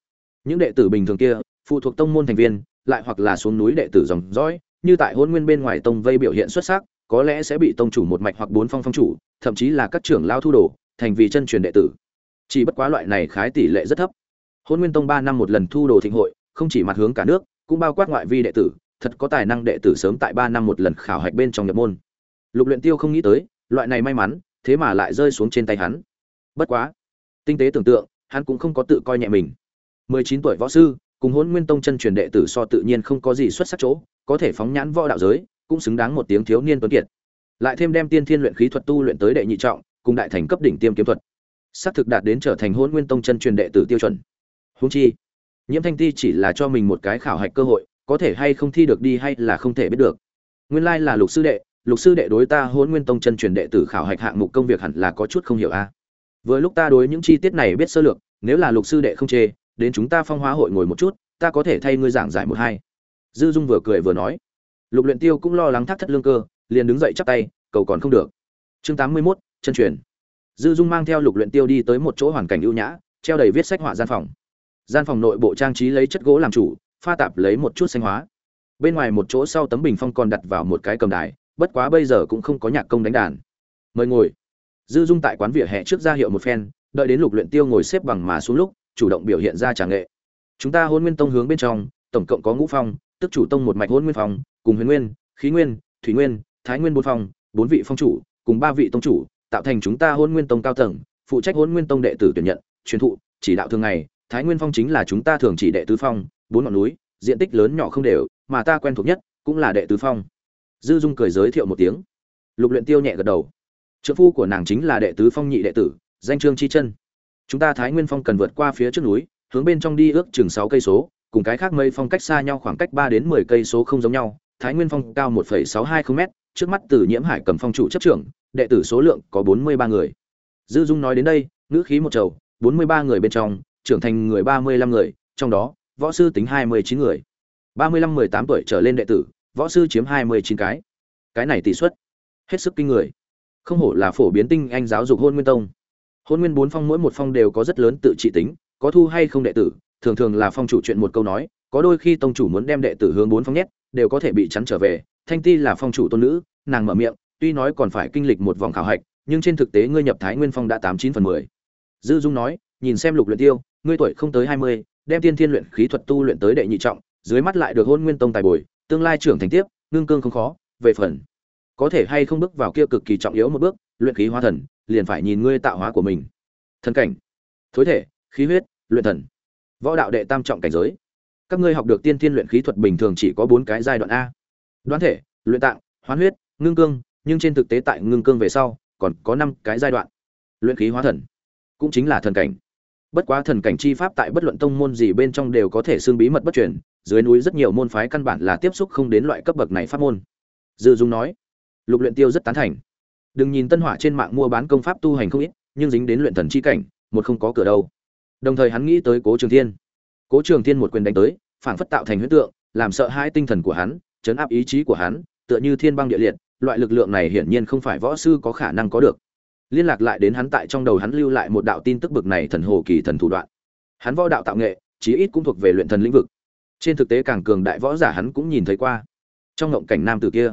Những đệ tử bình thường kia, phụ thuộc tông môn thành viên, lại hoặc là xuống núi đệ tử dòng dõi, như tại hôn nguyên bên ngoài tông vây biểu hiện xuất sắc có lẽ sẽ bị tông chủ một mạch hoặc bốn phong phong chủ, thậm chí là các trưởng lao thu đồ, thành vì chân truyền đệ tử. Chỉ bất quá loại này khái tỷ lệ rất thấp. Hôn nguyên tông ba năm một lần thu đồ thịnh hội, không chỉ mặt hướng cả nước, cũng bao quát ngoại vi đệ tử, thật có tài năng đệ tử sớm tại ba năm một lần khảo hạch bên trong nhập môn. Lục luyện tiêu không nghĩ tới, loại này may mắn, thế mà lại rơi xuống trên tay hắn. Bất quá, tinh tế tưởng tượng, hắn cũng không có tự coi nhẹ mình. Mười chín tuổi võ sư, cùng hôn nguyên tông chân truyền đệ tử so tự nhiên không có gì xuất sắc chỗ, có thể phóng nhãn võ đạo giới cũng xứng đáng một tiếng thiếu niên tuấn kiệt. Lại thêm đem tiên thiên luyện khí thuật tu luyện tới đệ nhị trọng, cùng đại thành cấp đỉnh tiêm kiếm thuật. Xác thực đạt đến trở thành hôn nguyên tông chân truyền đệ tử tiêu chuẩn. Huống chi, nhiễm thanh ti chỉ là cho mình một cái khảo hạch cơ hội, có thể hay không thi được đi hay là không thể biết được. Nguyên lai là lục sư đệ, lục sư đệ đối ta hôn nguyên tông chân truyền đệ tử khảo hạch hạng mục công việc hẳn là có chút không hiểu a. Vừa lúc ta đối những chi tiết này biết sơ lược, nếu là lục sư đệ không chê, đến chúng ta phong hóa hội ngồi một chút, ta có thể thay ngươi giảng giải một hai. Dư dung vừa cười vừa nói lục luyện tiêu cũng lo lắng thác thất lương cơ liền đứng dậy chắp tay cầu còn không được. Chương tám mươi 81, chân truyền. Dư dung mang theo lục luyện tiêu đi tới một chỗ hoàn cảnh ưu nhã treo đầy viết sách họa gian phòng. Gian phòng nội bộ trang trí lấy chất gỗ làm chủ pha tạp lấy một chút xanh hóa. Bên ngoài một chỗ sau tấm bình phong còn đặt vào một cái cầm đài bất quá bây giờ cũng không có nhạc công đánh đàn. Mời ngồi. Dư dung tại quán vỉa hè trước ra hiệu một phen đợi đến lục luyện tiêu ngồi xếp bằng mà xuống lúc chủ động biểu hiện ra trà nghệ. Chúng ta hôn nguyên tông hướng bên trong tổng cộng có ngũ phong tức chủ tông một mạch hôn nguyên phong cùng huyền nguyên, khí nguyên, thủy nguyên, thái nguyên bốn phong, bốn vị phong chủ, cùng ba vị tông chủ, tạo thành chúng ta hôn nguyên tông cao tầng, phụ trách hôn nguyên tông đệ tử tuyển nhận, truyền thụ, chỉ đạo thường ngày, thái nguyên phong chính là chúng ta thường chỉ đệ tứ phong, bốn ngọn núi, diện tích lớn nhỏ không đều, mà ta quen thuộc nhất cũng là đệ tứ phong. Dư dung cười giới thiệu một tiếng. Lục luyện tiêu nhẹ gật đầu. Trợ phu của nàng chính là đệ tứ phong nhị đệ tử, danh trương chi chân. Chúng ta thái nguyên phong cần vượt qua phía trước núi, hướng bên trong đi ước chừng sáu cây số, cùng cái khác mây phong cách xa nhau khoảng cách ba đến mười cây số không giống nhau thái nguyên phong cao một phẩy sáu hai km trước mắt từ nhiễm hải cầm phong chủ chấp trưởng, đệ tử số lượng có bốn mươi ba người. Dư dung nói đến đây, ngữ khí một trầu, bốn mươi ba người bên trong, trưởng thành người ba mươi lăm người, trong đó, võ sư tính hai mươi chín người. Ba mươi lăm, mười tám tuổi trở lên đệ tử, võ sư chiếm hai mươi chín cái. Cái này tỷ suất, hết sức kinh người. Không hổ là phổ biến tinh anh giáo dục hôn nguyên tông. Hôn nguyên bốn phong mỗi một phong đều có rất lớn tự trị tính, có thu hay không đệ tử, thường thường là phong chủ chuyện một câu nói có đôi khi tông chủ muốn đem đệ tử hướng bốn phong nhét, đều có thể bị chắn trở về. Thanh ti là phong chủ tôn nữ, nàng mở miệng, tuy nói còn phải kinh lịch một vòng khảo hạch, nhưng trên thực tế ngươi nhập thái nguyên phong đã tám chín phần mười. Dư dung nói, nhìn xem lục luyện tiêu, ngươi tuổi không tới hai mươi, đem tiên thiên luyện khí thuật tu luyện tới đệ nhị trọng, dưới mắt lại được hôn nguyên tông tài bồi, tương lai trưởng thành tiếp, ngưng cương không khó, về phần. Có thể hay không bước vào kia cực kỳ trọng yếu một bước, luyện khí hóa thần, liền phải nhìn ngươi tạo hóa của mình. Thân cảnh, thối thể, khí huyết, luyện thần. Võ đạo đệ tam trọng cảnh giới các ngươi học được tiên thiên luyện khí thuật bình thường chỉ có bốn cái giai đoạn a. Đoán thể, luyện tạng, hoán huyết, ngưng cương, nhưng trên thực tế tại ngưng cương về sau, còn có năm cái giai đoạn. Luyện khí hóa thần, cũng chính là thần cảnh. Bất quá thần cảnh chi pháp tại bất luận tông môn gì bên trong đều có thể xương bí mật bất truyền, dưới núi rất nhiều môn phái căn bản là tiếp xúc không đến loại cấp bậc này pháp môn. Dư dung nói, lục luyện tiêu rất tán thành. Đừng nhìn tân hỏa trên mạng mua bán công pháp tu hành không ít, nhưng dính đến luyện thần chi cảnh, một không có cửa đâu. Đồng thời hắn nghĩ tới cố trường thiên. Cố trường thiên một quyền đánh tới phảng phất tạo thành huyễn tượng, làm sợ hãi tinh thần của hắn, chấn áp ý chí của hắn, tựa như thiên băng địa liệt, loại lực lượng này hiển nhiên không phải võ sư có khả năng có được. Liên lạc lại đến hắn tại trong đầu hắn lưu lại một đạo tin tức bực này thần hồ kỳ thần thủ đoạn. Hắn võ đạo tạo nghệ, chí ít cũng thuộc về luyện thần lĩnh vực. Trên thực tế càng cường đại võ giả hắn cũng nhìn thấy qua. Trong ngộng cảnh nam tử kia,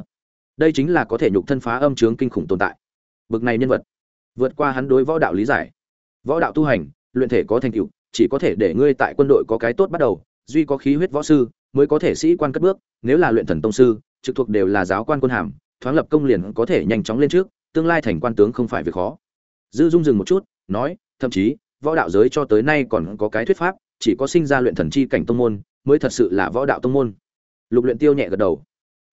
đây chính là có thể nhục thân phá âm chướng kinh khủng tồn tại. Bực này nhân vật, vượt qua hắn đối võ đạo lý giải. Võ đạo tu hành, luyện thể có thành tựu, chỉ có thể để ngươi tại quân đội có cái tốt bắt đầu duy có khí huyết võ sư, mới có thể sĩ quan cất bước, nếu là luyện thần tông sư, trực thuộc đều là giáo quan quân hàm, thoáng lập công liền có thể nhanh chóng lên trước, tương lai thành quan tướng không phải việc khó. Dư dung dừng một chút, nói, thậm chí, võ đạo giới cho tới nay còn có cái thuyết pháp, chỉ có sinh ra luyện thần chi cảnh tông môn, mới thật sự là võ đạo tông môn. Lục luyện tiêu nhẹ gật đầu.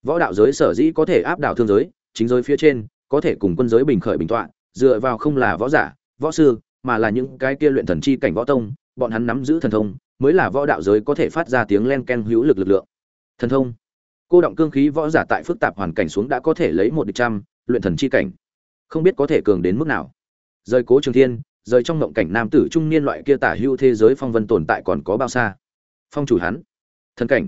Võ đạo giới sở dĩ có thể áp đảo thương giới, chính giới phía trên, có thể cùng quân giới bình khởi bình tọa, dựa vào không là võ giả, võ sư, mà là những cái kia luyện thần chi cảnh võ tông bọn hắn nắm giữ thần thông, mới là võ đạo giới có thể phát ra tiếng len ken hữu lực lực lượng. Thần thông. Cô động cương khí võ giả tại phức tạp hoàn cảnh xuống đã có thể lấy một địch trăm, luyện thần chi cảnh. Không biết có thể cường đến mức nào. Rời cố trường thiên, rời trong mộng cảnh nam tử trung niên loại kia tả hữu thế giới phong vân tồn tại còn có bao xa? Phong chủ hắn. Thần cảnh.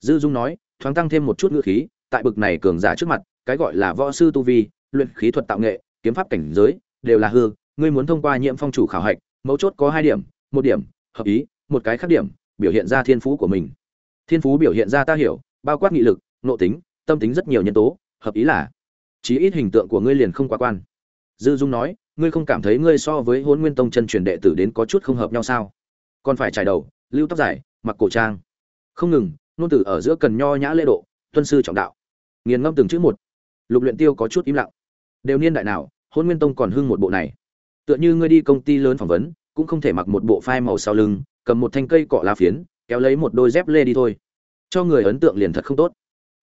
Dư dung nói, thoáng tăng thêm một chút ngữ khí, tại bực này cường giả trước mặt, cái gọi là võ sư tu vi, luyện khí thuật tạo nghệ, kiếm pháp cảnh giới, đều là hư, ngươi muốn thông qua nhiệm phong chủ khảo hạch, mấu chốt có hai điểm một điểm, hợp ý, một cái khác điểm, biểu hiện ra thiên phú của mình. Thiên phú biểu hiện ra ta hiểu, bao quát nghị lực, nội tính, tâm tính rất nhiều nhân tố, hợp ý là, chí ít hình tượng của ngươi liền không quá quan. Dư dung nói, ngươi không cảm thấy ngươi so với hôn nguyên tông chân truyền đệ tử đến có chút không hợp nhau sao? Còn phải trải đầu, lưu tóc dài, mặc cổ trang. Không ngừng nôn tử ở giữa cần nho nhã lễ độ, tuân sư trọng đạo. Nghiền ngâm từng chữ một. Lục luyện tiêu có chút im lặng. Đều niên đại nào hôn nguyên tông còn hưng một bộ này. Tựa như ngươi đi công ty lớn phỏng vấn cũng không thể mặc một bộ phai màu sau lưng, cầm một thanh cây cọ lá phiến, kéo lấy một đôi dép lê đi thôi. Cho người ấn tượng liền thật không tốt.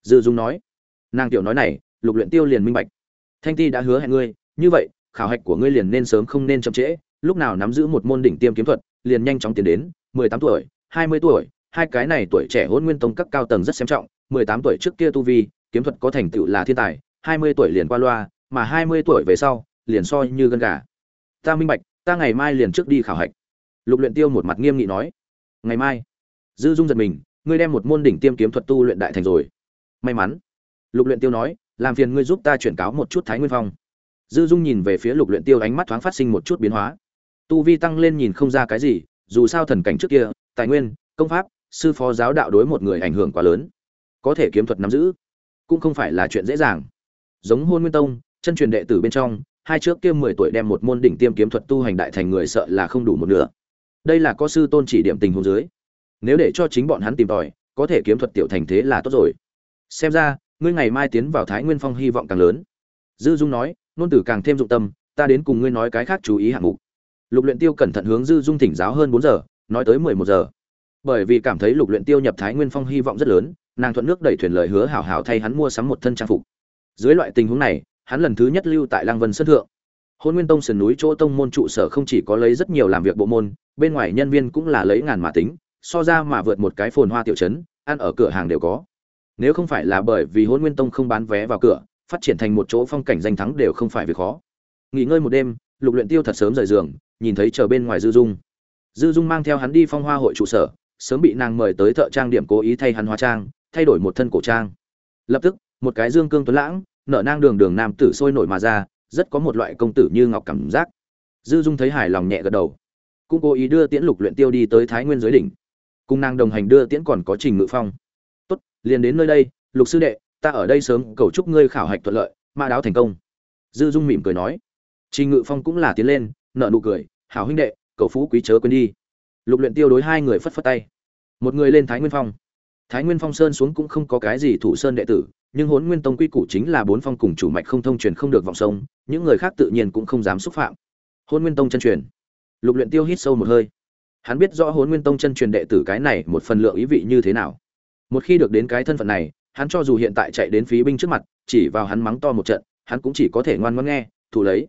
Dư dung nói. Nàng tiểu nói này, lục luyện tiêu liền minh bạch. Thanh ti đã hứa hẹn ngươi, như vậy, khảo hạch của ngươi liền nên sớm không nên chậm trễ, lúc nào nắm giữ một môn đỉnh tiêm kiếm thuật, liền nhanh chóng tiến đến, mười tám tuổi, hai mươi tuổi, hai cái này tuổi trẻ hôn nguyên tông các cao tầng rất xem trọng, mười tám tuổi trước kia tu vi, kiếm thuật có thành tựu là thiên tài, hai mươi tuổi liền qua loa, mà hai mươi tuổi về sau, liền soi như gân gà. Ta minh bạch ta ngày mai liền trước đi khảo hạch. Lục luyện tiêu một mặt nghiêm nghị nói. Ngày mai. Dư dung giật mình, ngươi đem một môn đỉnh tiêm kiếm thuật tu luyện đại thành rồi. May mắn. Lục luyện tiêu nói, làm phiền ngươi giúp ta chuyển cáo một chút thái nguyên phong. Dư dung nhìn về phía lục luyện tiêu ánh mắt thoáng phát sinh một chút biến hóa. Tu vi tăng lên nhìn không ra cái gì, dù sao thần cảnh trước kia, tài nguyên, công pháp, sư phó giáo đạo đối một người ảnh hưởng quá lớn. Có thể kiếm thuật nắm giữ, cũng không phải là chuyện dễ dàng. Giống hôn nguyên tông, chân truyền đệ tử bên trong hai trước kia mười tuổi đem một môn đỉnh tiêm kiếm thuật tu hành đại thành người sợ là không đủ một nửa. Đây là có sư tôn chỉ điểm tình huống dưới. Nếu để cho chính bọn hắn tìm tòi, có thể kiếm thuật tiểu thành thế là tốt rồi. Xem ra, ngươi ngày mai tiến vào thái nguyên phong hy vọng càng lớn. Dư dung nói, nôn tử càng thêm dụng tâm, ta đến cùng ngươi nói cái khác chú ý hạng mục. Lục luyện tiêu cẩn thận hướng dư dung thỉnh giáo hơn bốn giờ, nói tới mười một giờ. Bởi vì cảm thấy lục luyện tiêu nhập thái nguyên phong hy vọng rất lớn, nàng thuận nước đẩy thuyền lời hứa hảo hảo thay hắn mua sắm một thân trang phục. Dưới loại tình huống này hắn lần thứ nhất lưu tại lang vân sơn thượng. Hôn nguyên tông sườn núi chỗ tông môn trụ sở không chỉ có lấy rất nhiều làm việc bộ môn, bên ngoài nhân viên cũng là lấy ngàn mà tính, so ra mà vượt một cái phồn hoa tiểu trấn, ăn ở cửa hàng đều có. Nếu không phải là bởi vì hôn nguyên tông không bán vé vào cửa, phát triển thành một chỗ phong cảnh danh thắng đều không phải việc khó. Nghỉ ngơi một đêm, lục luyện tiêu thật sớm rời giường, nhìn thấy chờ bên ngoài dư dung. Dư dung mang theo hắn đi phong hoa hội trụ sở, sớm bị nàng mời tới thợ trang điểm cố ý thay hắn hóa trang, thay đổi một thân cổ trang. Lập tức, một cái dương cương tuấn lãng nở nang đường đường nam tử sôi nổi mà ra, rất có một loại công tử như ngọc cảm giác. Dư dung thấy hài lòng nhẹ gật đầu. Cũng cố ý đưa tiễn lục luyện tiêu đi tới thái nguyên giới đỉnh. Cung nàng đồng hành đưa tiễn còn có trình ngự phong. Tốt, liền đến nơi đây, lục sư đệ, ta ở đây sớm, cầu chúc ngươi khảo hạch thuận lợi, ma đáo thành công. Dư dung mỉm cười nói. Trình ngự phong cũng là tiến lên nợ nụ cười, hảo huynh đệ, cầu phú quý chớ quên đi. Lục luyện tiêu đối hai người phất phất tay. Một người lên thái nguyên phong thái nguyên phong sơn xuống cũng không có cái gì thủ sơn đệ tử, nhưng Hỗn nguyên tông quy củ chính là bốn phong cùng chủ mạch không thông truyền không được vọng sông, những người khác tự nhiên cũng không dám xúc phạm. Hỗn nguyên tông chân truyền. Lục luyện tiêu hít sâu một hơi. Hắn biết rõ Hỗn nguyên tông chân truyền đệ tử cái này một phần lượng ý vị như thế nào. Một khi được đến cái thân phận này, hắn cho dù hiện tại chạy đến phí binh trước mặt, chỉ vào hắn mắng to một trận, hắn cũng chỉ có thể ngoan ngoãn nghe, thủ lấy.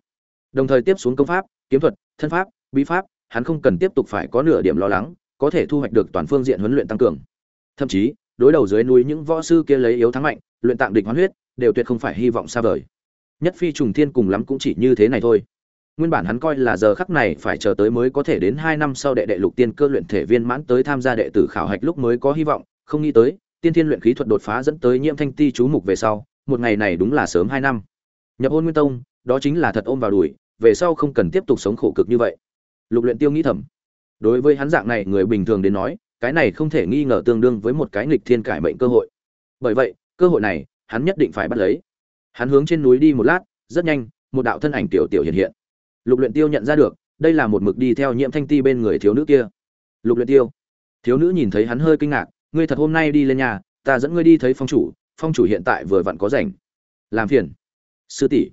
Đồng thời tiếp xuống công pháp, kiếm thuật, thân pháp, bí pháp, hắn không cần tiếp tục phải có nửa điểm lo lắng, có thể thu hoạch được toàn phương diện huấn luyện tăng cường thậm chí, đối đầu dưới núi những võ sư kia lấy yếu thắng mạnh, luyện tạng địch hoán huyết, đều tuyệt không phải hy vọng xa vời. Nhất phi trùng thiên cùng lắm cũng chỉ như thế này thôi. Nguyên bản hắn coi là giờ khắc này phải chờ tới mới có thể đến hai năm sau đệ đệ lục tiên cơ luyện thể viên mãn tới tham gia đệ tử khảo hạch lúc mới có hy vọng, không nghĩ tới, tiên thiên luyện khí thuật đột phá dẫn tới nhiễm thanh ti chú mục về sau, một ngày này đúng là sớm hai năm. Nhập hôn nguyên tông, đó chính là thật ôm vào đùi, về sau không cần tiếp tục sống khổ cực như vậy. Lục luyện tiêu nghĩ thầm. Đối với hắn dạng này người bình thường đến nói cái này không thể nghi ngờ tương đương với một cái nghịch thiên cải mệnh cơ hội. Bởi vậy, cơ hội này, hắn nhất định phải bắt lấy. Hắn hướng trên núi đi một lát, rất nhanh, một đạo thân ảnh tiểu tiểu hiện hiện. Lục luyện tiêu nhận ra được, đây là một mực đi theo nhiễm thanh ti bên người thiếu nữ kia. Lục luyện tiêu, thiếu nữ nhìn thấy hắn hơi kinh ngạc, ngươi thật hôm nay đi lên nhà, ta dẫn ngươi đi thấy phong chủ phong chủ hiện tại vừa vặn có rảnh. Làm phiền. Sư tỷ.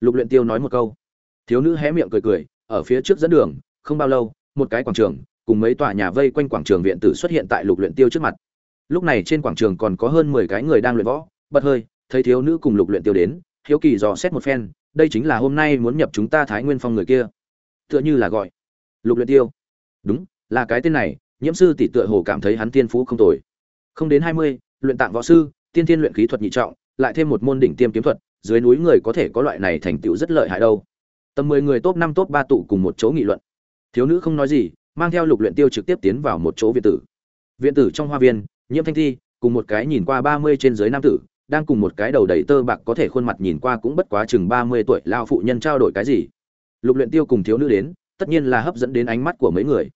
Lục luyện tiêu nói một câu. Thiếu nữ hé miệng cười cười, ở phía trước dẫn đường, không bao lâu, một cái quảng trường cùng mấy tòa nhà vây quanh quảng trường viện tử xuất hiện tại lục luyện tiêu trước mặt. Lúc này trên quảng trường còn có hơn mười cái người đang luyện võ, bật hơi, thấy thiếu nữ cùng lục luyện tiêu đến, hiếu kỳ dò xét một phen, đây chính là hôm nay muốn nhập chúng ta thái nguyên phong người kia. Tựa như là gọi, lục luyện tiêu. Đúng, là cái tên này, nhiễm sư tỷ tựa hồ cảm thấy hắn tiên phú không tồi. Không đến hai mươi, luyện tạng võ sư, tiên tiên luyện khí thuật nhị trọng, lại thêm một môn đỉnh tiêm kiếm thuật, dưới núi người có thể có loại này thành tựu rất lợi hại đâu. Tầm mười người top năm, top ba tụ cùng một chỗ nghị luận. Thiếu nữ không nói gì mang theo lục luyện tiêu trực tiếp tiến vào một chỗ viện tử. Viện tử trong hoa viên, nhiễm thanh thi, cùng một cái nhìn qua ba mươi trên dưới nam tử, đang cùng một cái đầu đầy tơ bạc có thể khuôn mặt nhìn qua cũng bất quá chừng ba mươi tuổi lao phụ nhân trao đổi cái gì. Lục luyện tiêu cùng thiếu nữ đến, tất nhiên là hấp dẫn đến ánh mắt của mấy người.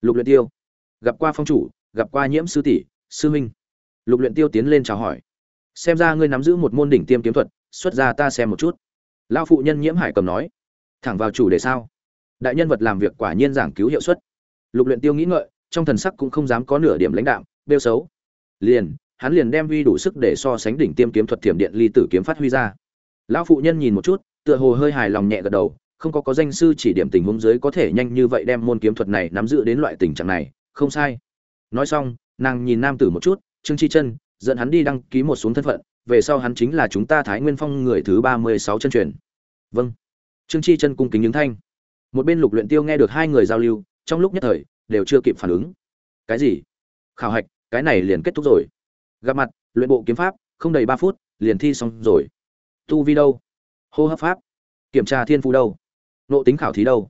Lục luyện tiêu, gặp qua phong chủ, gặp qua nhiễm sư tỷ, sư minh lục luyện tiêu tiến lên chào hỏi. Xem ra ngươi nắm giữ một môn đỉnh tiêm kiếm thuật, xuất ra ta xem một chút. Lao phụ nhân nhiễm hải cầm nói. Thẳng vào chủ đề sao? Đại nhân vật làm việc quả nhiên giảng cứu hiệu suất lục luyện tiêu nghĩ ngợi, trong thần sắc cũng không dám có nửa điểm lãnh đạm đeo xấu. Liền, hắn liền đem vi đủ sức để so sánh đỉnh tiêm kiếm thuật thiểm điện ly tử kiếm phát huy ra. Lão phụ nhân nhìn một chút, tựa hồ hơi hài lòng nhẹ gật đầu, không có có danh sư chỉ điểm tình huống dưới có thể nhanh như vậy đem môn kiếm thuật này nắm giữ đến loại tình trạng này, không sai. Nói xong, nàng nhìn nam tử một chút, trương chi chân, dẫn hắn đi đăng ký một xuống thân phận, về sau hắn chính là chúng ta thái nguyên phong người thứ ba mươi sáu chân truyền. Vâng. Trương chi chân cung kính những thanh. Một bên lục luyện tiêu nghe được hai người giao lưu trong lúc nhất thời, đều chưa kịp phản ứng. Cái gì? Khảo hạch, cái này liền kết thúc rồi. Gặp mặt, luyện bộ kiếm pháp, không đầy ba phút, liền thi xong rồi. Tu vi đâu? Hô hấp pháp. Kiểm tra thiên phú đâu? Nộ tính khảo thí đâu?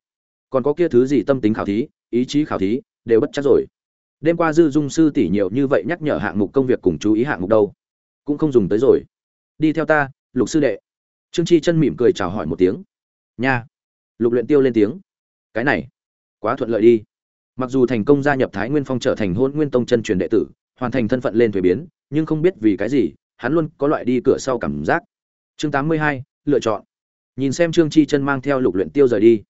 Còn có kia thứ gì tâm tính khảo thí, ý chí khảo thí, đều bất chắc rồi. Đêm qua dư dung sư tỷ nhiều như vậy nhắc nhở hạng mục công việc cùng chú ý hạng mục đâu? Cũng không dùng tới rồi. Đi theo ta, lục sư đệ. Trương chi chân mỉm cười chào hỏi một tiếng. Nha. Lục luyện tiêu lên tiếng. Cái này quá thuận lợi đi. Mặc dù thành công gia nhập thái nguyên phong trở thành hôn nguyên tông chân truyền đệ tử hoàn thành thân phận lên thuế biến nhưng không biết vì cái gì hắn luôn có loại đi cửa sau cảm giác. Chương 82, lựa chọn. Nhìn xem trương chi chân mang theo lục luyện tiêu rời đi.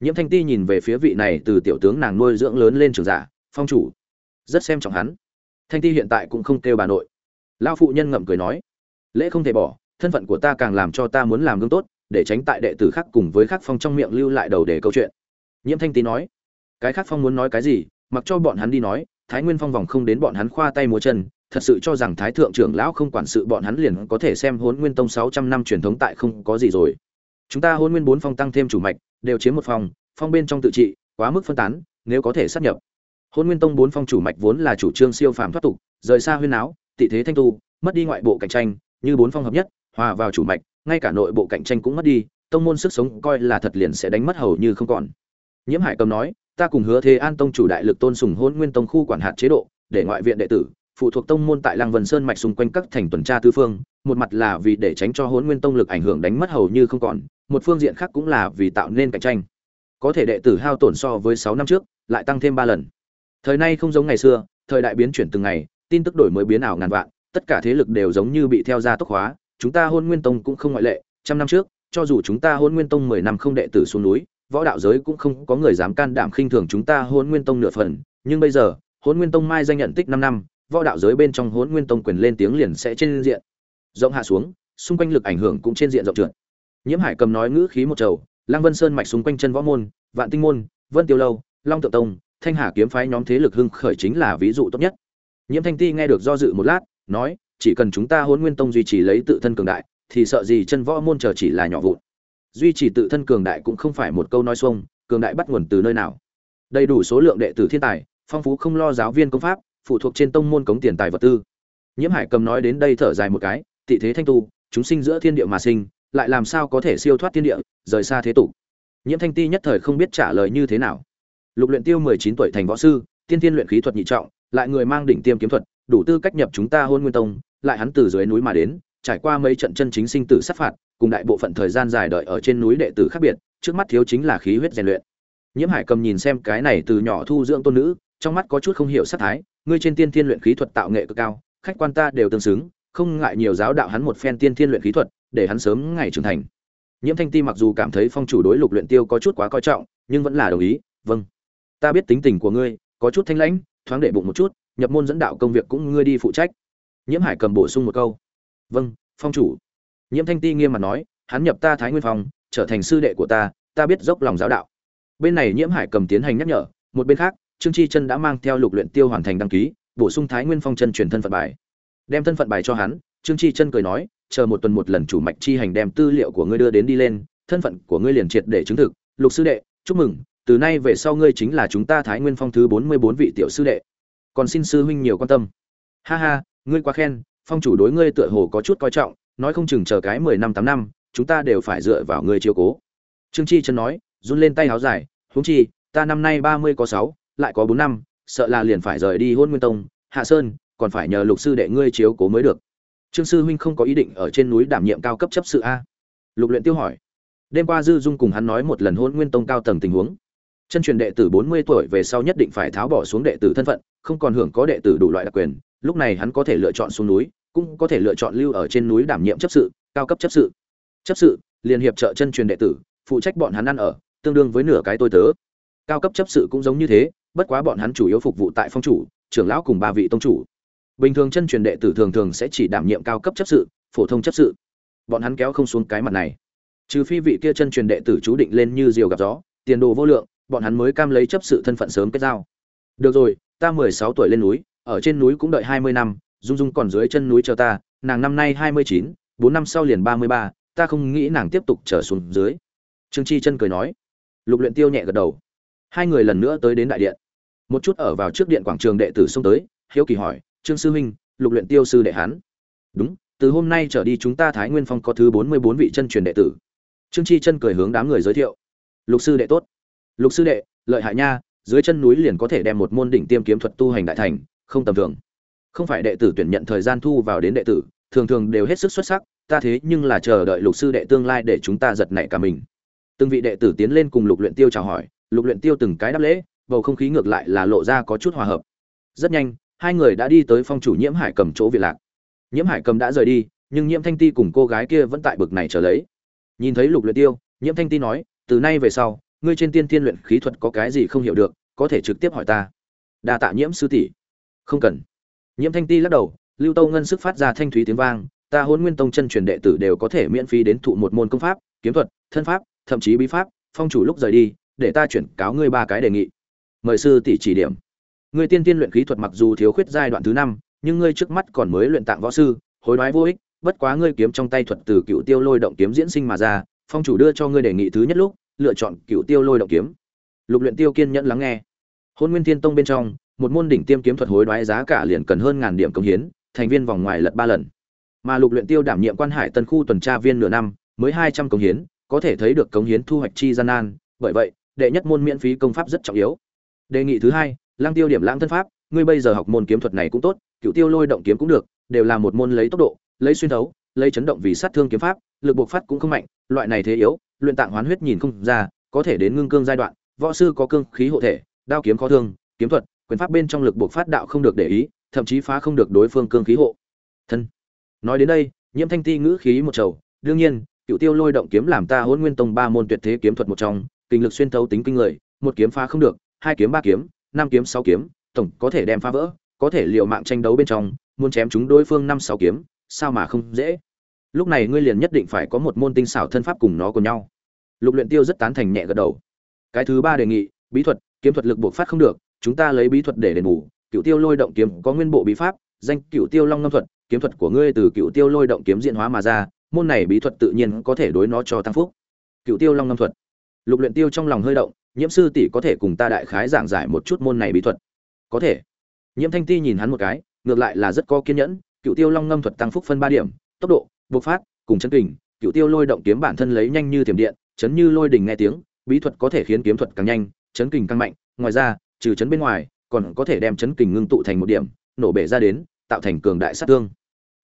Nhiễm thanh ti nhìn về phía vị này từ tiểu tướng nàng nuôi dưỡng lớn lên trường giả phong chủ. Rất xem trọng hắn. Thanh ti hiện tại cũng không kêu bà nội. Lao phụ nhân ngậm cười nói lễ không thể bỏ thân phận của ta càng làm cho ta muốn làm gương tốt để tránh tại đệ tử khác cùng với khác phong trong miệng lưu lại đầu để câu chuyện. Nhiễm thanh tý nói cái khác phong muốn nói cái gì, mặc cho bọn hắn đi nói, thái nguyên phong vòng không đến bọn hắn khoa tay múa chân, thật sự cho rằng thái thượng trưởng lão không quản sự bọn hắn liền có thể xem hôn nguyên tông sáu trăm năm truyền thống tại không có gì rồi. Chúng ta hôn nguyên bốn phong tăng thêm chủ mạch, đều chiếm một phòng phong bên trong tự trị, quá mức phân tán, nếu có thể sát nhập. Hôn nguyên tông bốn phong chủ mạch vốn là chủ trương siêu phàm thoát tục, rời xa huyên áo, tị thế thanh tu, mất đi ngoại bộ cạnh tranh, như bốn phong hợp nhất, hòa vào chủ mạch, ngay cả nội bộ cạnh tranh cũng mất đi, tông môn sức sống coi là thật liền sẽ đánh mất hầu như không còn. Nhiễm hải cầm nói ta cùng hứa thế an tông chủ đại lực tôn sùng hôn nguyên tông khu quản hạt chế độ, để ngoại viện đệ tử, phụ thuộc tông môn tại lăng vân sơn mạch xung quanh các thành tuần tra tư phương, một mặt là vì để tránh cho hôn nguyên tông lực ảnh hưởng đánh mất hầu như không còn, một phương diện khác cũng là vì tạo nên cạnh tranh. Có thể đệ tử hao tổn so với sáu năm trước, lại tăng thêm ba lần. Thời nay không giống ngày xưa, thời đại biến chuyển từng ngày, tin tức đổi mới biến ảo ngàn vạn, tất cả thế lực đều giống như bị theo ra tốc hóa, chúng ta hôn nguyên tông cũng không ngoại lệ, trăm năm trước, cho dù chúng ta hôn nguyên tông mười năm không đệ tử xuống núi võ đạo giới cũng không có người dám can đảm khinh thường chúng ta hôn nguyên tông nửa phần, nhưng bây giờ hôn nguyên tông mai danh nhận tích năm năm, võ đạo giới bên trong hôn nguyên tông quyền lên tiếng liền sẽ trên diện. Rộng hạ xuống, xung quanh lực ảnh hưởng cũng trên diện rộng trượt. Nhiễm hải cầm nói ngữ khí một trầu, lăng vân sơn mạch xung quanh chân võ môn, vạn tinh môn, vân tiêu lâu, long tự tông, thanh hà kiếm phái nhóm thế lực hưng khởi chính là ví dụ tốt nhất. Nhiễm thanh ti nghe được do dự một lát, nói, chỉ cần chúng ta hôn nguyên tông duy trì lấy tự thân cường đại, thì sợ gì chân võ môn chờ chỉ là nhỏ vụn duy trì tự thân cường đại cũng không phải một câu nói xuông, cường đại bắt nguồn từ nơi nào. Đầy đủ số lượng đệ tử thiên tài, phong phú không lo giáo viên công pháp, phụ thuộc trên tông môn cống tiền tài vật tư. Nhiễm hải cầm nói đến đây thở dài một cái, tị thế thanh tu, chúng sinh giữa thiên địa mà sinh, lại làm sao có thể siêu thoát thiên địa, rời xa thế tục? Nhiễm thanh ti nhất thời không biết trả lời như thế nào. Lục luyện tiêu mười chín tuổi thành võ sư, tiên tiên luyện khí thuật nhị trọng, lại người mang đỉnh tiêm kiếm thuật, đủ tư cách nhập chúng ta hôn nguyên tông, lại hắn từ dưới núi mà đến trải qua mấy trận chân chính sinh tử sát phạt, cùng đại bộ phận thời gian dài đợi ở trên núi đệ tử khác biệt, trước mắt thiếu chính là khí huyết rèn luyện. Nhiễm hải cầm nhìn xem cái này từ nhỏ thu dưỡng tôn nữ, trong mắt có chút không hiểu sát thái, ngươi trên tiên thiên luyện khí thuật tạo nghệ cực cao, khách quan ta đều tương xứng, không ngại nhiều giáo đạo hắn một phen tiên thiên luyện khí thuật, để hắn sớm ngày trưởng thành. Nhiễm thanh ti mặc dù cảm thấy phong chủ đối lục luyện tiêu có chút quá coi trọng, nhưng vẫn là đồng ý vâng. Ta biết tính tình của ngươi, có chút thanh lãnh, thoáng để bụng một chút, nhập môn dẫn đạo công việc cũng ngươi đi phụ trách. Nhiễm hải cầm bổ sung một câu vâng phong chủ. Nhiễm thanh ti nghiêm mặt nói, hắn nhập ta thái nguyên phong, trở thành sư đệ của ta ta biết dốc lòng giáo đạo. Bên này nhiễm hải cầm tiến hành nhắc nhở, một bên khác, trương chi chân đã mang theo lục luyện tiêu hoàn thành đăng ký, bổ sung thái nguyên phong chân truyền thân phận bài. Đem thân phận bài cho hắn, trương chi chân cười nói, chờ một tuần một lần chủ mạch chi hành đem tư liệu của ngươi đưa đến đi lên, thân phận của ngươi liền triệt để chứng thực. Lục sư đệ, chúc mừng, từ nay về sau ngươi chính là chúng ta thái nguyên phong thứ bốn mươi bốn vị tiểu sư đệ. Còn xin sư huynh nhiều quan tâm. Ha ha, ngươi quá khen phong chủ đối ngươi tựa hồ có chút coi trọng, nói không chừng chờ cái mười năm, tám năm, chúng ta đều phải dựa vào ngươi chiếu cố. Trương chi chân nói, run lên tay áo dài, huống chi, ta năm nay ba mươi có sáu, lại có bốn năm, sợ là liền phải rời đi hôn nguyên tông, hạ sơn, còn phải nhờ lục sư đệ ngươi chiếu cố mới được. Trương sư huynh không có ý định ở trên núi đảm nhiệm cao cấp chấp sự a. Lục luyện tiêu hỏi. Đêm qua dư dung cùng hắn nói một lần hôn nguyên tông cao tầng tình huống. Chân truyền đệ tử bốn mươi tuổi về sau nhất định phải tháo bỏ xuống đệ tử thân phận, không còn hưởng có đệ tử đủ loại đặc quyền lúc này hắn có thể lựa chọn xuống núi, cũng có thể lựa chọn lưu ở trên núi đảm nhiệm chấp sự, cao cấp chấp sự. Chấp sự, liên hiệp trợ chân truyền đệ tử, phụ trách bọn hắn ăn ở, tương đương với nửa cái tôi tớ. Cao cấp chấp sự cũng giống như thế, bất quá bọn hắn chủ yếu phục vụ tại phong chủ, trưởng lão cùng ba vị tông chủ. Bình thường chân truyền đệ tử thường thường sẽ chỉ đảm nhiệm cao cấp chấp sự, phổ thông chấp sự. Bọn hắn kéo không xuống cái mặt này. Trừ phi vị kia chân truyền đệ tử chú định lên như diều gặp gió, tiền đồ vô lượng, bọn hắn mới cam lấy chấp sự thân phận sớm kết giao. Được rồi, ta mười sáu tuổi lên núi ở trên núi cũng đợi hai mươi năm, dung dung còn dưới chân núi chờ ta, nàng năm nay hai mươi chín, bốn năm sau liền ba mươi ba, ta không nghĩ nàng tiếp tục trở xuống dưới. Trương chi chân cười nói. Lục luyện tiêu nhẹ gật đầu. Hai người lần nữa tới đến đại điện. Một chút ở vào trước điện quảng trường đệ tử xông tới, hiếu kỳ hỏi, trương sư huynh, lục luyện tiêu sư đệ hán đúng, từ hôm nay trở đi chúng ta thái nguyên phong có thứ bốn mươi bốn vị chân truyền đệ tử. Trương chi chân cười hướng đám người giới thiệu. Lục sư đệ tốt. Lục sư đệ, lợi hại nha, dưới chân núi liền có thể đem một môn đỉnh tiêm kiếm thuật tu hành đại thành không tầm thường. Không phải đệ tử tuyển nhận thời gian thu vào đến đệ tử, thường thường đều hết sức xuất sắc, ta thế nhưng là chờ đợi lục sư đệ tương lai để chúng ta giật nảy cả mình. Từng vị đệ tử tiến lên cùng lục luyện tiêu chào hỏi, lục luyện tiêu từng cái đáp lễ, bầu không khí ngược lại là lộ ra có chút hòa hợp. Rất nhanh, hai người đã đi tới phong chủ nhiễm hải cầm chỗ việt lạc. Nhiễm hải cầm đã rời đi, nhưng nhiễm thanh ti cùng cô gái kia vẫn tại bực này chờ lấy. Nhìn thấy lục luyện tiêu, nhiễm thanh ti nói, từ nay về sau, ngươi trên tiên tiên luyện khí thuật có cái gì không hiểu được, có thể trực tiếp hỏi ta. Đa tạ nhiễm sư tỷ không cần. Nhiễm thanh ti lắc đầu, lưu tâu ngân sức phát ra thanh thúy tiếng vang, ta hôn nguyên tông chân truyền đệ tử đều có thể miễn phí đến thụ một môn công pháp, kiếm thuật, thân pháp, thậm chí bí pháp, phong chủ lúc rời đi, để ta chuyển cáo ngươi ba cái đề nghị. Mời sư tỷ chỉ điểm. Ngươi tiên tiên luyện khí thuật mặc dù thiếu khuyết giai đoạn thứ năm, nhưng ngươi trước mắt còn mới luyện tạng võ sư, hối đoái vô ích, bất quá ngươi kiếm trong tay thuật từ cựu tiêu lôi động kiếm diễn sinh mà ra, phong chủ đưa cho ngươi đề nghị thứ nhất lúc, lựa chọn cựu tiêu lôi động kiếm. Lục luyện tiêu kiên nhẫn lắng nghe. Hôn nguyên thiên tông bên trong một môn đỉnh tiêm kiếm thuật hối đoái giá cả liền cần hơn ngàn điểm công hiến, thành viên vòng ngoài lật ba lần. Mà lục luyện tiêu đảm nhiệm quan hải tân khu tuần tra viên nửa năm, mới hai trăm công hiến, có thể thấy được công hiến thu hoạch chi gian nan, bởi vậy, đệ nhất môn miễn phí công pháp rất trọng yếu. Đề nghị thứ hai lang tiêu điểm lãng thân pháp, ngươi bây giờ học môn kiếm thuật này cũng tốt cựu tiêu lôi động kiếm cũng được, đều là một môn lấy tốc độ, lấy xuyên thấu, lấy chấn động vì sát thương kiếm pháp, lực buộc phát cũng không mạnh, loại này thế yếu, luyện tạng hoán huyết nhìn không ra, có thể đến ngưng cương giai đoạn, võ sư có cương khí hộ thể, đao kiếm khó thương, kiếm thuật quyền pháp bên trong lực buộc phát đạo không được để ý, thậm chí phá không được đối phương cương khí hộ. Thân. Nói đến đây, nhiễm thanh ti ngữ khí một trầu, đương nhiên cựu tiêu lôi động kiếm làm ta hôn nguyên tông ba môn tuyệt thế kiếm thuật một trong, kinh lực xuyên thấu tính kinh người, một kiếm phá không được, hai kiếm ba kiếm, năm kiếm sáu kiếm, tổng có thể đem phá vỡ, có thể liều mạng tranh đấu bên trong, muốn chém chúng đối phương năm sáu kiếm, sao mà không dễ? Lúc này ngươi liền nhất định phải có một môn tinh xảo thân pháp cùng nó cùng nhau. Lục luyện tiêu rất tán thành nhẹ gật đầu. Cái thứ ba đề nghị, bí thuật, kiếm thuật lực buộc phát không được chúng ta lấy bí thuật để đền bù cựu tiêu lôi động kiếm có nguyên bộ bí pháp, danh cựu tiêu long ngâm thuật, kiếm thuật của ngươi từ cựu tiêu lôi động kiếm diễn hóa mà ra, môn này bí thuật tự nhiên có thể đối nó cho tăng phúc. Cựu tiêu long ngâm thuật. Lục luyện tiêu trong lòng hơi động, nhiễm sư tỷ có thể cùng ta đại khái giảng giải một chút môn này bí thuật. Có thể. Nhiễm thanh ti nhìn hắn một cái, ngược lại là rất có kiên nhẫn cựu tiêu long ngâm thuật tăng phúc phân ba điểm, tốc độ, bộc phát, cùng chân kình cựu tiêu lôi động kiếm bản thân lấy nhanh như thiểm điện, chấn như lôi đình nghe tiếng, bí thuật có thể khiến kiếm thuật càng nhanh, chấn kình càng mạnh, ngoài ra trừ chấn bên ngoài, còn có thể đem chấn kình ngưng tụ thành một điểm, nổ bể ra đến, tạo thành cường đại sát thương.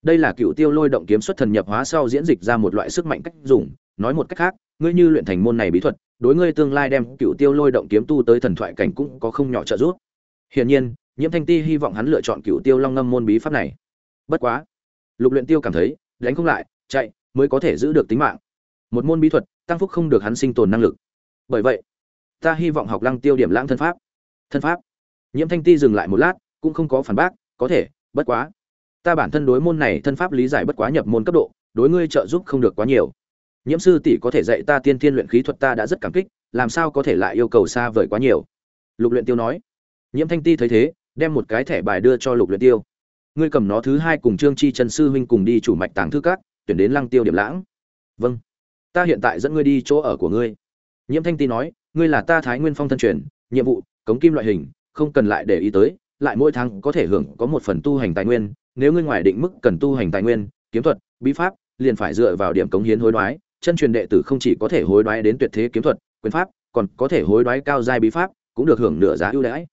Đây là cựu tiêu lôi động kiếm xuất thần nhập hóa sau diễn dịch ra một loại sức mạnh cách dùng, nói một cách khác, ngươi như luyện thành môn này bí thuật, đối ngươi tương lai đem cựu tiêu lôi động kiếm tu tới thần thoại cảnh cũng có không nhỏ trợ giúp. Hiển nhiên, nhiễm thanh ti hy vọng hắn lựa chọn cựu tiêu long ngâm môn bí pháp này. Bất quá, lục luyện tiêu cảm thấy, đánh không lại, chạy, mới có thể giữ được tính mạng. Một môn bí thuật, tăng phúc không được hắn sinh tồn năng lực. Bởi vậy, ta hy vọng học lăng tiêu điểm lãng thân pháp thân pháp. Nhiễm thanh ti dừng lại một lát, cũng không có phản bác, có thể, bất quá, ta bản thân đối môn này thân pháp lý giải bất quá nhập môn cấp độ, đối ngươi trợ giúp không được quá nhiều. Nhiễm sư tỷ có thể dạy ta tiên thiên luyện khí thuật ta đã rất cảm kích, làm sao có thể lại yêu cầu xa vời quá nhiều? Lục luyện tiêu nói. Nhiễm thanh ti thấy thế, đem một cái thẻ bài đưa cho lục luyện tiêu. Ngươi cầm nó thứ hai cùng trương chi trần sư huynh cùng đi chủ mạch tàng thư các, tuyển đến lăng tiêu điểm lãng. Vâng ta hiện tại dẫn ngươi đi chỗ ở của ngươi. Nhiễm thanh ti nói, ngươi là ta thái nguyên phong thân truyền, nhiệm vụ cống kim loại hình, không cần lại để ý tới, lại mỗi tháng có thể hưởng có một phần tu hành tài nguyên, nếu ngươi ngoài định mức cần tu hành tài nguyên, kiếm thuật, bí pháp, liền phải dựa vào điểm cống hiến hối đoái, chân truyền đệ tử không chỉ có thể hối đoái đến tuyệt thế kiếm thuật, quyền pháp, còn có thể hối đoái cao giai bí pháp, cũng được hưởng nửa giá ưu đãi.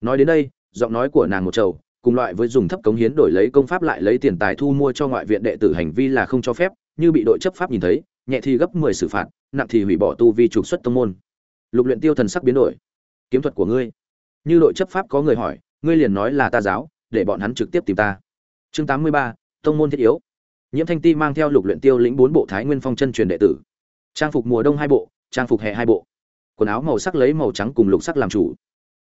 Nói đến đây, giọng nói của nàng một trầu, cùng loại với dùng thấp cống hiến đổi lấy công pháp lại lấy tiền tài thu mua cho ngoại viện đệ tử hành vi là không cho phép, như bị đội chấp pháp nhìn thấy, nhẹ thì gấp mười xử phạt, nặng thì hủy bỏ tu vi trục xuất tông môn. Lục luyện tiêu thần sắc biến đổi kiếm thuật của ngươi. Như đội chấp pháp có người hỏi, ngươi liền nói là ta giáo, để bọn hắn trực tiếp tìm ta. Chương tám mươi ba, tông môn thiết yếu. Nhiễm thanh ti mang theo lục luyện tiêu lĩnh bốn bộ thái nguyên phong chân truyền đệ tử. Trang phục mùa đông hai bộ, trang phục hè hai bộ. Quần áo màu sắc lấy màu trắng cùng lục sắc làm chủ.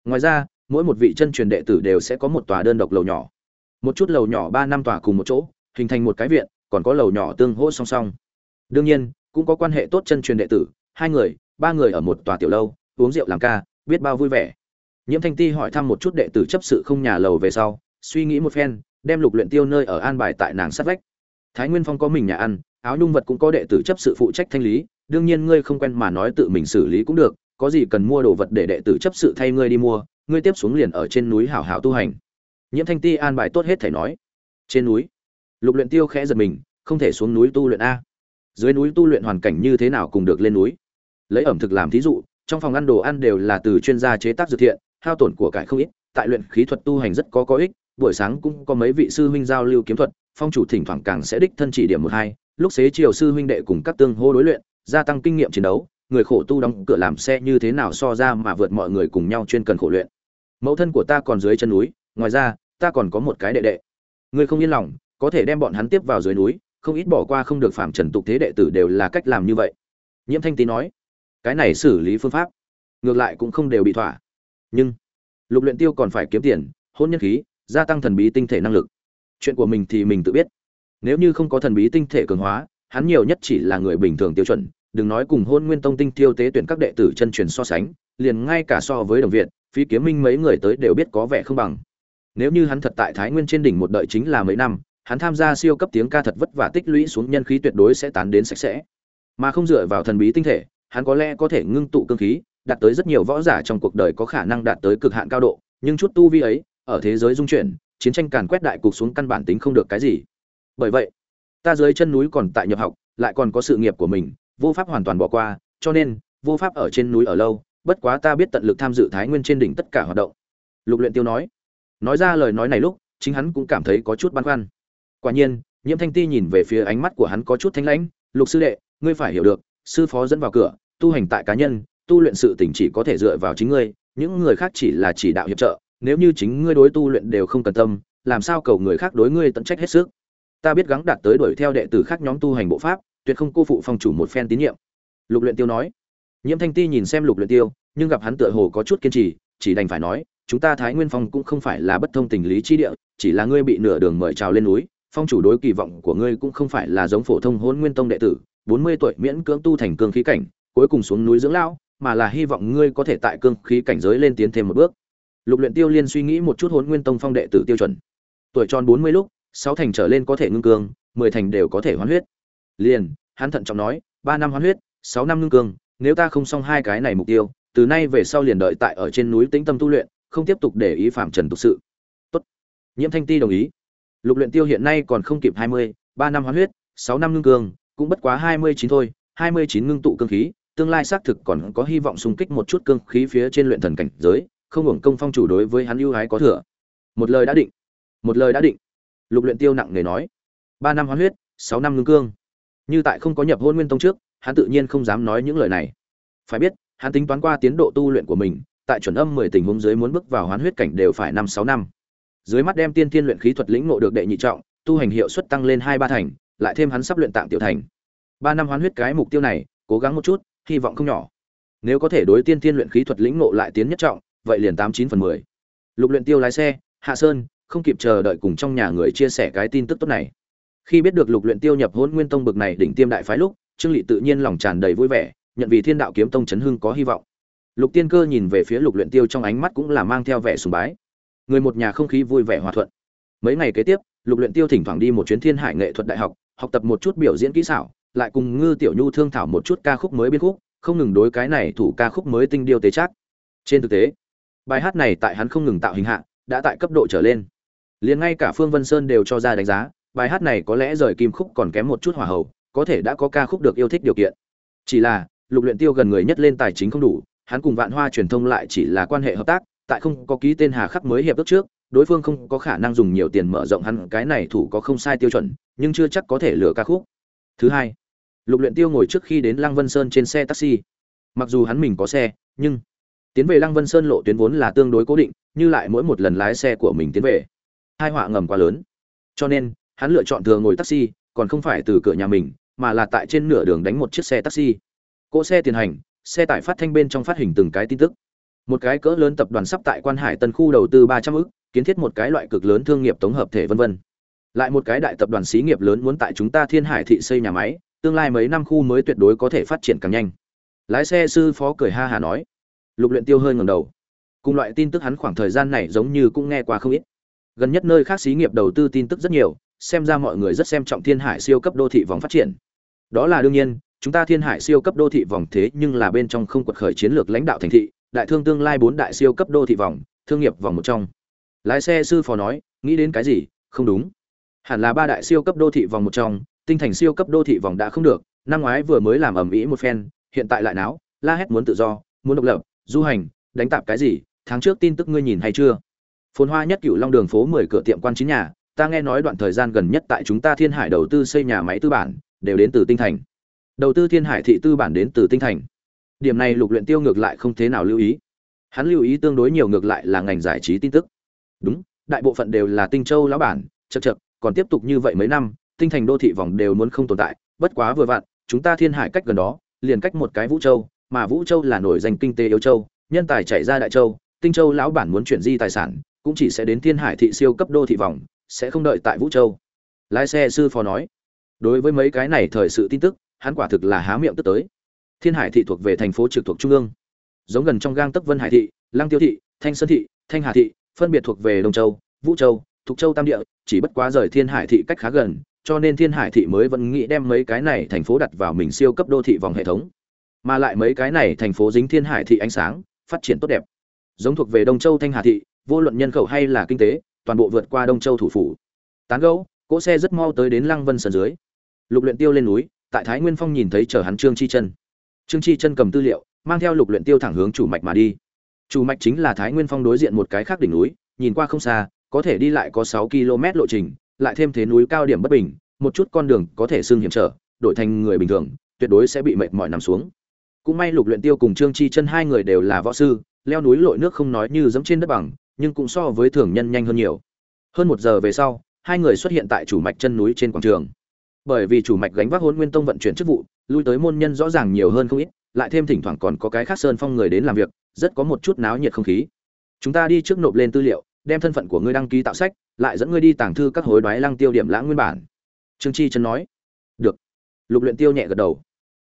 Ngoài ra, mỗi một vị chân truyền đệ tử đều sẽ có một tòa đơn độc lầu nhỏ. Một chút lầu nhỏ ba năm tòa cùng một chỗ, hình thành một cái viện, còn có lầu nhỏ tương hỗ song song. Đương nhiên, cũng có quan hệ tốt chân truyền đệ tử, hai người, ba người ở một tòa tiểu lâu, uống rượu làm ca biết bao vui vẻ. Nhiễm thanh ti hỏi thăm một chút đệ tử chấp sự không nhà lầu về sau, suy nghĩ một phen, đem lục luyện tiêu nơi ở an bài tại nàng sát vách. Thái nguyên phong có mình nhà ăn, áo nhung vật cũng có đệ tử chấp sự phụ trách thanh lý, đương nhiên ngươi không quen mà nói tự mình xử lý cũng được, có gì cần mua đồ vật để đệ tử chấp sự thay ngươi đi mua, ngươi tiếp xuống liền ở trên núi hảo hảo tu hành. Nhiễm thanh ti an bài tốt hết thể nói. Trên núi, lục luyện tiêu khẽ giật mình, không thể xuống núi tu luyện a. Dưới núi tu luyện hoàn cảnh như thế nào cùng được lên núi? Lấy ẩm thực làm thí dụ trong phòng ăn đồ ăn đều là từ chuyên gia chế tác dược thiện, hao tổn của cải không ít, tại luyện khí thuật tu hành rất có có ích, buổi sáng cũng có mấy vị sư huynh giao lưu kiếm thuật, phong chủ thỉnh thoảng càng sẽ đích thân chỉ điểm một hai, lúc xế chiều sư huynh đệ cùng các tương hô đối luyện, gia tăng kinh nghiệm chiến đấu, người khổ tu đóng cửa làm xe như thế nào so ra mà vượt mọi người cùng nhau chuyên cần khổ luyện. Mẫu thân của ta còn dưới chân núi, ngoài ra, ta còn có một cái đệ đệ. Người không yên lòng, có thể đem bọn hắn tiếp vào dưới núi, không ít bỏ qua không được phạm trần tục thế đệ tử đều là cách làm như vậy. Nhiễm thanh tý nói cái này xử lý phương pháp, ngược lại cũng không đều bị thỏa. Nhưng, lục luyện tiêu còn phải kiếm tiền, hôn nhân khí, gia tăng thần bí tinh thể năng lực. Chuyện của mình thì mình tự biết. Nếu như không có thần bí tinh thể cường hóa, hắn nhiều nhất chỉ là người bình thường tiêu chuẩn, đừng nói cùng hôn nguyên tông tinh tiêu tế tuyển các đệ tử chân truyền so sánh, liền ngay cả so với đồng viện, phí kiếm minh mấy người tới đều biết có vẻ không bằng. Nếu như hắn thật tại thái nguyên trên đỉnh một đợi chính là mấy năm, hắn tham gia siêu cấp tiếng ca thật vất vả tích lũy xuống nhân khí tuyệt đối sẽ tán đến sạch sẽ. Mà không dựa vào thần bí tinh thể hắn có lẽ có thể ngưng tụ cương khí, đạt tới rất nhiều võ giả trong cuộc đời có khả năng đạt tới cực hạn cao độ, nhưng chút tu vi ấy, ở thế giới dung chuyển, chiến tranh càn quét đại cục xuống căn bản tính không được cái gì. Bởi vậy, ta dưới chân núi còn tại nhập học, lại còn có sự nghiệp của mình, vô pháp hoàn toàn bỏ qua, cho nên, vô pháp ở trên núi ở lâu, bất quá ta biết tận lực tham dự thái nguyên trên đỉnh tất cả hoạt động. Lục luyện tiêu nói. Nói ra lời nói này lúc, chính hắn cũng cảm thấy có chút băn khoăn. Quả nhiên, nhiễm thanh ti nhìn về phía ánh mắt của hắn có chút thanh lãnh, lục sư đệ, ngươi phải hiểu được, sư phó dẫn vào cửa tu hành tại cá nhân, tu luyện sự tỉnh chỉ có thể dựa vào chính ngươi, những người khác chỉ là chỉ đạo hiệp trợ, nếu như chính ngươi đối tu luyện đều không cần tâm, làm sao cầu người khác đối ngươi tận trách hết sức? Ta biết gắng đạt tới đuổi theo đệ tử khác nhóm tu hành bộ pháp, tuyệt không cô phụ phong chủ một phen tín nhiệm. Lục luyện tiêu nói. Nhiễm thanh ti nhìn xem lục luyện tiêu, nhưng gặp hắn tựa hồ có chút kiên trì, chỉ đành phải nói, chúng ta thái nguyên phong cũng không phải là bất thông tình lý chi địa, chỉ là ngươi bị nửa đường mời chào lên núi, phong chủ đối kỳ vọng của ngươi cũng không phải là giống phổ thông hôn nguyên tông đệ tử, bốn mươi tuổi miễn cưỡng tu thành cương khí cảnh cuối cùng xuống núi dưỡng lão, mà là hy vọng ngươi có thể tại cương khí cảnh giới lên tiến thêm một bước. Lục luyện tiêu liên suy nghĩ một chút Hỗn nguyên tông phong đệ tử tiêu chuẩn. Tuổi tròn bốn mươi lúc, sáu thành trở lên có thể ngưng cương, mười thành đều có thể hoán huyết. Liền, hắn thận trọng nói, ba năm hoán huyết, sáu năm ngưng cương, nếu ta không xong hai cái này mục tiêu, từ nay về sau liền đợi tại ở trên núi tĩnh tâm tu luyện, không tiếp tục để ý phạm trần tục sự. Tốt. Nhiễm thanh ti đồng ý. Lục luyện tiêu hiện nay còn không kịp hai mươi, ba năm hoán huyết, sáu năm ngưng cương, cũng bất quá hai mươi chín thôi, hai mươi chín ngưng tụ cương khí tương lai xác thực còn có hy vọng xung kích một chút cương khí phía trên luyện thần cảnh giới, không hưởng công phong chủ đối với hắn ưu ái có thừa. Một lời đã định. Một lời đã định. Lục luyện tiêu nặng nề nói. Ba năm hoán huyết, sáu năm ngưng cương. Như tại không có nhập hôn nguyên tông trước, hắn tự nhiên không dám nói những lời này. Phải biết, hắn tính toán qua tiến độ tu luyện của mình, tại chuẩn âm mười tình huống dưới muốn bước vào hoán huyết cảnh đều phải năm, sáu năm. Dưới mắt đem tiên tiên luyện khí thuật lĩnh ngộ được đệ nhị trọng, tu hành hiệu suất tăng lên hai, ba thành, lại thêm hắn sắp luyện tạm tiểu thành. Ba năm hoán huyết cái mục tiêu này, cố gắng một chút hy vọng không nhỏ. Nếu có thể đối tiên tiên luyện khí thuật lĩnh ngộ lại tiến nhất trọng, vậy liền tám chín phần mười. Lục luyện tiêu lái xe, hạ sơn, không kịp chờ đợi cùng trong nhà người chia sẻ cái tin tức tốt này. Khi biết được lục luyện tiêu nhập hôn nguyên tông bực này đỉnh tiêm đại phái lúc, trương lị tự nhiên lòng tràn đầy vui vẻ, nhận vì thiên đạo kiếm tông chấn hưng có hy vọng. Lục tiên cơ nhìn về phía lục luyện tiêu trong ánh mắt cũng là mang theo vẻ sùng bái. Người một nhà không khí vui vẻ hòa thuận. Mấy ngày kế tiếp, lục luyện tiêu thỉnh thoảng đi một chuyến thiên hải nghệ thuật đại học học tập một chút biểu diễn kỹ xảo lại cùng ngư tiểu nhu thương thảo một chút ca khúc mới biên khúc, không ngừng đối cái này thủ ca khúc mới tinh điêu tế chắc trên thực tế, bài hát này tại hắn không ngừng tạo hình hạ, đã tại cấp độ trở lên. Liền ngay cả phương vân sơn đều cho ra đánh giá, bài hát này có lẽ rời kim khúc còn kém một chút hỏa hậu có thể đã có ca khúc được yêu thích điều kiện. Chỉ là, lục luyện tiêu gần người nhất lên tài chính không đủ, hắn cùng vạn hoa truyền thông lại chỉ là quan hệ hợp tác, tại không có ký tên hà khắc mới hiệp ước trước, đối phương không có khả năng dùng nhiều tiền mở rộng hắn, cái này thủ có không sai tiêu chuẩn, nhưng chưa chắc có thể lừa ca khúc. Thứ hai lục luyện tiêu ngồi trước khi đến lăng vân sơn trên xe taxi. Mặc dù hắn mình có xe, nhưng tiến về lăng vân sơn lộ tuyến vốn là tương đối cố định, như lại mỗi một lần lái xe của mình tiến về hai họa ngầm quá lớn. Cho nên, hắn lựa chọn thường ngồi taxi, còn không phải từ cửa nhà mình, mà là tại trên nửa đường đánh một chiếc xe taxi. Cỗ xe tiền hành, xe tải phát thanh bên trong phát hình từng cái tin tức. Một cái cỡ lớn tập đoàn sắp tại quan hải tân khu đầu tư ba trăm ức, kiến thiết một cái loại cực lớn thương nghiệp tổng hợp thể vân vân. Lại một cái đại tập đoàn xí nghiệp lớn muốn tại chúng ta thiên hải thị xây nhà máy tương lai mấy năm khu mới tuyệt đối có thể phát triển càng nhanh. Lái xe sư phó cười ha hà nói. Lục luyện tiêu hơi ngẩng đầu. Cùng loại tin tức hắn khoảng thời gian này giống như cũng nghe qua không ít. Gần nhất nơi khác xí nghiệp đầu tư tin tức rất nhiều, xem ra mọi người rất xem trọng thiên hải siêu cấp đô thị vòng phát triển. Đó là đương nhiên, chúng ta thiên hải siêu cấp đô thị vòng thế nhưng là bên trong không quật khởi chiến lược lãnh đạo thành thị, đại thương tương lai bốn đại siêu cấp đô thị vòng, thương nghiệp vòng một trong. Lái xe sư phó nói, nghĩ đến cái gì? Không đúng. Hẳn là ba đại siêu cấp đô thị vòng một trong tinh thành siêu cấp đô thị vòng đã không được năm ngoái vừa mới làm ầm ĩ một phen hiện tại lại náo la hét muốn tự do muốn độc lập du hành đánh tạp cái gì tháng trước tin tức ngươi nhìn hay chưa? Phồn hoa nhất cựu long đường phố mười cửa tiệm quan chín nhà ta nghe nói đoạn thời gian gần nhất tại chúng ta thiên hải đầu tư xây nhà máy tư bản đều đến từ tinh thành. Đầu tư thiên hải thị tư bản đến từ tinh thành. Điểm này lục luyện tiêu ngược lại không thế nào lưu ý. Hắn lưu ý tương đối nhiều ngược lại là ngành giải trí tin tức. Đúng đại bộ phận đều là tinh châu lão bản chậc chậc, còn tiếp tục như vậy mấy năm tinh thành đô thị vòng đều muốn không tồn tại, bất quá vừa vặn, chúng ta thiên hải cách gần đó, liền cách một cái vũ châu, mà vũ châu là nổi danh kinh tế yếu châu, nhân tài chạy ra đại châu, tinh châu lão bản muốn chuyển di tài sản, cũng chỉ sẽ đến thiên hải thị siêu cấp đô thị vòng, sẽ không đợi tại vũ châu. Lái xe sư phó nói, đối với mấy cái này thời sự tin tức, hắn quả thực là há miệng tức tới. Thiên hải thị thuộc về thành phố trực thuộc trung ương, giống gần trong gang tấc vân hải thị, lăng tiêu thị, thanh sơn thị, thanh hà thị, phân biệt thuộc về đông châu, vũ châu, thục châu tam địa, chỉ bất quá rời thiên hải thị cách khá gần cho nên thiên hải thị mới vẫn nghĩ đem mấy cái này thành phố đặt vào mình siêu cấp đô thị vòng hệ thống. Mà lại mấy cái này thành phố dính thiên hải thị ánh sáng, phát triển tốt đẹp. Giống thuộc về đông châu thanh hà thị, vô luận nhân khẩu hay là kinh tế, toàn bộ vượt qua đông châu thủ phủ. Tán gấu cỗ xe rất mau tới đến lăng vân sân dưới. Lục luyện tiêu lên núi, tại thái nguyên phong nhìn thấy chờ hắn trương chi chân. Trương chi chân cầm tư liệu, mang theo lục luyện tiêu thẳng hướng chủ mạch mà đi. Chủ mạch chính là thái nguyên phong đối diện một cái khác đỉnh núi, nhìn qua không xa, có thể đi lại có 6 km lộ trình lại thêm thế núi cao điểm bất bình, một chút con đường có thể xương hiểm trở, đổi thành người bình thường, tuyệt đối sẽ bị mệt mỏi nằm xuống. Cũng may lục luyện tiêu cùng trương chi chân hai người đều là võ sư, leo núi lội nước không nói như dẫm trên đất bằng, nhưng cũng so với thường nhân nhanh hơn nhiều. Hơn một giờ về sau, hai người xuất hiện tại chủ mạch chân núi trên quảng trường. Bởi vì chủ mạch gánh vác hôn nguyên tông vận chuyển chức vụ, lui tới môn nhân rõ ràng nhiều hơn không ít, lại thêm thỉnh thoảng còn có cái khác sơn phong người đến làm việc, rất có một chút náo nhiệt không khí. Chúng ta đi trước nộp lên tư liệu đem thân phận của ngươi đăng ký tạo sách, lại dẫn ngươi đi tàng thư các hối đoái lăng tiêu điểm lãng nguyên bản. Trương chi chân nói. Được. Lục luyện tiêu nhẹ gật đầu.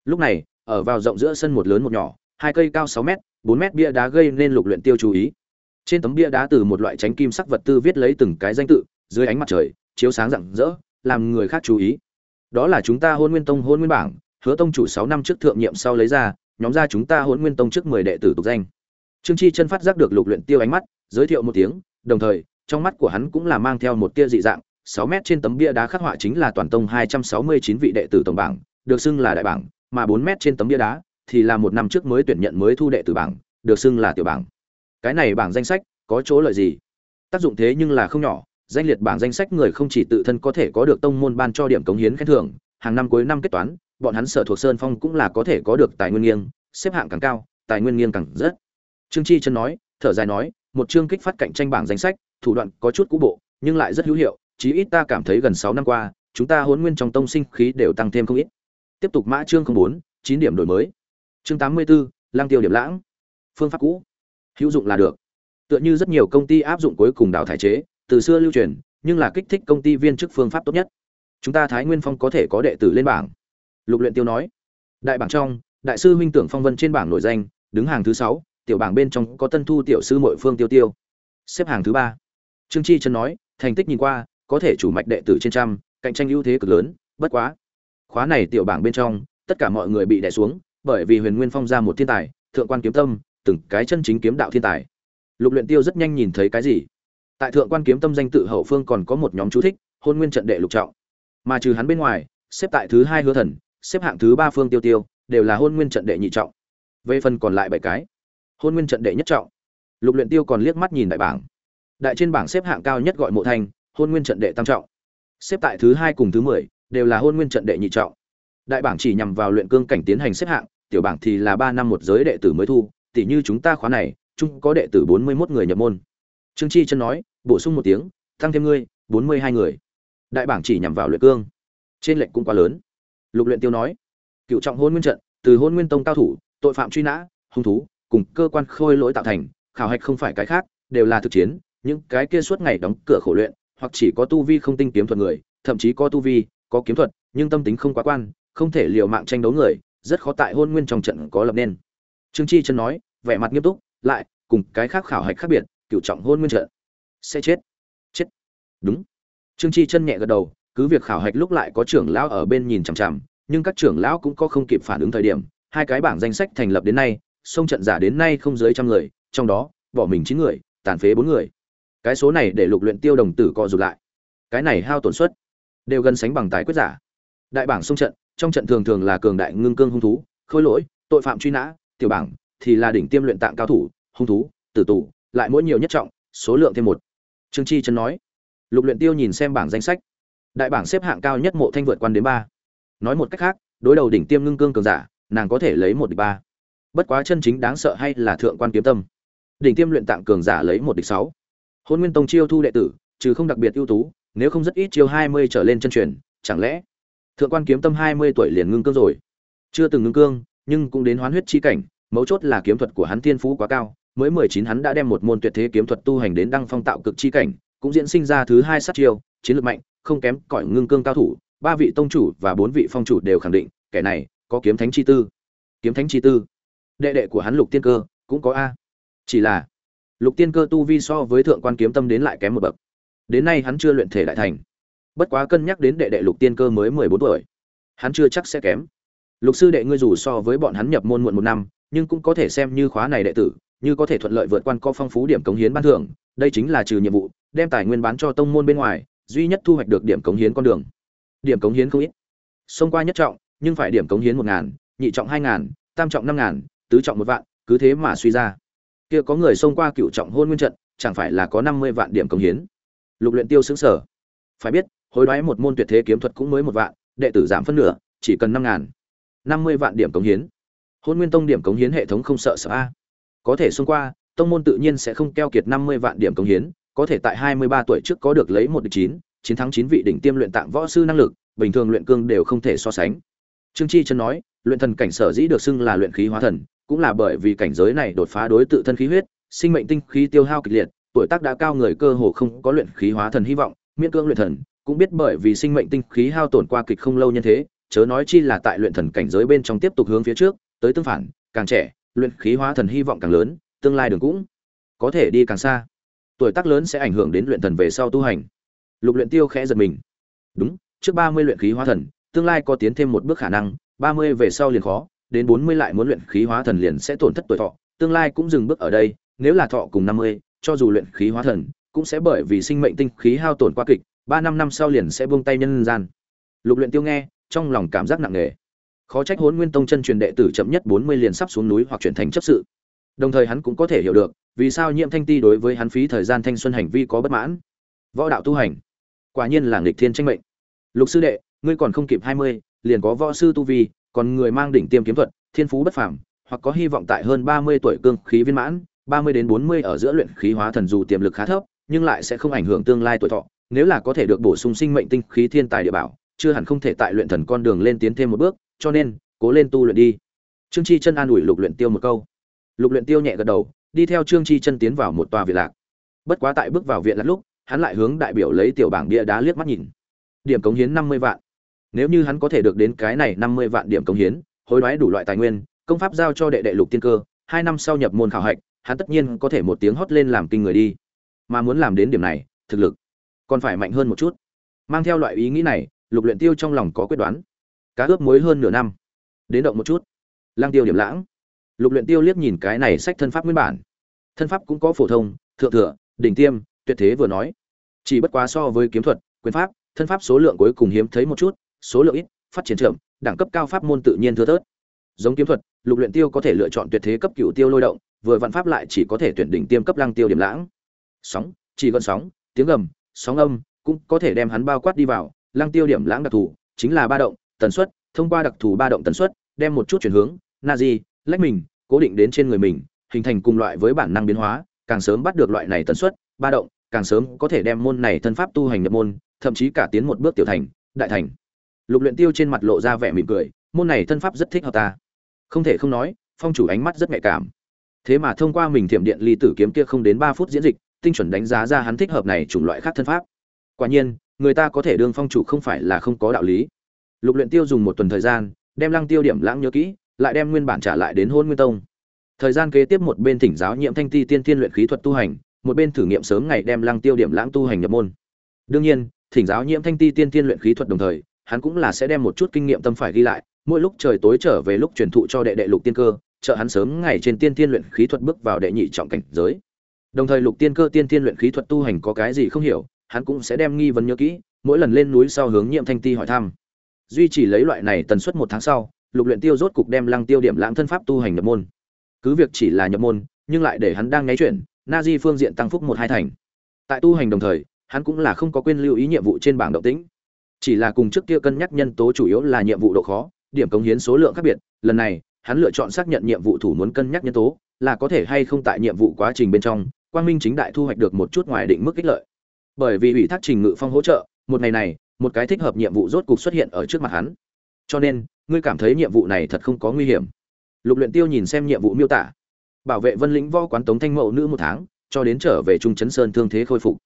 Lúc này, ở vào rộng giữa sân một lớn một nhỏ, hai cây cao sáu mét, bốn mét bia đá gây nên lục luyện tiêu chú ý. Trên tấm bia đá từ một loại tránh kim sắc vật tư viết lấy từng cái danh tự, dưới ánh mặt trời, chiếu sáng rạng rỡ, làm người khác chú ý. Đó là chúng ta hôn nguyên tông hôn nguyên bảng, hứa tông chủ sáu năm trước thượng nhiệm sau lấy ra, nhóm ra chúng ta hôn nguyên tông trước mười đệ tử tục danh. Trương chi chân phát giác được lục luyện tiêu ánh mắt, giới thiệu một tiếng đồng thời, trong mắt của hắn cũng là mang theo một tia dị dạng, sáu mét trên tấm bia đá khắc họa chính là toàn tông hai trăm sáu mươi chín vị đệ tử tổng bảng, được xưng là đại bảng, mà bốn mét trên tấm bia đá thì là một năm trước mới tuyển nhận mới thu đệ tử bảng, được xưng là tiểu bảng. Cái này bảng danh sách có chỗ lợi gì? Tác dụng thế nhưng là không nhỏ, danh liệt bảng danh sách người không chỉ tự thân có thể có được tông môn ban cho điểm cống hiến khen thưởng, hàng năm cuối năm kết toán, bọn hắn sở thuộc sơn phong cũng là có thể có được tài nguyên nghiêng, xếp hạng càng cao, tài nguyên nghiêng càng rất. Trương chi chân nói, thở dài nói một chương kích phát cạnh tranh bảng danh sách thủ đoạn có chút cũ bộ nhưng lại rất hữu hiệu chí ít ta cảm thấy gần sáu năm qua chúng ta Hỗn nguyên trong tông sinh khí đều tăng thêm không ít. Tiếp tục mã chương bốn chín điểm đổi mới. Chương tám mươi 84, lang tiêu điểm lãng. Phương pháp cũ. Hữu dụng là được. Tựa như rất nhiều công ty áp dụng cuối cùng đào thải chế từ xưa lưu truyền nhưng là kích thích công ty viên chức phương pháp tốt nhất. Chúng ta thái nguyên phong có thể có đệ tử lên bảng. Lục luyện tiêu nói. Đại bảng trong đại sư huynh tưởng phong vân trên bảng nổi danh đứng hàng thứ sáu tiểu bảng bên trong có tân thu tiểu sư Mội phương tiêu tiêu. Xếp hàng thứ ba. Trương chi chân nói, thành tích nhìn qua, có thể chủ mạch đệ tử trên trăm, cạnh tranh ưu thế cực lớn, bất quá. Khóa này tiểu bảng bên trong, tất cả mọi người bị đè xuống, bởi vì huyền nguyên phong ra một thiên tài, thượng quan kiếm tâm, từng cái chân chính kiếm đạo thiên tài. Lục luyện tiêu rất nhanh nhìn thấy cái gì? Tại thượng quan kiếm tâm danh tự hậu phương còn có một nhóm chú thích, hôn nguyên trận đệ lục trọng. Mà trừ hắn bên ngoài, xếp tại thứ hai hứa thần, xếp hạng thứ ba phương tiêu tiêu, đều là hôn nguyên trận đệ nhị trọng. Về phần còn lại bảy cái hôn nguyên trận đệ nhất trọng. Lục luyện tiêu còn liếc mắt nhìn đại bảng. Đại trên bảng xếp hạng cao nhất gọi mộ thanh hôn nguyên trận đệ tam trọng. Xếp tại thứ hai cùng thứ mười, đều là hôn nguyên trận đệ nhị trọng. Đại bảng chỉ nhằm vào luyện cương cảnh tiến hành xếp hạng, tiểu bảng thì là ba năm một giới đệ tử mới thu tỷ như chúng ta khóa này, chung có đệ tử bốn mươi 41 người nhập môn. Trương chi chân nói, bổ sung một tiếng, tăng thêm ngươi, bốn mươi hai người. Đại bảng chỉ nhằm vào luyện cương. Trên lệnh cũng quá lớn. Lục luyện tiêu nói, cựu trọng hôn nguyên trận, từ hôn nguyên tông cao thủ, tội phạm truy nã, hung thú cùng cơ quan khôi lỗi tạo thành, khảo hạch không phải cái khác, đều là thực chiến, những cái kia suốt ngày đóng cửa khổ luyện, hoặc chỉ có tu vi không tinh kiếm thuật người, thậm chí có tu vi, có kiếm thuật, nhưng tâm tính không quá quan, không thể liều mạng tranh đấu người, rất khó tại hôn nguyên trong trận có lập nên. Trương chi chân nói, vẻ mặt nghiêm túc, lại, cùng cái khác khảo hạch khác biệt cựu trọng hôn nguyên trận. Sẽ chết. Chết. Đúng. Trương chi chân nhẹ gật đầu, cứ việc khảo hạch lúc lại có trưởng lão ở bên nhìn chằm chằm, nhưng các trưởng lão cũng có không kịp phản ứng thời điểm, hai cái bảng danh sách thành lập đến nay sông trận giả đến nay không dưới trăm người, trong đó, bỏ mình chín người, tàn phế bốn người. Cái số này để lục luyện tiêu đồng tử co rụt lại. Cái này hao tổn suất đều gần sánh bằng tài quyết giả. Đại bảng sông trận, trong trận thường thường là cường đại ngưng cương hung thú, khôi lỗi, tội phạm truy nã, tiểu bảng thì là đỉnh tiêm luyện tạng cao thủ, hung thú, tử tù, lại mỗi nhiều nhất trọng, số lượng thêm một. Trương chi chân nói, lục luyện tiêu nhìn xem bảng danh sách. Đại bảng xếp hạng cao nhất mộ thanh vượt quan đến ba. Nói một cách khác, đối đầu đỉnh tiêm ngưng cương cường giả, nàng có thể lấy một địch ba bất quá chân chính đáng sợ hay là thượng quan kiếm tâm. Đỉnh tiêm luyện tạng cường giả lấy một địch sáu. Hôn nguyên tông chiêu thu đệ tử, trừ không đặc biệt ưu tú, nếu không rất ít chiêu hai mươi trở lên chân truyền, chẳng lẽ thượng quan kiếm tâm hai mươi tuổi liền ngưng cương rồi? Chưa từng ngưng cương, nhưng cũng đến hoán huyết chi cảnh, mấu chốt là kiếm thuật của hắn thiên phú quá cao, mới mười chín hắn đã đem một môn tuyệt thế kiếm thuật tu hành đến đăng phong tạo cực chi cảnh, cũng diễn sinh ra thứ hai sát chiêu, chiến lược mạnh, không kém cỏi ngưng cương cao thủ, ba vị tông chủ và bốn vị phong chủ đều khẳng định, kẻ này có kiếm thánh chi tư. Kiếm thánh chi tư đệ đệ của hắn lục tiên cơ, cũng có a. Chỉ là, lục tiên cơ tu vi so với thượng quan kiếm tâm đến lại kém một bậc. Đến nay hắn chưa luyện thể đại thành. Bất quá cân nhắc đến đệ đệ lục tiên cơ mới mười bốn tuổi, hắn chưa chắc sẽ kém. Lục sư đệ ngươi dù so với bọn hắn nhập môn muộn một năm, nhưng cũng có thể xem như khóa này đệ tử, như có thể thuận lợi vượt qua có phong phú điểm cống hiến ban thưởng. Đây chính là trừ nhiệm vụ, đem tài nguyên bán cho tông môn bên ngoài, duy nhất thu hoạch được điểm cống hiến con đường. Điểm cống hiến không ít. Xông qua nhất trọng, nhưng phải điểm cống hiến một ngàn, nhị trọng hai ngàn, tam trọng năm ngàn tứ trọng một vạn, cứ thế mà suy ra. Kia có người xông qua cựu trọng hôn nguyên trận, chẳng phải là có năm mươi vạn điểm công hiến. Lục luyện tiêu xứng sở phải biết, hối đoái một môn tuyệt thế kiếm thuật cũng mới một vạn, đệ tử giảm phân nửa, chỉ cần năm ngàn. Năm mươi vạn điểm cống hiến. Hôn nguyên tông điểm cống hiến hệ thống không sợ sợ a. Có thể xông qua, tông môn tự nhiên sẽ không keo kiệt năm mươi vạn điểm cống hiến, có thể tại hai mươi ba tuổi trước có được lấy một địch chín, chiến thắng chín vị đỉnh tiêm luyện tạng võ sư năng lực, bình thường luyện cương đều không thể so sánh. Trương chi chân nói luyện thần cảnh sở dĩ được xưng là luyện khí hóa thần, cũng là bởi vì cảnh giới này đột phá đối tự thân khí huyết, sinh mệnh tinh khí tiêu hao kịch liệt, tuổi tác đã cao người cơ hồ không có luyện khí hóa thần hy vọng, miễn cưỡng luyện thần, cũng biết bởi vì sinh mệnh tinh khí hao tổn qua kịch không lâu nhân thế, chớ nói chi là tại luyện thần cảnh giới bên trong tiếp tục hướng phía trước, tới tương phản, càng trẻ, luyện khí hóa thần hy vọng càng lớn, tương lai đường cũng có thể đi càng xa. Tuổi tác lớn sẽ ảnh hưởng đến luyện thần về sau tu hành. Lục luyện tiêu khẽ giật mình. Đúng, trước ba mươi luyện khí hóa thần, tương lai có tiến thêm một bước khả năng ba mươi về sau liền khó, đến bốn mươi lại muốn luyện khí hóa thần liền sẽ tổn thất tuổi thọ, tương lai cũng dừng bước ở đây, nếu là thọ cùng năm mươi, cho dù luyện khí hóa thần, cũng sẽ bởi vì sinh mệnh tinh khí hao tổn quá kịch, ba năm năm sau liền sẽ buông tay nhân gian. Lục luyện tiêu nghe, trong lòng cảm giác nặng nề. Khó trách huấn nguyên tông chân truyền đệ tử chậm nhất bốn mươi liền sắp xuống núi hoặc chuyển thành chấp sự. Đồng thời hắn cũng có thể hiểu được, vì sao nhiễm thanh ti đối với hắn phí thời gian thanh xuân hành vi có bất mãn. Võ đạo tu hành, quả nhiên là nghịch thiên tranh mệnh. Lục sư đệ ngươi còn không kịp hai mươi, liền có võ sư tu vi, còn người mang đỉnh tiêm kiếm thuật, thiên phú bất phàm, hoặc có hy vọng tại hơn ba mươi tuổi cương khí viên mãn, ba mươi đến bốn mươi ở giữa luyện khí hóa thần dù tiềm lực khá thấp, nhưng lại sẽ không ảnh hưởng tương lai tuổi thọ. Nếu là có thể được bổ sung sinh mệnh tinh khí thiên tài địa bảo, chưa hẳn không thể tại luyện thần con đường lên tiến thêm một bước, cho nên, cố lên tu luyện đi. Trương chi chân an ủi lục luyện tiêu một câu. Lục luyện tiêu nhẹ gật đầu, đi theo trương chi chân tiến vào một tòa viện lạc. Bất quá tại bước vào viện lạc lúc, hắn lại hướng đại biểu lấy tiểu bảng bia đá liếc mắt nhìn. Điểm cống hiến năm mươi vạn nếu như hắn có thể được đến cái này năm mươi vạn điểm công hiến, hối đoái đủ loại tài nguyên, công pháp giao cho đệ đệ lục tiên cơ, hai năm sau nhập môn khảo hạch, hắn tất nhiên có thể một tiếng hót lên làm kinh người đi. Mà muốn làm đến điểm này, thực lực còn phải mạnh hơn một chút. Mang theo loại ý nghĩ này, lục luyện tiêu trong lòng có quyết đoán. Cá ướp muối hơn nửa năm. Đến động một chút. Lang tiêu điểm lãng. Lục luyện tiêu liếc nhìn cái này sách thân pháp nguyên bản. Thân pháp cũng có phổ thông, thượng thừa, đỉnh tiêm, tuyệt thế vừa nói. Chỉ bất quá so với kiếm thuật, quyền pháp, thân pháp số lượng cuối cùng hiếm thấy một chút số lượng ít, phát triển chậm, đẳng cấp cao pháp môn tự nhiên thưa thớt. Giống kiếm thuật, lục luyện tiêu có thể lựa chọn tuyệt thế cấp cửu tiêu lôi động, vừa vạn pháp lại chỉ có thể tuyển đỉnh tiêm cấp lăng tiêu điểm lãng. Sóng, chỉ gần sóng, tiếng gầm, sóng âm cũng có thể đem hắn bao quát đi vào. Lăng tiêu điểm lãng đặc thù chính là ba động, tần suất, thông qua đặc thù ba động tần suất, đem một chút chuyển hướng, na di, lách mình, cố định đến trên người mình, hình thành cùng loại với bản năng biến hóa, càng sớm bắt được loại này tần suất, ba động, càng sớm có thể đem môn này thân pháp tu hành nhập môn, thậm chí cả tiến một bước tiểu thành, đại thành lục luyện tiêu trên mặt lộ ra vẻ mỉm cười, môn này thân pháp rất thích hợp ta. Không thể không nói, phong chủ ánh mắt rất nhạy cảm. Thế mà thông qua mình thiểm điện ly tử kiếm kia không đến ba phút diễn dịch, tinh chuẩn đánh giá ra hắn thích hợp này chủng loại khác thân pháp. Quả nhiên, người ta có thể đương phong chủ không phải là không có đạo lý. Lục luyện tiêu dùng một tuần thời gian, đem lăng tiêu điểm lãng nhớ kỹ, lại đem nguyên bản trả lại đến hôn nguyên tông. Thời gian kế tiếp một bên thỉnh giáo nhiệm thanh ti tiên tiên luyện khí thuật tu hành, một bên thử nghiệm sớm ngày đem lăng tiêu điểm lãng tu hành nhập môn. Đương nhiên, thỉnh giáo nhiễm thanh ti tiên tiên luyện khí thuật đồng thời hắn cũng là sẽ đem một chút kinh nghiệm tâm phải ghi lại, mỗi lúc trời tối trở về lúc truyền thụ cho đệ đệ lục tiên cơ, trợ hắn sớm ngày trên tiên tiên luyện khí thuật bước vào đệ nhị trọng cảnh giới. Đồng thời lục tiên cơ tiên tiên luyện khí thuật tu hành có cái gì không hiểu, hắn cũng sẽ đem nghi vấn nhớ kỹ, mỗi lần lên núi sau hướng nhiệm thanh ti hỏi thăm. Duy trì lấy loại này tần suất một tháng sau, lục luyện tiêu rốt cục đem lăng tiêu điểm lãng thân pháp tu hành nhập môn. Cứ việc chỉ là nhập môn, nhưng lại để hắn đang nháy chuyển na di phương diện tăng phúc một hai thành. Tại tu hành đồng thời, hắn cũng là không có quên lưu ý nhiệm vụ trên bảng động tĩnh chỉ là cùng trước kia cân nhắc nhân tố chủ yếu là nhiệm vụ độ khó, điểm cống hiến số lượng khác biệt, lần này, hắn lựa chọn xác nhận nhiệm vụ thủ muốn cân nhắc nhân tố, là có thể hay không tại nhiệm vụ quá trình bên trong, quang minh chính đại thu hoạch được một chút ngoài định mức ích lợi. Bởi vì ủy thác trình ngự phong hỗ trợ, một ngày này, một cái thích hợp nhiệm vụ rốt cục xuất hiện ở trước mặt hắn. Cho nên, ngươi cảm thấy nhiệm vụ này thật không có nguy hiểm. Lục luyện tiêu nhìn xem nhiệm vụ miêu tả. Bảo vệ vân lĩnh võ quán tống thanh mậu nữ một tháng, cho đến trở về trung chấn sơn thương thế khôi phục.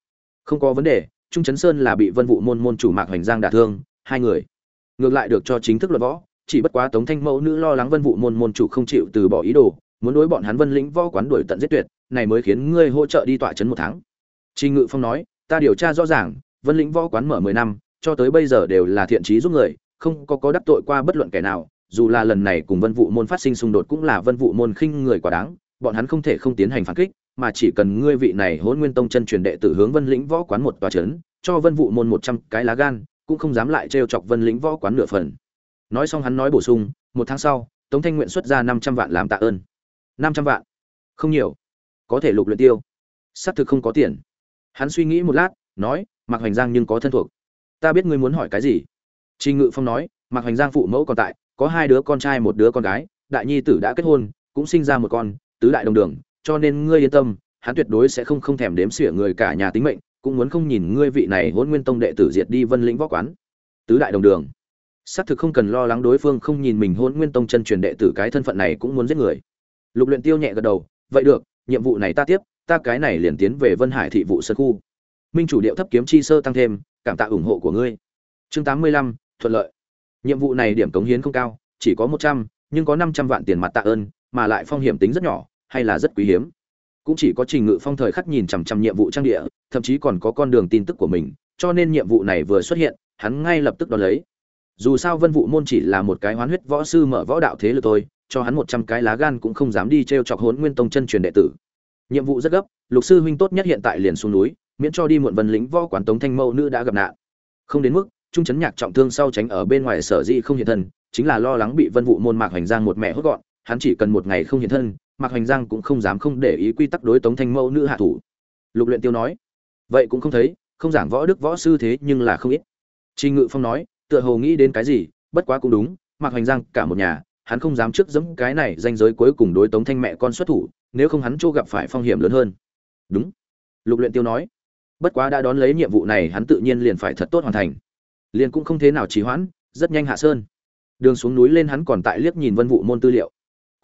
Không có vấn đề trung Trấn sơn là bị vân vụ môn môn chủ mạc hoành giang đả thương, hai người. Ngược lại được cho chính thức luận võ, chỉ bất quá tống thanh mẫu nữ lo lắng vân vụ môn môn chủ không chịu từ bỏ ý đồ, muốn đối bọn hắn vân lĩnh võ quán đuổi tận giết tuyệt, này mới khiến ngươi hỗ trợ đi tọa trấn một tháng. Trình ngự phong nói, ta điều tra rõ ràng, vân lĩnh võ quán mở mười năm, cho tới bây giờ đều là thiện trí giúp người, không có có đắc tội qua bất luận kẻ nào, dù là lần này cùng vân vụ môn phát sinh xung đột cũng là vân vụ môn khinh người quá đáng, bọn hắn không thể không tiến hành phản kích mà chỉ cần ngươi vị này hỗn nguyên tông chân truyền đệ tử hướng vân lĩnh võ quán một tòa chấn, cho vân vụ môn một trăm cái lá gan, cũng không dám lại trêu chọc vân lĩnh võ quán nửa phần. Nói xong hắn nói bổ sung, một tháng sau, tống thanh nguyện xuất ra năm trăm vạn làm tạ ơn. Năm trăm vạn? Không nhiều. Có thể lục luyện tiêu. Xác thực không có tiền. Hắn suy nghĩ một lát, nói, mạc hoành giang nhưng có thân thuộc. Ta biết ngươi muốn hỏi cái gì. Trình ngự phong nói, mạc hoành giang phụ mẫu còn tại, có hai đứa con trai một đứa con gái, đại nhi tử đã kết hôn, cũng sinh ra một con, tứ đại đồng đường cho nên ngươi yên tâm, hắn tuyệt đối sẽ không không thèm đếm xỉa người cả nhà tính mệnh, cũng muốn không nhìn ngươi vị này hôn nguyên tông đệ tử diệt đi vân lĩnh võ quán. Tứ đại đồng đường. Sát thực không cần lo lắng đối phương không nhìn mình hôn nguyên tông chân truyền đệ tử cái thân phận này cũng muốn giết người. Lục luyện tiêu nhẹ gật đầu, vậy được, nhiệm vụ này ta tiếp, ta cái này liền tiến về vân hải thị vụ sơn khu. Minh chủ điệu thấp kiếm chi sơ tăng thêm, cảm tạ ủng hộ của ngươi. Chương tám mươi lăm, thuận lợi. Nhiệm vụ này điểm cống hiến không cao, chỉ có một trăm, nhưng có năm trăm vạn tiền mặt tạ ơn, mà lại phong hiểm tính rất nhỏ hay là rất quý hiếm. Cũng chỉ có trình ngự phong thời khắc nhìn chằm chằm nhiệm vụ trang địa, thậm chí còn có con đường tin tức của mình, cho nên nhiệm vụ này vừa xuất hiện, hắn ngay lập tức đón lấy. Dù sao vân vụ môn chỉ là một cái hoán huyết võ sư mở võ đạo thế lực thôi, cho hắn một trăm cái lá gan cũng không dám đi t r e o chọc hốn nguyên tông chân truyền đệ tử. Nhiệm vụ rất gấp, lục sư huynh tốt nhất hiện tại liền xuống núi, miễn cho đi muộn vân lính võ quản tống thanh mẫu nữ đã gặp nạn. Không đến mức, trung chấn nhạc trọng thương sau tránh ở bên ngoài sở di không hiện thân, chính là lo lắng bị vân vụ môn mạc hoành giang một mẹ hốt gọn hắn chỉ cần một ngày không hiện thân, mạc hoành giang cũng không dám không để ý quy tắc đối tống thanh mẫu nữ hạ thủ. Lục luyện tiêu nói, vậy cũng không thấy, không giảng võ đức võ sư thế nhưng là không ít. Trình ngự phong nói, tựa hồ nghĩ đến cái gì, bất quá cũng đúng mặc hoành giang cả một nhà, hắn không dám trước dẫm cái này danh giới cuối cùng đối tống thanh mẹ con xuất thủ, nếu không hắn chỗ gặp phải phong hiểm lớn hơn. Đúng. Lục luyện tiêu nói, bất quá đã đón lấy nhiệm vụ này, hắn tự nhiên liền phải thật tốt hoàn thành. Liền cũng không thế nào trì hoãn, rất nhanh hạ sơn. Đường xuống núi lên hắn còn tại liếc nhìn vân vụ môn tư liệu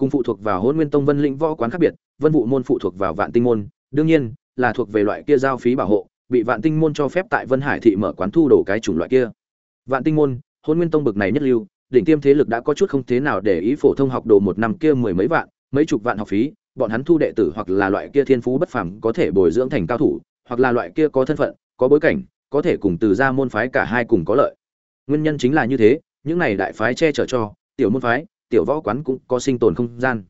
cùng phụ thuộc vào hôn nguyên tông vân lĩnh võ quán khác biệt, vân vụ môn phụ thuộc vào vạn tinh môn, đương nhiên, là thuộc về loại kia giao phí bảo hộ, bị vạn tinh môn cho phép tại vân hải thị mở quán thu đổ cái chủng loại kia. Vạn tinh môn hôn nguyên tông bực này nhất lưu, đỉnh tiêm thế lực đã có chút không thế nào để ý phổ thông học đồ một năm kia mười mấy vạn, mấy chục vạn học phí, bọn hắn thu đệ tử hoặc là loại kia thiên phú bất phàm có thể bồi dưỡng thành cao thủ, hoặc là loại kia có thân phận, có bối cảnh, có thể cùng từ ra môn phái cả hai cùng có lợi. Nguyên nhân chính là như thế, những này đại phái che chở cho, tiểu môn phái tiểu võ quán cũng có sinh tồn không gian.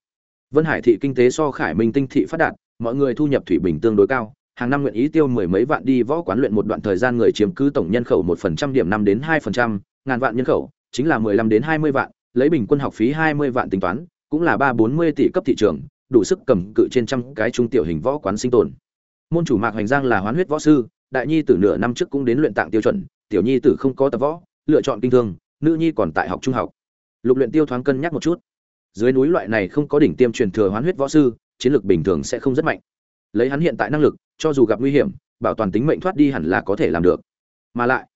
Vân hải thị kinh tế so khải minh tinh thị phát đạt, mọi người thu nhập thủy bình tương đối cao, hàng năm nguyện ý tiêu mười mấy vạn đi võ quán luyện một đoạn thời gian người chiếm cứ tổng nhân khẩu một phần trăm điểm năm đến hai phần trăm, ngàn vạn nhân khẩu, chính là mười lăm đến hai mươi vạn, lấy bình quân học phí hai mươi vạn tính toán, cũng là ba bốn mươi tỷ cấp thị trường, đủ sức cầm cự trên trăm cái trung tiểu hình võ quán sinh tồn. Môn chủ mạc hoành giang là hoán huyết võ sư, đại nhi tử nửa năm trước cũng đến luyện tạng tiêu chuẩn, tiểu nhi tử không có tập võ, lựa chọn kinh thương, nữ nhi còn tại học trung học lục luyện tiêu thoáng cân nhắc một chút. Dưới núi loại này không có đỉnh tiêm truyền thừa hoán huyết võ sư, chiến lược bình thường sẽ không rất mạnh. Lấy hắn hiện tại năng lực, cho dù gặp nguy hiểm, bảo toàn tính mệnh thoát đi hẳn là có thể làm được. Mà lại,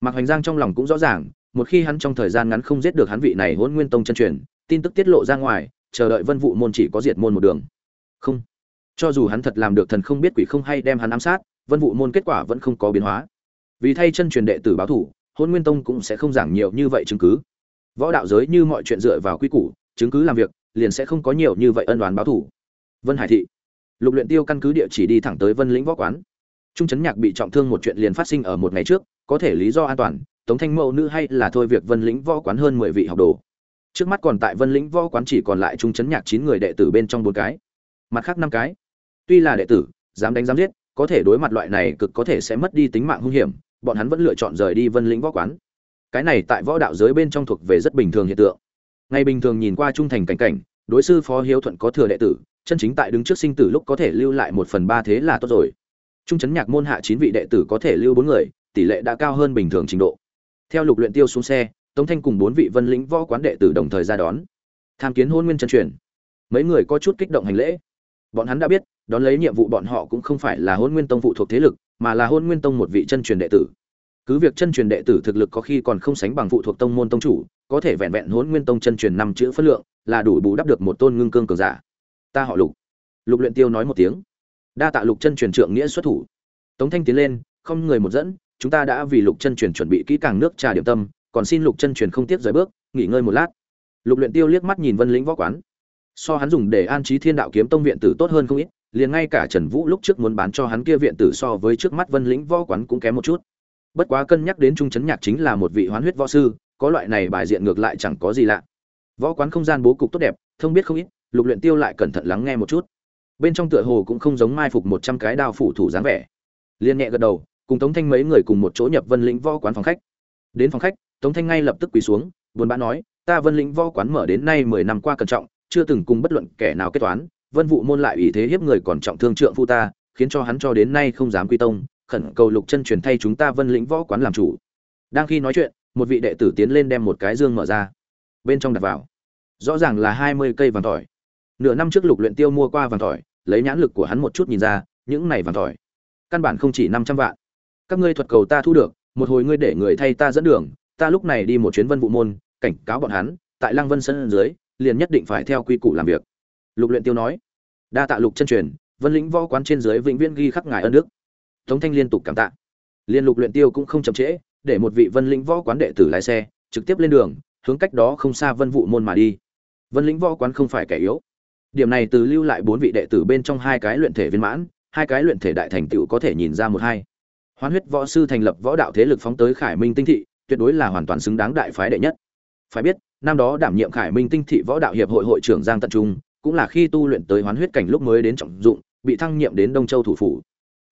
mạc hoành giang trong lòng cũng rõ ràng, một khi hắn trong thời gian ngắn không giết được hắn vị này hôn nguyên tông chân truyền, tin tức tiết lộ ra ngoài, chờ đợi vân vụ môn chỉ có diệt môn một đường. Không. Cho dù hắn thật làm được thần không biết quỷ không hay đem hắn ám sát, vân vụ môn kết quả vẫn không có biến hóa. Vì thay chân truyền đệ tử báo thủ hôn nguyên tông cũng sẽ không giảng nhiều như vậy chứng cứ võ đạo giới như mọi chuyện dựa vào quy củ, chứng cứ làm việc, liền sẽ không có nhiều như vậy ân đoán báo thủ vân hải thị. Lục luyện tiêu căn cứ địa chỉ đi thẳng tới vân lĩnh võ quán. Trung chấn nhạc bị trọng thương một chuyện liền phát sinh ở một ngày trước, có thể lý do an toàn, tống thanh mẫu nữ hay là thôi việc vân lĩnh võ quán hơn mười vị học đồ. Trước mắt còn tại vân lĩnh võ quán chỉ còn lại trung chấn nhạc chín người đệ tử bên trong bốn cái. Mặt khác năm cái. Tuy là đệ tử, dám đánh dám giết, có thể đối mặt loại này cực có thể sẽ mất đi tính mạng hung hiểm, bọn hắn vẫn lựa chọn rời đi vân lĩnh võ quán cái này tại võ đạo giới bên trong thuộc về rất bình thường hiện tượng. Ngày bình thường nhìn qua trung thành cảnh cảnh, đối sư phó hiếu thuận có thừa đệ tử, chân chính tại đứng trước sinh tử lúc có thể lưu lại một phần ba thế là tốt rồi. Trung chấn nhạc môn hạ chín vị đệ tử có thể lưu bốn người, tỷ lệ đã cao hơn bình thường trình độ. Theo lục luyện tiêu xuống xe, tống thanh cùng bốn vị vân lĩnh võ quán đệ tử đồng thời ra đón. Tham kiến hôn nguyên chân truyền. Mấy người có chút kích động hành lễ. Bọn hắn đã biết, đón lấy nhiệm vụ bọn họ cũng không phải là hôn nguyên tông phụ thuộc thế lực, mà là hôn nguyên tông một vị chân truyền đệ tử cứ việc chân truyền đệ tử thực lực có khi còn không sánh bằng phụ thuộc tông môn tông chủ, có thể vẹn vẹn huấn nguyên tông chân truyền năm chữ phân lượng, là đủ bù đắp được một tôn ngưng cương cường giả. Ta họ lục. Lục luyện tiêu nói một tiếng. Đa tạ lục chân truyền trượng nghĩa xuất thủ. Tống thanh tiến lên, không người một dẫn, chúng ta đã vì lục chân truyền chuẩn bị kỹ càng nước trà điểm tâm, còn xin lục chân truyền không tiếp rời bước, nghỉ ngơi một lát. Lục luyện tiêu liếc mắt nhìn vân lĩnh võ quán. So hắn dùng để an trí thiên đạo kiếm tông viện tử tốt hơn không ít, liền ngay cả trần vũ lúc trước muốn bán cho hắn kia viện tử so với trước mắt vân lĩnh võ quán cũng kém một chút bất quá cân nhắc đến trung chấn nhạc chính là một vị hoán huyết võ sư, có loại này bài diện ngược lại chẳng có gì lạ. Võ quán không gian bố cục tốt đẹp, thông biết không ít, lục luyện tiêu lại cẩn thận lắng nghe một chút. Bên trong tựa hồ cũng không giống mai phục một trăm cái đao phủ thủ dáng vẻ. Liên nhẹ gật đầu, cùng tống thanh mấy người cùng một chỗ nhập vân lĩnh võ quán phòng khách. Đến phòng khách, tống thanh ngay lập tức quỳ xuống, buồn bã nói, ta vân lĩnh võ quán mở đến nay mười năm qua cẩn trọng, chưa từng cùng bất luận kẻ nào kết toán, vân vụ môn lại ủy thế hiếp người còn trọng thương trượng phu ta, khiến cho hắn cho đến nay không dám quy tông khẩn cầu lục chân truyền thay chúng ta vân lĩnh võ quán làm chủ. Đang khi nói chuyện, một vị đệ tử tiến lên đem một cái dương mở ra. Bên trong đặt vào. Rõ ràng là hai mươi cây vàng tỏi. Nửa năm trước lục luyện tiêu mua qua vàng tỏi, lấy nhãn lực của hắn một chút nhìn ra, những này vàng tỏi, căn bản không chỉ năm trăm vạn. Các ngươi thuật cầu ta thu được, một hồi ngươi để người thay ta dẫn đường, ta lúc này đi một chuyến vân vụ môn, cảnh cáo bọn hắn, tại lăng vân sân dưới, liền nhất định phải theo quy củ làm việc. Lục luyện tiêu nói. Đa tạ lục chân truyền, vân lĩnh võ quán trên dưới vĩnh viễn ghi khắc ngài ân đức tống thanh liên tục cảm tạ. Liên lục luyện tiêu cũng không chậm trễ, để một vị vân lĩnh võ quán đệ tử lái xe, trực tiếp lên đường, hướng cách đó không xa vân vụ môn mà đi. Vân lĩnh võ quán không phải kẻ yếu. Điểm này từ lưu lại bốn vị đệ tử bên trong hai cái luyện thể viên mãn, hai cái luyện thể đại thành tựu có thể nhìn ra một hai. Hoán huyết võ sư thành lập võ đạo thế lực phóng tới khải minh tinh thị, tuyệt đối là hoàn toàn xứng đáng đại phái đệ nhất. Phải biết, năm đó đảm nhiệm khải minh tinh thị võ đạo hiệp hội hội trưởng giang tận trung, cũng là khi tu luyện tới hoán huyết cảnh lúc mới đến trọng dụng, bị thăng nhiệm đến đông châu thủ phủ.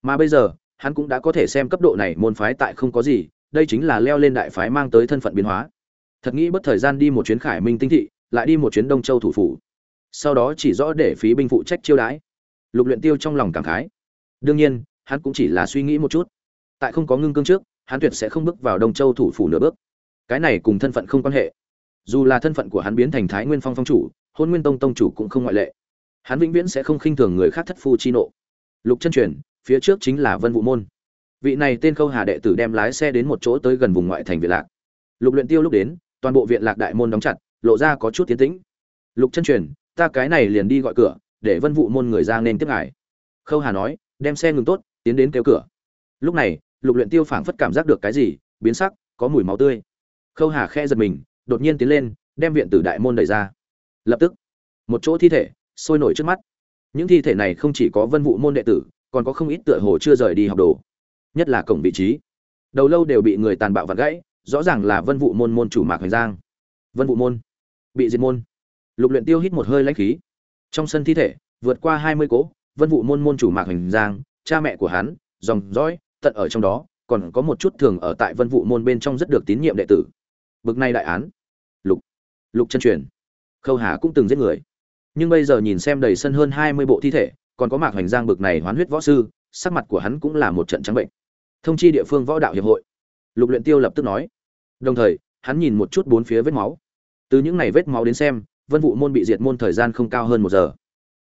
Mà bây giờ hắn cũng đã có thể xem cấp độ này môn phái tại không có gì, đây chính là leo lên đại phái mang tới thân phận biến hóa. Thật nghĩ bất thời gian đi một chuyến khải minh tinh thị, lại đi một chuyến đông châu thủ phủ. Sau đó chỉ rõ để phí binh phụ trách chiêu đãi. Lục luyện tiêu trong lòng cảm khái. Đương nhiên, hắn cũng chỉ là suy nghĩ một chút. Tại không có ngưng cương trước, hắn tuyệt sẽ không bước vào đông châu thủ phủ nửa bước. Cái này cùng thân phận không quan hệ. Dù là thân phận của hắn biến thành thái nguyên phong phong chủ, hôn nguyên tông tông chủ cũng không ngoại lệ. Hắn vĩnh viễn sẽ không khinh thường người khác thất phu chi nộ. Lục chân truyền phía trước chính là vân vũ môn. Vị này tên khâu hà đệ tử đem lái xe đến một chỗ tới gần vùng ngoại thành viện lạc. Lục luyện tiêu lúc đến, toàn bộ viện lạc đại môn đóng chặt, lộ ra có chút tiến tĩnh. Lục chân truyền, ta cái này liền đi gọi cửa, để vân vũ môn người ra nên tiếp ngài. Khâu hà nói, đem xe ngừng tốt, tiến đến kêu cửa. Lúc này, lục luyện tiêu phảng phất cảm giác được cái gì, biến sắc, có mùi máu tươi. Khâu hà khẽ giật mình, đột nhiên tiến lên, đem viện tử đại môn đẩy ra. Lập tức, một chỗ thi thể sôi nổi trước mắt. Những thi thể này không chỉ có vân vũ môn đệ tử còn có không ít tựa hồ chưa rời đi học đồ, nhất là cổng vị trí. Đầu lâu đều bị người tàn bạo vặt gãy, rõ ràng là vân vụ môn môn chủ mạc hoành giang. Vân vụ môn, bị diệt môn. Lục luyện tiêu hít một hơi lãnh khí. Trong sân thi thể, vượt qua hai mươi cố vân vụ môn môn chủ mạc hoành giang, cha mẹ của hắn, dòng dõi, tận ở trong đó, còn có một chút thường ở tại vân vụ môn bên trong rất được tín nhiệm đệ tử. Bực này đại án. Lục lục chân truyền. Khâu hà cũng từng giết người. Nhưng bây giờ nhìn xem đầy sân hơn hai mươi bộ thi thể còn có mạc hoành giang bực này hoán huyết võ sư, sắc mặt của hắn cũng là một trận trắng bệnh. Thông chi địa phương võ đạo hiệp hội. Lục luyện tiêu lập tức nói. Đồng thời, hắn nhìn một chút bốn phía vết máu. Từ những này vết máu đến xem, vân vụ môn bị diệt môn thời gian không cao hơn một giờ.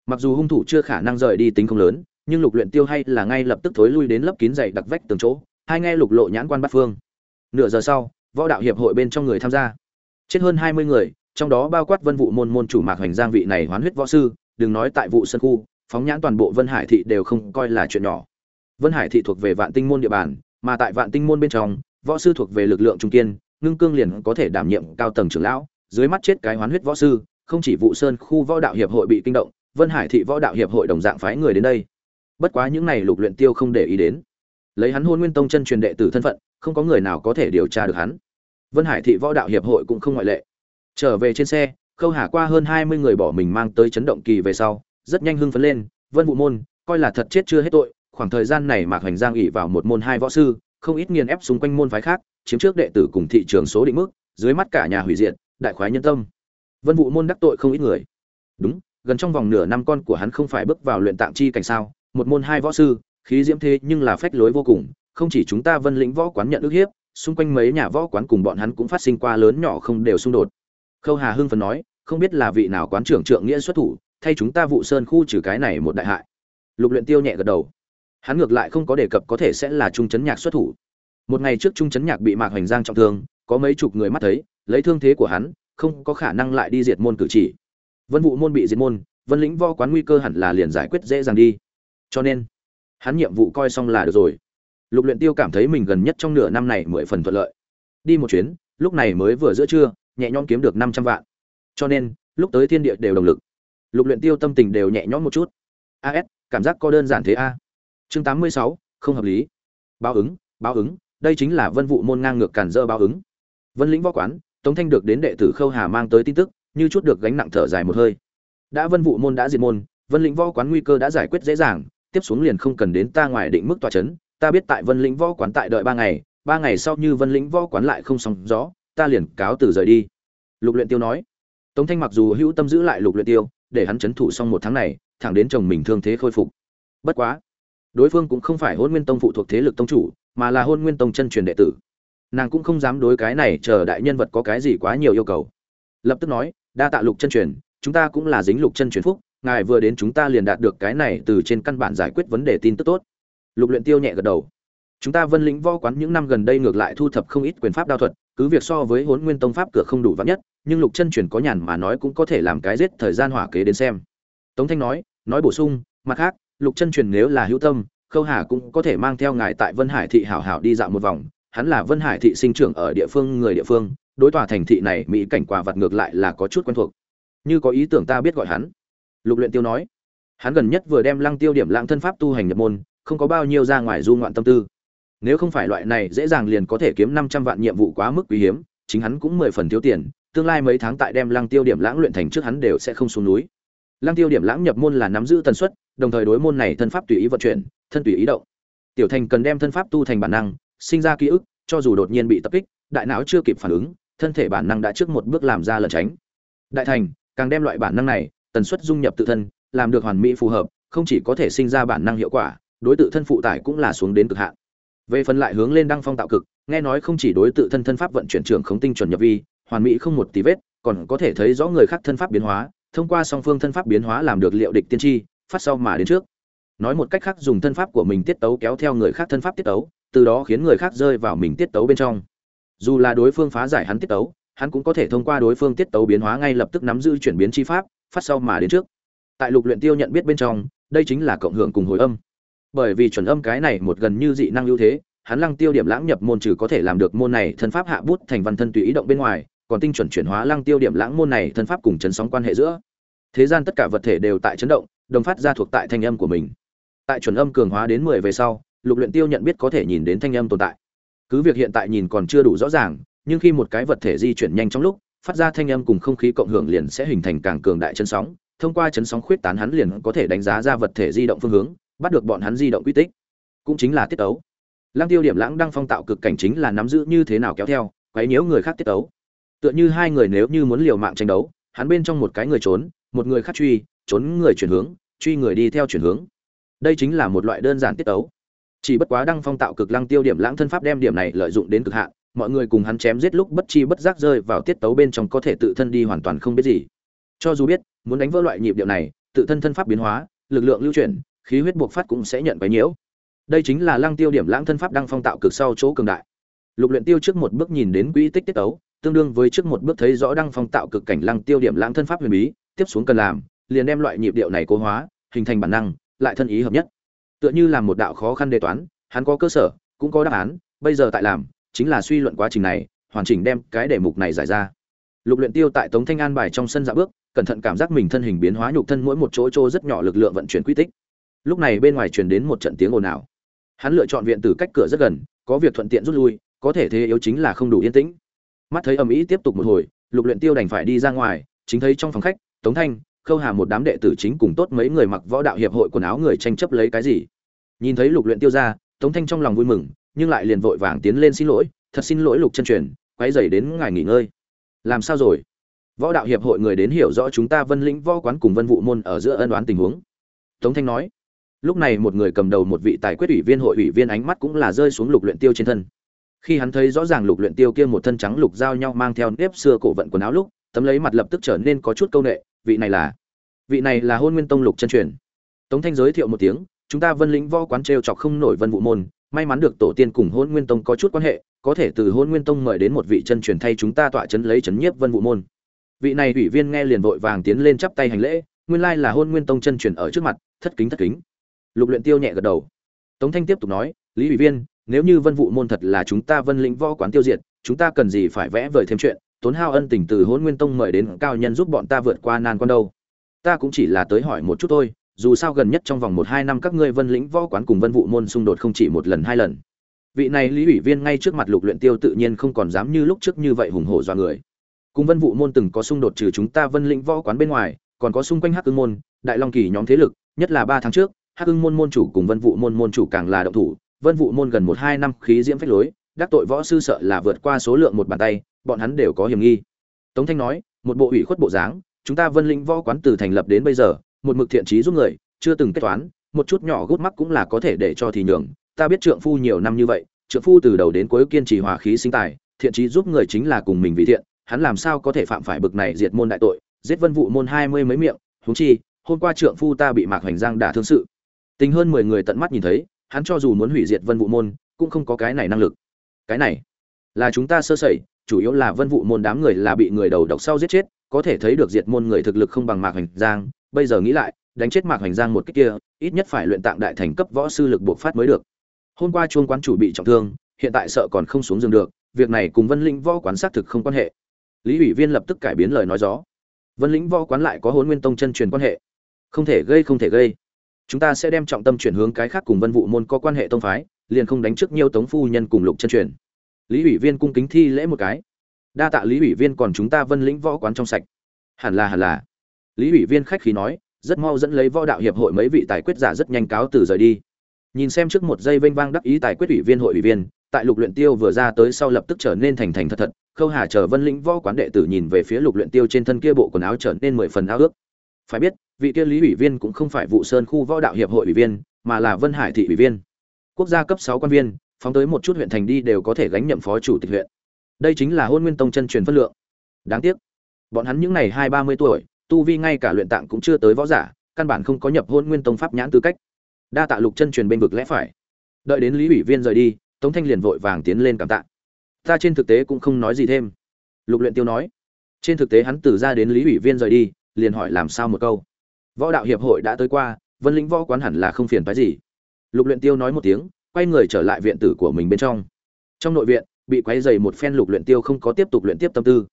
Mặc dù hung thủ chưa khả năng rời đi tính không lớn, nhưng lục luyện tiêu hay là ngay lập tức thối lui đến lớp kín dày đặc vách từng chỗ hai nghe lục lộ nhãn quan bát phương. Nửa giờ sau, võ đạo hiệp hội bên trong người tham gia. Chết hơn hai mươi người, trong đó bao quát vân vụ môn môn chủ mạc hoành giang vị này hoán huyết võ sư, đừng nói tại vụ sân khu phóng nhãn toàn bộ vân hải thị đều không coi là chuyện nhỏ. Vân hải thị thuộc về vạn tinh môn địa bàn, mà tại vạn tinh môn bên trong, võ sư thuộc về lực lượng trung kiên, ngưng cương liền có thể đảm nhiệm cao tầng trưởng lão, dưới mắt chết cái hoán huyết võ sư, không chỉ vụ sơn khu võ đạo hiệp hội bị kinh động, vân hải thị võ đạo hiệp hội đồng dạng phái người đến đây. Bất quá những này lục luyện tiêu không để ý đến. Lấy hắn hôn nguyên tông chân truyền đệ tử thân phận, không có người nào có thể điều tra được hắn. Vân hải thị võ đạo hiệp hội cũng không ngoại lệ. Trở về trên xe, khâu hà qua hơn hai mươi người bỏ mình mang tới chấn động kỳ về sau rất nhanh hưng phấn lên, vân vụ môn, coi là thật chết chưa hết tội, khoảng thời gian này mạc hoành giang ỉ vào một môn hai võ sư, không ít nghiền ép xung quanh môn phái khác, chiếm trước đệ tử cùng thị trường số định mức, dưới mắt cả nhà hủy diệt, đại khoái nhân tâm. Vân vụ môn đắc tội không ít người. Đúng, gần trong vòng nửa năm con của hắn không phải bước vào luyện tạng chi cảnh sao, một môn hai võ sư, khí diễm thế nhưng là phách lối vô cùng, không chỉ chúng ta vân lĩnh võ quán nhận ức hiếp, xung quanh mấy nhà võ quán cùng bọn hắn cũng phát sinh qua lớn nhỏ không đều xung đột. Khâu hà hưng phấn nói, không biết là vị nào quán trưởng trượng nghĩa xuất thủ thay chúng ta vụ sơn khu trừ cái này một đại hại. Lục luyện tiêu nhẹ gật đầu. Hắn ngược lại không có đề cập có thể sẽ là trung chấn nhạc xuất thủ. Một ngày trước trung chấn nhạc bị mạc hoành giang trọng thương, có mấy chục người mắt thấy, lấy thương thế của hắn, không có khả năng lại đi diệt môn cử chỉ. Vân vụ môn bị diệt môn, vân lĩnh võ quán nguy cơ hẳn là liền giải quyết dễ dàng đi. Cho nên, hắn nhiệm vụ coi xong là được rồi. Lục luyện tiêu cảm thấy mình gần nhất trong nửa năm này mười phần thuận lợi. Đi một chuyến, lúc này mới vừa giữa trưa, nhẹ nhõm kiếm được năm trăm vạn. Cho nên, lúc tới thiên địa đều đồng lực lục luyện tiêu tâm tình đều nhẹ nhõm một chút. As cảm giác có đơn giản thế a. Chương tám mươi sáu, không hợp lý. Báo ứng báo ứng, đây chính là vân vụ môn ngang ngược cản dơ báo ứng. Vân lĩnh võ quán, tống thanh được đến đệ tử khâu hà mang tới tin tức, như chút được gánh nặng thở dài một hơi. Đã vân vụ môn đã diệt môn, vân lĩnh võ quán nguy cơ đã giải quyết dễ dàng, tiếp xuống liền không cần đến ta ngoài định mức tòa chấn. Ta biết tại vân lĩnh võ quán tại đợi ba ngày ba ngày sau như vân lĩnh võ quán lại không xong rõ, ta liền cáo từ rời đi. Lục luyện tiêu nói. Tống thanh mặc dù hữu tâm giữ lại lục luyện tiêu để hắn chấn thủ xong một tháng này, thẳng đến chồng mình thương thế khôi phục. Bất quá, đối phương cũng không phải hôn nguyên tông phụ thuộc thế lực tông chủ, mà là hôn nguyên tông chân truyền đệ tử. Nàng cũng không dám đối cái này chờ đại nhân vật có cái gì quá nhiều yêu cầu. Lập tức nói, đa tạ lục chân truyền, chúng ta cũng là dính lục chân truyền phúc, ngài vừa đến chúng ta liền đạt được cái này từ trên căn bản giải quyết vấn đề tin tức tốt. Lục luyện tiêu nhẹ gật đầu chúng ta vân lĩnh võ quán những năm gần đây ngược lại thu thập không ít quyền pháp đao thuật, cứ việc so với huấn nguyên tông pháp cửa không đủ vắn nhất, nhưng lục chân truyền có nhàn mà nói cũng có thể làm cái giết thời gian hỏa kế đến xem. Tống thanh nói nói bổ sung, mặt khác, lục chân truyền nếu là hữu tâm, khâu hà cũng có thể mang theo ngài tại vân hải thị hảo hảo đi dạo một vòng, hắn là vân hải thị sinh trưởng ở địa phương người địa phương, đối tòa thành thị này mỹ cảnh quả vật ngược lại là có chút quen thuộc. Như có ý tưởng ta biết gọi hắn. Lục luyện tiêu nói, hắn gần nhất vừa đem lăng tiêu điểm lãng thân pháp tu hành nhập môn, không có bao nhiêu ra ngoài du ngoạn tâm tư nếu không phải loại này dễ dàng liền có thể kiếm năm trăm vạn nhiệm vụ quá mức quý hiếm, chính hắn cũng mười phần thiếu tiền, tương lai mấy tháng tại đem lăng tiêu điểm lãng luyện thành trước hắn đều sẽ không xuống núi. Lăng tiêu điểm lãng nhập môn là nắm giữ tần suất, đồng thời đối môn này thân pháp tùy ý vận chuyển, thân tùy ý động. Tiểu thành cần đem thân pháp tu thành bản năng, sinh ra ký ức, cho dù đột nhiên bị tập kích, đại não chưa kịp phản ứng, thân thể bản năng đã trước một bước làm ra lẩn tránh. Đại thành, càng đem loại bản năng này, tần suất dung nhập tự thân, làm được hoàn mỹ phù hợp, không chỉ có thể sinh ra bản năng hiệu quả, đối tự thân phụ tải cũng là xuống đến cực hạn về phần lại hướng lên đăng phong tạo cực, nghe nói không chỉ đối tự thân thân pháp vận chuyển trường không tinh chuẩn nhập vi, hoàn mỹ không một tí vết, còn có thể thấy rõ người khác thân pháp biến hóa, thông qua song phương thân pháp biến hóa làm được liệu địch tiên tri, phát sau mà đến trước. Nói một cách khác dùng thân pháp của mình tiết tấu kéo theo người khác thân pháp tiết tấu, từ đó khiến người khác rơi vào mình tiết tấu bên trong. Dù là đối phương phá giải hắn tiết tấu, hắn cũng có thể thông qua đối phương tiết tấu biến hóa ngay lập tức nắm giữ chuyển biến chi pháp, phát sau mà đến trước. Tại lục luyện tiêu nhận biết bên trong, đây chính là cộng hưởng cùng hồi âm bởi vì chuẩn âm cái này một gần như dị năng ưu thế, hắn lăng tiêu điểm lãng nhập môn trừ có thể làm được môn này thân pháp hạ bút thành văn thân tùy ý động bên ngoài, còn tinh chuẩn chuyển hóa lăng tiêu điểm lãng môn này thân pháp cùng chấn sóng quan hệ giữa. Thế gian tất cả vật thể đều tại chấn động, đồng phát ra thuộc tại thanh âm của mình. Tại chuẩn âm cường hóa đến mười về sau, lục luyện tiêu nhận biết có thể nhìn đến thanh âm tồn tại. Cứ việc hiện tại nhìn còn chưa đủ rõ ràng, nhưng khi một cái vật thể di chuyển nhanh trong lúc, phát ra thanh âm cùng không khí cộng hưởng liền sẽ hình thành càng cường đại chấn sóng, thông qua chấn sóng khuyết tán hắn liền có thể đánh giá ra vật thể di động phương hướng bắt được bọn hắn di động quy tích. Cũng chính là tiết tấu. Lăng tiêu điểm lãng đăng phong tạo cực cảnh chính là nắm giữ như thế nào kéo theo, quấy nhiễu người khác tiết tấu. Tựa như hai người nếu như muốn liều mạng tranh đấu, hắn bên trong một cái người trốn, một người khác truy, trốn người chuyển hướng, truy người đi theo chuyển hướng. Đây chính là một loại đơn giản tiết tấu. Chỉ bất quá đăng phong tạo cực lăng tiêu điểm lãng thân pháp đem điểm này lợi dụng đến cực hạn, mọi người cùng hắn chém giết lúc bất chi bất giác rơi vào tiết tấu bên trong có thể tự thân đi hoàn toàn không biết gì. Cho dù biết, muốn đánh vỡ loại nhịp điệu này, tự thân thân pháp biến hóa, lực lượng lưu chuyển khí huyết buộc phát cũng sẽ nhận quấy nhiễu. Đây chính là lăng tiêu điểm lãng thân pháp đăng phong tạo cực sau chỗ cường đại. Lục luyện tiêu trước một bước nhìn đến quỹ tích tiết tấu, tương đương với trước một bước thấy rõ đăng phong tạo cực cảnh lăng tiêu điểm lãng thân pháp huyền bí, tiếp xuống cần làm, liền đem loại nhịp điệu này cố hóa, hình thành bản năng, lại thân ý hợp nhất. Tựa như làm một đạo khó khăn đề toán, hắn có cơ sở, cũng có đáp án, bây giờ tại làm, chính là suy luận quá trình này, hoàn chỉnh đem cái đề mục này giải ra. Lục luyện tiêu tại tống thanh an bài trong sân dạo bước, cẩn thận cảm giác mình thân hình biến hóa nhục thân mỗi một chỗ chỗ rất nhỏ lực lượng vận chuyển quy tích lúc này bên ngoài truyền đến một trận tiếng ồn ào. Hắn lựa chọn viện tử cách cửa rất gần, có việc thuận tiện rút lui, có thể thế yếu chính là không đủ yên tĩnh. Mắt thấy ầm ĩ tiếp tục một hồi, lục luyện tiêu đành phải đi ra ngoài, chính thấy trong phòng khách, tống thanh, khâu hà một đám đệ tử chính cùng tốt mấy người mặc võ đạo hiệp hội quần áo người tranh chấp lấy cái gì. Nhìn thấy lục luyện tiêu ra, tống thanh trong lòng vui mừng, nhưng lại liền vội vàng tiến lên xin lỗi, thật xin lỗi lục chân truyền quay dày đến ngài nghỉ ngơi. Làm sao rồi? Võ đạo hiệp hội người đến hiểu rõ chúng ta vân lĩnh võ quán cùng vân vụ môn ở giữa ân oán tình huống. Tống thanh nói lúc này một người cầm đầu một vị tài quyết ủy viên hội ủy viên ánh mắt cũng là rơi xuống lục luyện tiêu trên thân. Khi hắn thấy rõ ràng lục luyện tiêu kia một thân trắng lục giao nhau mang theo nếp xưa cổ vận quần áo lúc, tấm lấy mặt lập tức trở nên có chút câu nệ, vị này là, vị này là hôn nguyên tông lục chân truyền. Tống thanh giới thiệu một tiếng, chúng ta vân lĩnh võ quán treo chọc không nổi vân vụ môn, may mắn được tổ tiên cùng hôn nguyên tông có chút quan hệ, có thể từ hôn nguyên tông mời đến một vị chân truyền thay chúng ta tọa chấn lấy chấn nhiếp vân vụ môn. Vị này ủy viên nghe liền vội vàng tiến lên chắp tay hành lễ, nguyên lai là hôn nguyên tông chân truyền ở trước mặt, thất kính thất kính lục luyện tiêu nhẹ gật đầu. Tống thanh tiếp tục nói, lý ủy viên, nếu như vân vụ môn thật là chúng ta vân lĩnh võ quán tiêu diệt, chúng ta cần gì phải vẽ vời thêm chuyện? Tốn hao ân tình từ hôn nguyên tông mời đến cao nhân giúp bọn ta vượt qua nan quan đâu. Ta cũng chỉ là tới hỏi một chút thôi, dù sao gần nhất trong vòng một hai năm các ngươi vân lĩnh võ quán cùng vân vụ môn xung đột không chỉ một lần hai lần. Vị này lý ủy viên ngay trước mặt lục luyện tiêu tự nhiên không còn dám như lúc trước như vậy hùng hổ do người. Cùng vân vụ môn từng có xung đột trừ chúng ta vân lĩnh võ quán bên ngoài, còn có xung quanh hắc ưng môn, đại long kỳ nhóm thế lực, nhất là ba tháng trước hắc ưng môn môn chủ cùng vân vụ môn môn chủ càng là động thủ. Vân vụ môn gần một hai năm khí diễm phách lối, đắc tội võ sư sợ là vượt qua số lượng một bàn tay, bọn hắn đều có hiểm nghi. Tống thanh nói, một bộ ủy khuất bộ dáng, chúng ta vân lĩnh võ quán từ thành lập đến bây giờ, một mực thiện trí giúp người, chưa từng kết toán, một chút nhỏ gút mắc cũng là có thể để cho thì nhường. Ta biết trượng phu nhiều năm như vậy, trượng phu từ đầu đến cuối kiên trì hòa khí sinh tài, thiện trí giúp người chính là cùng mình vì thiện, hắn làm sao có thể phạm phải bực này diệt môn đại tội, giết vân vụ môn hai mươi mấy miệng, huống chi, hôm qua trượng phu ta bị mạc hoành giang đả thương sự tình hơn mười người tận mắt nhìn thấy, hắn cho dù muốn hủy diệt vân vụ môn, cũng không có cái này năng lực. Cái này là chúng ta sơ sẩy, chủ yếu là vân vụ môn đám người là bị người đầu độc sau giết chết, có thể thấy được diệt môn người thực lực không bằng mạc hoành giang. Bây giờ nghĩ lại, đánh chết mạc hoành giang một cách kia, ít nhất phải luyện tạng đại thành cấp võ sư lực buộc phát mới được. Hôm qua chuông quán chủ bị trọng thương, hiện tại sợ còn không xuống giường được, việc này cùng vân lĩnh võ quán xác thực không quan hệ. Lý ủy viên lập tức cải biến lời nói gió. Vân lĩnh võ quán lại có hôn nguyên tông chân truyền quan hệ. Không thể gây, không thể gây chúng ta sẽ đem trọng tâm chuyển hướng cái khác cùng vân vụ môn có quan hệ tông phái, liền không đánh trước nhiều tống phu nhân cùng lục chân truyền. Lý ủy viên cung kính thi lễ một cái. Đa tạ lý ủy viên còn chúng ta vân lĩnh võ quán trong sạch. Hẳn là hẳn là. Lý ủy viên khách khí nói, rất mau dẫn lấy võ đạo hiệp hội mấy vị tài quyết giả rất nhanh cáo từ rời đi. Nhìn xem trước một giây vênh vang đắc ý tài quyết ủy viên hội ủy viên, tại lục luyện tiêu vừa ra tới sau lập tức trở nên thành thành thật thật, khâu hà chờ vân lĩnh võ quán đệ tử nhìn về phía lục luyện tiêu trên thân kia bộ quần áo trở nên mười phần áo ước. Phải biết vị kia lý ủy viên cũng không phải vụ sơn khu võ đạo hiệp hội ủy viên, mà là vân hải thị ủy viên. Quốc gia cấp sáu quan viên, phóng tới một chút huyện thành đi đều có thể gánh nhậm phó chủ tịch huyện. Đây chính là hôn nguyên tông chân truyền phân lượng. Đáng tiếc, bọn hắn những ngày hai ba mươi tuổi, tu vi ngay cả luyện tạng cũng chưa tới võ giả, căn bản không có nhập hôn nguyên tông pháp nhãn tư cách. Đa tạ lục chân truyền bên vực lẽ phải. Đợi đến lý ủy viên rời đi, tống thanh liền vội vàng tiến lên cảm tạ. Ta trên thực tế cũng không nói gì thêm. Lục luyện tiêu nói. Trên thực tế hắn từ ra đến lý ủy viên rời đi, liền hỏi làm sao một câu võ đạo hiệp hội đã tới qua, vân lĩnh võ quán hẳn là không phiền phái gì. Lục luyện tiêu nói một tiếng, quay người trở lại viện tử của mình bên trong. Trong nội viện, bị quấy dày một phen lục luyện tiêu không có tiếp tục luyện tiếp tâm tư.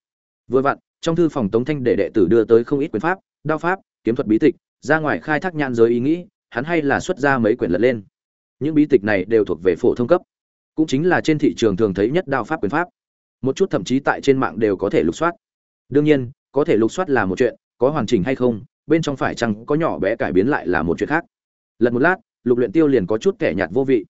Vừa vặn, trong thư phòng tống thanh để đệ tử đưa tới không ít quyền pháp, đao pháp, kiếm thuật bí tịch, ra ngoài khai thác nhãn giới ý nghĩ, hắn hay là xuất ra mấy quyển lật lên. Những bí tịch này đều thuộc về phổ thông cấp. Cũng chính là trên thị trường thường thấy nhất đao pháp quyền pháp. Một chút thậm chí tại trên mạng đều có thể lục soát. Đương nhiên, có thể lục soát là một chuyện, có hoàn chỉnh hay không bên trong phải chăng có nhỏ bé cải biến lại là một chuyện khác. Lần một lát, lục luyện tiêu liền có chút kẻ nhạt vô vị.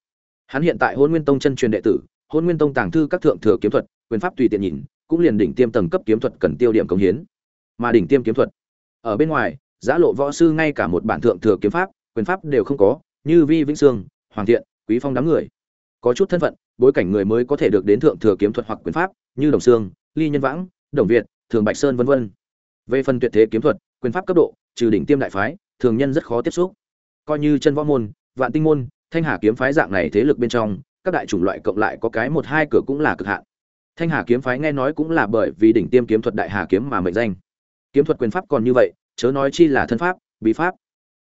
Hắn hiện tại hôn nguyên tông chân truyền đệ tử, hôn nguyên tông tàng thư các thượng thừa kiếm thuật, quyền pháp tùy tiện nhìn, cũng liền đỉnh tiêm tầng cấp kiếm thuật cần tiêu điểm công hiến. Mà đỉnh tiêm kiếm thuật, ở bên ngoài, giã lộ võ sư ngay cả một bản thượng thừa kiếm pháp, quyền pháp đều không có, như vi vĩnh sương, hoàng thiện, quý phong đám người. Có chút thân phận, bối cảnh người mới có thể được đến thượng thừa kiếm thuật hoặc quyền pháp, như đồng sương, ly nhân vãng, đồng việt, thường bạch sơn vân vân. Về phần tuyệt thế kiếm thuật, quyền pháp cấp độ trừ đỉnh tiêm đại phái, thường nhân rất khó tiếp xúc. Coi như chân võ môn, vạn tinh môn, thanh hà kiếm phái dạng này thế lực bên trong, các đại chủng loại cộng lại có cái một hai cửa cũng là cực hạn. Thanh hà kiếm phái nghe nói cũng là bởi vì đỉnh tiêm kiếm thuật đại hà kiếm mà mệnh danh. Kiếm thuật quyền pháp còn như vậy, chớ nói chi là thân pháp, bí pháp.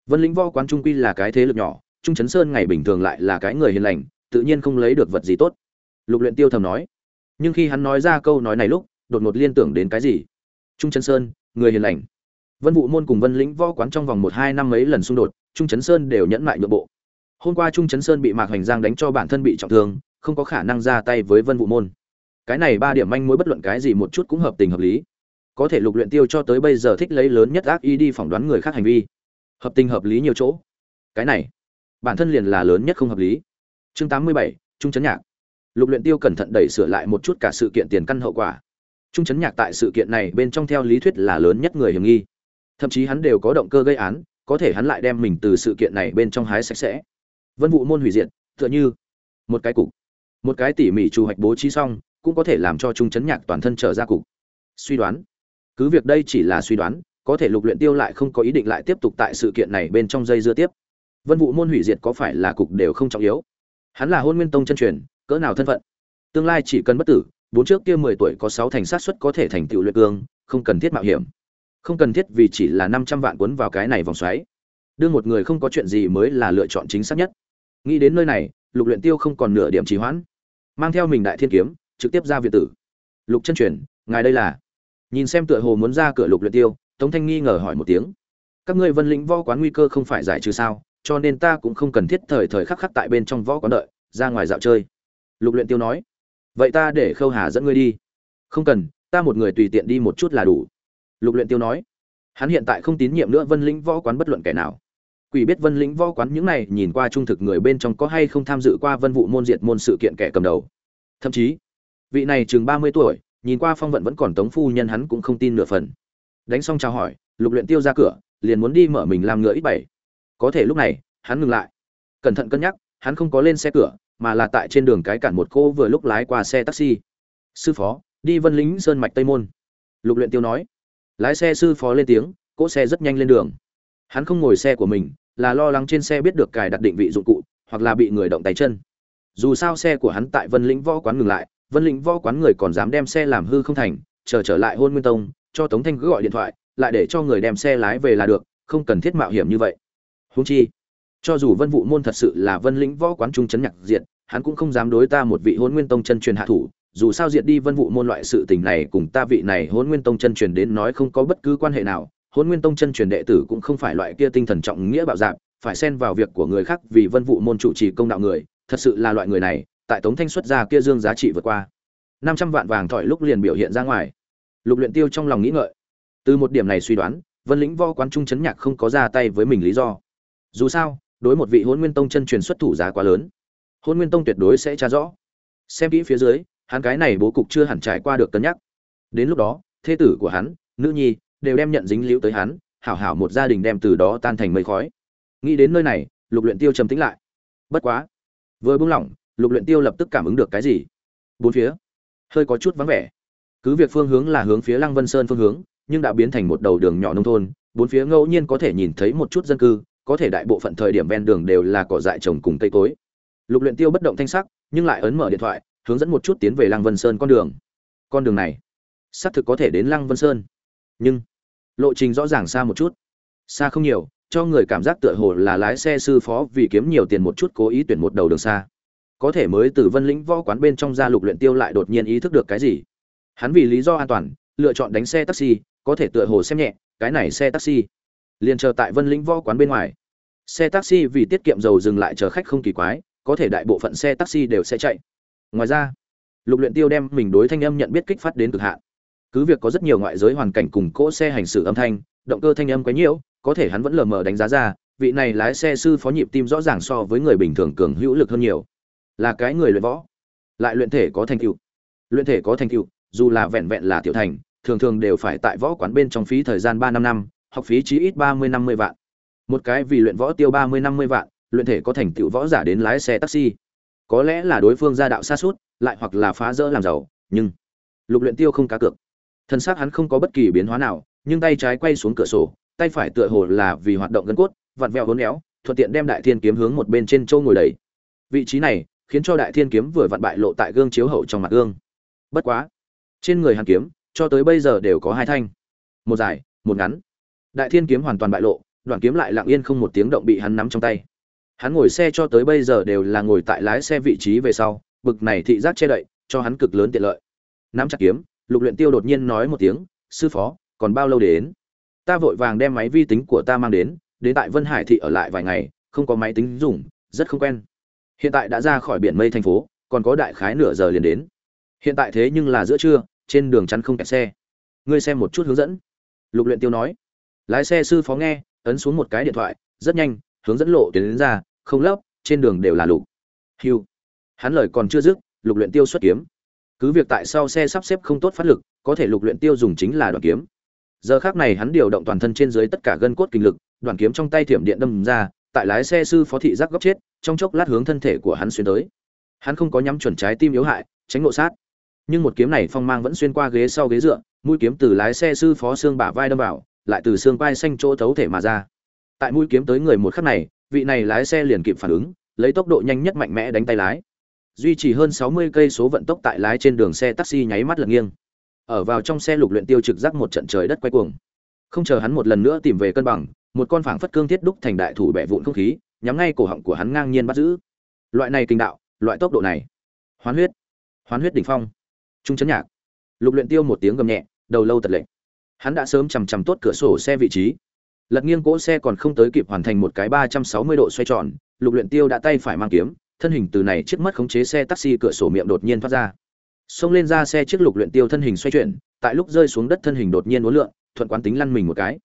Vân lĩnh võ quán trung quy là cái thế lực nhỏ, trung chấn sơn ngày bình thường lại là cái người hiền lành, tự nhiên không lấy được vật gì tốt. Lục luyện tiêu thầm nói. Nhưng khi hắn nói ra câu nói này lúc, đột ngột liên tưởng đến cái gì? Trung chấn sơn, người hiền lành vân vũ môn cùng vân lĩnh võ quán trong vòng một hai năm mấy lần xung đột, trung chấn sơn đều nhẫn mại nhượng bộ. Hôm qua trung chấn sơn bị mạc hoành giang đánh cho bản thân bị trọng thương, không có khả năng ra tay với vân vũ môn. Cái này ba điểm manh mối bất luận cái gì một chút cũng hợp tình hợp lý. Có thể lục luyện tiêu cho tới bây giờ thích lấy lớn nhất ác ý đi phỏng đoán người khác hành vi. Hợp tình hợp lý nhiều chỗ. Cái này, bản thân liền là lớn nhất không hợp lý. Chương tám mươi bảy, trung chấn nhạc. Lục luyện tiêu cẩn thận đẩy sửa lại một chút cả sự kiện tiền căn hậu quả. Trung chấn nhạc tại sự kiện này bên trong theo lý thuyết là lớn nhất người hiểm nghi thậm chí hắn đều có động cơ gây án, có thể hắn lại đem mình từ sự kiện này bên trong hái sạch sẽ. Vân vụ môn hủy diệt, tựa như một cái cục. Một cái tỉ mỉ trù hoạch bố trí xong, cũng có thể làm cho trung chấn nhạc toàn thân trở ra cục. Suy đoán. Cứ việc đây chỉ là suy đoán, có thể lục luyện tiêu lại không có ý định lại tiếp tục tại sự kiện này bên trong dây dưa tiếp. Vân vụ môn hủy diệt có phải là cục đều không trọng yếu. Hắn là hôn nguyên tông chân truyền, cỡ nào thân phận? Tương lai chỉ cần bất tử, bốn trước kia mười tuổi có sáu thành sát suất có thể thành tựu luyện cương, không cần thiết mạo hiểm không cần thiết vì chỉ là năm trăm vạn cuốn vào cái này vòng xoáy. Đưa một người không có chuyện gì mới là lựa chọn chính xác nhất. Nghĩ đến nơi này, lục luyện tiêu không còn nửa điểm trì hoãn. Mang theo mình đại thiên kiếm, trực tiếp ra viện tử. Lục chân truyền, ngài đây là? Nhìn xem tựa hồ muốn ra cửa lục luyện tiêu, tống thanh nghi ngờ hỏi một tiếng. Các ngươi vân lĩnh võ quán nguy cơ không phải giải trừ sao, cho nên ta cũng không cần thiết thời thời khắc khắc tại bên trong võ quán đợi, ra ngoài dạo chơi. Lục luyện tiêu nói. Vậy ta để khâu hà dẫn ngươi đi. Không cần, ta một người tùy tiện đi một chút là đủ lục luyện tiêu nói. Hắn hiện tại không tín nhiệm nữa vân lĩnh võ quán bất luận kẻ nào. Quỷ biết vân lĩnh võ quán những này nhìn qua trung thực người bên trong có hay không tham dự qua vân vụ môn diệt môn sự kiện kẻ cầm đầu. Thậm chí, vị này chừng ba mươi tuổi, nhìn qua phong vận vẫn còn tống phu nhân hắn cũng không tin nửa phần. Đánh xong chào hỏi, lục luyện tiêu ra cửa, liền muốn đi mở mình làm ngựa ít bảy. Có thể lúc này, hắn ngừng lại. Cẩn thận cân nhắc, hắn không có lên xe cửa, mà là tại trên đường cái cản một cô vừa lúc lái qua xe taxi. Sư phó, đi vân lính sơn mạch tây môn. Lục luyện tiêu nói lái xe sư phó lên tiếng cỗ xe rất nhanh lên đường. Hắn không ngồi xe của mình là lo lắng trên xe biết được cài đặt định vị dụng cụ hoặc là bị người động tay chân. Dù sao xe của hắn tại vân lĩnh võ quán ngừng lại vân lĩnh võ quán người còn dám đem xe làm hư không thành chờ trở lại hôn nguyên tông cho tống thanh cứ gọi điện thoại lại để cho người đem xe lái về là được không cần thiết mạo hiểm như vậy. Huống chi cho dù vân vụ môn thật sự là vân lĩnh võ quán trung chấn nhạc diện, hắn cũng không dám đối ta một vị hôn nguyên tông chân truyền hạ thủ dù sao diệt đi vân vụ môn loại sự tình này cùng ta vị này hôn nguyên tông chân truyền đến nói không có bất cứ quan hệ nào. Hôn nguyên tông chân truyền đệ tử cũng không phải loại kia tinh thần trọng nghĩa bạo dạp phải xen vào việc của người khác vì vân vụ môn chủ trì công đạo người, thật sự là loại người này, tại tống thanh xuất ra kia dương giá trị vượt qua. Năm trăm vạn vàng thỏi lúc liền biểu hiện ra ngoài. Lục luyện tiêu trong lòng nghĩ ngợi. Từ một điểm này suy đoán, vân lĩnh võ quán trung chấn nhạc không có ra tay với mình lý do. Dù sao, đối một vị hôn nguyên tông chân truyền xuất thủ giá quá lớn. Hôn nguyên tông tuyệt đối sẽ tra rõ. Xem kỹ phía dưới hắn cái này bố cục chưa hẳn trải qua được cân nhắc. Đến lúc đó, thê tử của hắn, nữ nhi, đều đem nhận dính liễu tới hắn, hảo hảo một gia đình đem từ đó tan thành mây khói. Nghĩ đến nơi này, lục luyện tiêu trầm tĩnh lại. Bất quá, vừa buông lỏng, lục luyện tiêu lập tức cảm ứng được cái gì? Bốn phía, hơi có chút vắng vẻ. Cứ việc phương hướng là hướng phía lăng vân sơn phương hướng, nhưng đã biến thành một đầu đường nhỏ nông thôn, bốn phía ngẫu nhiên có thể nhìn thấy một chút dân cư, có thể đại bộ phận thời điểm ven đường đều là cỏ dại trồng cùng cây cối. Lục luyện tiêu bất động thanh sắc, nhưng lại ấn mở điện thoại hướng dẫn một chút tiến về lăng vân sơn con đường. Con đường này, xác thực có thể đến lăng vân sơn, nhưng lộ trình rõ ràng xa một chút. Xa không nhiều, cho người cảm giác tựa hồ là lái xe sư phó vì kiếm nhiều tiền một chút cố ý tuyển một đầu đường xa. Có thể mới từ vân lĩnh võ quán bên trong ra lục luyện tiêu lại đột nhiên ý thức được cái gì. Hắn vì lý do an toàn, lựa chọn đánh xe taxi, có thể tựa hồ xem nhẹ, cái này xe taxi. Liền chờ tại vân lĩnh võ quán bên ngoài. Xe taxi vì tiết kiệm dầu dừng lại chờ khách không kỳ quái, có thể đại bộ phận xe taxi đều sẽ chạy ngoài ra, lục luyện tiêu đem mình đối thanh âm nhận biết kích phát đến cực hạn. Cứ việc có rất nhiều ngoại giới hoàn cảnh cùng cỗ xe hành xử âm thanh, động cơ thanh âm quấy nhiễu có thể hắn vẫn lờ mờ đánh giá ra, vị này lái xe sư phó nhịp tim rõ ràng so với người bình thường cường hữu lực hơn nhiều. Là cái người luyện võ. Lại luyện thể có thành tựu. Luyện thể có thành tựu, dù là vẹn vẹn là tiểu thành, thường thường đều phải tại võ quán bên trong phí thời gian ba năm năm, học phí chí ít ba mươi năm mươi vạn. Một cái vì luyện võ tiêu ba mươi năm mươi vạn, luyện thể có thành tựu võ giả đến lái xe taxi có lẽ là đối phương gia đạo xa suốt, lại hoặc là phá rỡ làm giàu, nhưng lục luyện tiêu không cá cược. Thân xác hắn không có bất kỳ biến hóa nào, nhưng tay trái quay xuống cửa sổ, tay phải tựa hồ là vì hoạt động gân cốt, vặn vẹo hốn éo, thuận tiện đem đại thiên kiếm hướng một bên trên châu ngồi đầy. Vị trí này khiến cho đại thiên kiếm vừa vặn bại lộ tại gương chiếu hậu trong mặt gương. Bất quá, trên người hàn kiếm, cho tới bây giờ đều có hai thanh. Một dài, một ngắn. Đại thiên kiếm hoàn toàn bại lộ, đoạn kiếm lại lặng yên không một tiếng động bị hắn nắm trong tay hắn ngồi xe cho tới bây giờ đều là ngồi tại lái xe vị trí về sau, bực này thị giác che đậy, cho hắn cực lớn tiện lợi. Nắm chặt kiếm, lục luyện tiêu đột nhiên nói một tiếng, sư phó, còn bao lâu để đến? Ta vội vàng đem máy vi tính của ta mang đến đến tại vân hải thị ở lại vài ngày, không có máy tính dùng, rất không quen. Hiện tại đã ra khỏi biển mây thành phố, còn có đại khái nửa giờ liền đến. Hiện tại thế nhưng là giữa trưa, trên đường chắn không kẹt xe. Ngươi xem một chút hướng dẫn. Lục luyện tiêu nói. Lái xe sư phó nghe, ấn xuống một cái điện thoại, rất nhanh hướng dẫn lộ tiến đến ra, không lấp, trên đường đều là lục. Hưu. Hắn lời còn chưa dứt, lục luyện tiêu xuất kiếm. Cứ việc tại sau xe sắp xếp không tốt phát lực, có thể lục luyện tiêu dùng chính là đoạn kiếm. Giờ khắc này hắn điều động toàn thân trên dưới tất cả gân cốt kinh lực, đoạn kiếm trong tay thiểm điện đâm ra, tại lái xe sư phó thị giác góc chết, trong chốc lát hướng thân thể của hắn xuyên tới. Hắn không có nhắm chuẩn trái tim yếu hại, tránh ngộ sát. Nhưng một kiếm này phong mang vẫn xuyên qua ghế sau ghế dựa, mũi kiếm từ lái xe sư phó xương bả vai đâm vào, lại từ xương vai xanh chỗ thấu thể mà ra tại mũi kiếm tới người một khắc này, vị này lái xe liền kịp phản ứng, lấy tốc độ nhanh nhất mạnh mẽ đánh tay lái. Duy trì hơn sáu mươi cây số vận tốc tại lái trên đường xe taxi nháy mắt lật nghiêng. Ở vào trong xe lục luyện tiêu trực giác một trận trời đất quay cuồng. Không chờ hắn một lần nữa tìm về cân bằng, một con phảng phất cương thiết đúc thành đại thủ bẻ vụn không khí, nhắm ngay cổ họng của hắn ngang nhiên bắt giữ. Loại này kinh đạo, loại tốc độ này. Hoán huyết. Hoán huyết đỉnh phong. Trung chấn nhạc. Lục luyện tiêu một tiếng gầm nhẹ, đầu lâu tật lệnh. Hắn đã sớm chầm chầm tốt cửa sổ xe vị trí lật nghiêng cỗ xe còn không tới kịp hoàn thành một cái ba trăm sáu mươi độ xoay tròn, lục luyện tiêu đã tay phải mang kiếm, thân hình từ này chiếc mất khống chế xe taxi cửa sổ miệng đột nhiên thoát ra. Xông lên ra xe chiếc lục luyện tiêu thân hình xoay chuyển, tại lúc rơi xuống đất thân hình đột nhiên uốn lượn, thuận quán tính lăn mình một cái.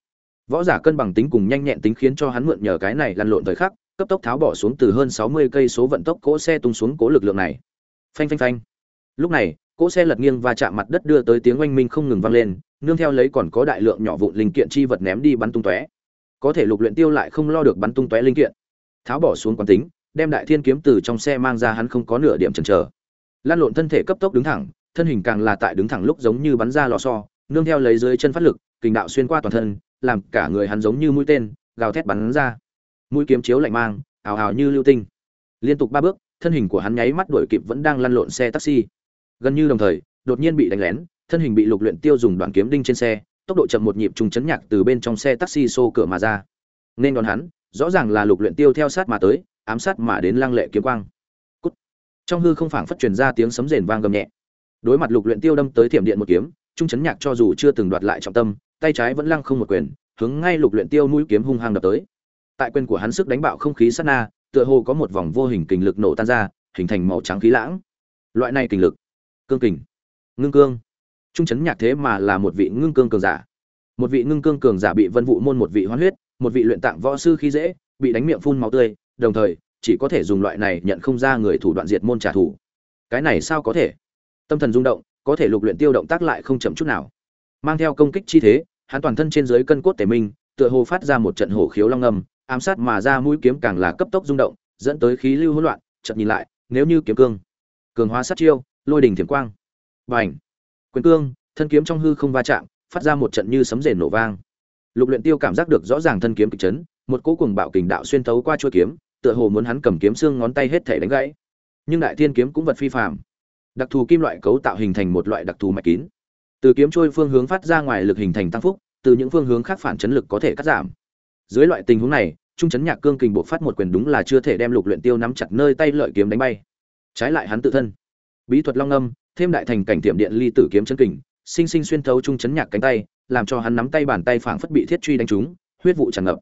Võ giả cân bằng tính cùng nhanh nhẹn tính khiến cho hắn mượn nhờ cái này lăn lộn thời khắc, cấp tốc tháo bỏ xuống từ hơn sáu mươi cây số vận tốc cỗ xe tung xuống cố lực lượng này. Phanh phanh phanh. Lúc này, cỗ xe lật nghiêng và chạm mặt đất đưa tới tiếng oanh minh không ngừng vang lên nương theo lấy còn có đại lượng nhỏ vụn linh kiện chi vật ném đi bắn tung tóe. Có thể lục luyện tiêu lại không lo được bắn tung tóe linh kiện. Tháo bỏ xuống quán tính, đem đại thiên kiếm từ trong xe mang ra hắn không có nửa điểm chần chờ. Lan lộn thân thể cấp tốc đứng thẳng, thân hình càng là tại đứng thẳng lúc giống như bắn ra lò xo, nương theo lấy dưới chân phát lực kình đạo xuyên qua toàn thân, làm cả người hắn giống như mũi tên, gào thét bắn ra. Mũi kiếm chiếu lạnh mang, ào ào như lưu tinh. Liên tục ba bước, thân hình của hắn nháy mắt đuổi kịp vẫn đang lăn lộn xe taxi. Gần như đồng thời, đột nhiên bị đánh lén thân hình bị lục luyện tiêu dùng đoạn kiếm đinh trên xe, tốc độ chậm một nhịp trùng chấn nhạc từ bên trong xe taxi xô cửa mà ra. Nên đón hắn, rõ ràng là lục luyện tiêu theo sát mà tới, ám sát mà đến lăng lệ kiếm quang. Cút. trong hư không phảng phất truyền ra tiếng sấm rền vang gầm nhẹ. Đối mặt lục luyện tiêu đâm tới thiểm điện một kiếm, trung chấn nhạc cho dù chưa từng đoạt lại trọng tâm, tay trái vẫn lăng không một quyền, hướng ngay lục luyện tiêu mũi kiếm hung hăng đập tới. Tại quyền của hắn sức đánh bạo không khí sát na, tựa hồ có một vòng vô hình kình lực nổ tan ra, hình thành màu trắng khí lãng. Loại này kình lực, cương kình. Ngưng cương trung chấn nhạc thế mà là một vị ngưng cương cường giả. Một vị ngưng cương cường giả bị vân vụ môn một vị hoán huyết, một vị luyện tạng võ sư khi dễ, bị đánh miệng phun máu tươi, đồng thời, chỉ có thể dùng loại này nhận không ra người thủ đoạn diệt môn trả thù. Cái này sao có thể? Tâm thần rung động, có thể lục luyện tiêu động tác lại không chậm chút nào. Mang theo công kích chi thế, hắn toàn thân trên dưới cân cốt tề minh, tựa hồ phát ra một trận hổ khiếu long âm, ám sát mà ra mũi kiếm càng là cấp tốc rung động, dẫn tới khí lưu hỗn loạn, chợt nhìn lại, nếu như kiếm cương, cường hóa sát chiêu, lôi đỉnh thiểm quang. Bành! Quyền cương, thân kiếm trong hư không va chạm, phát ra một trận như sấm rền nổ vang. Lục luyện tiêu cảm giác được rõ ràng thân kiếm kịch chấn, một cỗ cuồng bạo kình đạo xuyên thấu qua chuôi kiếm, tựa hồ muốn hắn cầm kiếm xương ngón tay hết thể đánh gãy. Nhưng đại thiên kiếm cũng vật phi phàm. Đặc thù kim loại cấu tạo hình thành một loại đặc thù mạch kín. Từ kiếm trôi phương hướng phát ra ngoài lực hình thành tăng phúc, từ những phương hướng khác phản chấn lực có thể cắt giảm. Dưới loại tình huống này, trung chấn nhạc cương kình buộc phát một quyền đúng là chưa thể đem lục luyện tiêu nắm chặt nơi tay lợi kiếm đánh bay. Trái lại hắn tự thân. Bí thuật long âm thêm đại thành cảnh tiệm điện ly tử kiếm chân kình, sinh sinh xuyên thấu trung chấn nhạc cánh tay, làm cho hắn nắm tay bàn tay phảng phất bị thiết truy đánh trúng, huyết vụ tràn ngập.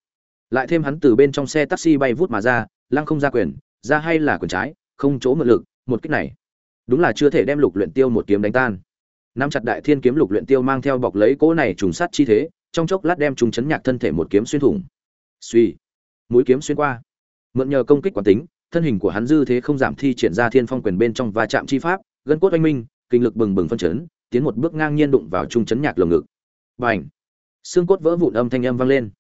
Lại thêm hắn từ bên trong xe taxi bay vút mà ra, lăng không ra quyền, ra hay là quyền trái, không chỗ mượn lực, một kích này. Đúng là chưa thể đem lục luyện tiêu một kiếm đánh tan. Nắm chặt đại thiên kiếm lục luyện tiêu mang theo bọc lấy cỗ này trùng sát chi thế, trong chốc lát đem trung chấn nhạc thân thể một kiếm xuyên thủng. Suy mũi kiếm xuyên qua. Mượn nhờ công kích quán tính, thân hình của hắn dư thế không giảm thi triển ra thiên phong quyền bên trong va chạm chi pháp gân cốt oanh minh, kinh lực bừng bừng phân chấn, tiến một bước ngang nhiên đụng vào trung chấn nhạc lồng ngực. Bành! Xương cốt vỡ vụn âm thanh âm vang lên.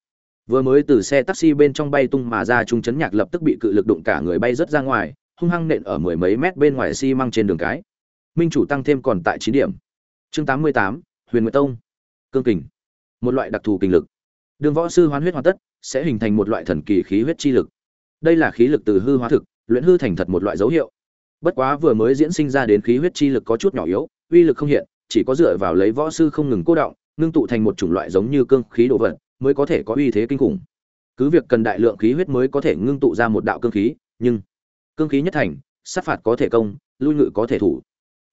Vừa mới từ xe taxi bên trong bay tung mà ra trung chấn nhạc lập tức bị cự lực đụng cả người bay rớt ra ngoài, hung hăng nện ở mười mấy mét bên ngoài xi măng trên đường cái. Minh chủ tăng thêm còn tại chín điểm. Chương tám mươi tám, huyền nguyệt tông. Cương kình. Một loại đặc thù kinh lực. Đường võ sư hoán huyết hoàn tất, sẽ hình thành một loại thần kỳ khí huyết chi lực. Đây là khí lực từ hư hóa thực, luyện hư thành thật một loại dấu hiệu bất quá vừa mới diễn sinh ra đến khí huyết chi lực có chút nhỏ yếu, uy lực không hiện, chỉ có dựa vào lấy võ sư không ngừng cố động, ngưng tụ thành một chủng loại giống như cương khí đồ vật, mới có thể có uy thế kinh khủng. Cứ việc cần đại lượng khí huyết mới có thể ngưng tụ ra một đạo cương khí, nhưng cương khí nhất thành, sát phạt có thể công, lui ngự có thể thủ.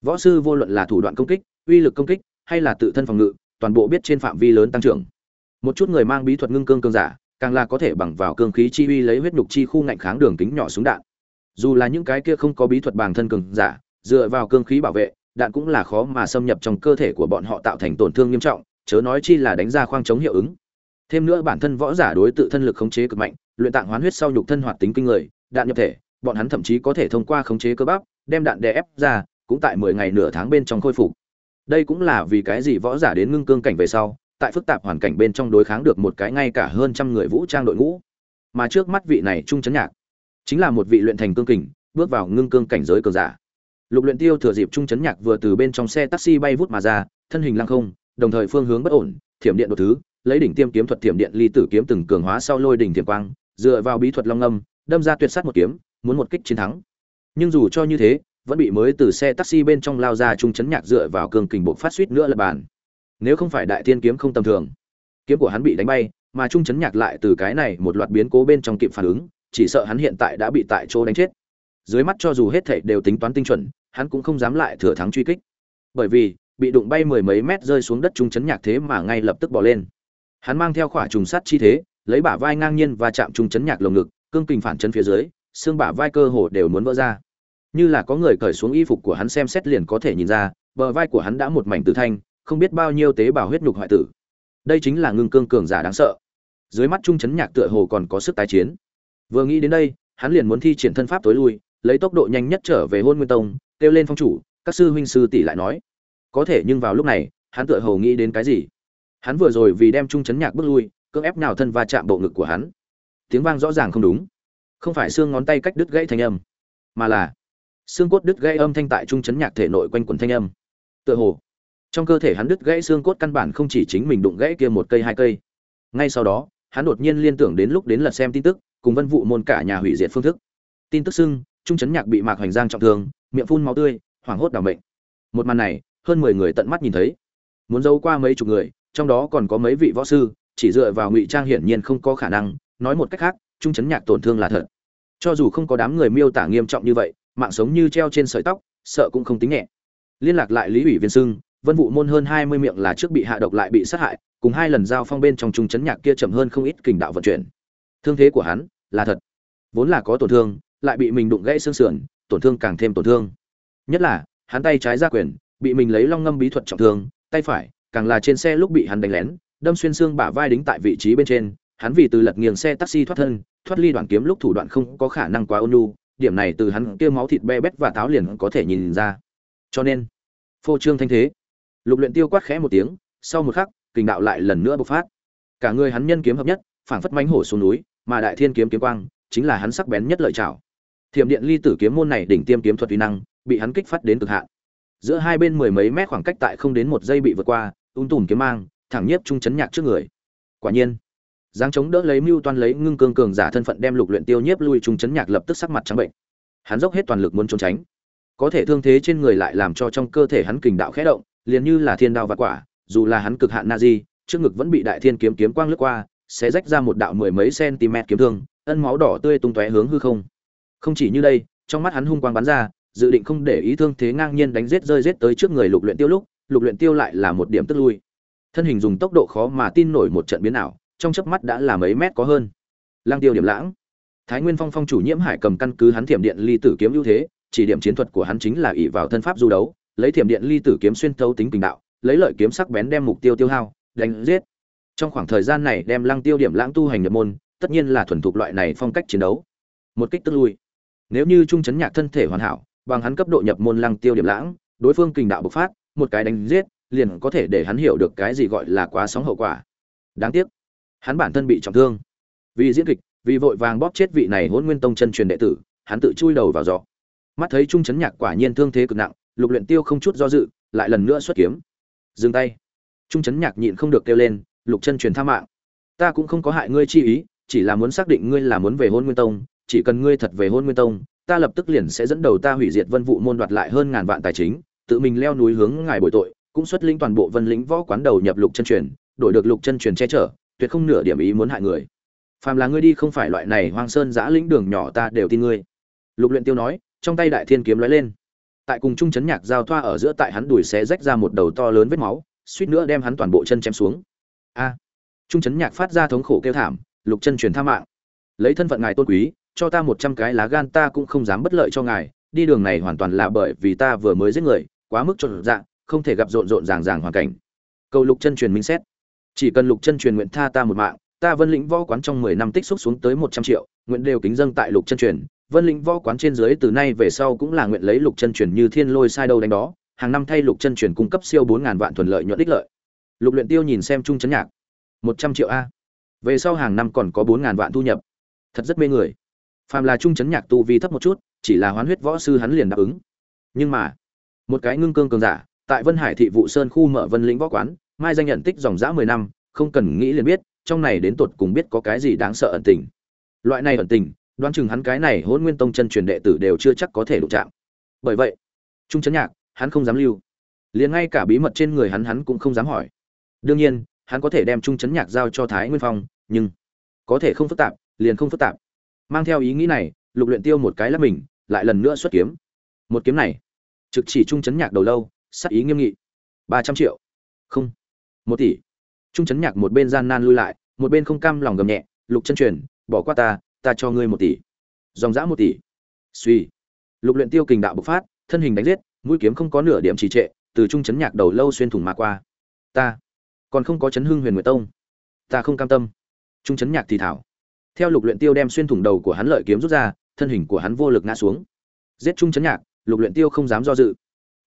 Võ sư vô luận là thủ đoạn công kích, uy lực công kích, hay là tự thân phòng ngự, toàn bộ biết trên phạm vi lớn tăng trưởng. Một chút người mang bí thuật ngưng cương cương giả, càng là có thể bằng vào cương khí chi uy lấy huyết nhục chi khu ngạnh kháng đường kính nhỏ xuống đạn dù là những cái kia không có bí thuật bản thân cường giả, dựa vào cương khí bảo vệ, đạn cũng là khó mà xâm nhập trong cơ thể của bọn họ tạo thành tổn thương nghiêm trọng, chớ nói chi là đánh ra khoang chống hiệu ứng. Thêm nữa bản thân võ giả đối tự thân lực khống chế cực mạnh, luyện tạng hoán huyết sau nhục thân hoạt tính kinh người, đạn nhập thể, bọn hắn thậm chí có thể thông qua khống chế cơ bắp, đem đạn đè ép ra, cũng tại mười ngày nửa tháng bên trong khôi phục. Đây cũng là vì cái gì võ giả đến ngưng cương cảnh về sau, tại phức tạp hoàn cảnh bên trong đối kháng được một cái ngay cả hơn trăm người vũ trang đội ngũ. Mà trước mắt vị này trung chấn nhạc chính là một vị luyện thành cương kình, bước vào ngưng cương cảnh giới cường giả. Lục luyện tiêu thừa dịp trung chấn nhạc vừa từ bên trong xe taxi bay vút mà ra, thân hình lăng không, đồng thời phương hướng bất ổn, thiểm điện đột thứ, lấy đỉnh tiêm kiếm thuật thiểm điện ly tử kiếm từng cường hóa sau lôi đỉnh thiểm quang, dựa vào bí thuật long âm đâm ra tuyệt sát một kiếm, muốn một kích chiến thắng. Nhưng dù cho như thế, vẫn bị mới từ xe taxi bên trong lao ra trung chấn nhạc dựa vào cường kình bộ phát suýt nữa là bàn. Nếu không phải đại tiên kiếm không tầm thường, kiếm của hắn bị đánh bay, mà trung chấn nhạc lại từ cái này một loạt biến cố bên trong kịp phản ứng chỉ sợ hắn hiện tại đã bị tại chỗ đánh chết. Dưới mắt cho dù hết thảy đều tính toán tinh chuẩn, hắn cũng không dám lại thừa thắng truy kích. Bởi vì, bị đụng bay mười mấy mét rơi xuống đất trung chấn nhạc thế mà ngay lập tức bỏ lên. Hắn mang theo khỏa trùng sắt chi thế, lấy bả vai ngang nhiên và chạm trung chấn nhạc lồng ngực, cương kình phản chân phía dưới, xương bả vai cơ hồ đều muốn vỡ ra. Như là có người cởi xuống y phục của hắn xem xét liền có thể nhìn ra, bờ vai của hắn đã một mảnh tử thanh, không biết bao nhiêu tế bào huyết nhục hoại tử. Đây chính là ngưng cương cường giả đáng sợ. Dưới mắt trung chấn nhạc tựa hồ còn có sức tái chiến vừa nghĩ đến đây, hắn liền muốn thi triển thân pháp tối lui, lấy tốc độ nhanh nhất trở về hôn nguyên tông, kêu lên phong chủ, các sư huynh sư tỷ lại nói. Có thể nhưng vào lúc này, hắn tựa hồ nghĩ đến cái gì? Hắn vừa rồi vì đem trung chấn nhạc bước lui, cưỡng ép nào thân va chạm bộ ngực của hắn. Tiếng vang rõ ràng không đúng. Không phải xương ngón tay cách đứt gãy thanh âm, mà là xương cốt đứt gãy âm thanh tại trung chấn nhạc thể nội quanh quần thanh âm. Tựa hồ, trong cơ thể hắn đứt gãy xương cốt căn bản không chỉ chính mình đụng gãy kia một cây hai cây. Ngay sau đó, hắn đột nhiên liên tưởng đến lúc đến lật xem tin tức cùng vân vụ môn cả nhà hủy diệt phương thức. Tin tức xưng, trung chấn nhạc bị mạc hoành giang trọng thương, miệng phun máu tươi, hoảng hốt đảo bệnh một màn này, hơn mười người tận mắt nhìn thấy. Muốn giấu qua mấy chục người, trong đó còn có mấy vị võ sư, chỉ dựa vào ngụy trang hiển nhiên không có khả năng. Nói một cách khác, trung chấn nhạc tổn thương là thật. Cho dù không có đám người miêu tả nghiêm trọng như vậy, mạng sống như treo trên sợi tóc, sợ cũng không tính nhẹ. Liên lạc lại lý ủy viên sưng, vân vụ môn hơn hai mươi miệng là trước bị hạ độc lại bị sát hại, cùng hai lần giao phong bên trong trung chấn nhạc kia chậm hơn không ít kình đạo vận chuyển. Thương thế của hắn là thật. Vốn là có tổn thương, lại bị mình đụng gãy xương sườn, tổn thương càng thêm tổn thương. Nhất là, hắn tay trái ra quyền, bị mình lấy long ngâm bí thuật trọng thương, tay phải, càng là trên xe lúc bị hắn đánh lén, đâm xuyên xương bả vai đính tại vị trí bên trên. Hắn vì từ lật nghiêng xe taxi thoát thân, thoát ly đoạn kiếm lúc thủ đoạn không có khả năng quá ôn nhu, điểm này từ hắn kia máu thịt be bét và táo liền có thể nhìn ra. Cho nên, phô trương thanh thế. Lục luyện tiêu quát khẽ một tiếng, sau một khắc, kình đạo lại lần nữa bộc phát. Cả người hắn nhân kiếm hợp nhất, phảng phất mãnh hổ xuống núi mà đại thiên kiếm kiếm quang chính là hắn sắc bén nhất lợi chảo thiểm điện ly tử kiếm môn này đỉnh tiêm kiếm thuật uy năng, bị hắn kích phát đến cực hạn. Giữa hai bên mười mấy mét khoảng cách tại không đến một giây bị vượt qua, ung tùm kiếm mang, thẳng nhiếp trung chấn nhạc trước người. Quả nhiên, giáng chống đỡ lấy mưu toan lấy ngưng cương cường giả thân phận đem lục luyện tiêu nhiếp lui trung chấn nhạc lập tức sắc mặt trắng bệnh. Hắn dốc hết toàn lực muốn trốn tránh. Có thể thương thế trên người lại làm cho trong cơ thể hắn kình đạo khẽ động, liền như là thiên đao vạn quả, dù là hắn cực hạn nazi trước ngực vẫn bị đại thiên kiếm kiếm quang lướt qua sẽ rách ra một đạo mười mấy cm kiếm thương, ân máu đỏ tươi tung tóe hướng hư không. Không chỉ như đây, trong mắt hắn hung quang bắn ra, dự định không để ý thương thế ngang nhiên đánh giết rơi giết tới trước người lục luyện tiêu lúc, lục luyện tiêu lại là một điểm tức lui. Thân hình dùng tốc độ khó mà tin nổi một trận biến ảo, trong chớp mắt đã là mấy mét có hơn. Lang tiêu điểm lãng. Thái nguyên phong phong chủ nhiễm hải cầm căn cứ hắn thiểm điện ly tử kiếm ưu thế, chỉ điểm chiến thuật của hắn chính là ỷ vào thân pháp du đấu, lấy thiểm điện ly tử kiếm xuyên thấu tính tình đạo, lấy lợi kiếm sắc bén đem mục tiêu tiêu hao, đánh giết trong khoảng thời gian này đem lăng tiêu điểm lãng tu hành nhập môn, tất nhiên là thuần thục loại này phong cách chiến đấu. Một kích tức lui. Nếu như trung chấn nhạc thân thể hoàn hảo, bằng hắn cấp độ nhập môn lăng tiêu điểm lãng, đối phương kình đạo bộc phát, một cái đánh giết, liền có thể để hắn hiểu được cái gì gọi là quá sóng hậu quả. Đáng tiếc, hắn bản thân bị trọng thương. Vì diễn kịch, vì vội vàng bóp chết vị này hôn nguyên tông chân truyền đệ tử, hắn tự chui đầu vào giỏ. Mắt thấy trung chấn nhạc quả nhiên thương thế cực nặng, lục luyện tiêu không chút do dự, lại lần nữa xuất kiếm. Dừng tay. Trung chấn nhạc nhịn không được kêu lên lục chân truyền tha mạng. Ta cũng không có hại ngươi chi ý, chỉ là muốn xác định ngươi là muốn về hôn nguyên tông, chỉ cần ngươi thật về hôn nguyên tông, ta lập tức liền sẽ dẫn đầu ta hủy diệt vân vụ môn đoạt lại hơn ngàn vạn tài chính, tự mình leo núi hướng ngài bồi tội, cũng xuất linh toàn bộ vân lĩnh võ quán đầu nhập lục chân truyền, đổi được lục chân truyền che chở, tuyệt không nửa điểm ý muốn hại người. Phàm là ngươi đi không phải loại này hoang sơn giã lĩnh đường nhỏ ta đều tin ngươi. Lục luyện tiêu nói, trong tay đại thiên kiếm lóe lên. Tại cùng trung chấn nhạc giao thoa ở giữa tại hắn đùi xé rách ra một đầu to lớn vết máu, suýt nữa đem hắn toàn bộ chân chém xuống a. Trung chấn nhạc phát ra thống khổ kêu thảm, lục chân truyền tha mạng. Lấy thân phận ngài tôn quý, cho ta một trăm cái lá gan ta cũng không dám bất lợi cho ngài. Đi đường này hoàn toàn là bởi vì ta vừa mới giết người, quá mức trộn dạng không thể gặp rộn rộn ràng ràng hoàn cảnh. Cầu lục chân truyền minh xét. Chỉ cần lục chân truyền nguyện tha ta một mạng, ta vân lĩnh võ quán trong mười năm tích xúc xuống tới một trăm triệu, nguyện đều kính dâng tại lục chân truyền. Vân lĩnh võ quán trên dưới từ nay về sau cũng là nguyện lấy lục chân truyền như thiên lôi sai đâu đánh đó. Hàng năm thay lục chân truyền cung cấp siêu bốn ngàn vạn thuần lợi nhuận đích lợi lục luyện tiêu nhìn xem trung chấn nhạc. Một trăm triệu a. Về sau hàng năm còn có bốn ngàn vạn thu nhập. Thật rất mê người. Phàm là trung chấn nhạc tu vi thấp một chút, chỉ là hoán huyết võ sư hắn liền đáp ứng. Nhưng mà, một cái ngưng cương cường giả, tại vân hải thị vụ sơn khu mở vân lĩnh võ quán, mai danh nhận tích dòng dã mười năm, không cần nghĩ liền biết, trong này đến tột cùng biết có cái gì đáng sợ ẩn tình. Loại này ẩn tình, đoán chừng hắn cái này hôn nguyên tông chân truyền đệ tử đều chưa chắc có thể đụng chạm. Bởi vậy, trung chấn nhạc, hắn không dám lưu. Liền ngay cả bí mật trên người hắn hắn cũng không dám hỏi đương nhiên, hắn có thể đem trung chấn nhạc giao cho thái nguyên phong, nhưng có thể không phức tạp, liền không phức tạp. Mang theo ý nghĩ này, lục luyện tiêu một cái là mình, lại lần nữa xuất kiếm. Một kiếm này, trực chỉ trung chấn nhạc đầu lâu, sắc ý nghiêm nghị. ba trăm triệu. Không. Một tỷ. Trung chấn nhạc một bên gian nan lui lại, một bên không cam lòng gầm nhẹ, lục chân truyền, bỏ qua ta ta cho ngươi một tỷ. Dòng dã một tỷ. Suy. Lục luyện tiêu kình đạo bộc phát, thân hình đánh giết, mũi kiếm không có nửa điểm trì trệ, từ trung chấn nhạc đầu lâu xuyên thủng mà qua. Ta còn không có chấn hưng huyền nguyệt tông. Ta không cam tâm. Trung chấn nhạc thì thảo. Theo lục luyện tiêu đem xuyên thủng đầu của hắn lợi kiếm rút ra, thân hình của hắn vô lực ngã xuống. Giết trung chấn nhạc, lục luyện tiêu không dám do dự.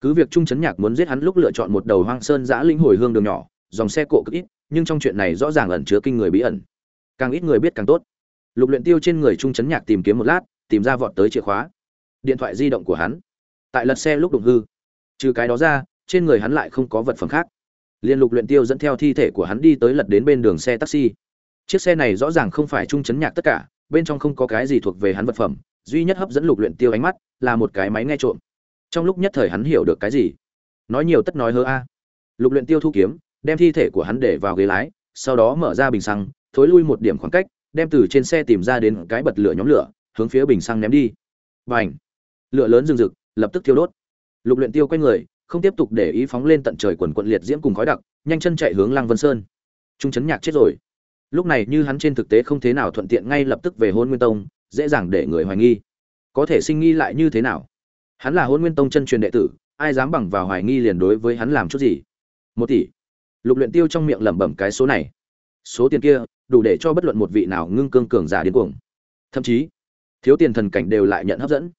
Cứ việc trung chấn nhạc muốn giết hắn lúc lựa chọn một đầu hoang sơn giã linh hồi hương đường nhỏ, dòng xe cộ cực ít, nhưng trong chuyện này rõ ràng ẩn chứa kinh người bí ẩn. Càng ít người biết càng tốt. Lục luyện tiêu trên người trung chấn nhạc tìm kiếm một lát, tìm ra vọt tới chìa khóa. Điện thoại di động của hắn. Tại lật xe lúc đụng hư. Trừ cái đó ra, trên người hắn lại không có vật phẩm khác liên lục luyện tiêu dẫn theo thi thể của hắn đi tới lật đến bên đường xe taxi. Chiếc xe này rõ ràng không phải trung chấn nhạc tất cả, bên trong không có cái gì thuộc về hắn vật phẩm, duy nhất hấp dẫn lục luyện tiêu ánh mắt là một cái máy nghe trộm. Trong lúc nhất thời hắn hiểu được cái gì? Nói nhiều tất nói hơ a. Lục luyện tiêu thu kiếm, đem thi thể của hắn để vào ghế lái, sau đó mở ra bình xăng, thối lui một điểm khoảng cách, đem từ trên xe tìm ra đến cái bật lửa nhóm lửa, hướng phía bình xăng ném đi. Bành! Lửa lớn rừng rực, lập tức thiêu đốt. Lục luyện tiêu quay người không tiếp tục để ý phóng lên tận trời quần quận liệt diễm cùng khói đặc, nhanh chân chạy hướng lăng vân sơn. Trung chấn nhạc chết rồi. Lúc này như hắn trên thực tế không thế nào thuận tiện ngay lập tức về hôn nguyên tông, dễ dàng để người hoài nghi. Có thể sinh nghi lại như thế nào? Hắn là hôn nguyên tông chân truyền đệ tử, ai dám bằng vào hoài nghi liền đối với hắn làm chút gì? Một tỷ. Lục luyện tiêu trong miệng lẩm bẩm cái số này. Số tiền kia, đủ để cho bất luận một vị nào ngưng cương cường giả điên cuồng. Thậm chí, thiếu tiền thần cảnh đều lại nhận hấp dẫn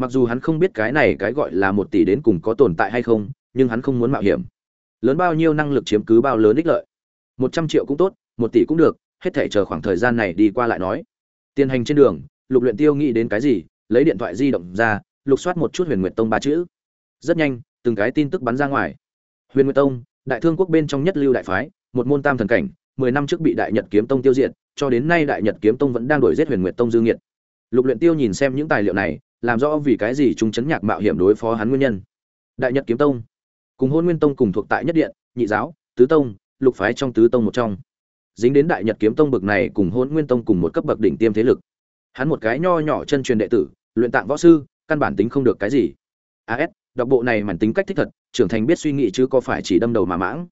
mặc dù hắn không biết cái này cái gọi là một tỷ đến cùng có tồn tại hay không, nhưng hắn không muốn mạo hiểm. Lớn bao nhiêu năng lực chiếm cứ bao lớn ích lợi. Một trăm triệu cũng tốt, một tỷ cũng được, hết thể chờ khoảng thời gian này đi qua lại nói. Tiền hành trên đường, lục luyện tiêu nghĩ đến cái gì, lấy điện thoại di động ra, lục soát một chút huyền nguyệt tông ba chữ. Rất nhanh, từng cái tin tức bắn ra ngoài. Huyền nguyệt tông, đại thương quốc bên trong nhất lưu đại phái, một môn tam thần cảnh, mười năm trước bị đại nhật kiếm tông tiêu diệt, cho đến nay đại nhật kiếm tông vẫn đang đuổi giết huyền nguyệt tông dương nghiệt. Lục luyện tiêu nhìn xem những tài liệu này làm rõ vì cái gì trung chấn nhạc mạo hiểm đối phó hắn nguyên nhân. Đại nhật kiếm tông, cùng hôn nguyên tông cùng thuộc tại nhất điện, nhị giáo, tứ tông, lục phái trong tứ tông một trong. Dính đến đại nhật kiếm tông bậc này cùng hôn nguyên tông cùng một cấp bậc đỉnh tiêm thế lực. Hắn một cái nho nhỏ chân truyền đệ tử, luyện tạng võ sư, căn bản tính không được cái gì. As đọc bộ này mảnh tính cách thích thật, trưởng thành biết suy nghĩ chứ có phải chỉ đâm đầu mà mãng.